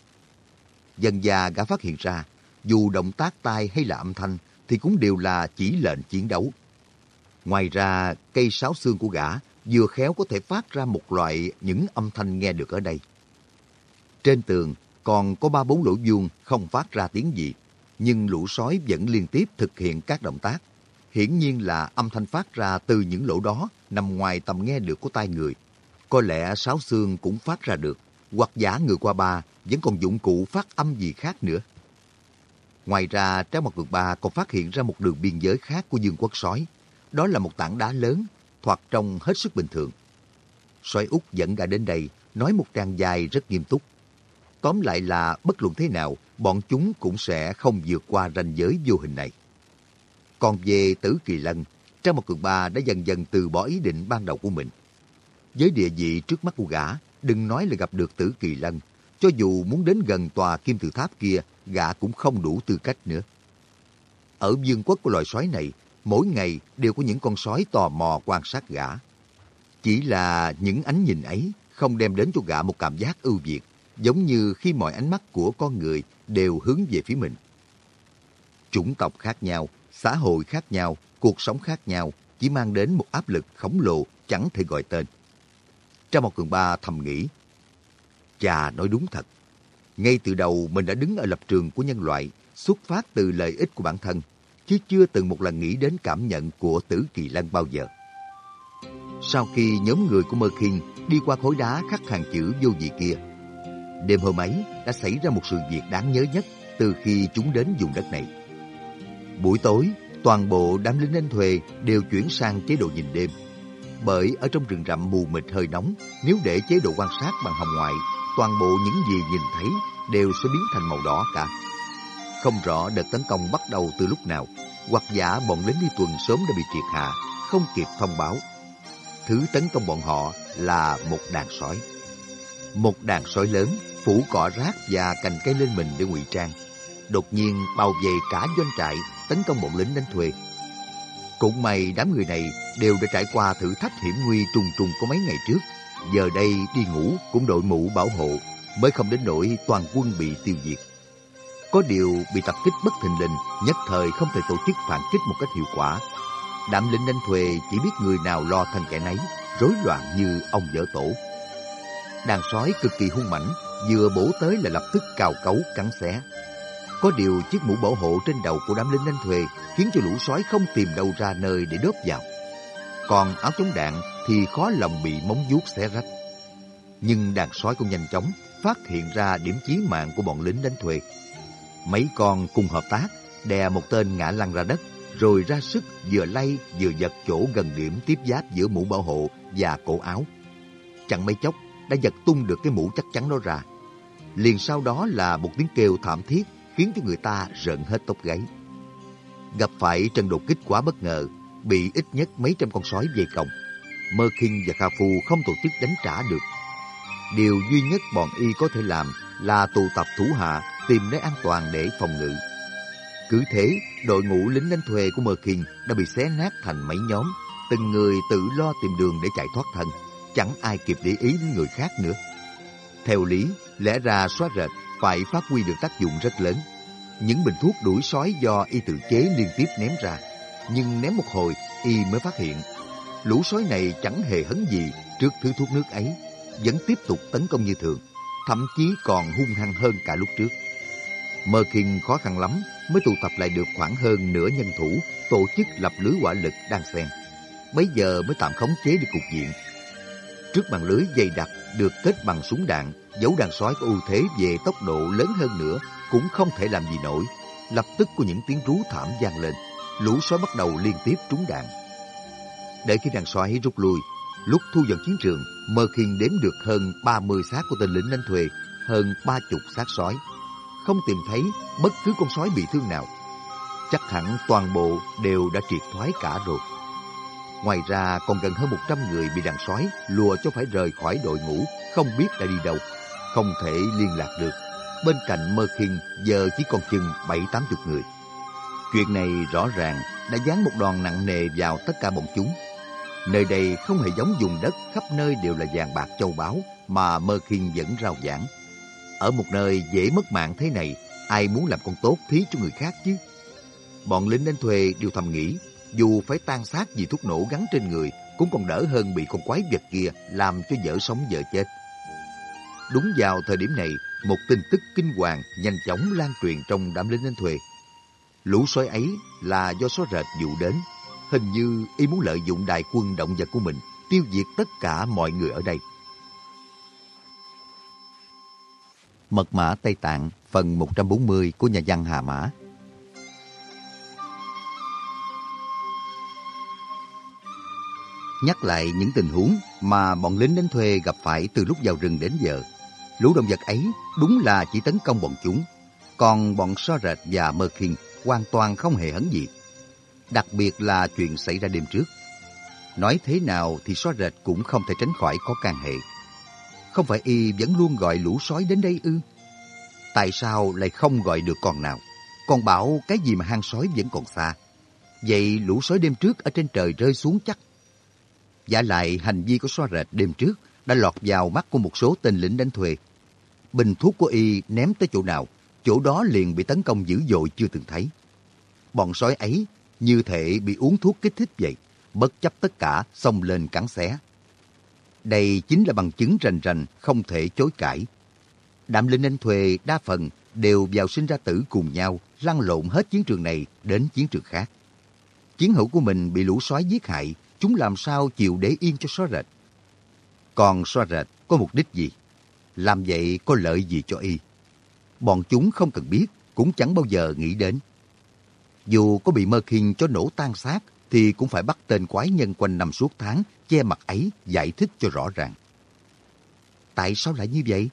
Dần già gã phát hiện ra, dù động tác tay hay là âm thanh thì cũng đều là chỉ lệnh chiến đấu. Ngoài ra, cây sáo xương của gã vừa khéo có thể phát ra một loại những âm thanh nghe được ở đây. Trên tường còn có ba bốn lỗ vuông không phát ra tiếng gì, nhưng lũ sói vẫn liên tiếp thực hiện các động tác. Hiển nhiên là âm thanh phát ra từ những lỗ đó nằm ngoài tầm nghe được của tai người. Có lẽ sáo xương cũng phát ra được, hoặc giả người qua ba vẫn còn dụng cụ phát âm gì khác nữa. Ngoài ra, trái mặt vượt ba còn phát hiện ra một đường biên giới khác của dương quốc sói. Đó là một tảng đá lớn, thoạt trông hết sức bình thường. Sói út dẫn gã đến đây, nói một trang dài rất nghiêm túc. Tóm lại là bất luận thế nào, bọn chúng cũng sẽ không vượt qua ranh giới vô hình này. Còn về Tử Kỳ Lân, Trang Mộc Cường Ba đã dần dần từ bỏ ý định ban đầu của mình. Với địa vị trước mắt của gã, đừng nói là gặp được Tử Kỳ Lân, cho dù muốn đến gần tòa kim tự tháp kia, gã cũng không đủ tư cách nữa. Ở vương quốc của loài sói này, mỗi ngày đều có những con sói tò mò quan sát gã. Chỉ là những ánh nhìn ấy không đem đến cho gã một cảm giác ưu việt, giống như khi mọi ánh mắt của con người đều hướng về phía mình. Chủng tộc khác nhau, xã hội khác nhau, cuộc sống khác nhau chỉ mang đến một áp lực khổng lồ chẳng thể gọi tên. Trong một cường ba thầm nghĩ, cha nói đúng thật. Ngay từ đầu mình đã đứng ở lập trường của nhân loại, xuất phát từ lợi ích của bản thân, chứ chưa từng một lần nghĩ đến cảm nhận của Tử Kỳ Lân bao giờ. Sau khi nhóm người của Mơ Khiên đi qua khối đá khắc hàng chữ vô vị kia, đêm hôm ấy đã xảy ra một sự việc đáng nhớ nhất từ khi chúng đến vùng đất này. Buổi tối, toàn bộ đám lính đánh thuê đều chuyển sang chế độ nhìn đêm. Bởi ở trong rừng rậm mù mịt hơi nóng, nếu để chế độ quan sát bằng hồng ngoại, toàn bộ những gì nhìn thấy đều sẽ biến thành màu đỏ cả. Không rõ đợt tấn công bắt đầu từ lúc nào, hoặc giả bọn lính đi tuần sớm đã bị triệt hạ, không kịp thông báo. Thứ tấn công bọn họ là một đàn sói. Một đàn sói lớn, phủ cỏ rác và cành cây lên mình để ngụy trang. Đột nhiên bao vây cả doanh trại, tấn công bọn lính đánh thuê. Cũng may đám người này đều đã trải qua thử thách hiểm nguy trùng trùng có mấy ngày trước. Giờ đây đi ngủ cũng đội mũ bảo hộ, mới không đến nỗi toàn quân bị tiêu diệt. Có điều bị tập kích bất thình lình, nhất thời không thể tổ chức phản kích một cách hiệu quả. Đám lính đánh thuê chỉ biết người nào lo thân kẻ nấy, rối loạn như ông vợ tổ. Đàn sói cực kỳ hung mãnh, vừa bổ tới là lập tức cào cấu cắn xé. Có điều chiếc mũ bảo hộ trên đầu của đám lính đánh thuê khiến cho lũ sói không tìm đâu ra nơi để đớp vào. Còn áo chống đạn thì khó lòng bị móng vuốt xé rách. Nhưng đàn sói cũng nhanh chóng phát hiện ra điểm chí mạng của bọn lính đánh thuê. Mấy con cùng hợp tác, đè một tên ngã lăn ra đất, rồi ra sức vừa lay vừa giật chỗ gần điểm tiếp giáp giữa mũ bảo hộ và cổ áo. Chẳng mấy chốc đã giật tung được cái mũ chắc chắn đó ra. Liền sau đó là một tiếng kêu thảm thiết khiến cho người ta rợn hết tóc gáy. Gặp phải trận đột kích quá bất ngờ, bị ít nhất mấy trăm con sói vây công. Mơ Kinh và Kha Phu không tổ chức đánh trả được. Điều duy nhất bọn y có thể làm là tụ tập thủ hạ tìm nơi an toàn để phòng ngự. Cứ thế, đội ngũ lính đánh thuê của Mơ Kinh đã bị xé nát thành mấy nhóm, từng người tự lo tìm đường để chạy thoát thân, chẳng ai kịp để ý đến người khác nữa. Theo lý, lẽ ra xóa rệt phải phát huy được tác dụng rất lớn. Những bình thuốc đuổi sói do y tự chế liên tiếp ném ra, nhưng ném một hồi y mới phát hiện lũ sói này chẳng hề hấn gì trước thứ thuốc nước ấy, vẫn tiếp tục tấn công như thường, thậm chí còn hung hăng hơn cả lúc trước. Mơ Kinh khó khăn lắm mới tụ tập lại được khoảng hơn nửa nhân thủ tổ chức lập lưới hỏa lực đang xen. Bây giờ mới tạm khống chế được cục diện. Trước bằng lưới dày đặc được kết bằng súng đạn, dấu đàn sói có ưu thế về tốc độ lớn hơn nữa cũng không thể làm gì nổi. Lập tức có những tiếng rú thảm vang lên, lũ sói bắt đầu liên tiếp trúng đạn. để khi đàn sói rút lui, lúc thu dọn chiến trường, Mơ Khiên đếm được hơn 30 xác của tên lính đánh thuê, hơn ba chục xác sói. Không tìm thấy bất cứ con sói bị thương nào. Chắc hẳn toàn bộ đều đã triệt thoái cả rồi. Ngoài ra còn gần hơn 100 người bị đàn sói lùa cho phải rời khỏi đội ngũ, không biết đã đi đâu, không thể liên lạc được. Bên cạnh Mơ Kinh giờ chỉ còn chừng bảy tám chục người. Chuyện này rõ ràng đã dán một đòn nặng nề vào tất cả bọn chúng. Nơi đây không hề giống vùng đất khắp nơi đều là vàng bạc châu báu mà Mơ Kinh vẫn rao giảng. Ở một nơi dễ mất mạng thế này, ai muốn làm con tốt thí cho người khác chứ? Bọn lính đến thuê đều thầm nghĩ dù phải tan xác vì thuốc nổ gắn trên người, cũng còn đỡ hơn bị con quái vật kia làm cho vợ sống vợ chết. Đúng vào thời điểm này, một tin tức kinh hoàng nhanh chóng lan truyền trong đám lính đánh thuê. Lũ sói ấy là do sói rệt dụ đến. Hình như y muốn lợi dụng đại quân động vật của mình, tiêu diệt tất cả mọi người ở đây. Mật mã Tây Tạng phần 140 của nhà văn Hà Mã nhắc lại những tình huống mà bọn lính đánh thuê gặp phải từ lúc vào rừng đến giờ. Lũ động vật ấy đúng là chỉ tấn công bọn chúng, còn bọn so rệt và mơ khiên hoàn toàn không hề hấn gì. Đặc biệt là chuyện xảy ra đêm trước. Nói thế nào thì so rệt cũng không thể tránh khỏi có can hệ. Không phải y vẫn luôn gọi lũ sói đến đây ư? Tại sao lại không gọi được con nào? Còn bảo cái gì mà hang sói vẫn còn xa. Vậy lũ sói đêm trước ở trên trời rơi xuống chắc Giả lại hành vi của xoa rệt đêm trước đã lọt vào mắt của một số tên lính đánh thuê. Bình thuốc của y ném tới chỗ nào, chỗ đó liền bị tấn công dữ dội chưa từng thấy. Bọn sói ấy như thể bị uống thuốc kích thích vậy, bất chấp tất cả xông lên cắn xé. Đây chính là bằng chứng rành rành không thể chối cãi. Đạm linh đánh thuê đa phần đều vào sinh ra tử cùng nhau, lăn lộn hết chiến trường này đến chiến trường khác. Chiến hữu của mình bị lũ sói giết hại chúng làm sao chịu để yên cho xóa rệt. Còn xóa rệt có mục đích gì? Làm vậy có lợi gì cho y? Bọn chúng không cần biết, cũng chẳng bao giờ nghĩ đến. Dù có bị mơ khinh cho nổ tan xác, thì cũng phải bắt tên quái nhân quanh năm suốt tháng, che mặt ấy, giải thích cho rõ ràng. Tại sao lại như vậy?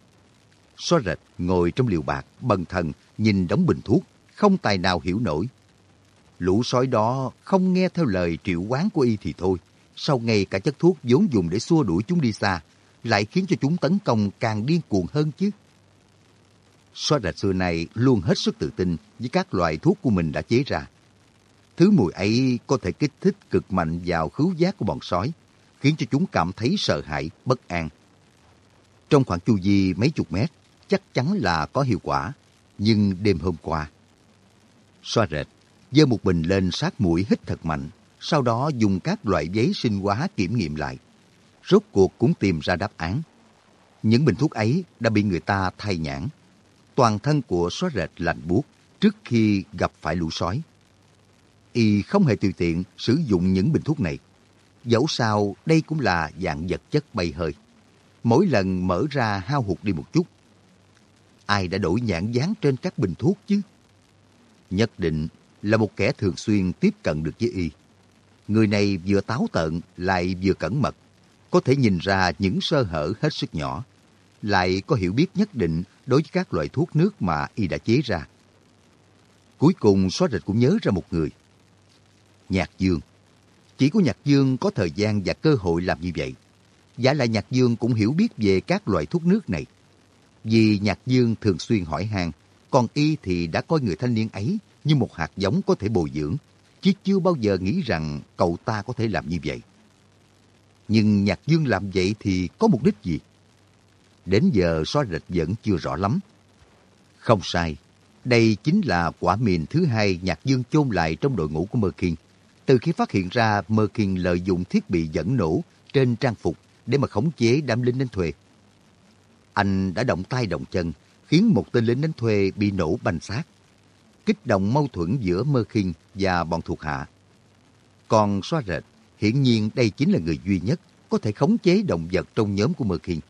Xóa rệt ngồi trong liều bạc, bần thần, nhìn đống bình thuốc, không tài nào hiểu nổi. Lũ sói đó không nghe theo lời triệu quán của y thì thôi. Sau ngay cả chất thuốc vốn dùng để xua đuổi chúng đi xa, lại khiến cho chúng tấn công càng điên cuồng hơn chứ. Sói rạch xưa này luôn hết sức tự tin với các loại thuốc của mình đã chế ra. Thứ mùi ấy có thể kích thích cực mạnh vào khứu giác của bọn sói, khiến cho chúng cảm thấy sợ hãi, bất an. Trong khoảng chu vi mấy chục mét, chắc chắn là có hiệu quả. Nhưng đêm hôm qua, xoa rệt, giơ một bình lên sát mũi hít thật mạnh, sau đó dùng các loại giấy sinh hóa kiểm nghiệm lại. Rốt cuộc cũng tìm ra đáp án. Những bình thuốc ấy đã bị người ta thay nhãn. Toàn thân của xóa rệt lạnh buốt trước khi gặp phải lũ sói. Y không hề tùy tiện sử dụng những bình thuốc này. Dẫu sao đây cũng là dạng vật chất bay hơi. Mỗi lần mở ra hao hụt đi một chút. Ai đã đổi nhãn dán trên các bình thuốc chứ? Nhất định là một kẻ thường xuyên tiếp cận được với Y. Người này vừa táo tợn lại vừa cẩn mật, có thể nhìn ra những sơ hở hết sức nhỏ, lại có hiểu biết nhất định đối với các loại thuốc nước mà y đã chế ra. Cuối cùng xóa rệt cũng nhớ ra một người. Nhạc Dương. Chỉ có Nhạc Dương có thời gian và cơ hội làm như vậy. Giả lại Nhạc Dương cũng hiểu biết về các loại thuốc nước này. Vì Nhạc Dương thường xuyên hỏi han, còn y thì đã coi người thanh niên ấy như một hạt giống có thể bồi dưỡng, chứ chưa bao giờ nghĩ rằng cậu ta có thể làm như vậy. Nhưng Nhạc Dương làm vậy thì có mục đích gì? Đến giờ xóa rệt vẫn chưa rõ lắm. Không sai, đây chính là quả mìn thứ hai Nhạc Dương chôn lại trong đội ngũ của Mơ Kiên. Từ khi phát hiện ra Mơ Kiên lợi dụng thiết bị dẫn nổ trên trang phục để mà khống chế đám lính đánh thuê. Anh đã động tay động chân, khiến một tên lính đánh thuê bị nổ banh xác, kích động mâu thuẫn giữa Mơ khinh và bọn thuộc hạ. Còn xoa rệt, hiển nhiên đây chính là người duy nhất có thể khống chế động vật trong nhóm của Mơ khinh.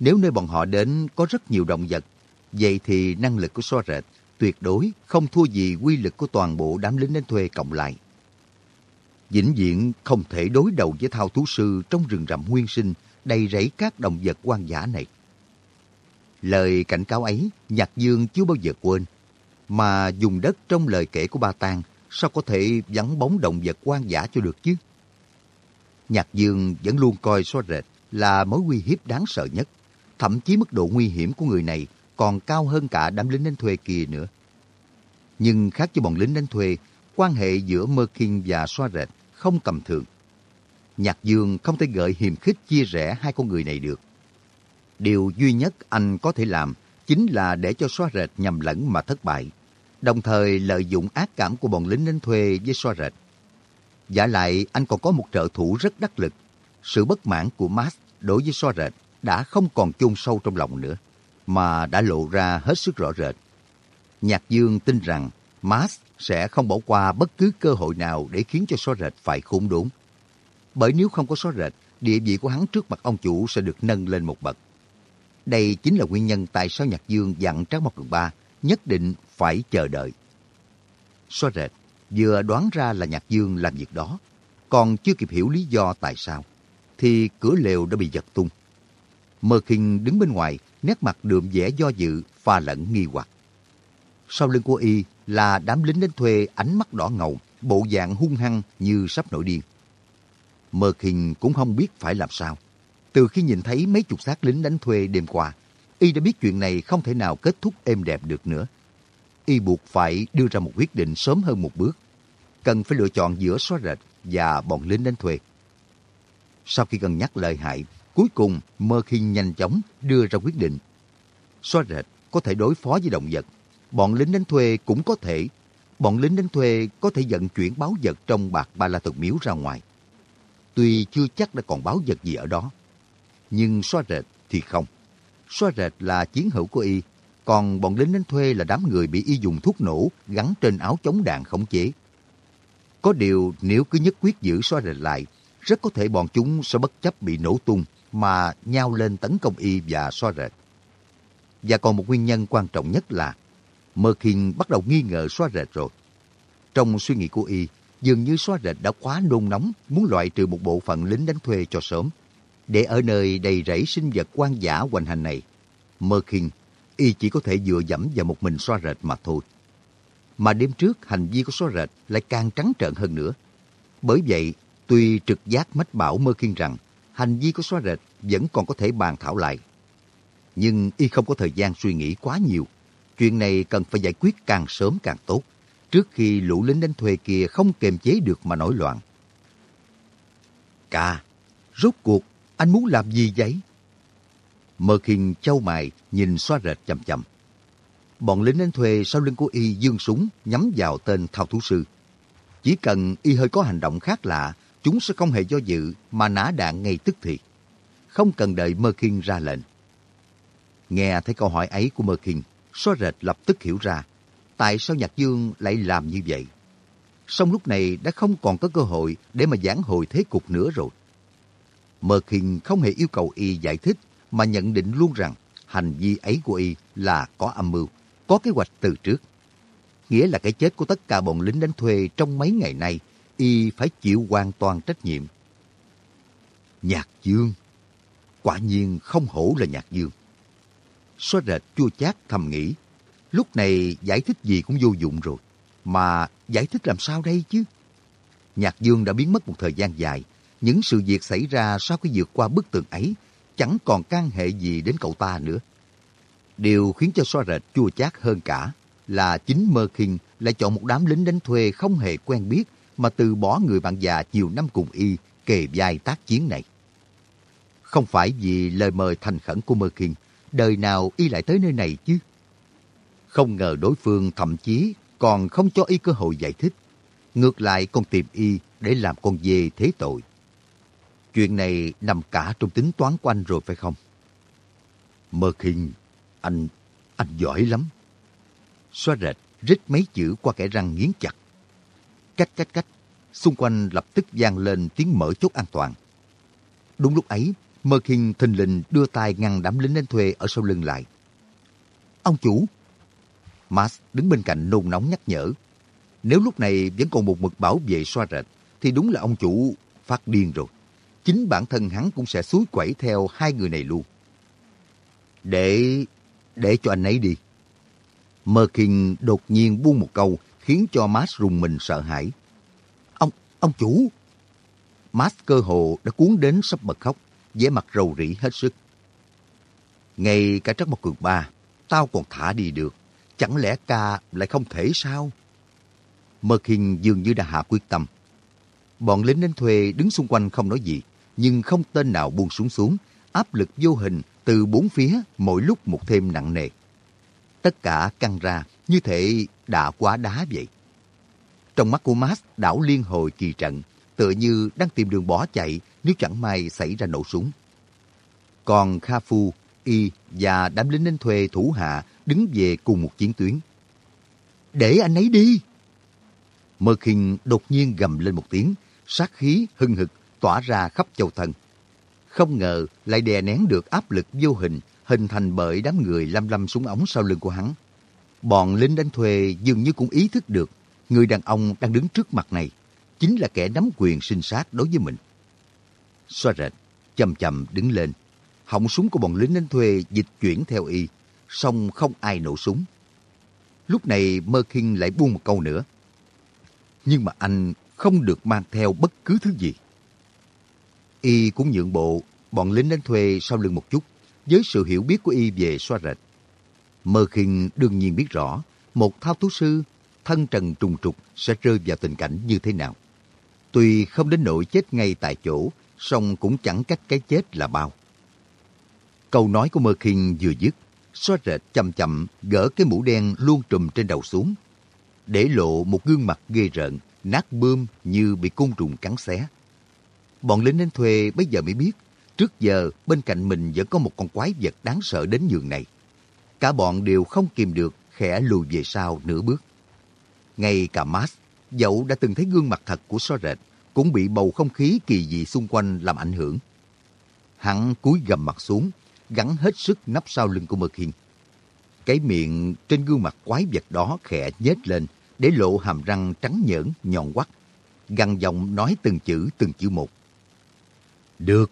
Nếu nơi bọn họ đến có rất nhiều động vật, vậy thì năng lực của xoa rệt tuyệt đối không thua gì quy lực của toàn bộ đám lính đến thuê cộng lại. Vĩnh viễn không thể đối đầu với thao thú sư trong rừng rậm nguyên sinh đầy rẫy các động vật hoang dã này. Lời cảnh cáo ấy, Nhạc Dương chưa bao giờ quên. Mà dùng đất trong lời kể của Ba Tàng sao có thể vắng bóng động vật quan giả cho được chứ? Nhạc Dương vẫn luôn coi so rệt là mối nguy hiếp đáng sợ nhất. Thậm chí mức độ nguy hiểm của người này còn cao hơn cả đám lính đánh thuê kia nữa. Nhưng khác với bọn lính đánh thuê, quan hệ giữa Mơ Kinh và Soa rệt không tầm thường. Nhạc Dương không thể gợi hiềm khích chia rẽ hai con người này được. Điều duy nhất anh có thể làm chính là để cho xóa rệt nhầm lẫn mà thất bại, đồng thời lợi dụng ác cảm của bọn lính đánh thuê với xóa rệt. Giả lại anh còn có một trợ thủ rất đắc lực. Sự bất mãn của Max đối với xóa rệt đã không còn chôn sâu trong lòng nữa, mà đã lộ ra hết sức rõ rệt. Nhạc Dương tin rằng Max sẽ không bỏ qua bất cứ cơ hội nào để khiến cho xóa rệt phải khốn đốn. Bởi nếu không có xóa rệt, địa vị của hắn trước mặt ông chủ sẽ được nâng lên một bậc. Đây chính là nguyên nhân tại sao Nhạc Dương dặn Trác Mộc Cường Ba nhất định phải chờ đợi. Xoa rệt vừa đoán ra là Nhạc Dương làm việc đó, còn chưa kịp hiểu lý do tại sao, thì cửa lều đã bị giật tung. Mơ Kinh đứng bên ngoài, nét mặt đượm vẻ do dự, pha lẫn nghi hoặc. Sau lưng của y là đám lính đến thuê ánh mắt đỏ ngầu, bộ dạng hung hăng như sắp nổi điên. Mơ Kinh cũng không biết phải làm sao. Từ khi nhìn thấy mấy chục xác lính đánh thuê đêm qua, y đã biết chuyện này không thể nào kết thúc êm đẹp được nữa. Y buộc phải đưa ra một quyết định sớm hơn một bước. Cần phải lựa chọn giữa xóa rệt và bọn lính đánh thuê. Sau khi cân nhắc lời hại, cuối cùng Mơ khi nhanh chóng đưa ra quyết định. Xóa rệt có thể đối phó với động vật, bọn lính đánh thuê cũng có thể. Bọn lính đánh thuê có thể vận chuyển báo vật trong bạc ba la thần miếu ra ngoài. Tuy chưa chắc đã còn báo vật gì ở đó. Nhưng xoa rệt thì không. Xoa rệt là chiến hữu của y, còn bọn lính đánh thuê là đám người bị y dùng thuốc nổ gắn trên áo chống đạn khống chế. Có điều nếu cứ nhất quyết giữ xoa rệt lại, rất có thể bọn chúng sẽ bất chấp bị nổ tung mà nhau lên tấn công y và xoa rệt. Và còn một nguyên nhân quan trọng nhất là Merkin bắt đầu nghi ngờ xóa rệt rồi. Trong suy nghĩ của y, dường như xóa rệt đã quá nôn nóng muốn loại trừ một bộ phận lính đánh thuê cho sớm. Để ở nơi đầy rẫy sinh vật quan giả hoành hành này, Mơ Kinh, y chỉ có thể dựa dẫm vào một mình xóa rệt mà thôi. Mà đêm trước hành vi của xóa rệt lại càng trắng trợn hơn nữa. Bởi vậy, tuy trực giác mách bảo Mơ Kinh rằng hành vi của xóa rệt vẫn còn có thể bàn thảo lại. Nhưng y không có thời gian suy nghĩ quá nhiều Chuyện này cần phải giải quyết càng sớm càng tốt, trước khi lũ lính đánh thuê kia không kiềm chế được mà nổi loạn. Ca, rốt cuộc anh muốn làm gì vậy? Mơ khinh châu mày nhìn xoa rệt chầm chầm. Bọn lính đánh thuê sau lưng của y dương súng nhắm vào tên thao thú sư. Chỉ cần y hơi có hành động khác lạ, chúng sẽ không hề do dự mà nã đạn ngay tức thì. Không cần đợi Mơ Kinh ra lệnh. Nghe thấy câu hỏi ấy của Mơ Kinh, xóa rệt lập tức hiểu ra tại sao Nhạc Dương lại làm như vậy. Song lúc này đã không còn có cơ hội để mà giảng hồi thế cục nữa rồi. Mơ Kinh không hề yêu cầu y giải thích mà nhận định luôn rằng hành vi ấy của y là có âm mưu, có kế hoạch từ trước. Nghĩa là cái chết của tất cả bọn lính đánh thuê trong mấy ngày nay, y phải chịu hoàn toàn trách nhiệm. Nhạc Dương Quả nhiên không hổ là Nhạc Dương. Xóa rệt chua chát thầm nghĩ, lúc này giải thích gì cũng vô dụng rồi. Mà giải thích làm sao đây chứ? Nhạc Dương đã biến mất một thời gian dài. Những sự việc xảy ra sau khi vượt qua bức tường ấy chẳng còn can hệ gì đến cậu ta nữa. Điều khiến cho xoa rệt chua chát hơn cả là chính Mơ Kinh lại chọn một đám lính đánh thuê không hề quen biết mà từ bỏ người bạn già nhiều năm cùng y kề vai tác chiến này. Không phải vì lời mời thành khẩn của Mơ Kinh, đời nào y lại tới nơi này chứ. Không ngờ đối phương thậm chí còn không cho y cơ hội giải thích. Ngược lại còn tìm y để làm con dê thế tội. Chuyện này nằm cả trong tính toán của anh rồi phải không? Mơ khinh, anh, anh giỏi lắm. Xoa rệt, rít mấy chữ qua kẻ răng nghiến chặt. Cách cách cách, xung quanh lập tức vang lên tiếng mở chốt an toàn. Đúng lúc ấy, Mơ khinh thình lình đưa tay ngăn đám lính đánh thuê ở sau lưng lại. Ông chủ! Max đứng bên cạnh nôn nóng nhắc nhở. Nếu lúc này vẫn còn một mực bảo vệ xoa rệt, thì đúng là ông chủ phát điên rồi chính bản thân hắn cũng sẽ suối quẩy theo hai người này luôn. Để... để cho anh ấy đi. Merkin đột nhiên buông một câu khiến cho Max rùng mình sợ hãi. Ông, ông chủ! Max cơ hồ đã cuốn đến sắp bật khóc, vẻ mặt rầu rĩ hết sức. Ngay cả trắc một cường ba, tao còn thả đi được. Chẳng lẽ ca lại không thể sao? Merkin dường như đã hạ quyết tâm. Bọn lính đến thuê đứng xung quanh không nói gì nhưng không tên nào buông xuống xuống, áp lực vô hình từ bốn phía mỗi lúc một thêm nặng nề. Tất cả căng ra như thể đã quá đá vậy. Trong mắt của Max đảo liên hồi kỳ trận, tựa như đang tìm đường bỏ chạy nếu chẳng may xảy ra nổ súng. Còn Kha Phu, Y và đám lính đánh thuê thủ hạ đứng về cùng một chiến tuyến. Để anh ấy đi! Mơ Kinh đột nhiên gầm lên một tiếng, sát khí hưng hực tỏa ra khắp châu thân. Không ngờ lại đè nén được áp lực vô hình hình thành bởi đám người lăm lăm súng ống sau lưng của hắn. Bọn lính đánh thuê dường như cũng ý thức được người đàn ông đang đứng trước mặt này chính là kẻ nắm quyền sinh sát đối với mình. Xoa rệt, chậm chậm đứng lên. Họng súng của bọn lính đánh thuê dịch chuyển theo y, song không ai nổ súng. Lúc này Mơ Kinh lại buông một câu nữa. Nhưng mà anh không được mang theo bất cứ thứ gì. Y cũng nhượng bộ, bọn lính đánh thuê sau lưng một chút, với sự hiểu biết của Y về xoa rệt. Mơ khinh đương nhiên biết rõ, một thao túc sư thân trần trùng trục sẽ rơi vào tình cảnh như thế nào. Tuy không đến nỗi chết ngay tại chỗ, song cũng chẳng cách cái chết là bao. Câu nói của Mơ khinh vừa dứt, xoa rệt chậm chậm gỡ cái mũ đen luôn trùm trên đầu xuống, để lộ một gương mặt ghê rợn, nát bươm như bị côn trùng cắn xé. Bọn lính đến thuê bây giờ mới biết, trước giờ bên cạnh mình vẫn có một con quái vật đáng sợ đến nhường này. Cả bọn đều không kìm được, khẽ lùi về sau nửa bước. Ngay cả Max, dẫu đã từng thấy gương mặt thật của so rệt, cũng bị bầu không khí kỳ dị xung quanh làm ảnh hưởng. Hắn cúi gầm mặt xuống, gắn hết sức nắp sau lưng của Mơ Cái miệng trên gương mặt quái vật đó khẽ nhếch lên, để lộ hàm răng trắng nhỡn, nhọn quắt. Gằn giọng nói từng chữ từng chữ một. Được,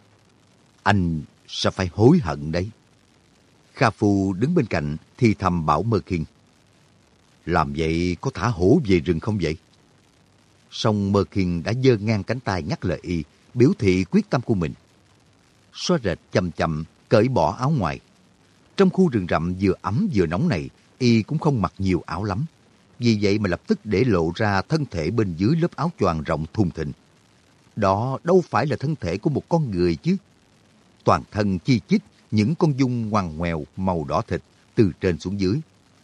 anh sẽ phải hối hận đấy. Kha Phu đứng bên cạnh thì thầm bảo Mơ Khiên. Làm vậy có thả hổ về rừng không vậy? Song Mơ Khiên đã giơ ngang cánh tay nhắc lời y, biểu thị quyết tâm của mình. Xoa rệt chậm chậm, cởi bỏ áo ngoài. Trong khu rừng rậm vừa ấm vừa nóng này, y cũng không mặc nhiều áo lắm. Vì vậy mà lập tức để lộ ra thân thể bên dưới lớp áo choàng rộng thùng thình. Đó đâu phải là thân thể của một con người chứ. Toàn thân chi chít, những con dung ngoằn ngoèo màu đỏ thịt từ trên xuống dưới,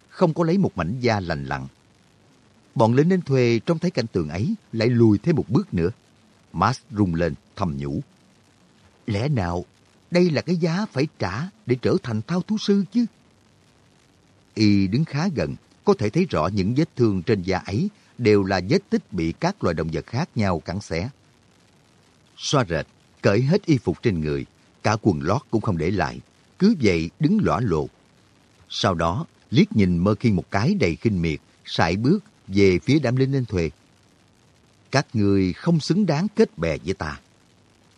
không có lấy một mảnh da lành lặn. Bọn lính đến thuê trông thấy cảnh tượng ấy lại lùi thêm một bước nữa. Max rung lên, thầm nhủ. Lẽ nào đây là cái giá phải trả để trở thành thao thú sư chứ? Y đứng khá gần, có thể thấy rõ những vết thương trên da ấy đều là vết tích bị các loài động vật khác nhau cắn xé. Xoa rệt, cởi hết y phục trên người, cả quần lót cũng không để lại, cứ vậy đứng lõa lộ. Sau đó, liếc nhìn Mơ Khiên một cái đầy khinh miệt, sải bước về phía đám lính lên thuê. Các người không xứng đáng kết bè với ta.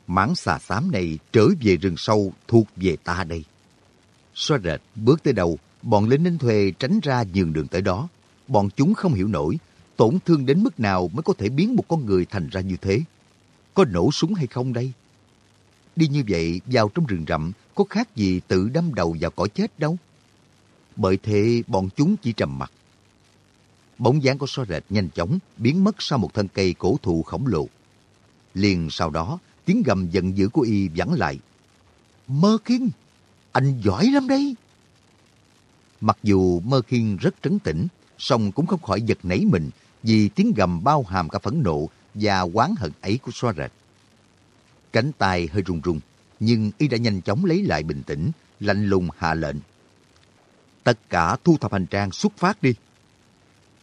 Mãng xà xám này trở về rừng sâu thuộc về ta đây. Xoa rệt bước tới đầu, bọn lính lính thuê tránh ra nhường đường tới đó. Bọn chúng không hiểu nổi, tổn thương đến mức nào mới có thể biến một con người thành ra như thế. Có nổ súng hay không đây? Đi như vậy vào trong rừng rậm có khác gì tự đâm đầu vào cõi chết đâu. Bởi thế bọn chúng chỉ trầm mặt. Bóng dáng của so rệt nhanh chóng biến mất sau một thân cây cổ thụ khổng lồ. Liền sau đó, tiếng gầm giận dữ của y vẳng lại. Mơ Kinh, anh giỏi lắm đấy. Mặc dù Mơ Kinh rất trấn tĩnh, song cũng không khỏi giật nảy mình vì tiếng gầm bao hàm cả phẫn nộ và oán hận ấy của xoa rệt. Cánh tay hơi run run, nhưng y đã nhanh chóng lấy lại bình tĩnh, lạnh lùng hạ lệnh. Tất cả thu thập hành trang xuất phát đi.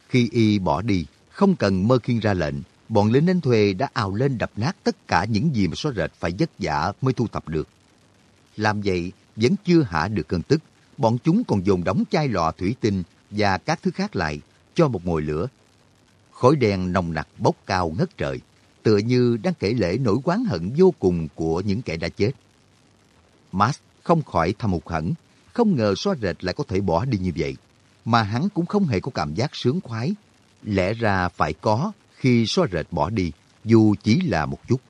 Khi y bỏ đi, không cần mơ khiên ra lệnh, bọn lính đánh thuê đã ào lên đập nát tất cả những gì mà xóa rệt phải vất vả mới thu thập được. Làm vậy, vẫn chưa hạ được cơn tức, bọn chúng còn dồn đóng chai lọ thủy tinh và các thứ khác lại, cho một mồi lửa. Khói đen nồng nặc bốc cao ngất trời, tựa như đang kể lễ nỗi oán hận vô cùng của những kẻ đã chết. Max không khỏi thầm hụt hẳn, không ngờ xóa rệt lại có thể bỏ đi như vậy, mà hắn cũng không hề có cảm giác sướng khoái. Lẽ ra phải có khi xóa rệt bỏ đi, dù chỉ là một chút.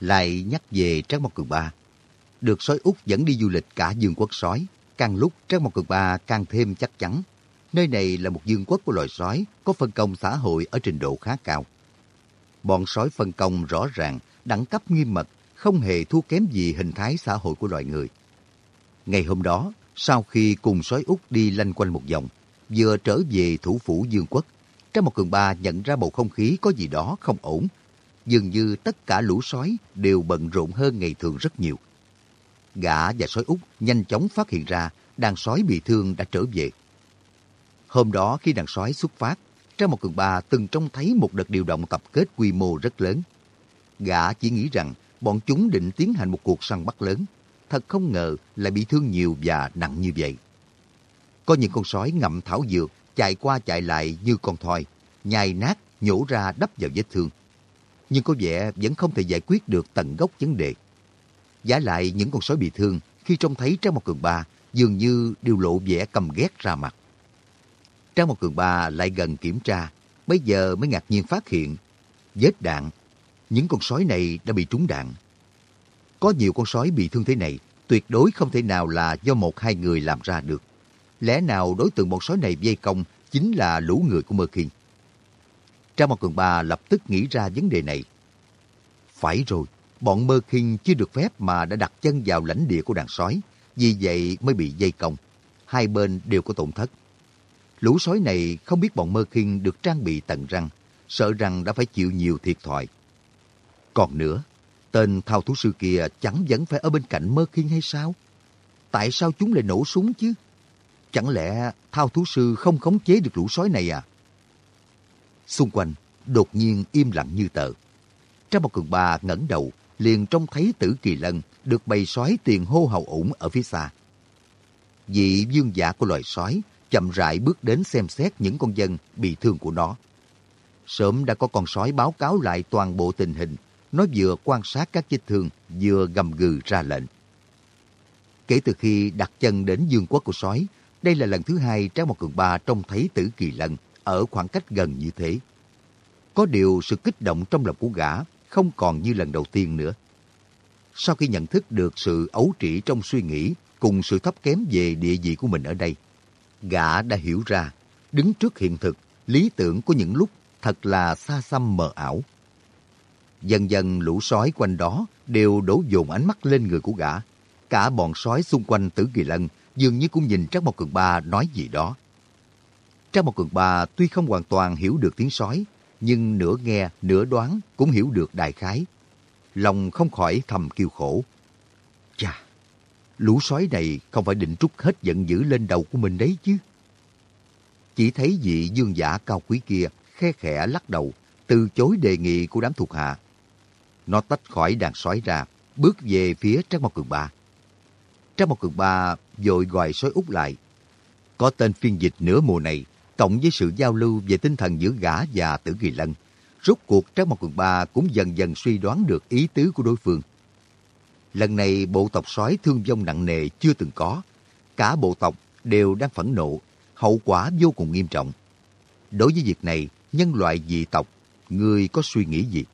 Lại nhắc về Trác Mộc Cường Ba. Được sói út dẫn đi du lịch cả dương quốc sói, càng lúc Trác Mộc Cường Ba càng thêm chắc chắn. Nơi này là một dương quốc của loài sói, có phân công xã hội ở trình độ khá cao bọn sói phân công rõ ràng, đẳng cấp nghiêm mật, không hề thua kém gì hình thái xã hội của loài người. Ngày hôm đó, sau khi cùng sói út đi lanh quanh một vòng, vừa trở về thủ phủ Dương Quốc, trong một cường ba nhận ra bầu không khí có gì đó không ổn. Dường như tất cả lũ sói đều bận rộn hơn ngày thường rất nhiều. Gã và sói út nhanh chóng phát hiện ra đàn sói bị thương đã trở về. Hôm đó khi đàn sói xuất phát, Trang một cường ba từng trông thấy một đợt điều động tập kết quy mô rất lớn. Gã chỉ nghĩ rằng bọn chúng định tiến hành một cuộc săn bắt lớn. Thật không ngờ lại bị thương nhiều và nặng như vậy. Có những con sói ngậm thảo dược chạy qua chạy lại như con thoi, nhai nát, nhổ ra đắp vào vết thương. Nhưng có vẻ vẫn không thể giải quyết được tận gốc vấn đề. Giả lại những con sói bị thương khi trông thấy Trang một cường ba dường như đều lộ vẻ cầm ghét ra mặt. Trang một cường ba lại gần kiểm tra, bây giờ mới ngạc nhiên phát hiện vết đạn. Những con sói này đã bị trúng đạn. Có nhiều con sói bị thương thế này, tuyệt đối không thể nào là do một hai người làm ra được. Lẽ nào đối tượng bọn sói này vây công chính là lũ người của Mơ Kiên? Trang một cường ba lập tức nghĩ ra vấn đề này. Phải rồi, bọn Mơ Khiên chưa được phép mà đã đặt chân vào lãnh địa của đàn sói, vì vậy mới bị dây công. Hai bên đều có tổn thất. Lũ sói này không biết bọn mơ kinh được trang bị tận răng, sợ rằng đã phải chịu nhiều thiệt thòi. Còn nữa, tên thao thú sư kia chẳng vẫn phải ở bên cạnh mơ kinh hay sao? Tại sao chúng lại nổ súng chứ? Chẳng lẽ thao thú sư không khống chế được lũ sói này à? Xung quanh, đột nhiên im lặng như tờ. Trong một cường ba ngẩng đầu, liền trông thấy tử kỳ lân được bầy sói tiền hô hào ủng ở phía xa. Vị dương giả của loài sói chậm rãi bước đến xem xét những con dân bị thương của nó. Sớm đã có con sói báo cáo lại toàn bộ tình hình, nó vừa quan sát các vết thương, vừa gầm gừ ra lệnh. Kể từ khi đặt chân đến dương quốc của sói, đây là lần thứ hai Trái Một Cường Ba trông thấy tử kỳ lân ở khoảng cách gần như thế. Có điều sự kích động trong lòng của gã không còn như lần đầu tiên nữa. Sau khi nhận thức được sự ấu trĩ trong suy nghĩ cùng sự thấp kém về địa vị của mình ở đây, gã đã hiểu ra, đứng trước hiện thực, lý tưởng của những lúc thật là xa xăm mờ ảo. Dần dần lũ sói quanh đó đều đổ dồn ánh mắt lên người của gã. Cả bọn sói xung quanh tử kỳ lân dường như cũng nhìn Trác Mộc Cường Ba nói gì đó. Trác Mộc Cường Ba tuy không hoàn toàn hiểu được tiếng sói, nhưng nửa nghe, nửa đoán cũng hiểu được đại khái. Lòng không khỏi thầm kêu khổ. Lũ sói này không phải định trút hết giận dữ lên đầu của mình đấy chứ. Chỉ thấy vị dương giả cao quý kia khe khẽ lắc đầu, từ chối đề nghị của đám thuộc hạ. Nó tách khỏi đàn sói ra, bước về phía Trác Mộc Cường Ba. Trác Mộc Cường Ba vội gọi sói út lại. Có tên phiên dịch nửa mùa này, cộng với sự giao lưu về tinh thần giữa gã và tử kỳ lân, rốt cuộc Trác Mộc Cường Ba cũng dần dần suy đoán được ý tứ của đối phương. Lần này bộ tộc sói thương vong nặng nề chưa từng có. Cả bộ tộc đều đang phẫn nộ, hậu quả vô cùng nghiêm trọng. Đối với việc này, nhân loại dị tộc, người có suy nghĩ gì?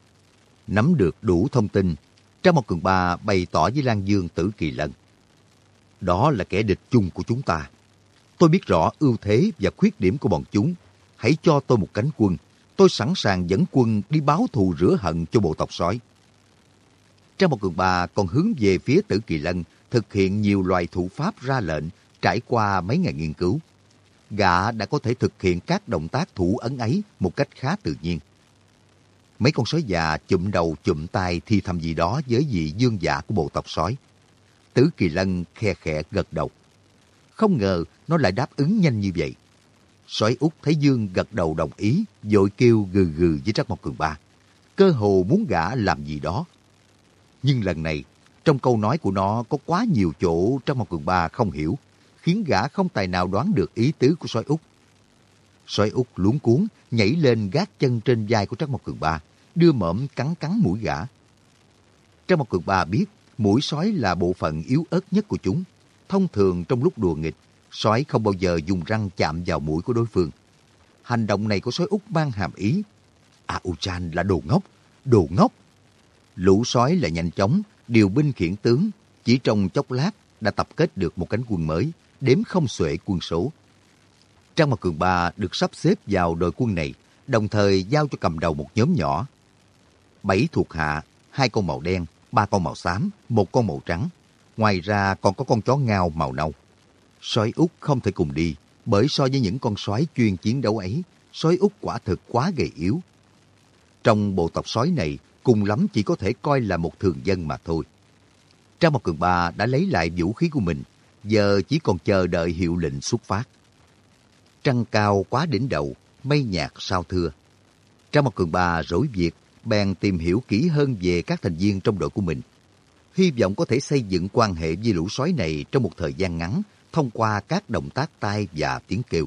Nắm được đủ thông tin, Trang Mộc Cường Ba bày tỏ với Lan Dương Tử Kỳ Lân. Đó là kẻ địch chung của chúng ta. Tôi biết rõ ưu thế và khuyết điểm của bọn chúng. Hãy cho tôi một cánh quân. Tôi sẵn sàng dẫn quân đi báo thù rửa hận cho bộ tộc sói. Trang một cường bà còn hướng về phía tử kỳ lân thực hiện nhiều loài thủ pháp ra lệnh trải qua mấy ngày nghiên cứu. Gã đã có thể thực hiện các động tác thủ ấn ấy một cách khá tự nhiên. Mấy con sói già chụm đầu chụm tay thi thầm gì đó với vị dương giả của bộ tộc sói. Tử Kỳ Lân khe khẽ gật đầu. Không ngờ nó lại đáp ứng nhanh như vậy. Sói út thấy Dương gật đầu đồng ý, vội kêu gừ gừ với Trắc Mộc Cường Ba. Cơ hồ muốn gã làm gì đó. Nhưng lần này, trong câu nói của nó có quá nhiều chỗ trong một Cường Ba không hiểu, khiến gã không tài nào đoán được ý tứ của sói út. Sói út luống cuốn, nhảy lên gác chân trên vai của Trắc Mộc Cường Ba, đưa mõm cắn cắn mũi gã. Trắc Mộc Cường Ba biết mũi sói là bộ phận yếu ớt nhất của chúng. Thông thường trong lúc đùa nghịch, sói không bao giờ dùng răng chạm vào mũi của đối phương. Hành động này của sói út mang hàm ý. A Uchan là đồ ngốc, đồ ngốc. Lũ sói là nhanh chóng, điều binh khiển tướng. Chỉ trong chốc lát đã tập kết được một cánh quân mới, đếm không xuể quân số. Trang Mặt Cường Ba được sắp xếp vào đội quân này, đồng thời giao cho cầm đầu một nhóm nhỏ. Bảy thuộc hạ, hai con màu đen, ba con màu xám, một con màu trắng. Ngoài ra còn có con chó ngao màu nâu. Sói út không thể cùng đi, bởi so với những con sói chuyên chiến đấu ấy, sói út quả thực quá gầy yếu. Trong bộ tộc sói này, cùng lắm chỉ có thể coi là một thường dân mà thôi. Trang Mộc Cường Ba đã lấy lại vũ khí của mình, giờ chỉ còn chờ đợi hiệu lệnh xuất phát. Trăng cao quá đỉnh đầu, mây nhạt sao thưa. Trang Mộc Cường Ba rối việc, bèn tìm hiểu kỹ hơn về các thành viên trong đội của mình. Hy vọng có thể xây dựng quan hệ với lũ sói này trong một thời gian ngắn thông qua các động tác tay và tiếng kêu.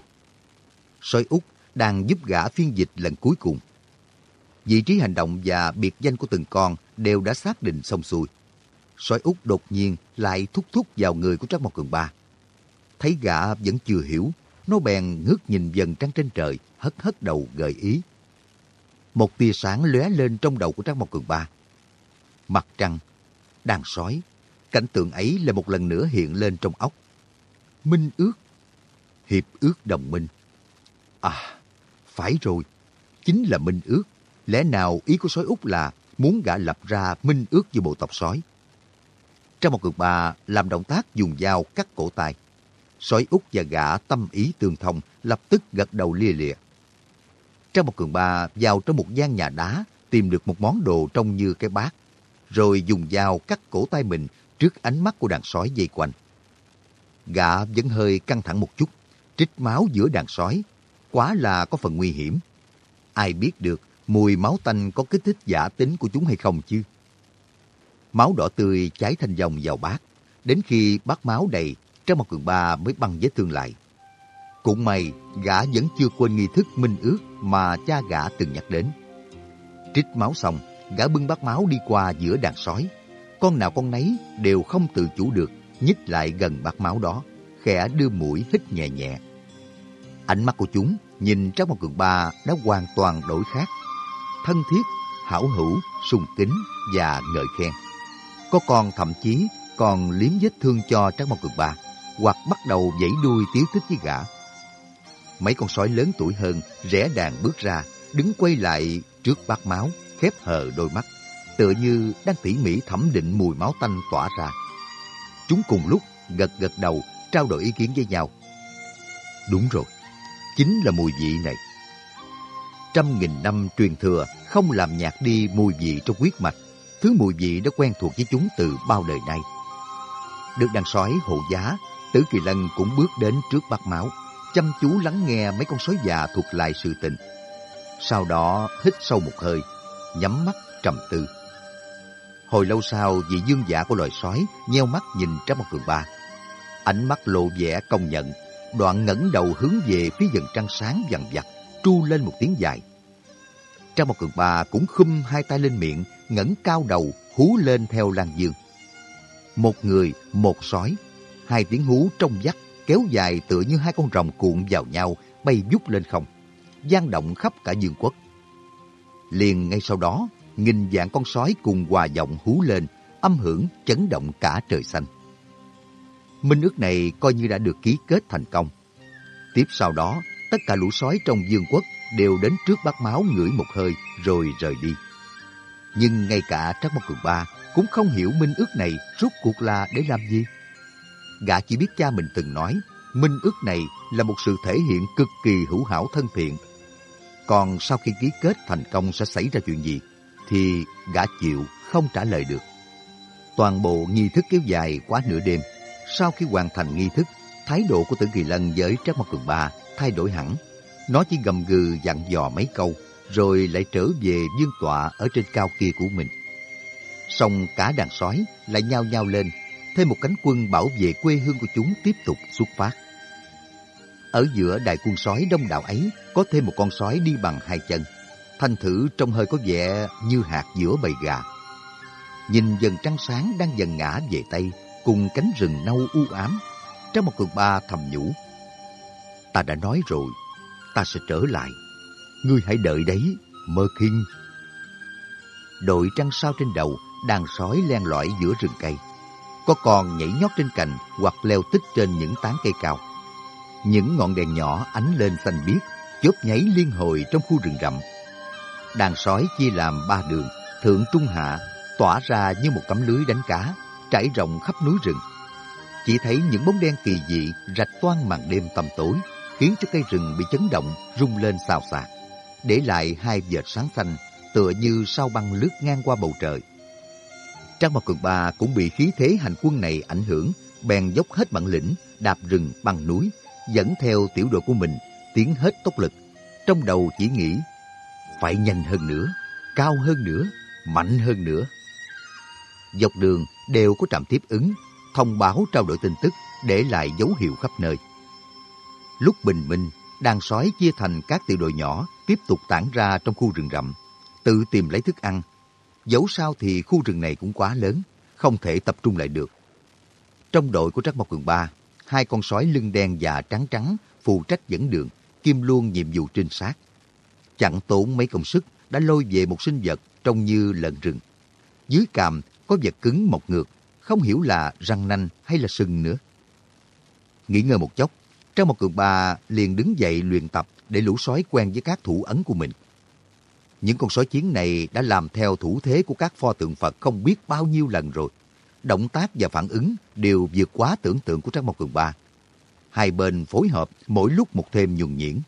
Sói Úc đang giúp gã phiên dịch lần cuối cùng. Vị trí hành động và biệt danh của từng con đều đã xác định xong xuôi. Sói út đột nhiên lại thúc thúc vào người của Trác Mộc Cường Ba. Thấy gã vẫn chưa hiểu, nó bèn ngước nhìn dần trăng trên trời, hất hất đầu gợi ý. Một tia sáng lóe lên trong đầu của Trác Mộc Cường Ba. Mặt trăng, đàn sói, cảnh tượng ấy là một lần nữa hiện lên trong óc. Minh ước, hiệp ước đồng minh. À, phải rồi, chính là minh ước. Lẽ nào ý của sói út là muốn gã lập ra minh ước với bộ tộc sói? Trong một cực bà làm động tác dùng dao cắt cổ tay. Sói út và gã tâm ý tương thông, lập tức gật đầu lia lịa. Trong một cường ba vào trong một gian nhà đá, tìm được một món đồ trông như cái bát, rồi dùng dao cắt cổ tay mình trước ánh mắt của đàn sói dây quanh. Gã vẫn hơi căng thẳng một chút, trích máu giữa đàn sói, quá là có phần nguy hiểm. Ai biết được mùi máu tanh có kích thích giả tính của chúng hay không chứ? Máu đỏ tươi cháy thành dòng vào bát, đến khi bát máu đầy, trong một cường ba mới băng vết thương lại. Cũng may, gã vẫn chưa quên nghi thức minh ước mà cha gã từng nhắc đến. Trích máu xong, gã bưng bát máu đi qua giữa đàn sói. Con nào con nấy đều không tự chủ được, nhích lại gần bát máu đó, khẽ đưa mũi hít nhẹ nhẹ. Ánh mắt của chúng nhìn trong Mộc Cường Ba đã hoàn toàn đổi khác. Thân thiết, hảo hữu, sùng kính và ngợi khen. Có con thậm chí còn liếm vết thương cho Trác Mộc cực Ba, hoặc bắt đầu dãy đuôi tiếu thích với gã. Mấy con sói lớn tuổi hơn rẽ đàn bước ra, đứng quay lại trước bát máu, khép hờ đôi mắt, tựa như đang tỉ mỉ thẩm định mùi máu tanh tỏa ra. Chúng cùng lúc gật gật đầu, trao đổi ý kiến với nhau. Đúng rồi, chính là mùi vị này. Trăm nghìn năm truyền thừa không làm nhạt đi mùi vị trong huyết mạch. Thứ mùi vị đã quen thuộc với chúng từ bao đời nay. Được đàn sói hộ giá, Tử Kỳ Lân cũng bước đến trước bát máu, chăm chú lắng nghe mấy con sói già thuộc lại sự tình. Sau đó hít sâu một hơi, nhắm mắt trầm tư. Hồi lâu sau, vị dương giả của loài sói nheo mắt nhìn Trác Mộc Cường Ba. Ánh mắt lộ vẻ công nhận, đoạn ngẩng đầu hướng về phía dần trăng sáng dằn vặt, tru lên một tiếng dài. Trong một Cường bà cũng khum hai tay lên miệng, ngẩng cao đầu, hú lên theo Lan Dương. Một người, một sói, hai tiếng hú trong vắt kéo dài tựa như hai con rồng cuộn vào nhau, bay vút lên không, gian động khắp cả dương quốc. Liền ngay sau đó, nghìn dạng con sói cùng hòa giọng hú lên, âm hưởng chấn động cả trời xanh. Minh ước này coi như đã được ký kết thành công. Tiếp sau đó, tất cả lũ sói trong dương quốc đều đến trước bát máu ngửi một hơi rồi rời đi. Nhưng ngay cả Trác Mộc Cường Ba cũng không hiểu minh ước này rốt cuộc là để làm gì. Gã chỉ biết cha mình từng nói, minh ước này là một sự thể hiện cực kỳ hữu hảo thân thiện. Còn sau khi ký kết thành công sẽ xảy ra chuyện gì, thì gã chịu không trả lời được. Toàn bộ nghi thức kéo dài quá nửa đêm. Sau khi hoàn thành nghi thức, thái độ của Tử Kỳ Lân với Trác Mộc Cường Ba thay đổi hẳn. Nó chỉ gầm gừ dặn dò mấy câu, rồi lại trở về dương tọa ở trên cao kia của mình. Xong cả đàn sói lại nhao nhao lên, thêm một cánh quân bảo vệ quê hương của chúng tiếp tục xuất phát. Ở giữa đại quân sói đông đảo ấy, có thêm một con sói đi bằng hai chân. Thanh thử trông hơi có vẻ như hạt giữa bầy gà. Nhìn dần trăng sáng đang dần ngã về Tây, cùng cánh rừng nâu u ám. Trong một cường ba thầm nhủ. Ta đã nói rồi, ta sẽ trở lại. Ngươi hãy đợi đấy, Mơ Kinh. Đội trăng sao trên đầu, đàn sói len lỏi giữa rừng cây. Có con nhảy nhót trên cành hoặc leo tích trên những tán cây cao. Những ngọn đèn nhỏ ánh lên xanh biếc, chớp nháy liên hồi trong khu rừng rậm. Đàn sói chia làm ba đường, thượng trung hạ, tỏa ra như một tấm lưới đánh cá, trải rộng khắp núi rừng. Chỉ thấy những bóng đen kỳ dị rạch toan màn đêm tầm tối, khiến cho cây rừng bị chấn động, rung lên xào xạc, để lại hai vệt sáng xanh, tựa như sao băng lướt ngang qua bầu trời. Trang Mộc Cường Ba cũng bị khí thế hành quân này ảnh hưởng, bèn dốc hết bản lĩnh, đạp rừng bằng núi, dẫn theo tiểu đội của mình, tiến hết tốc lực. Trong đầu chỉ nghĩ, phải nhanh hơn nữa, cao hơn nữa, mạnh hơn nữa. Dọc đường đều có trạm tiếp ứng, thông báo trao đổi tin tức, để lại dấu hiệu khắp nơi. Lúc bình minh, đàn sói chia thành các tiểu đội nhỏ tiếp tục tản ra trong khu rừng rậm, tự tìm lấy thức ăn. Dẫu sao thì khu rừng này cũng quá lớn, không thể tập trung lại được. Trong đội của Trắc Mộc Cường Ba, hai con sói lưng đen và trắng trắng phụ trách dẫn đường, kim luôn nhiệm vụ trinh sát. Chẳng tốn mấy công sức đã lôi về một sinh vật trông như lợn rừng. Dưới càm có vật cứng mọc ngược, không hiểu là răng nanh hay là sừng nữa. Nghỉ ngơi một chốc, trang một cường bà liền đứng dậy luyện tập để lũ sói quen với các thủ ấn của mình. Những con sói chiến này đã làm theo thủ thế của các pho tượng Phật không biết bao nhiêu lần rồi. Động tác và phản ứng đều vượt quá tưởng tượng của Trang Mộc Cường Ba. Hai bên phối hợp mỗi lúc một thêm nhuần nhuyễn.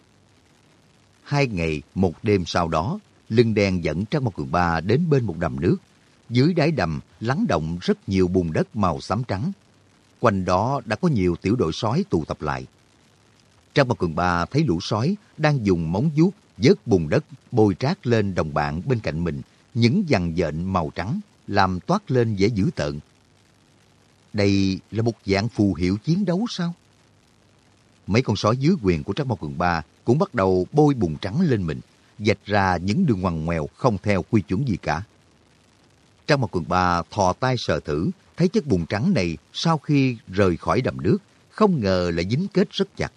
Hai ngày, một đêm sau đó, lưng đen dẫn Trang Mộc Cường Ba đến bên một đầm nước. Dưới đáy đầm lắng động rất nhiều bùn đất màu xám trắng. Quanh đó đã có nhiều tiểu đội sói tụ tập lại. Trang một Cường Ba thấy lũ sói đang dùng móng vuốt vớt bùn đất bôi trát lên đồng bạn bên cạnh mình những dằn dện màu trắng làm toát lên vẻ dữ tợn. Đây là một dạng phù hiệu chiến đấu sao? Mấy con sói dưới quyền của Trác Mộc Cường Ba cũng bắt đầu bôi bùn trắng lên mình, dạch ra những đường ngoằn ngoèo không theo quy chuẩn gì cả. Trác Mộc Cường Ba thò tay sờ thử, thấy chất bùn trắng này sau khi rời khỏi đầm nước, không ngờ lại dính kết rất chặt.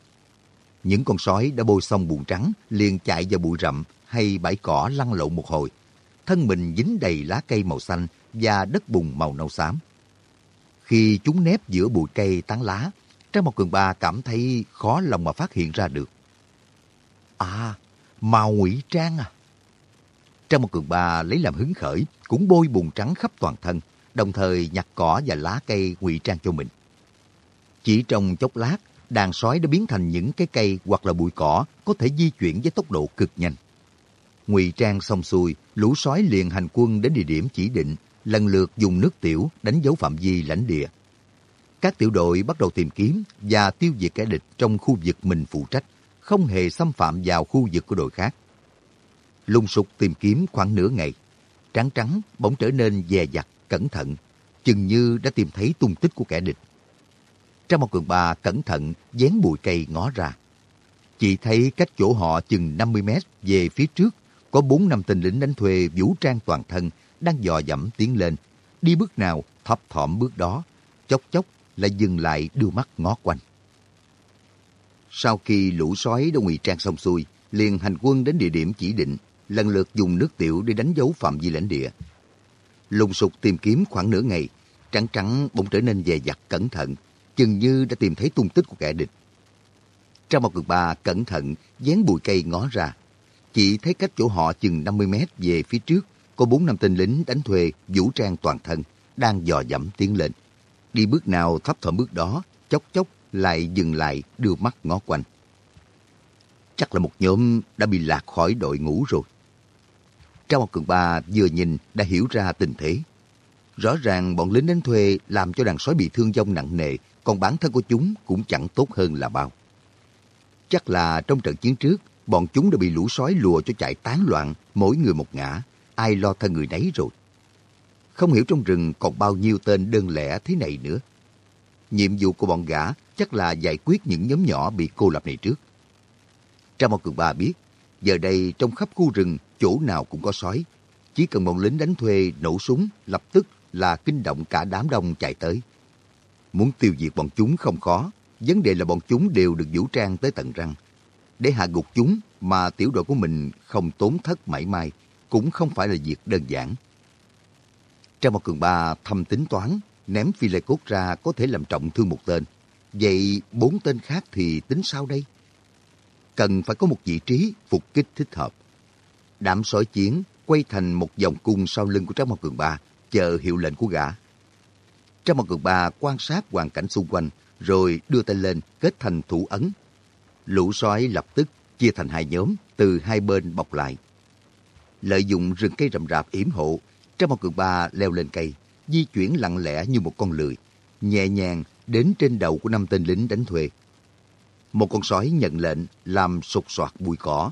Những con sói đã bôi xong bùn trắng liền chạy vào bụi rậm hay bãi cỏ lăn lộn một hồi. Thân mình dính đầy lá cây màu xanh và đất bùn màu nâu xám. Khi chúng nép giữa bụi cây tán lá, Trang một Cường Ba cảm thấy khó lòng mà phát hiện ra được. À, màu ngụy trang à. Trang một Cường Ba lấy làm hứng khởi, cũng bôi bùn trắng khắp toàn thân, đồng thời nhặt cỏ và lá cây ngụy trang cho mình. Chỉ trong chốc lát, đàn sói đã biến thành những cái cây hoặc là bụi cỏ có thể di chuyển với tốc độ cực nhanh. Ngụy trang xong xuôi, lũ sói liền hành quân đến địa điểm chỉ định, lần lượt dùng nước tiểu đánh dấu phạm vi lãnh địa. Các tiểu đội bắt đầu tìm kiếm và tiêu diệt kẻ địch trong khu vực mình phụ trách, không hề xâm phạm vào khu vực của đội khác. Lung sục tìm kiếm khoảng nửa ngày, trắng trắng bỗng trở nên dè dặt, cẩn thận, chừng như đã tìm thấy tung tích của kẻ địch. Trang một cường bà cẩn thận dán bụi cây ngó ra. chị thấy cách chỗ họ chừng 50 mét về phía trước có bốn năm tên lính đánh thuê vũ trang toàn thân đang dò dẫm tiến lên. Đi bước nào thấp thỏm bước đó, chốc chốc lại dừng lại đưa mắt ngó quanh. Sau khi lũ sói đã ngụy trang xong xuôi, liền hành quân đến địa điểm chỉ định, lần lượt dùng nước tiểu để đánh dấu phạm vi lãnh địa. Lùng sục tìm kiếm khoảng nửa ngày, trắng trắng bỗng trở nên dè dặt cẩn thận, chừng như đã tìm thấy tung tích của kẻ địch. Trong một cực ba cẩn thận dán bụi cây ngó ra, chỉ thấy cách chỗ họ chừng 50 mét về phía trước có bốn năm tên lính đánh thuê vũ trang toàn thân đang dò dẫm tiến lên. Đi bước nào thấp thỏm bước đó, chốc chốc lại dừng lại đưa mắt ngó quanh. Chắc là một nhóm đã bị lạc khỏi đội ngũ rồi. Trang một cường ba vừa nhìn đã hiểu ra tình thế. Rõ ràng bọn lính đánh thuê làm cho đàn sói bị thương vong nặng nề, còn bản thân của chúng cũng chẳng tốt hơn là bao. Chắc là trong trận chiến trước, bọn chúng đã bị lũ sói lùa cho chạy tán loạn, mỗi người một ngã, ai lo thân người nấy rồi. Không hiểu trong rừng còn bao nhiêu tên đơn lẻ thế này nữa. Nhiệm vụ của bọn gã chắc là giải quyết những nhóm nhỏ bị cô lập này trước. Trang một Cường Ba biết, giờ đây trong khắp khu rừng, chỗ nào cũng có sói. Chỉ cần bọn lính đánh thuê nổ súng, lập tức là kinh động cả đám đông chạy tới. Muốn tiêu diệt bọn chúng không khó, vấn đề là bọn chúng đều được vũ trang tới tận răng. Để hạ gục chúng mà tiểu đội của mình không tốn thất mảy may, cũng không phải là việc đơn giản. Trang một cường ba thầm tính toán, ném phi lê cốt ra có thể làm trọng thương một tên. Vậy bốn tên khác thì tính sao đây? Cần phải có một vị trí phục kích thích hợp. Đám sói chiến quay thành một vòng cung sau lưng của Trang Mộc Cường Ba, chờ hiệu lệnh của gã. Trang một Cường Ba quan sát hoàn cảnh xung quanh, rồi đưa tay lên kết thành thủ ấn. Lũ sói lập tức chia thành hai nhóm, từ hai bên bọc lại. Lợi dụng rừng cây rậm rạp yểm hộ, Trang một Cường Ba leo lên cây, di chuyển lặng lẽ như một con lười, nhẹ nhàng đến trên đầu của năm tên lính đánh thuê. Một con sói nhận lệnh làm sụt soạt bụi cỏ.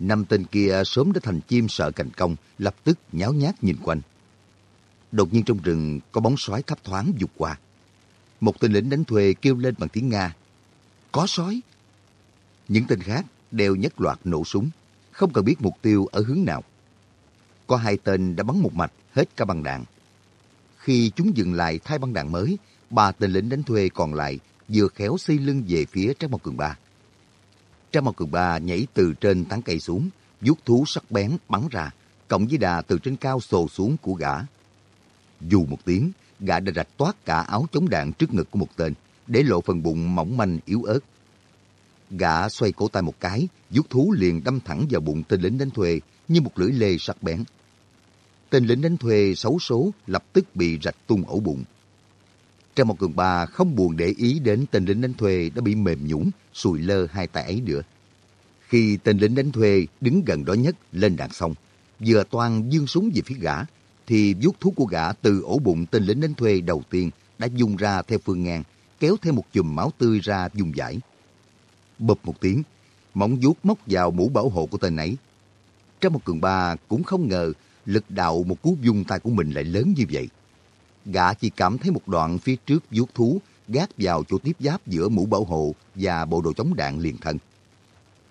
Năm tên kia sớm đã thành chim sợ cành công, lập tức nháo nhác nhìn quanh. Đột nhiên trong rừng có bóng sói thấp thoáng vụt qua. Một tên lính đánh thuê kêu lên bằng tiếng Nga. Có sói! Những tên khác đều nhất loạt nổ súng, không cần biết mục tiêu ở hướng nào. Có hai tên đã bắn một mạch hết cả băng đạn. Khi chúng dừng lại thay băng đạn mới, ba tên lính đánh thuê còn lại vừa khéo xây lưng về phía Trang Mộc Cường Ba. Trang Mộc Cường Ba nhảy từ trên tán cây xuống, vuốt thú sắc bén bắn ra, cộng với đà từ trên cao sồ xuống của gã. Dù một tiếng, gã đã rạch toát cả áo chống đạn trước ngực của một tên, để lộ phần bụng mỏng manh yếu ớt. Gã xoay cổ tay một cái, vuốt thú liền đâm thẳng vào bụng tên lính đánh thuê như một lưỡi lê sắc bén. Tên lính đánh thuê xấu số lập tức bị rạch tung ổ bụng. Trang một cường ba không buồn để ý đến tên lính đánh thuê đã bị mềm nhũn sùi lơ hai tay ấy nữa. Khi tên lính đánh thuê đứng gần đó nhất lên đạn xong, vừa toan dương súng về phía gã, thì vuốt thú của gã từ ổ bụng tên lính đánh thuê đầu tiên đã dùng ra theo phương ngang, kéo theo một chùm máu tươi ra dùng giải. Bập một tiếng, móng vuốt móc vào mũ bảo hộ của tên ấy. Trong một cường ba cũng không ngờ lực đạo một cú dung tay của mình lại lớn như vậy. Gã chỉ cảm thấy một đoạn phía trước vuốt thú gác vào chỗ tiếp giáp giữa mũ bảo hộ và bộ đồ chống đạn liền thân.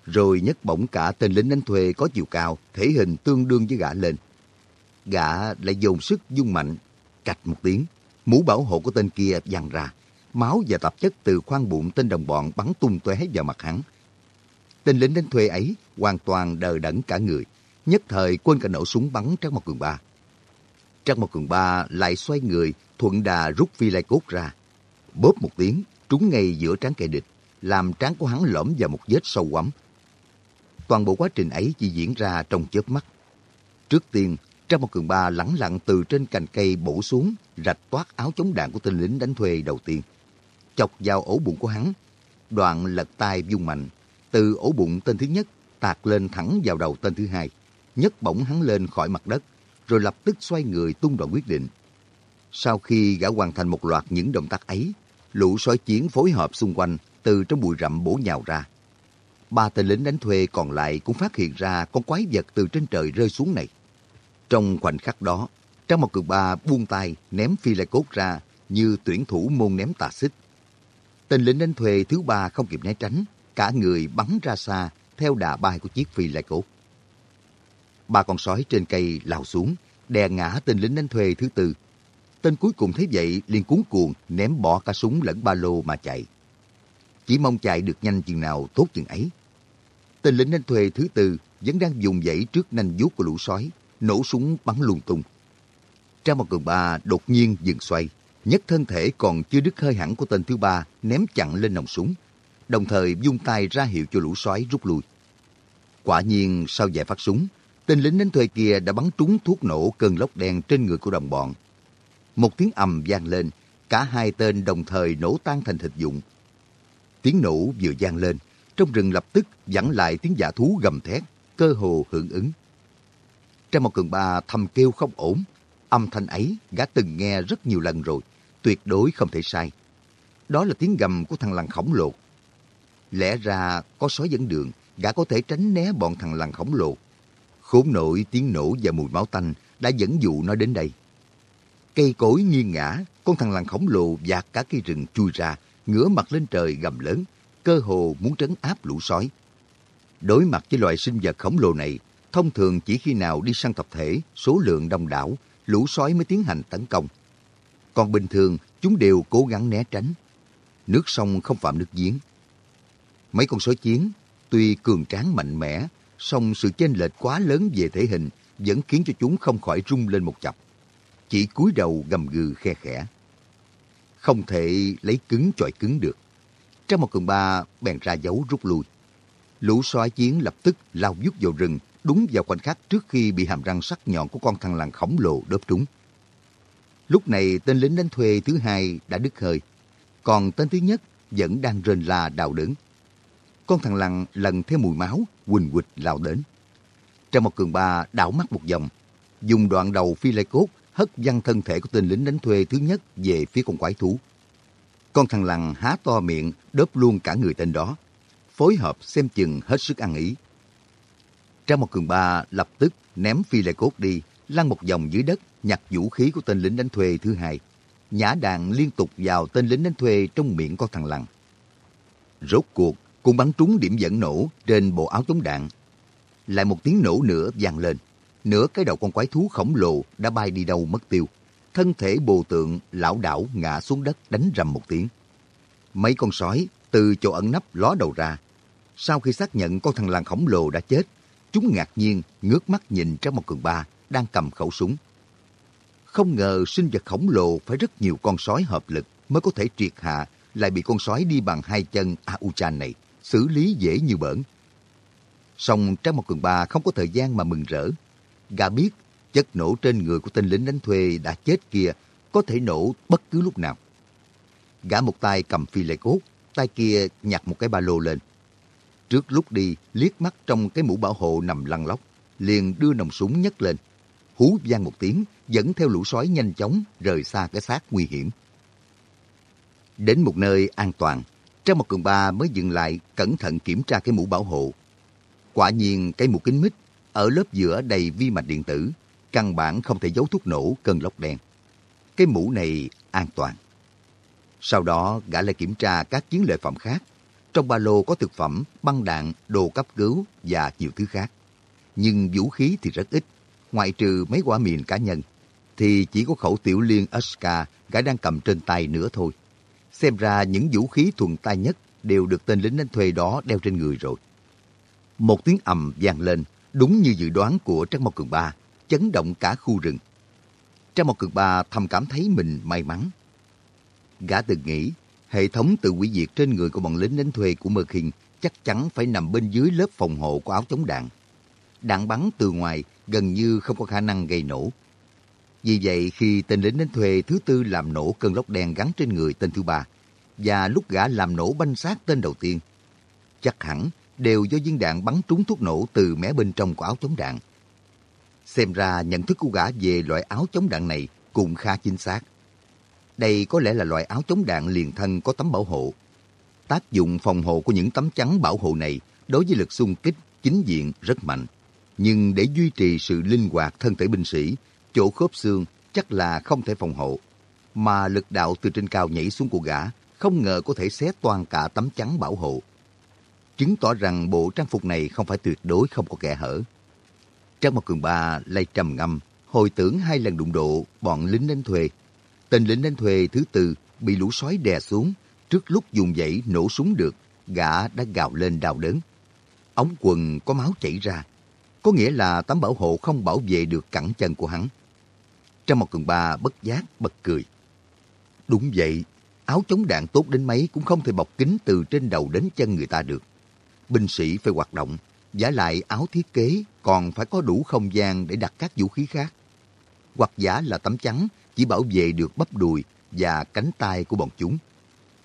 Rồi nhấc bổng cả tên lính đánh thuê có chiều cao, thể hình tương đương với gã lên. Gã lại dồn sức dung mạnh, cạch một tiếng, mũ bảo hộ của tên kia văng ra. Máu và tạp chất từ khoang bụng tên đồng bọn bắn tung tóe vào mặt hắn. Tên lính đánh thuê ấy hoàn toàn đờ đẫn cả người, nhất thời quên cả nổ súng bắn Trác Mộc Cường Ba. Trác Mộc Cường Ba lại xoay người, thuận đà rút phi lai cốt ra. Bóp một tiếng, trúng ngay giữa trán kẻ địch, làm trán của hắn lõm vào một vết sâu quắm. Toàn bộ quá trình ấy chỉ diễn ra trong chớp mắt. Trước tiên, Trang một cường ba lẳng lặng từ trên cành cây bổ xuống, rạch toát áo chống đạn của tên lính đánh thuê đầu tiên. Chọc vào ổ bụng của hắn, đoạn lật tay vung mạnh. Từ ổ bụng tên thứ nhất, tạt lên thẳng vào đầu tên thứ hai. nhấc bổng hắn lên khỏi mặt đất, rồi lập tức xoay người tung đoạn quyết định. Sau khi gã hoàn thành một loạt những động tác ấy, lũ sói chiến phối hợp xung quanh từ trong bụi rậm bổ nhào ra. Ba tên lính đánh thuê còn lại cũng phát hiện ra con quái vật từ trên trời rơi xuống này. Trong khoảnh khắc đó, Trang một Cường Ba buông tay ném phi lê cốt ra như tuyển thủ môn ném tà xích. Tên lính đánh thuê thứ ba không kịp né tránh, cả người bắn ra xa theo đà bay của chiếc phi lê cốt. Ba con sói trên cây lao xuống, đè ngã tên lính đánh thuê thứ tư. Tên cuối cùng thấy vậy liền cuốn cuồng ném bỏ cả súng lẫn ba lô mà chạy. Chỉ mong chạy được nhanh chừng nào tốt chừng ấy. Tên lính đánh thuê thứ tư vẫn đang dùng dãy trước nanh vuốt của lũ sói, nổ súng bắn lung tung. Trang một cường ba đột nhiên dừng xoay, nhấc thân thể còn chưa đứt hơi hẳn của tên thứ ba ném chặn lên nòng súng, đồng thời vung tay ra hiệu cho lũ sói rút lui. Quả nhiên sau vài phát súng, tên lính đánh thuê kia đã bắn trúng thuốc nổ cơn lốc đen trên người của đồng bọn. Một tiếng ầm vang lên, cả hai tên đồng thời nổ tan thành thịt dụng. Tiếng nổ vừa vang lên, trong rừng lập tức vẳng lại tiếng giả thú gầm thét, cơ hồ hưởng ứng. Trang một cường ba thầm kêu không ổn, âm thanh ấy gã từng nghe rất nhiều lần rồi, tuyệt đối không thể sai. Đó là tiếng gầm của thằng lằn khổng lồ. Lẽ ra có sói dẫn đường, gã có thể tránh né bọn thằng lằn khổng lồ. Khốn nổi tiếng nổ và mùi máu tanh đã dẫn dụ nó đến đây. Cây cối nghiêng ngã, con thằng lằn khổng lồ dạt cả cây rừng chui ra, ngửa mặt lên trời gầm lớn, cơ hồ muốn trấn áp lũ sói. Đối mặt với loài sinh vật khổng lồ này, thông thường chỉ khi nào đi săn tập thể, số lượng đông đảo, lũ sói mới tiến hành tấn công. Còn bình thường, chúng đều cố gắng né tránh. Nước sông không phạm nước giếng. Mấy con sói chiến, tuy cường tráng mạnh mẽ, song sự chênh lệch quá lớn về thể hình vẫn khiến cho chúng không khỏi rung lên một chập. Chỉ cúi đầu gầm gừ khe khẽ. Không thể lấy cứng chọi cứng được. Trong một cường ba bèn ra dấu rút lui. Lũ sói chiến lập tức lao vút vào rừng, đúng vào khoảnh khắc trước khi bị hàm răng sắc nhọn của con thằn lằn khổng lồ đớp trúng. Lúc này tên lính đánh thuê thứ hai đã đứt hơi, còn tên thứ nhất vẫn đang rên la đau đớn. Con thằng lằn lần theo mùi máu, quỳnh quịch lao đến. Trong một cường ba đảo mắt một vòng, dùng đoạn đầu phi lê cốt hất văng thân thể của tên lính đánh thuê thứ nhất về phía con quái thú. Con thằng lằn há to miệng, đớp luôn cả người tên đó. Phối hợp xem chừng hết sức ăn ý. Trang một cường ba lập tức ném phi lê cốt đi, lăn một vòng dưới đất, nhặt vũ khí của tên lính đánh thuê thứ hai. Nhã đạn liên tục vào tên lính đánh thuê trong miệng con thằng lằn. Rốt cuộc, cũng bắn trúng điểm dẫn nổ trên bộ áo chống đạn. Lại một tiếng nổ nữa vang lên. Nửa cái đầu con quái thú khổng lồ đã bay đi đâu mất tiêu. Thân thể bồ tượng lão đảo ngã xuống đất đánh rầm một tiếng. Mấy con sói từ chỗ ẩn nấp ló đầu ra. Sau khi xác nhận con thằng làng khổng lồ đã chết, chúng ngạc nhiên ngước mắt nhìn trong một cường ba đang cầm khẩu súng. Không ngờ sinh vật khổng lồ phải rất nhiều con sói hợp lực mới có thể triệt hạ lại bị con sói đi bằng hai chân Auchan này xử lý dễ như bỡn. Song Trang một cường ba không có thời gian mà mừng rỡ. Gã biết chất nổ trên người của tên lính đánh thuê đã chết kia có thể nổ bất cứ lúc nào. Gã một tay cầm phi lê cốt, tay kia nhặt một cái ba lô lên. Trước lúc đi, liếc mắt trong cái mũ bảo hộ nằm lăn lóc, liền đưa nòng súng nhấc lên. Hú vang một tiếng, dẫn theo lũ sói nhanh chóng rời xa cái xác nguy hiểm. Đến một nơi an toàn, Trang một cường ba mới dừng lại cẩn thận kiểm tra cái mũ bảo hộ. Quả nhiên cái mũ kính mít ở lớp giữa đầy vi mạch điện tử, căn bản không thể giấu thuốc nổ cơn lốc đen. Cái mũ này an toàn. Sau đó gã lại kiểm tra các chiến lợi phẩm khác. Trong ba lô có thực phẩm, băng đạn, đồ cấp cứu và nhiều thứ khác. Nhưng vũ khí thì rất ít, ngoại trừ mấy quả mìn cá nhân, thì chỉ có khẩu tiểu liên Aska gã đang cầm trên tay nữa thôi. Xem ra những vũ khí thuần tay nhất đều được tên lính đánh thuê đó đeo trên người rồi. Một tiếng ầm vang lên, đúng như dự đoán của Trắc Mộc Cường Ba, chấn động cả khu rừng. Trắc Mộc Cường Ba thầm cảm thấy mình may mắn. Gã từng nghĩ, hệ thống tự hủy diệt trên người của bọn lính đánh thuê của Mơ Kinh chắc chắn phải nằm bên dưới lớp phòng hộ của áo chống đạn. đạn bắn từ ngoài gần như không có khả năng gây nổ. Vì vậy, khi tên lính đánh thuê thứ tư làm nổ cơn lốc đen gắn trên người tên thứ ba, và lúc gã làm nổ banh xác tên đầu tiên, chắc hẳn đều do viên đạn bắn trúng thuốc nổ từ mé bên trong của áo chống đạn. Xem ra nhận thức của gã về loại áo chống đạn này cũng khá chính xác. Đây có lẽ là loại áo chống đạn liền thân có tấm bảo hộ. Tác dụng phòng hộ của những tấm chắn bảo hộ này đối với lực xung kích chính diện rất mạnh. Nhưng để duy trì sự linh hoạt thân thể binh sĩ, chỗ khớp xương chắc là không thể phòng hộ. Mà lực đạo từ trên cao nhảy xuống của gã không ngờ có thể xé toàn cả tấm chắn bảo hộ. Chứng tỏ rằng bộ trang phục này không phải tuyệt đối không có kẻ hở. Trang một cường ba lay trầm ngâm, hồi tưởng hai lần đụng độ bọn lính đánh thuê. Tên lính đánh thuê thứ tư bị lũ sói đè xuống, trước lúc dùng dãy nổ súng được, gã đã gào lên đau đớn. Ống quần có máu chảy ra, có nghĩa là tấm bảo hộ không bảo vệ được cẳng chân của hắn. Trong một cường ba bất giác bật cười. Đúng vậy, áo chống đạn tốt đến mấy cũng không thể bọc kín từ trên đầu đến chân người ta được. Binh sĩ phải hoạt động, giả lại áo thiết kế còn phải có đủ không gian để đặt các vũ khí khác. Hoặc giả là tấm chắn chỉ bảo vệ được bắp đùi và cánh tay của bọn chúng.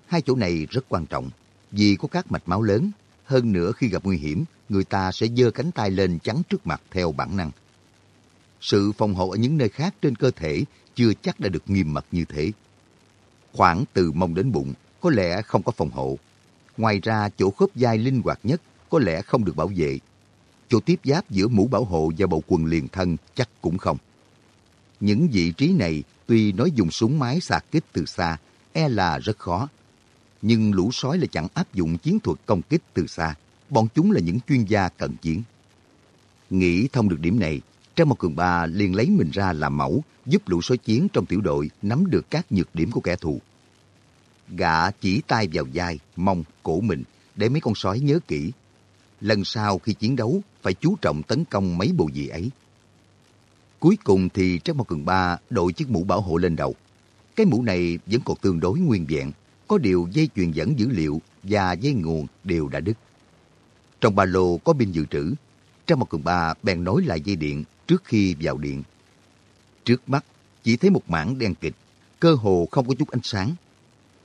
Hai chỗ này rất quan trọng vì có các mạch máu lớn. Hơn nữa khi gặp nguy hiểm, người ta sẽ giơ cánh tay lên chắn trước mặt theo bản năng. Sự phòng hộ ở những nơi khác trên cơ thể chưa chắc đã được nghiêm mật như thế. Khoảng từ mông đến bụng có lẽ không có phòng hộ. Ngoài ra chỗ khớp vai linh hoạt nhất có lẽ không được bảo vệ. Chỗ tiếp giáp giữa mũ bảo hộ và bộ quần liền thân chắc cũng không. Những vị trí này tuy nói dùng súng máy sạc kích từ xa, e là rất khó. Nhưng lũ sói là chẳng áp dụng chiến thuật công kích từ xa. Bọn chúng là những chuyên gia cận chiến. Nghĩ thông được điểm này, Trang một cường ba liền lấy mình ra làm mẫu, giúp lũ sói chiến trong tiểu đội nắm được các nhược điểm của kẻ thù. Gã chỉ tay vào vai, mông, cổ mình để mấy con sói nhớ kỹ. Lần sau khi chiến đấu phải chú trọng tấn công mấy bộ gì ấy. Cuối cùng thì Trang một cường ba đội chiếc mũ bảo hộ lên đầu. Cái mũ này vẫn còn tương đối nguyên vẹn, có điều dây truyền dẫn dữ liệu và dây nguồn đều đã đứt. Trong ba lô có pin dự trữ, Trang một cường ba bèn nối lại dây điện trước khi vào điện. Trước mắt chỉ thấy một mảng đen kịch, cơ hồ không có chút ánh sáng.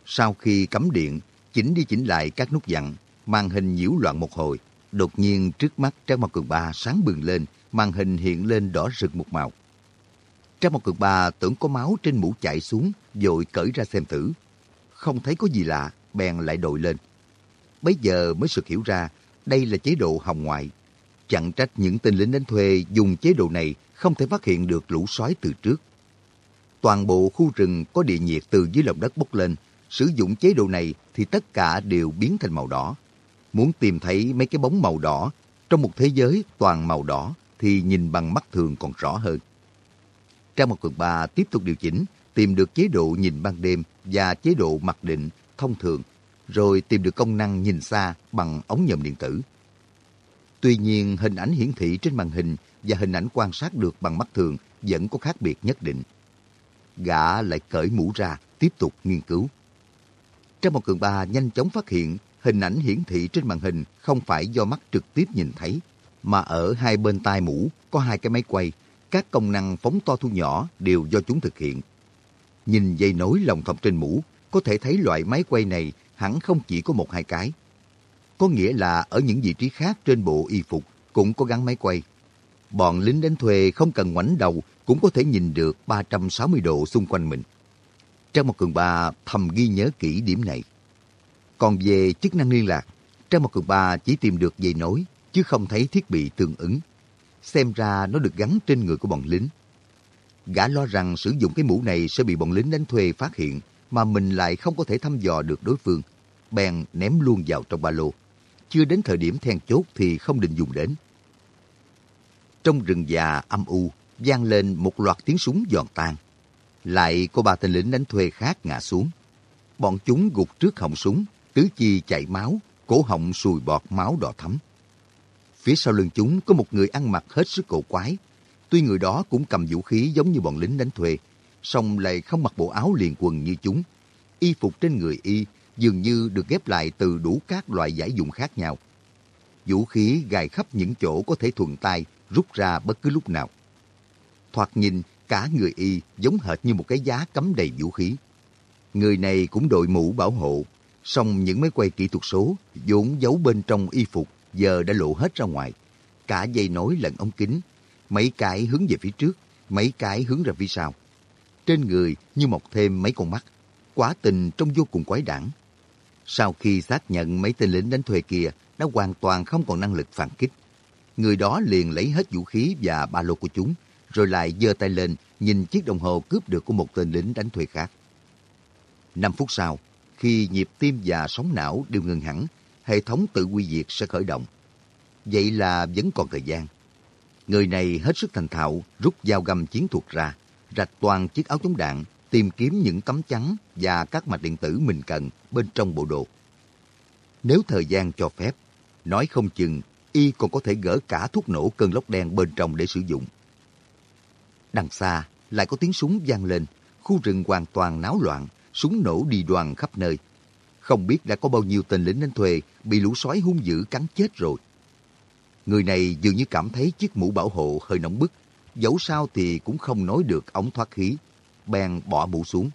Sau khi cắm điện, chỉnh đi chỉnh lại các nút dặn, màn hình nhiễu loạn một hồi. Đột nhiên trước mắt Trang Mặt Cường Ba sáng bừng lên, màn hình hiện lên đỏ rực một màu. Trang một cực Ba tưởng có máu trên mũ chạy xuống, vội cởi ra xem thử. Không thấy có gì lạ, bèn lại đội lên. Bây giờ mới sực hiểu ra, đây là chế độ hồng ngoại. Chẳng trách những tên lính đánh thuê dùng chế độ này không thể phát hiện được lũ sói từ trước. Toàn bộ khu rừng có địa nhiệt từ dưới lòng đất bốc lên, sử dụng chế độ này thì tất cả đều biến thành màu đỏ. Muốn tìm thấy mấy cái bóng màu đỏ trong một thế giới toàn màu đỏ thì nhìn bằng mắt thường còn rõ hơn. Trang một tuần ba tiếp tục điều chỉnh, tìm được chế độ nhìn ban đêm và chế độ mặc định thông thường, rồi tìm được công năng nhìn xa bằng ống nhòm điện tử. Tuy nhiên, hình ảnh hiển thị trên màn hình và hình ảnh quan sát được bằng mắt thường vẫn có khác biệt nhất định. Gã lại cởi mũ ra, tiếp tục nghiên cứu. Trang một cường ba nhanh chóng phát hiện hình ảnh hiển thị trên màn hình không phải do mắt trực tiếp nhìn thấy, mà ở hai bên tai mũ có hai cái máy quay, các công năng phóng to thu nhỏ đều do chúng thực hiện. Nhìn dây nối lòng thòng trên mũ, có thể thấy loại máy quay này hẳn không chỉ có một hai cái. Có nghĩa là ở những vị trí khác trên bộ y phục cũng có gắn máy quay. Bọn lính đánh thuê không cần ngoảnh đầu cũng có thể nhìn được 360 độ xung quanh mình. Trang một cường ba thầm ghi nhớ kỹ điểm này. Còn về chức năng liên lạc, Trang một cường ba chỉ tìm được dây nối, chứ không thấy thiết bị tương ứng. Xem ra nó được gắn trên người của bọn lính. Gã lo rằng sử dụng cái mũ này sẽ bị bọn lính đánh thuê phát hiện, mà mình lại không có thể thăm dò được đối phương. Bèn ném luôn vào trong ba lô. Chưa đến thời điểm then chốt thì không định dùng đến. Trong rừng già âm u, vang lên một loạt tiếng súng giòn tan. Lại có ba tên lính đánh thuê khác ngã xuống. Bọn chúng gục trước họng súng, tứ chi chảy máu, cổ họng sùi bọt máu đỏ thắm. Phía sau lưng chúng có một người ăn mặc hết sức cổ quái. Tuy người đó cũng cầm vũ khí giống như bọn lính đánh thuê, song lại không mặc bộ áo liền quần như chúng. Y phục trên người y dường như được ghép lại từ đủ các loại giải dụng khác nhau. Vũ khí gài khắp những chỗ có thể thuận tay, rút ra bất cứ lúc nào. Thoạt nhìn, cả người y giống hệt như một cái giá cắm đầy vũ khí. Người này cũng đội mũ bảo hộ, song những máy quay kỹ thuật số vốn giấu bên trong y phục giờ đã lộ hết ra ngoài. Cả dây nối lẫn ống kính, mấy cái hướng về phía trước, mấy cái hướng ra phía sau. Trên người như mọc thêm mấy con mắt, quá tình trông vô cùng quái đản. Sau khi xác nhận mấy tên lính đánh thuê kia đã hoàn toàn không còn năng lực phản kích, người đó liền lấy hết vũ khí và ba lô của chúng, rồi lại giơ tay lên nhìn chiếc đồng hồ cướp được của một tên lính đánh thuê khác. Năm phút sau, khi nhịp tim và sóng não đều ngừng hẳn, hệ thống tự quy diệt sẽ khởi động. Vậy là vẫn còn thời gian. Người này hết sức thành thạo, rút dao găm chiến thuật ra, rạch toàn chiếc áo chống đạn, tìm kiếm những tấm chắn và các mạch điện tử mình cần bên trong bộ đồ. Nếu thời gian cho phép, nói không chừng y còn có thể gỡ cả thuốc nổ cơn lốc đen bên trong để sử dụng. Đằng xa lại có tiếng súng vang lên, khu rừng hoàn toàn náo loạn, súng nổ đi đoàn khắp nơi. Không biết đã có bao nhiêu tên lính đánh thuê bị lũ sói hung dữ cắn chết rồi. Người này dường như cảm thấy chiếc mũ bảo hộ hơi nóng bức, dẫu sao thì cũng không nói được ống thoát khí, bèn bỏ mũ xuống.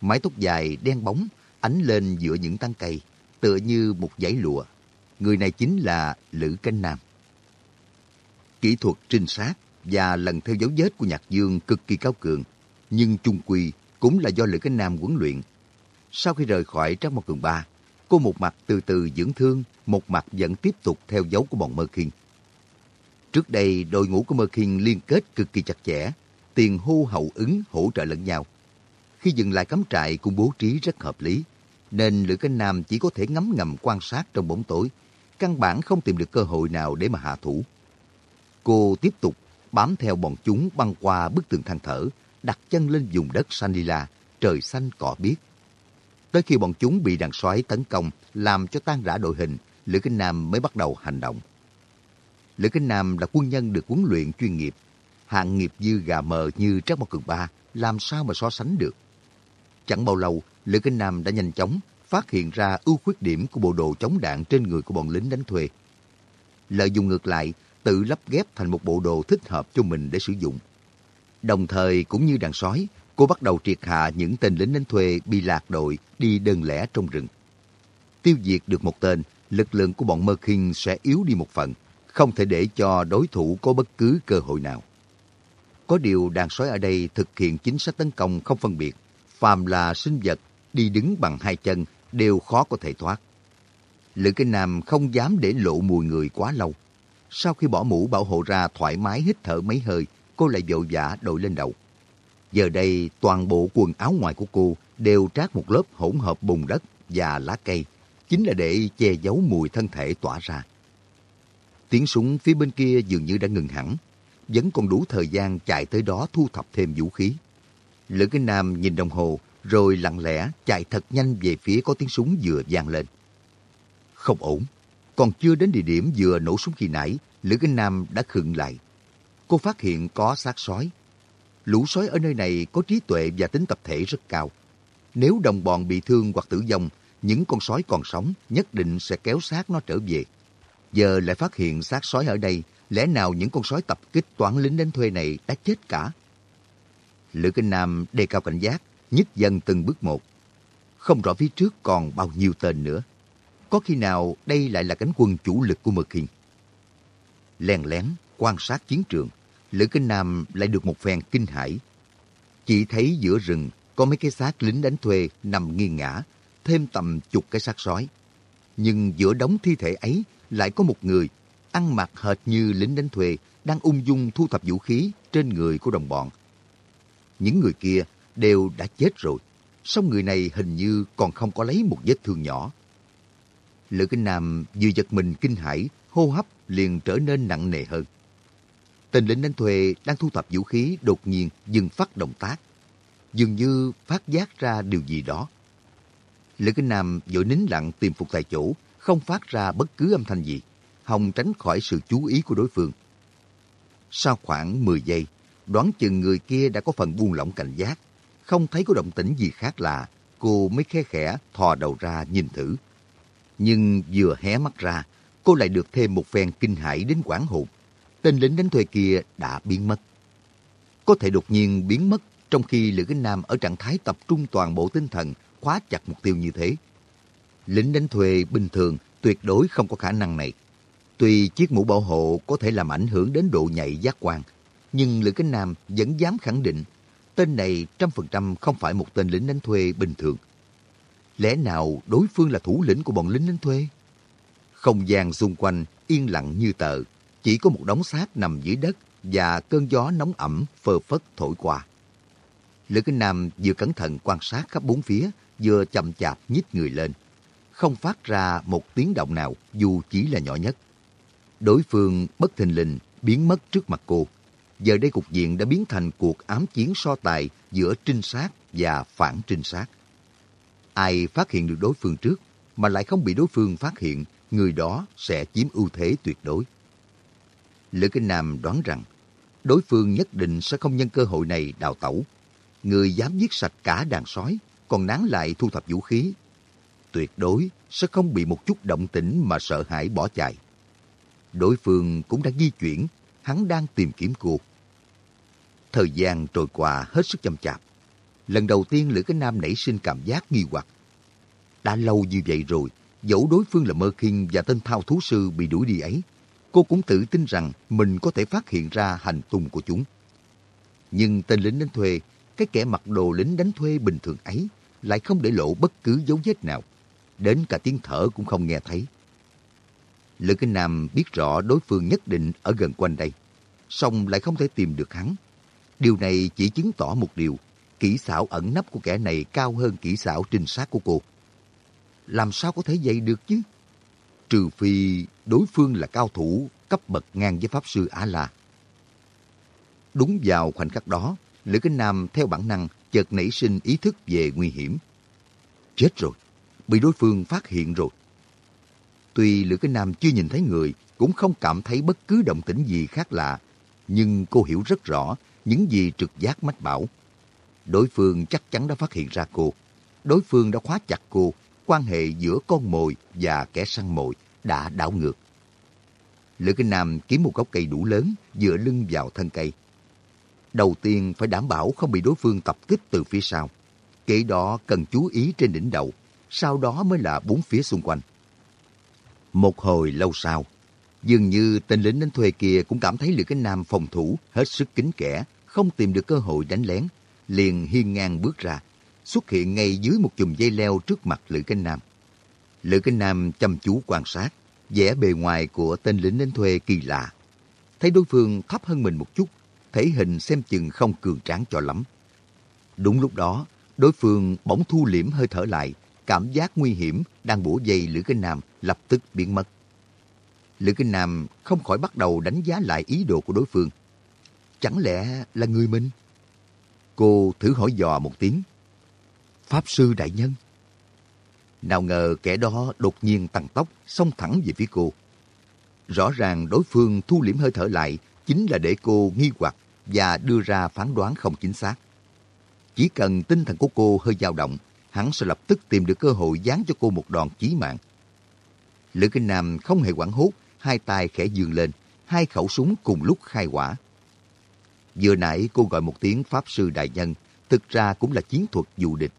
Mái tóc dài đen bóng ánh lên giữa những tán cây, tựa như một dãy lụa. Người này chính là Lữ Canh Nam. Kỹ thuật trinh sát và lần theo dấu vết của Nhạc Dương cực kỳ cao cường, nhưng chung quy cũng là do Lữ Cánh Nam huấn luyện. Sau khi rời khỏi trong một Cường Ba, cô một mặt từ từ dưỡng thương, một mặt vẫn tiếp tục theo dấu của bọn Mơ kinh. Trước đây, đội ngũ của Mơ kinh liên kết cực kỳ chặt chẽ, tiền hô hậu ứng hỗ trợ lẫn nhau. Khi dừng lại cắm trại cũng bố trí rất hợp lý, nên Lữ Cánh Nam chỉ có thể ngắm ngầm quan sát trong bóng tối, căn bản không tìm được cơ hội nào để mà hạ thủ. Cô tiếp tục bám theo bọn chúng băng qua bức tường than thở, đặt chân lên vùng đất Sanila, trời xanh cỏ biếc. Tới khi bọn chúng bị đàn soái tấn công, làm cho tan rã đội hình, Lữ Kinh Nam mới bắt đầu hành động. Lữ Kinh Nam là quân nhân được huấn luyện chuyên nghiệp, hạng nghiệp dư gà mờ như Trác Mộc Cường Ba, làm sao mà so sánh được. Chẳng bao lâu, Lữ Kinh Nam đã nhanh chóng phát hiện ra ưu khuyết điểm của bộ đồ chống đạn trên người của bọn lính đánh thuê. Lợi dụng ngược lại, tự lắp ghép thành một bộ đồ thích hợp cho mình để sử dụng. Đồng thời cũng như đàn sói, cô bắt đầu triệt hạ những tên lính đánh thuê bị lạc đội đi đơn lẻ trong rừng. Tiêu diệt được một tên, lực lượng của bọn Mơ Kinh sẽ yếu đi một phần, không thể để cho đối thủ có bất cứ cơ hội nào. Có điều đàn sói ở đây thực hiện chính sách tấn công không phân biệt, phàm là sinh vật đi đứng bằng hai chân đều khó có thể thoát. Lữ Kinh Nam không dám để lộ mùi người quá lâu. Sau khi bỏ mũ bảo hộ ra thoải mái hít thở mấy hơi, cô lại vội vã đội lên đầu. Giờ đây, toàn bộ quần áo ngoài của cô đều trát một lớp hỗn hợp bùn đất và lá cây, chính là để che giấu mùi thân thể tỏa ra. Tiếng súng phía bên kia dường như đã ngừng hẳn, vẫn còn đủ thời gian chạy tới đó thu thập thêm vũ khí. Lữ Kinh Nam nhìn đồng hồ, rồi lặng lẽ chạy thật nhanh về phía có tiếng súng vừa vang lên. Không ổn, còn chưa đến địa điểm vừa nổ súng khi nãy, Lữ Kinh Nam đã khựng lại. Cô phát hiện có xác sói. Lũ sói ở nơi này có trí tuệ và tính tập thể rất cao. Nếu đồng bọn bị thương hoặc tử vong, những con sói còn sống nhất định sẽ kéo xác nó trở về. Giờ lại phát hiện xác sói ở đây, lẽ nào những con sói tập kích toán lính đến thuê này đã chết cả? Lữ Kinh Nam đề cao cảnh giác, nhích dần từng bước một. Không rõ phía trước còn bao nhiêu tên nữa. Có khi nào đây lại là cánh quân chủ lực của Mực Hiền? Lèn lén, quan sát chiến trường, Lữ Kinh Nam lại được một phen kinh hãi. Chỉ thấy giữa rừng có mấy cái xác lính đánh thuê nằm nghiêng ngã, thêm tầm chục cái xác sói. Nhưng giữa đống thi thể ấy lại có một người ăn mặc hệt như lính đánh thuê đang ung dung thu thập vũ khí trên người của đồng bọn. Những người kia đều đã chết rồi, song người này hình như còn không có lấy một vết thương nhỏ. Lữ Kinh Nam vừa giật mình kinh hãi, hô hấp liền trở nên nặng nề hơn. Tên lính đánh thuê đang thu thập vũ khí đột nhiên dừng phát động tác. Dường như phát giác ra điều gì đó. Lữ Kinh Nam vội nín lặng tìm phục tại chỗ, không phát ra bất cứ âm thanh gì, hòng tránh khỏi sự chú ý của đối phương. Sau khoảng 10 giây, đoán chừng người kia đã có phần buông lỏng cảnh giác. Không thấy có động tĩnh gì khác lạ, cô mới khe khẽ thò đầu ra nhìn thử. Nhưng vừa hé mắt ra, cô lại được thêm một phen kinh hãi đến quảng hồn tên lính đánh thuê kia đã biến mất. Có thể đột nhiên biến mất trong khi Lữ Kính Nam ở trạng thái tập trung toàn bộ tinh thần khóa chặt mục tiêu như thế. Lính đánh thuê bình thường tuyệt đối không có khả năng này. Tuy chiếc mũ bảo hộ có thể làm ảnh hưởng đến độ nhạy giác quan, nhưng Lữ Kính Nam vẫn dám khẳng định tên này trăm phần trăm không phải một tên lính đánh thuê bình thường. Lẽ nào đối phương là thủ lĩnh của bọn lính đánh thuê? Không gian xung quanh yên lặng như tờ, chỉ có một đống xác nằm dưới đất và cơn gió nóng ẩm phơ phất thổi qua. Lữ Kinh Nam vừa cẩn thận quan sát khắp bốn phía, vừa chậm chạp nhích người lên. Không phát ra một tiếng động nào dù chỉ là nhỏ nhất. Đối phương bất thình lình biến mất trước mặt cô. Giờ đây cục diện đã biến thành cuộc ám chiến so tài giữa trinh sát và phản trinh sát. Ai phát hiện được đối phương trước mà lại không bị đối phương phát hiện, người đó sẽ chiếm ưu thế tuyệt đối. Lữ Kinh Nam đoán rằng đối phương nhất định sẽ không nhân cơ hội này đào tẩu. Người dám giết sạch cả đàn sói, còn nán lại thu thập vũ khí. Tuyệt đối sẽ không bị một chút động tĩnh mà sợ hãi bỏ chạy. Đối phương cũng đã di chuyển, hắn đang tìm kiếm cô. Thời gian trôi qua hết sức chậm chạp. Lần đầu tiên Lữ Cái Nam nảy sinh cảm giác nghi hoặc. Đã lâu như vậy rồi, dẫu đối phương là Mơ Kinh và tên thao thú sư bị đuổi đi ấy, cô cũng tự tin rằng mình có thể phát hiện ra hành tung của chúng. Nhưng tên lính đánh thuê, cái kẻ mặc đồ lính đánh thuê bình thường ấy, lại không để lộ bất cứ dấu vết nào. Đến cả tiếng thở cũng không nghe thấy. Lữ Kinh Nam biết rõ đối phương nhất định ở gần quanh đây, song lại không thể tìm được hắn. Điều này chỉ chứng tỏ một điều, kỹ xảo ẩn nấp của kẻ này cao hơn kỹ xảo trinh sát của cô. Làm sao có thể vậy được chứ? Trừ phi đối phương là cao thủ cấp bậc ngang với Pháp Sư A-La. Đúng vào khoảnh khắc đó, Lữ Kinh Nam theo bản năng chợt nảy sinh ý thức về nguy hiểm. Chết rồi, bị đối phương phát hiện rồi. Tuy Lữ Kinh Nam chưa nhìn thấy người, cũng không cảm thấy bất cứ động tĩnh gì khác lạ, nhưng cô hiểu rất rõ những gì trực giác mách bảo. Đối phương chắc chắn đã phát hiện ra cô. Đối phương đã khóa chặt cô, quan hệ giữa con mồi và kẻ săn mồi đã đảo ngược. Lữ Kinh Nam kiếm một gốc cây đủ lớn, dựa lưng vào thân cây. Đầu tiên phải đảm bảo không bị đối phương tập kích từ phía sau. Kể đó cần chú ý trên đỉnh đầu, sau đó mới là bốn phía xung quanh. Một hồi lâu sau, dường như tên lính đánh thuê kia cũng cảm thấy Lữ Kinh Nam phòng thủ hết sức kín kẻ, không tìm được cơ hội đánh lén, liền hiên ngang bước ra, xuất hiện ngay dưới một chùm dây leo trước mặt Lữ Kinh Nam. Lữ Kinh Nam chăm chú quan sát, vẻ bề ngoài của tên lính đến thuê kỳ lạ. Thấy đối phương thấp hơn mình một chút, thể hình xem chừng không cường tráng cho lắm. Đúng lúc đó, đối phương bỗng thu liễm hơi thở lại, cảm giác nguy hiểm đang bủa dây Lữ Kinh Nam lập tức biến mất. Lữ Kinh Nam không khỏi bắt đầu đánh giá lại ý đồ của đối phương. Chẳng lẽ là người mình? Cô thử hỏi dò một tiếng. Pháp sư đại nhân. Nào ngờ kẻ đó đột nhiên tăng tốc, xông thẳng về phía cô. Rõ ràng đối phương thu liễm hơi thở lại chính là để cô nghi hoặc và đưa ra phán đoán không chính xác. Chỉ cần tinh thần của cô hơi dao động, hắn sẽ lập tức tìm được cơ hội dán cho cô một đòn chí mạng. Lữ Kinh Nam không hề quảng hốt, hai tay khẽ dường lên, hai khẩu súng cùng lúc khai hỏa. Vừa nãy cô gọi một tiếng Pháp Sư Đại Nhân, thực ra cũng là chiến thuật dù địch.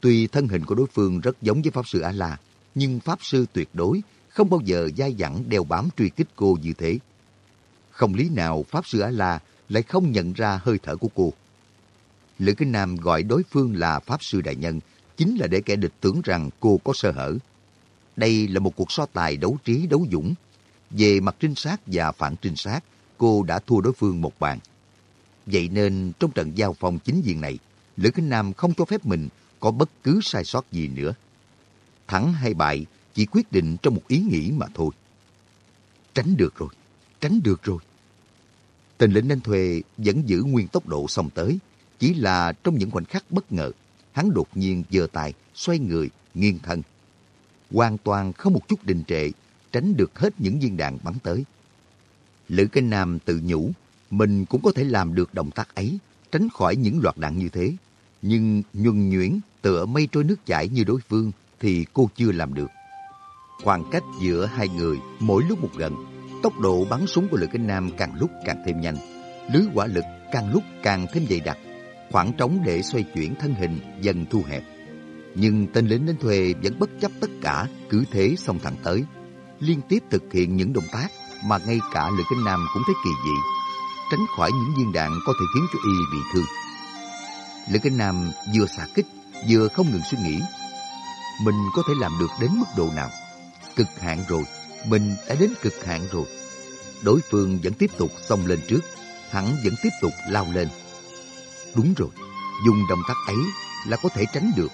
Tuy thân hình của đối phương rất giống với Pháp Sư A-La, nhưng Pháp Sư tuyệt đối không bao giờ dai dẳng đeo bám truy kích cô như thế. Không lý nào Pháp Sư A-La lại không nhận ra hơi thở của cô. Lữ Kinh Nam gọi đối phương là Pháp Sư Đại Nhân chính là để kẻ địch tưởng rằng cô có sơ hở. Đây là một cuộc so tài đấu trí đấu dũng. Về mặt trinh sát và phản trinh sát, cô đã thua đối phương một bàn. Vậy nên trong trận giao phong chính diện này, Lữ Kinh Nam không cho phép mình có bất cứ sai sót gì nữa. Thắng hay bại chỉ quyết định trong một ý nghĩ mà thôi. Tránh được rồi, tránh được rồi. Tên lính đánh thuê vẫn giữ nguyên tốc độ xông tới, chỉ là trong những khoảnh khắc bất ngờ, hắn đột nhiên giơ tay, xoay người, nghiêng thân. Hoàn toàn không một chút đình trệ, tránh được hết những viên đạn bắn tới. Lữ Kinh Nam tự nhủ, mình cũng có thể làm được động tác ấy, tránh khỏi những loạt đạn như thế. Nhưng nhuần nhuyễn, tựa mây trôi nước chảy như đối phương thì cô chưa làm được. Khoảng cách giữa hai người mỗi lúc một gần, Tốc độ bắn súng của Lữ Kinh Nam càng lúc càng thêm nhanh, lưới quả lực càng lúc càng thêm dày đặc, khoảng trống để xoay chuyển thân hình dần thu hẹp. Nhưng tên lính đến thuê vẫn bất chấp tất cả, cứ thế xông thẳng tới, liên tiếp thực hiện những động tác mà ngay cả Lữ Kinh Nam cũng thấy kỳ dị, tránh khỏi những viên đạn có thể khiến cho y bị thương. Lữ Kinh Nam vừa xả kích, vừa không ngừng suy nghĩ. Mình có thể làm được đến mức độ nào? Cực hạn rồi, mình đã đến cực hạn rồi. Đối phương vẫn tiếp tục xông lên trước, hắn vẫn tiếp tục lao lên. Đúng rồi, dùng động tác ấy là có thể tránh được.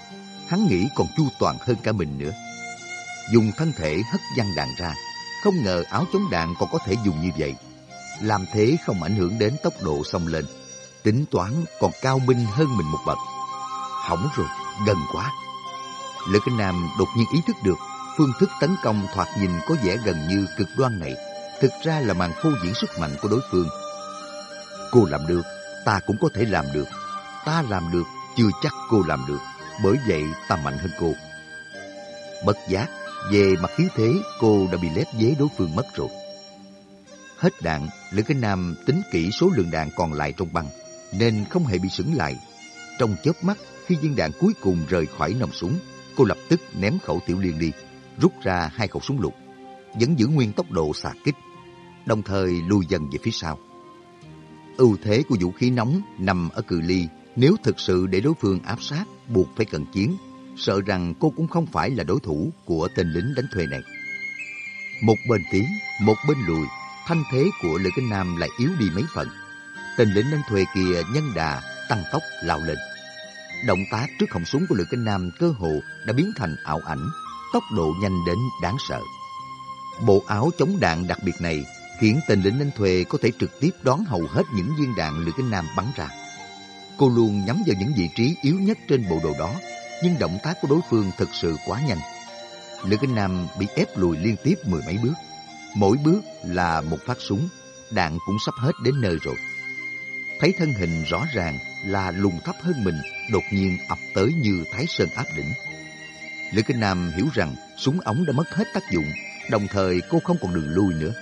Hắn nghĩ còn chu toàn hơn cả mình nữa. Dùng thân thể hất văng đạn ra, không ngờ áo chống đạn còn có thể dùng như vậy. Làm thế không ảnh hưởng đến tốc độ xông lên. Tính toán còn cao minh hơn mình một bậc. Hỏng rồi, gần quá. Lữ Kinh Nam đột nhiên ý thức được phương thức tấn công thoạt nhìn có vẻ gần như cực đoan này thực ra là màn phô diễn sức mạnh của đối phương. Cô làm được, ta cũng có thể làm được. Ta làm được, chưa chắc cô làm được. Bởi vậy ta mạnh hơn cô. Bất giác, về mặt khí thế, cô đã bị lép vế đối phương mất rồi. Hết đạn, Lữ Kinh Nam tính kỹ số lượng đạn còn lại trong băng, nên không hề bị sững lại. Trong chớp mắt, khi viên đạn cuối cùng rời khỏi nòng súng, cô lập tức ném khẩu tiểu liên đi, rút ra hai khẩu súng lục, vẫn giữ nguyên tốc độ xạ kích, đồng thời lùi dần về phía sau. Ưu thế của vũ khí nóng nằm ở cự ly, nếu thực sự để đối phương áp sát, buộc phải cận chiến, sợ rằng cô cũng không phải là đối thủ của tên lính đánh thuê này. Một bên tiến, một bên lùi, thanh thế của Lữ Kinh Nam lại yếu đi mấy phần. Tên lính đánh thuê kia nhân đà, tăng tốc lao lên. Động tác trước họng súng của Lữ Kinh Nam cơ hồ đã biến thành ảo ảnh, tốc độ nhanh đến đáng sợ. Bộ áo chống đạn đặc biệt này khiến tên lính đánh thuê có thể trực tiếp đón hầu hết những viên đạn Lữ Kinh Nam bắn ra. Cô luôn nhắm vào những vị trí yếu nhất trên bộ đồ đó, nhưng động tác của đối phương thực sự quá nhanh. Lữ Kinh Nam bị ép lùi liên tiếp mười mấy bước. Mỗi bước là một phát súng, đạn cũng sắp hết đến nơi rồi. Thấy thân hình rõ ràng là lùng thấp hơn mình, đột nhiên ập tới như Thái Sơn áp đỉnh. Lữ Kinh Nam hiểu rằng súng ống đã mất hết tác dụng, đồng thời cô không còn đường lui nữa.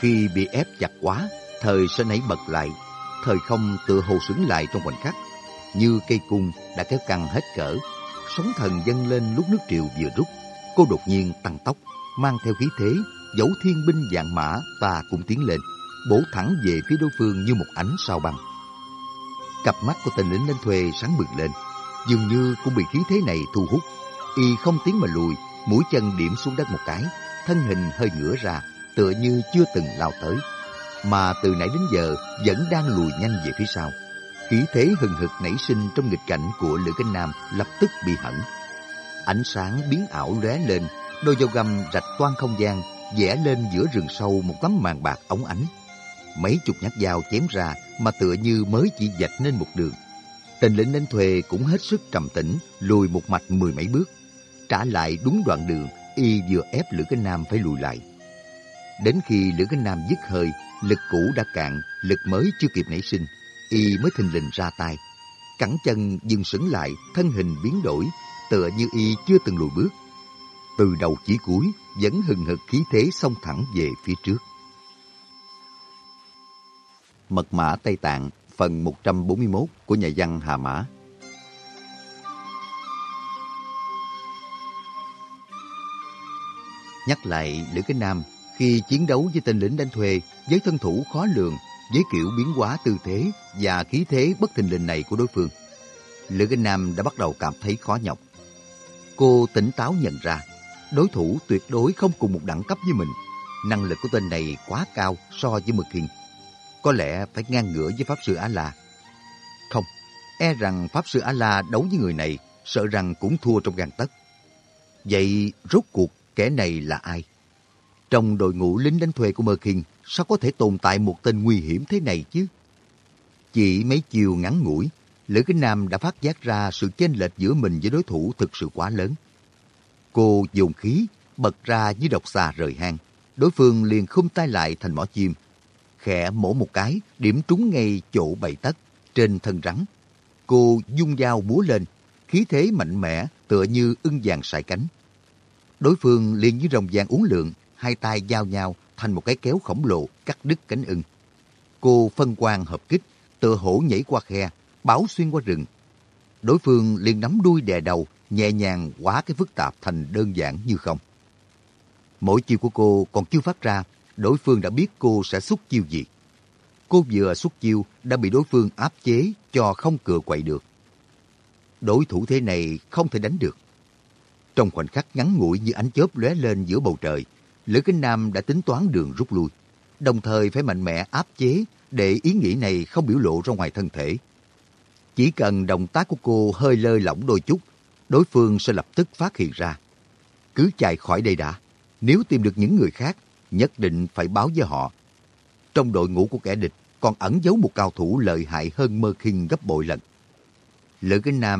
Khi bị ép chặt quá, thời sẽ nảy bật lại, thời không tự hồ sững lại trong khoảnh khắc. Như cây cung đã kéo căng hết cỡ, sóng thần dâng lên lúc nước triều vừa rút. Cô đột nhiên tăng tốc, mang theo khí thế, dấu thiên binh dạng mã và cũng tiến lên, bổ thẳng về phía đối phương như một ánh sao băng. Cặp mắt của tên lính đánh thuê sáng bừng lên, dường như cũng bị khí thế này thu hút. Y không tiến mà lùi, mũi chân điểm xuống đất một cái, thân hình hơi ngửa ra, tựa như chưa từng lao tới, mà từ nãy đến giờ vẫn đang lùi nhanh về phía sau. Khí thế hừng hực nảy sinh trong nghịch cảnh của Lữ Cánh Nam lập tức bị hẳn. Ánh sáng biến ảo lóe lên, đôi dao găm rạch toan không gian, vẽ lên giữa rừng sâu một tấm màn bạc ống ánh. Mấy chục nhát dao chém ra mà tựa như mới chỉ dạch nên một đường. Tên lính đánh thuê cũng hết sức trầm tĩnh, lùi một mạch mười mấy bước. Trả lại đúng đoạn đường, y vừa ép Lữ Kinh Nam phải lùi lại. Đến khi Lữ Kinh Nam dứt hơi, lực cũ đã cạn, lực mới chưa kịp nảy sinh, y mới thình lình ra tay. Cẳng chân dừng sững lại, thân hình biến đổi, tựa như y chưa từng lùi bước. Từ đầu chỉ cuối, vẫn hừng hực khí thế xông thẳng về phía trước. Mật mã Tây Tạng, phần 141 của nhà văn Hà Mã. Nhắc lại Lữ Cái Nam khi chiến đấu với tên lính đánh thuê với thân thủ khó lường, với kiểu biến hóa tư thế và khí thế bất thình lình này của đối phương. Lữ Kinh Nam đã bắt đầu cảm thấy khó nhọc. Cô tỉnh táo nhận ra, đối thủ tuyệt đối không cùng một đẳng cấp với mình. Năng lực của tên này quá cao so với Mực Hiền. Có lẽ phải ngang ngửa với Pháp Sư A-La. Không, e rằng Pháp Sư A-La đấu với người này, sợ rằng cũng thua trong gan tất. Vậy rốt cuộc kẻ này là ai? Trong đội ngũ lính đánh thuê của Mơ Kinh, sao có thể tồn tại một tên nguy hiểm thế này chứ? Chỉ mấy chiều ngắn ngủi, Lữ Kính Nam đã phát giác ra sự chênh lệch giữa mình với đối thủ thực sự quá lớn. Cô dùng khí, bật ra như độc xà rời hang. Đối phương liền khum tay lại thành mỏ chim. Khẽ mổ một cái, điểm trúng ngay chỗ bầy tất trên thân rắn. Cô dung dao múa lên, khí thế mạnh mẽ tựa như ưng vàng sải cánh. Đối phương liền như rồng vàng uống lượng, hai tay giao nhau, thành một cái kéo khổng lồ cắt đứt cánh ưng. Cô phân quang hợp kích, tựa hổ nhảy qua khe, báo xuyên qua rừng. Đối phương liền nắm đuôi đè đầu, nhẹ nhàng hóa cái phức tạp thành đơn giản như không. Mỗi chiêu của cô còn chưa phát ra, đối phương đã biết cô sẽ xuất chiêu gì. Cô vừa xuất chiêu đã bị đối phương áp chế cho không cựa quậy được. Đối thủ thế này không thể đánh được. Trong khoảnh khắc ngắn ngủi như ánh chớp lóe lên giữa bầu trời, Lữ Kinh Nam đã tính toán đường rút lui, đồng thời phải mạnh mẽ áp chế để ý nghĩ này không biểu lộ ra ngoài thân thể. Chỉ cần động tác của cô hơi lơi lỏng đôi chút, đối phương sẽ lập tức phát hiện ra. Cứ chạy khỏi đây đã. Nếu tìm được những người khác, nhất định phải báo với họ. Trong đội ngũ của kẻ địch, còn ẩn giấu một cao thủ lợi hại hơn Mơ Kinh gấp bội lần. Lữ Kinh Nam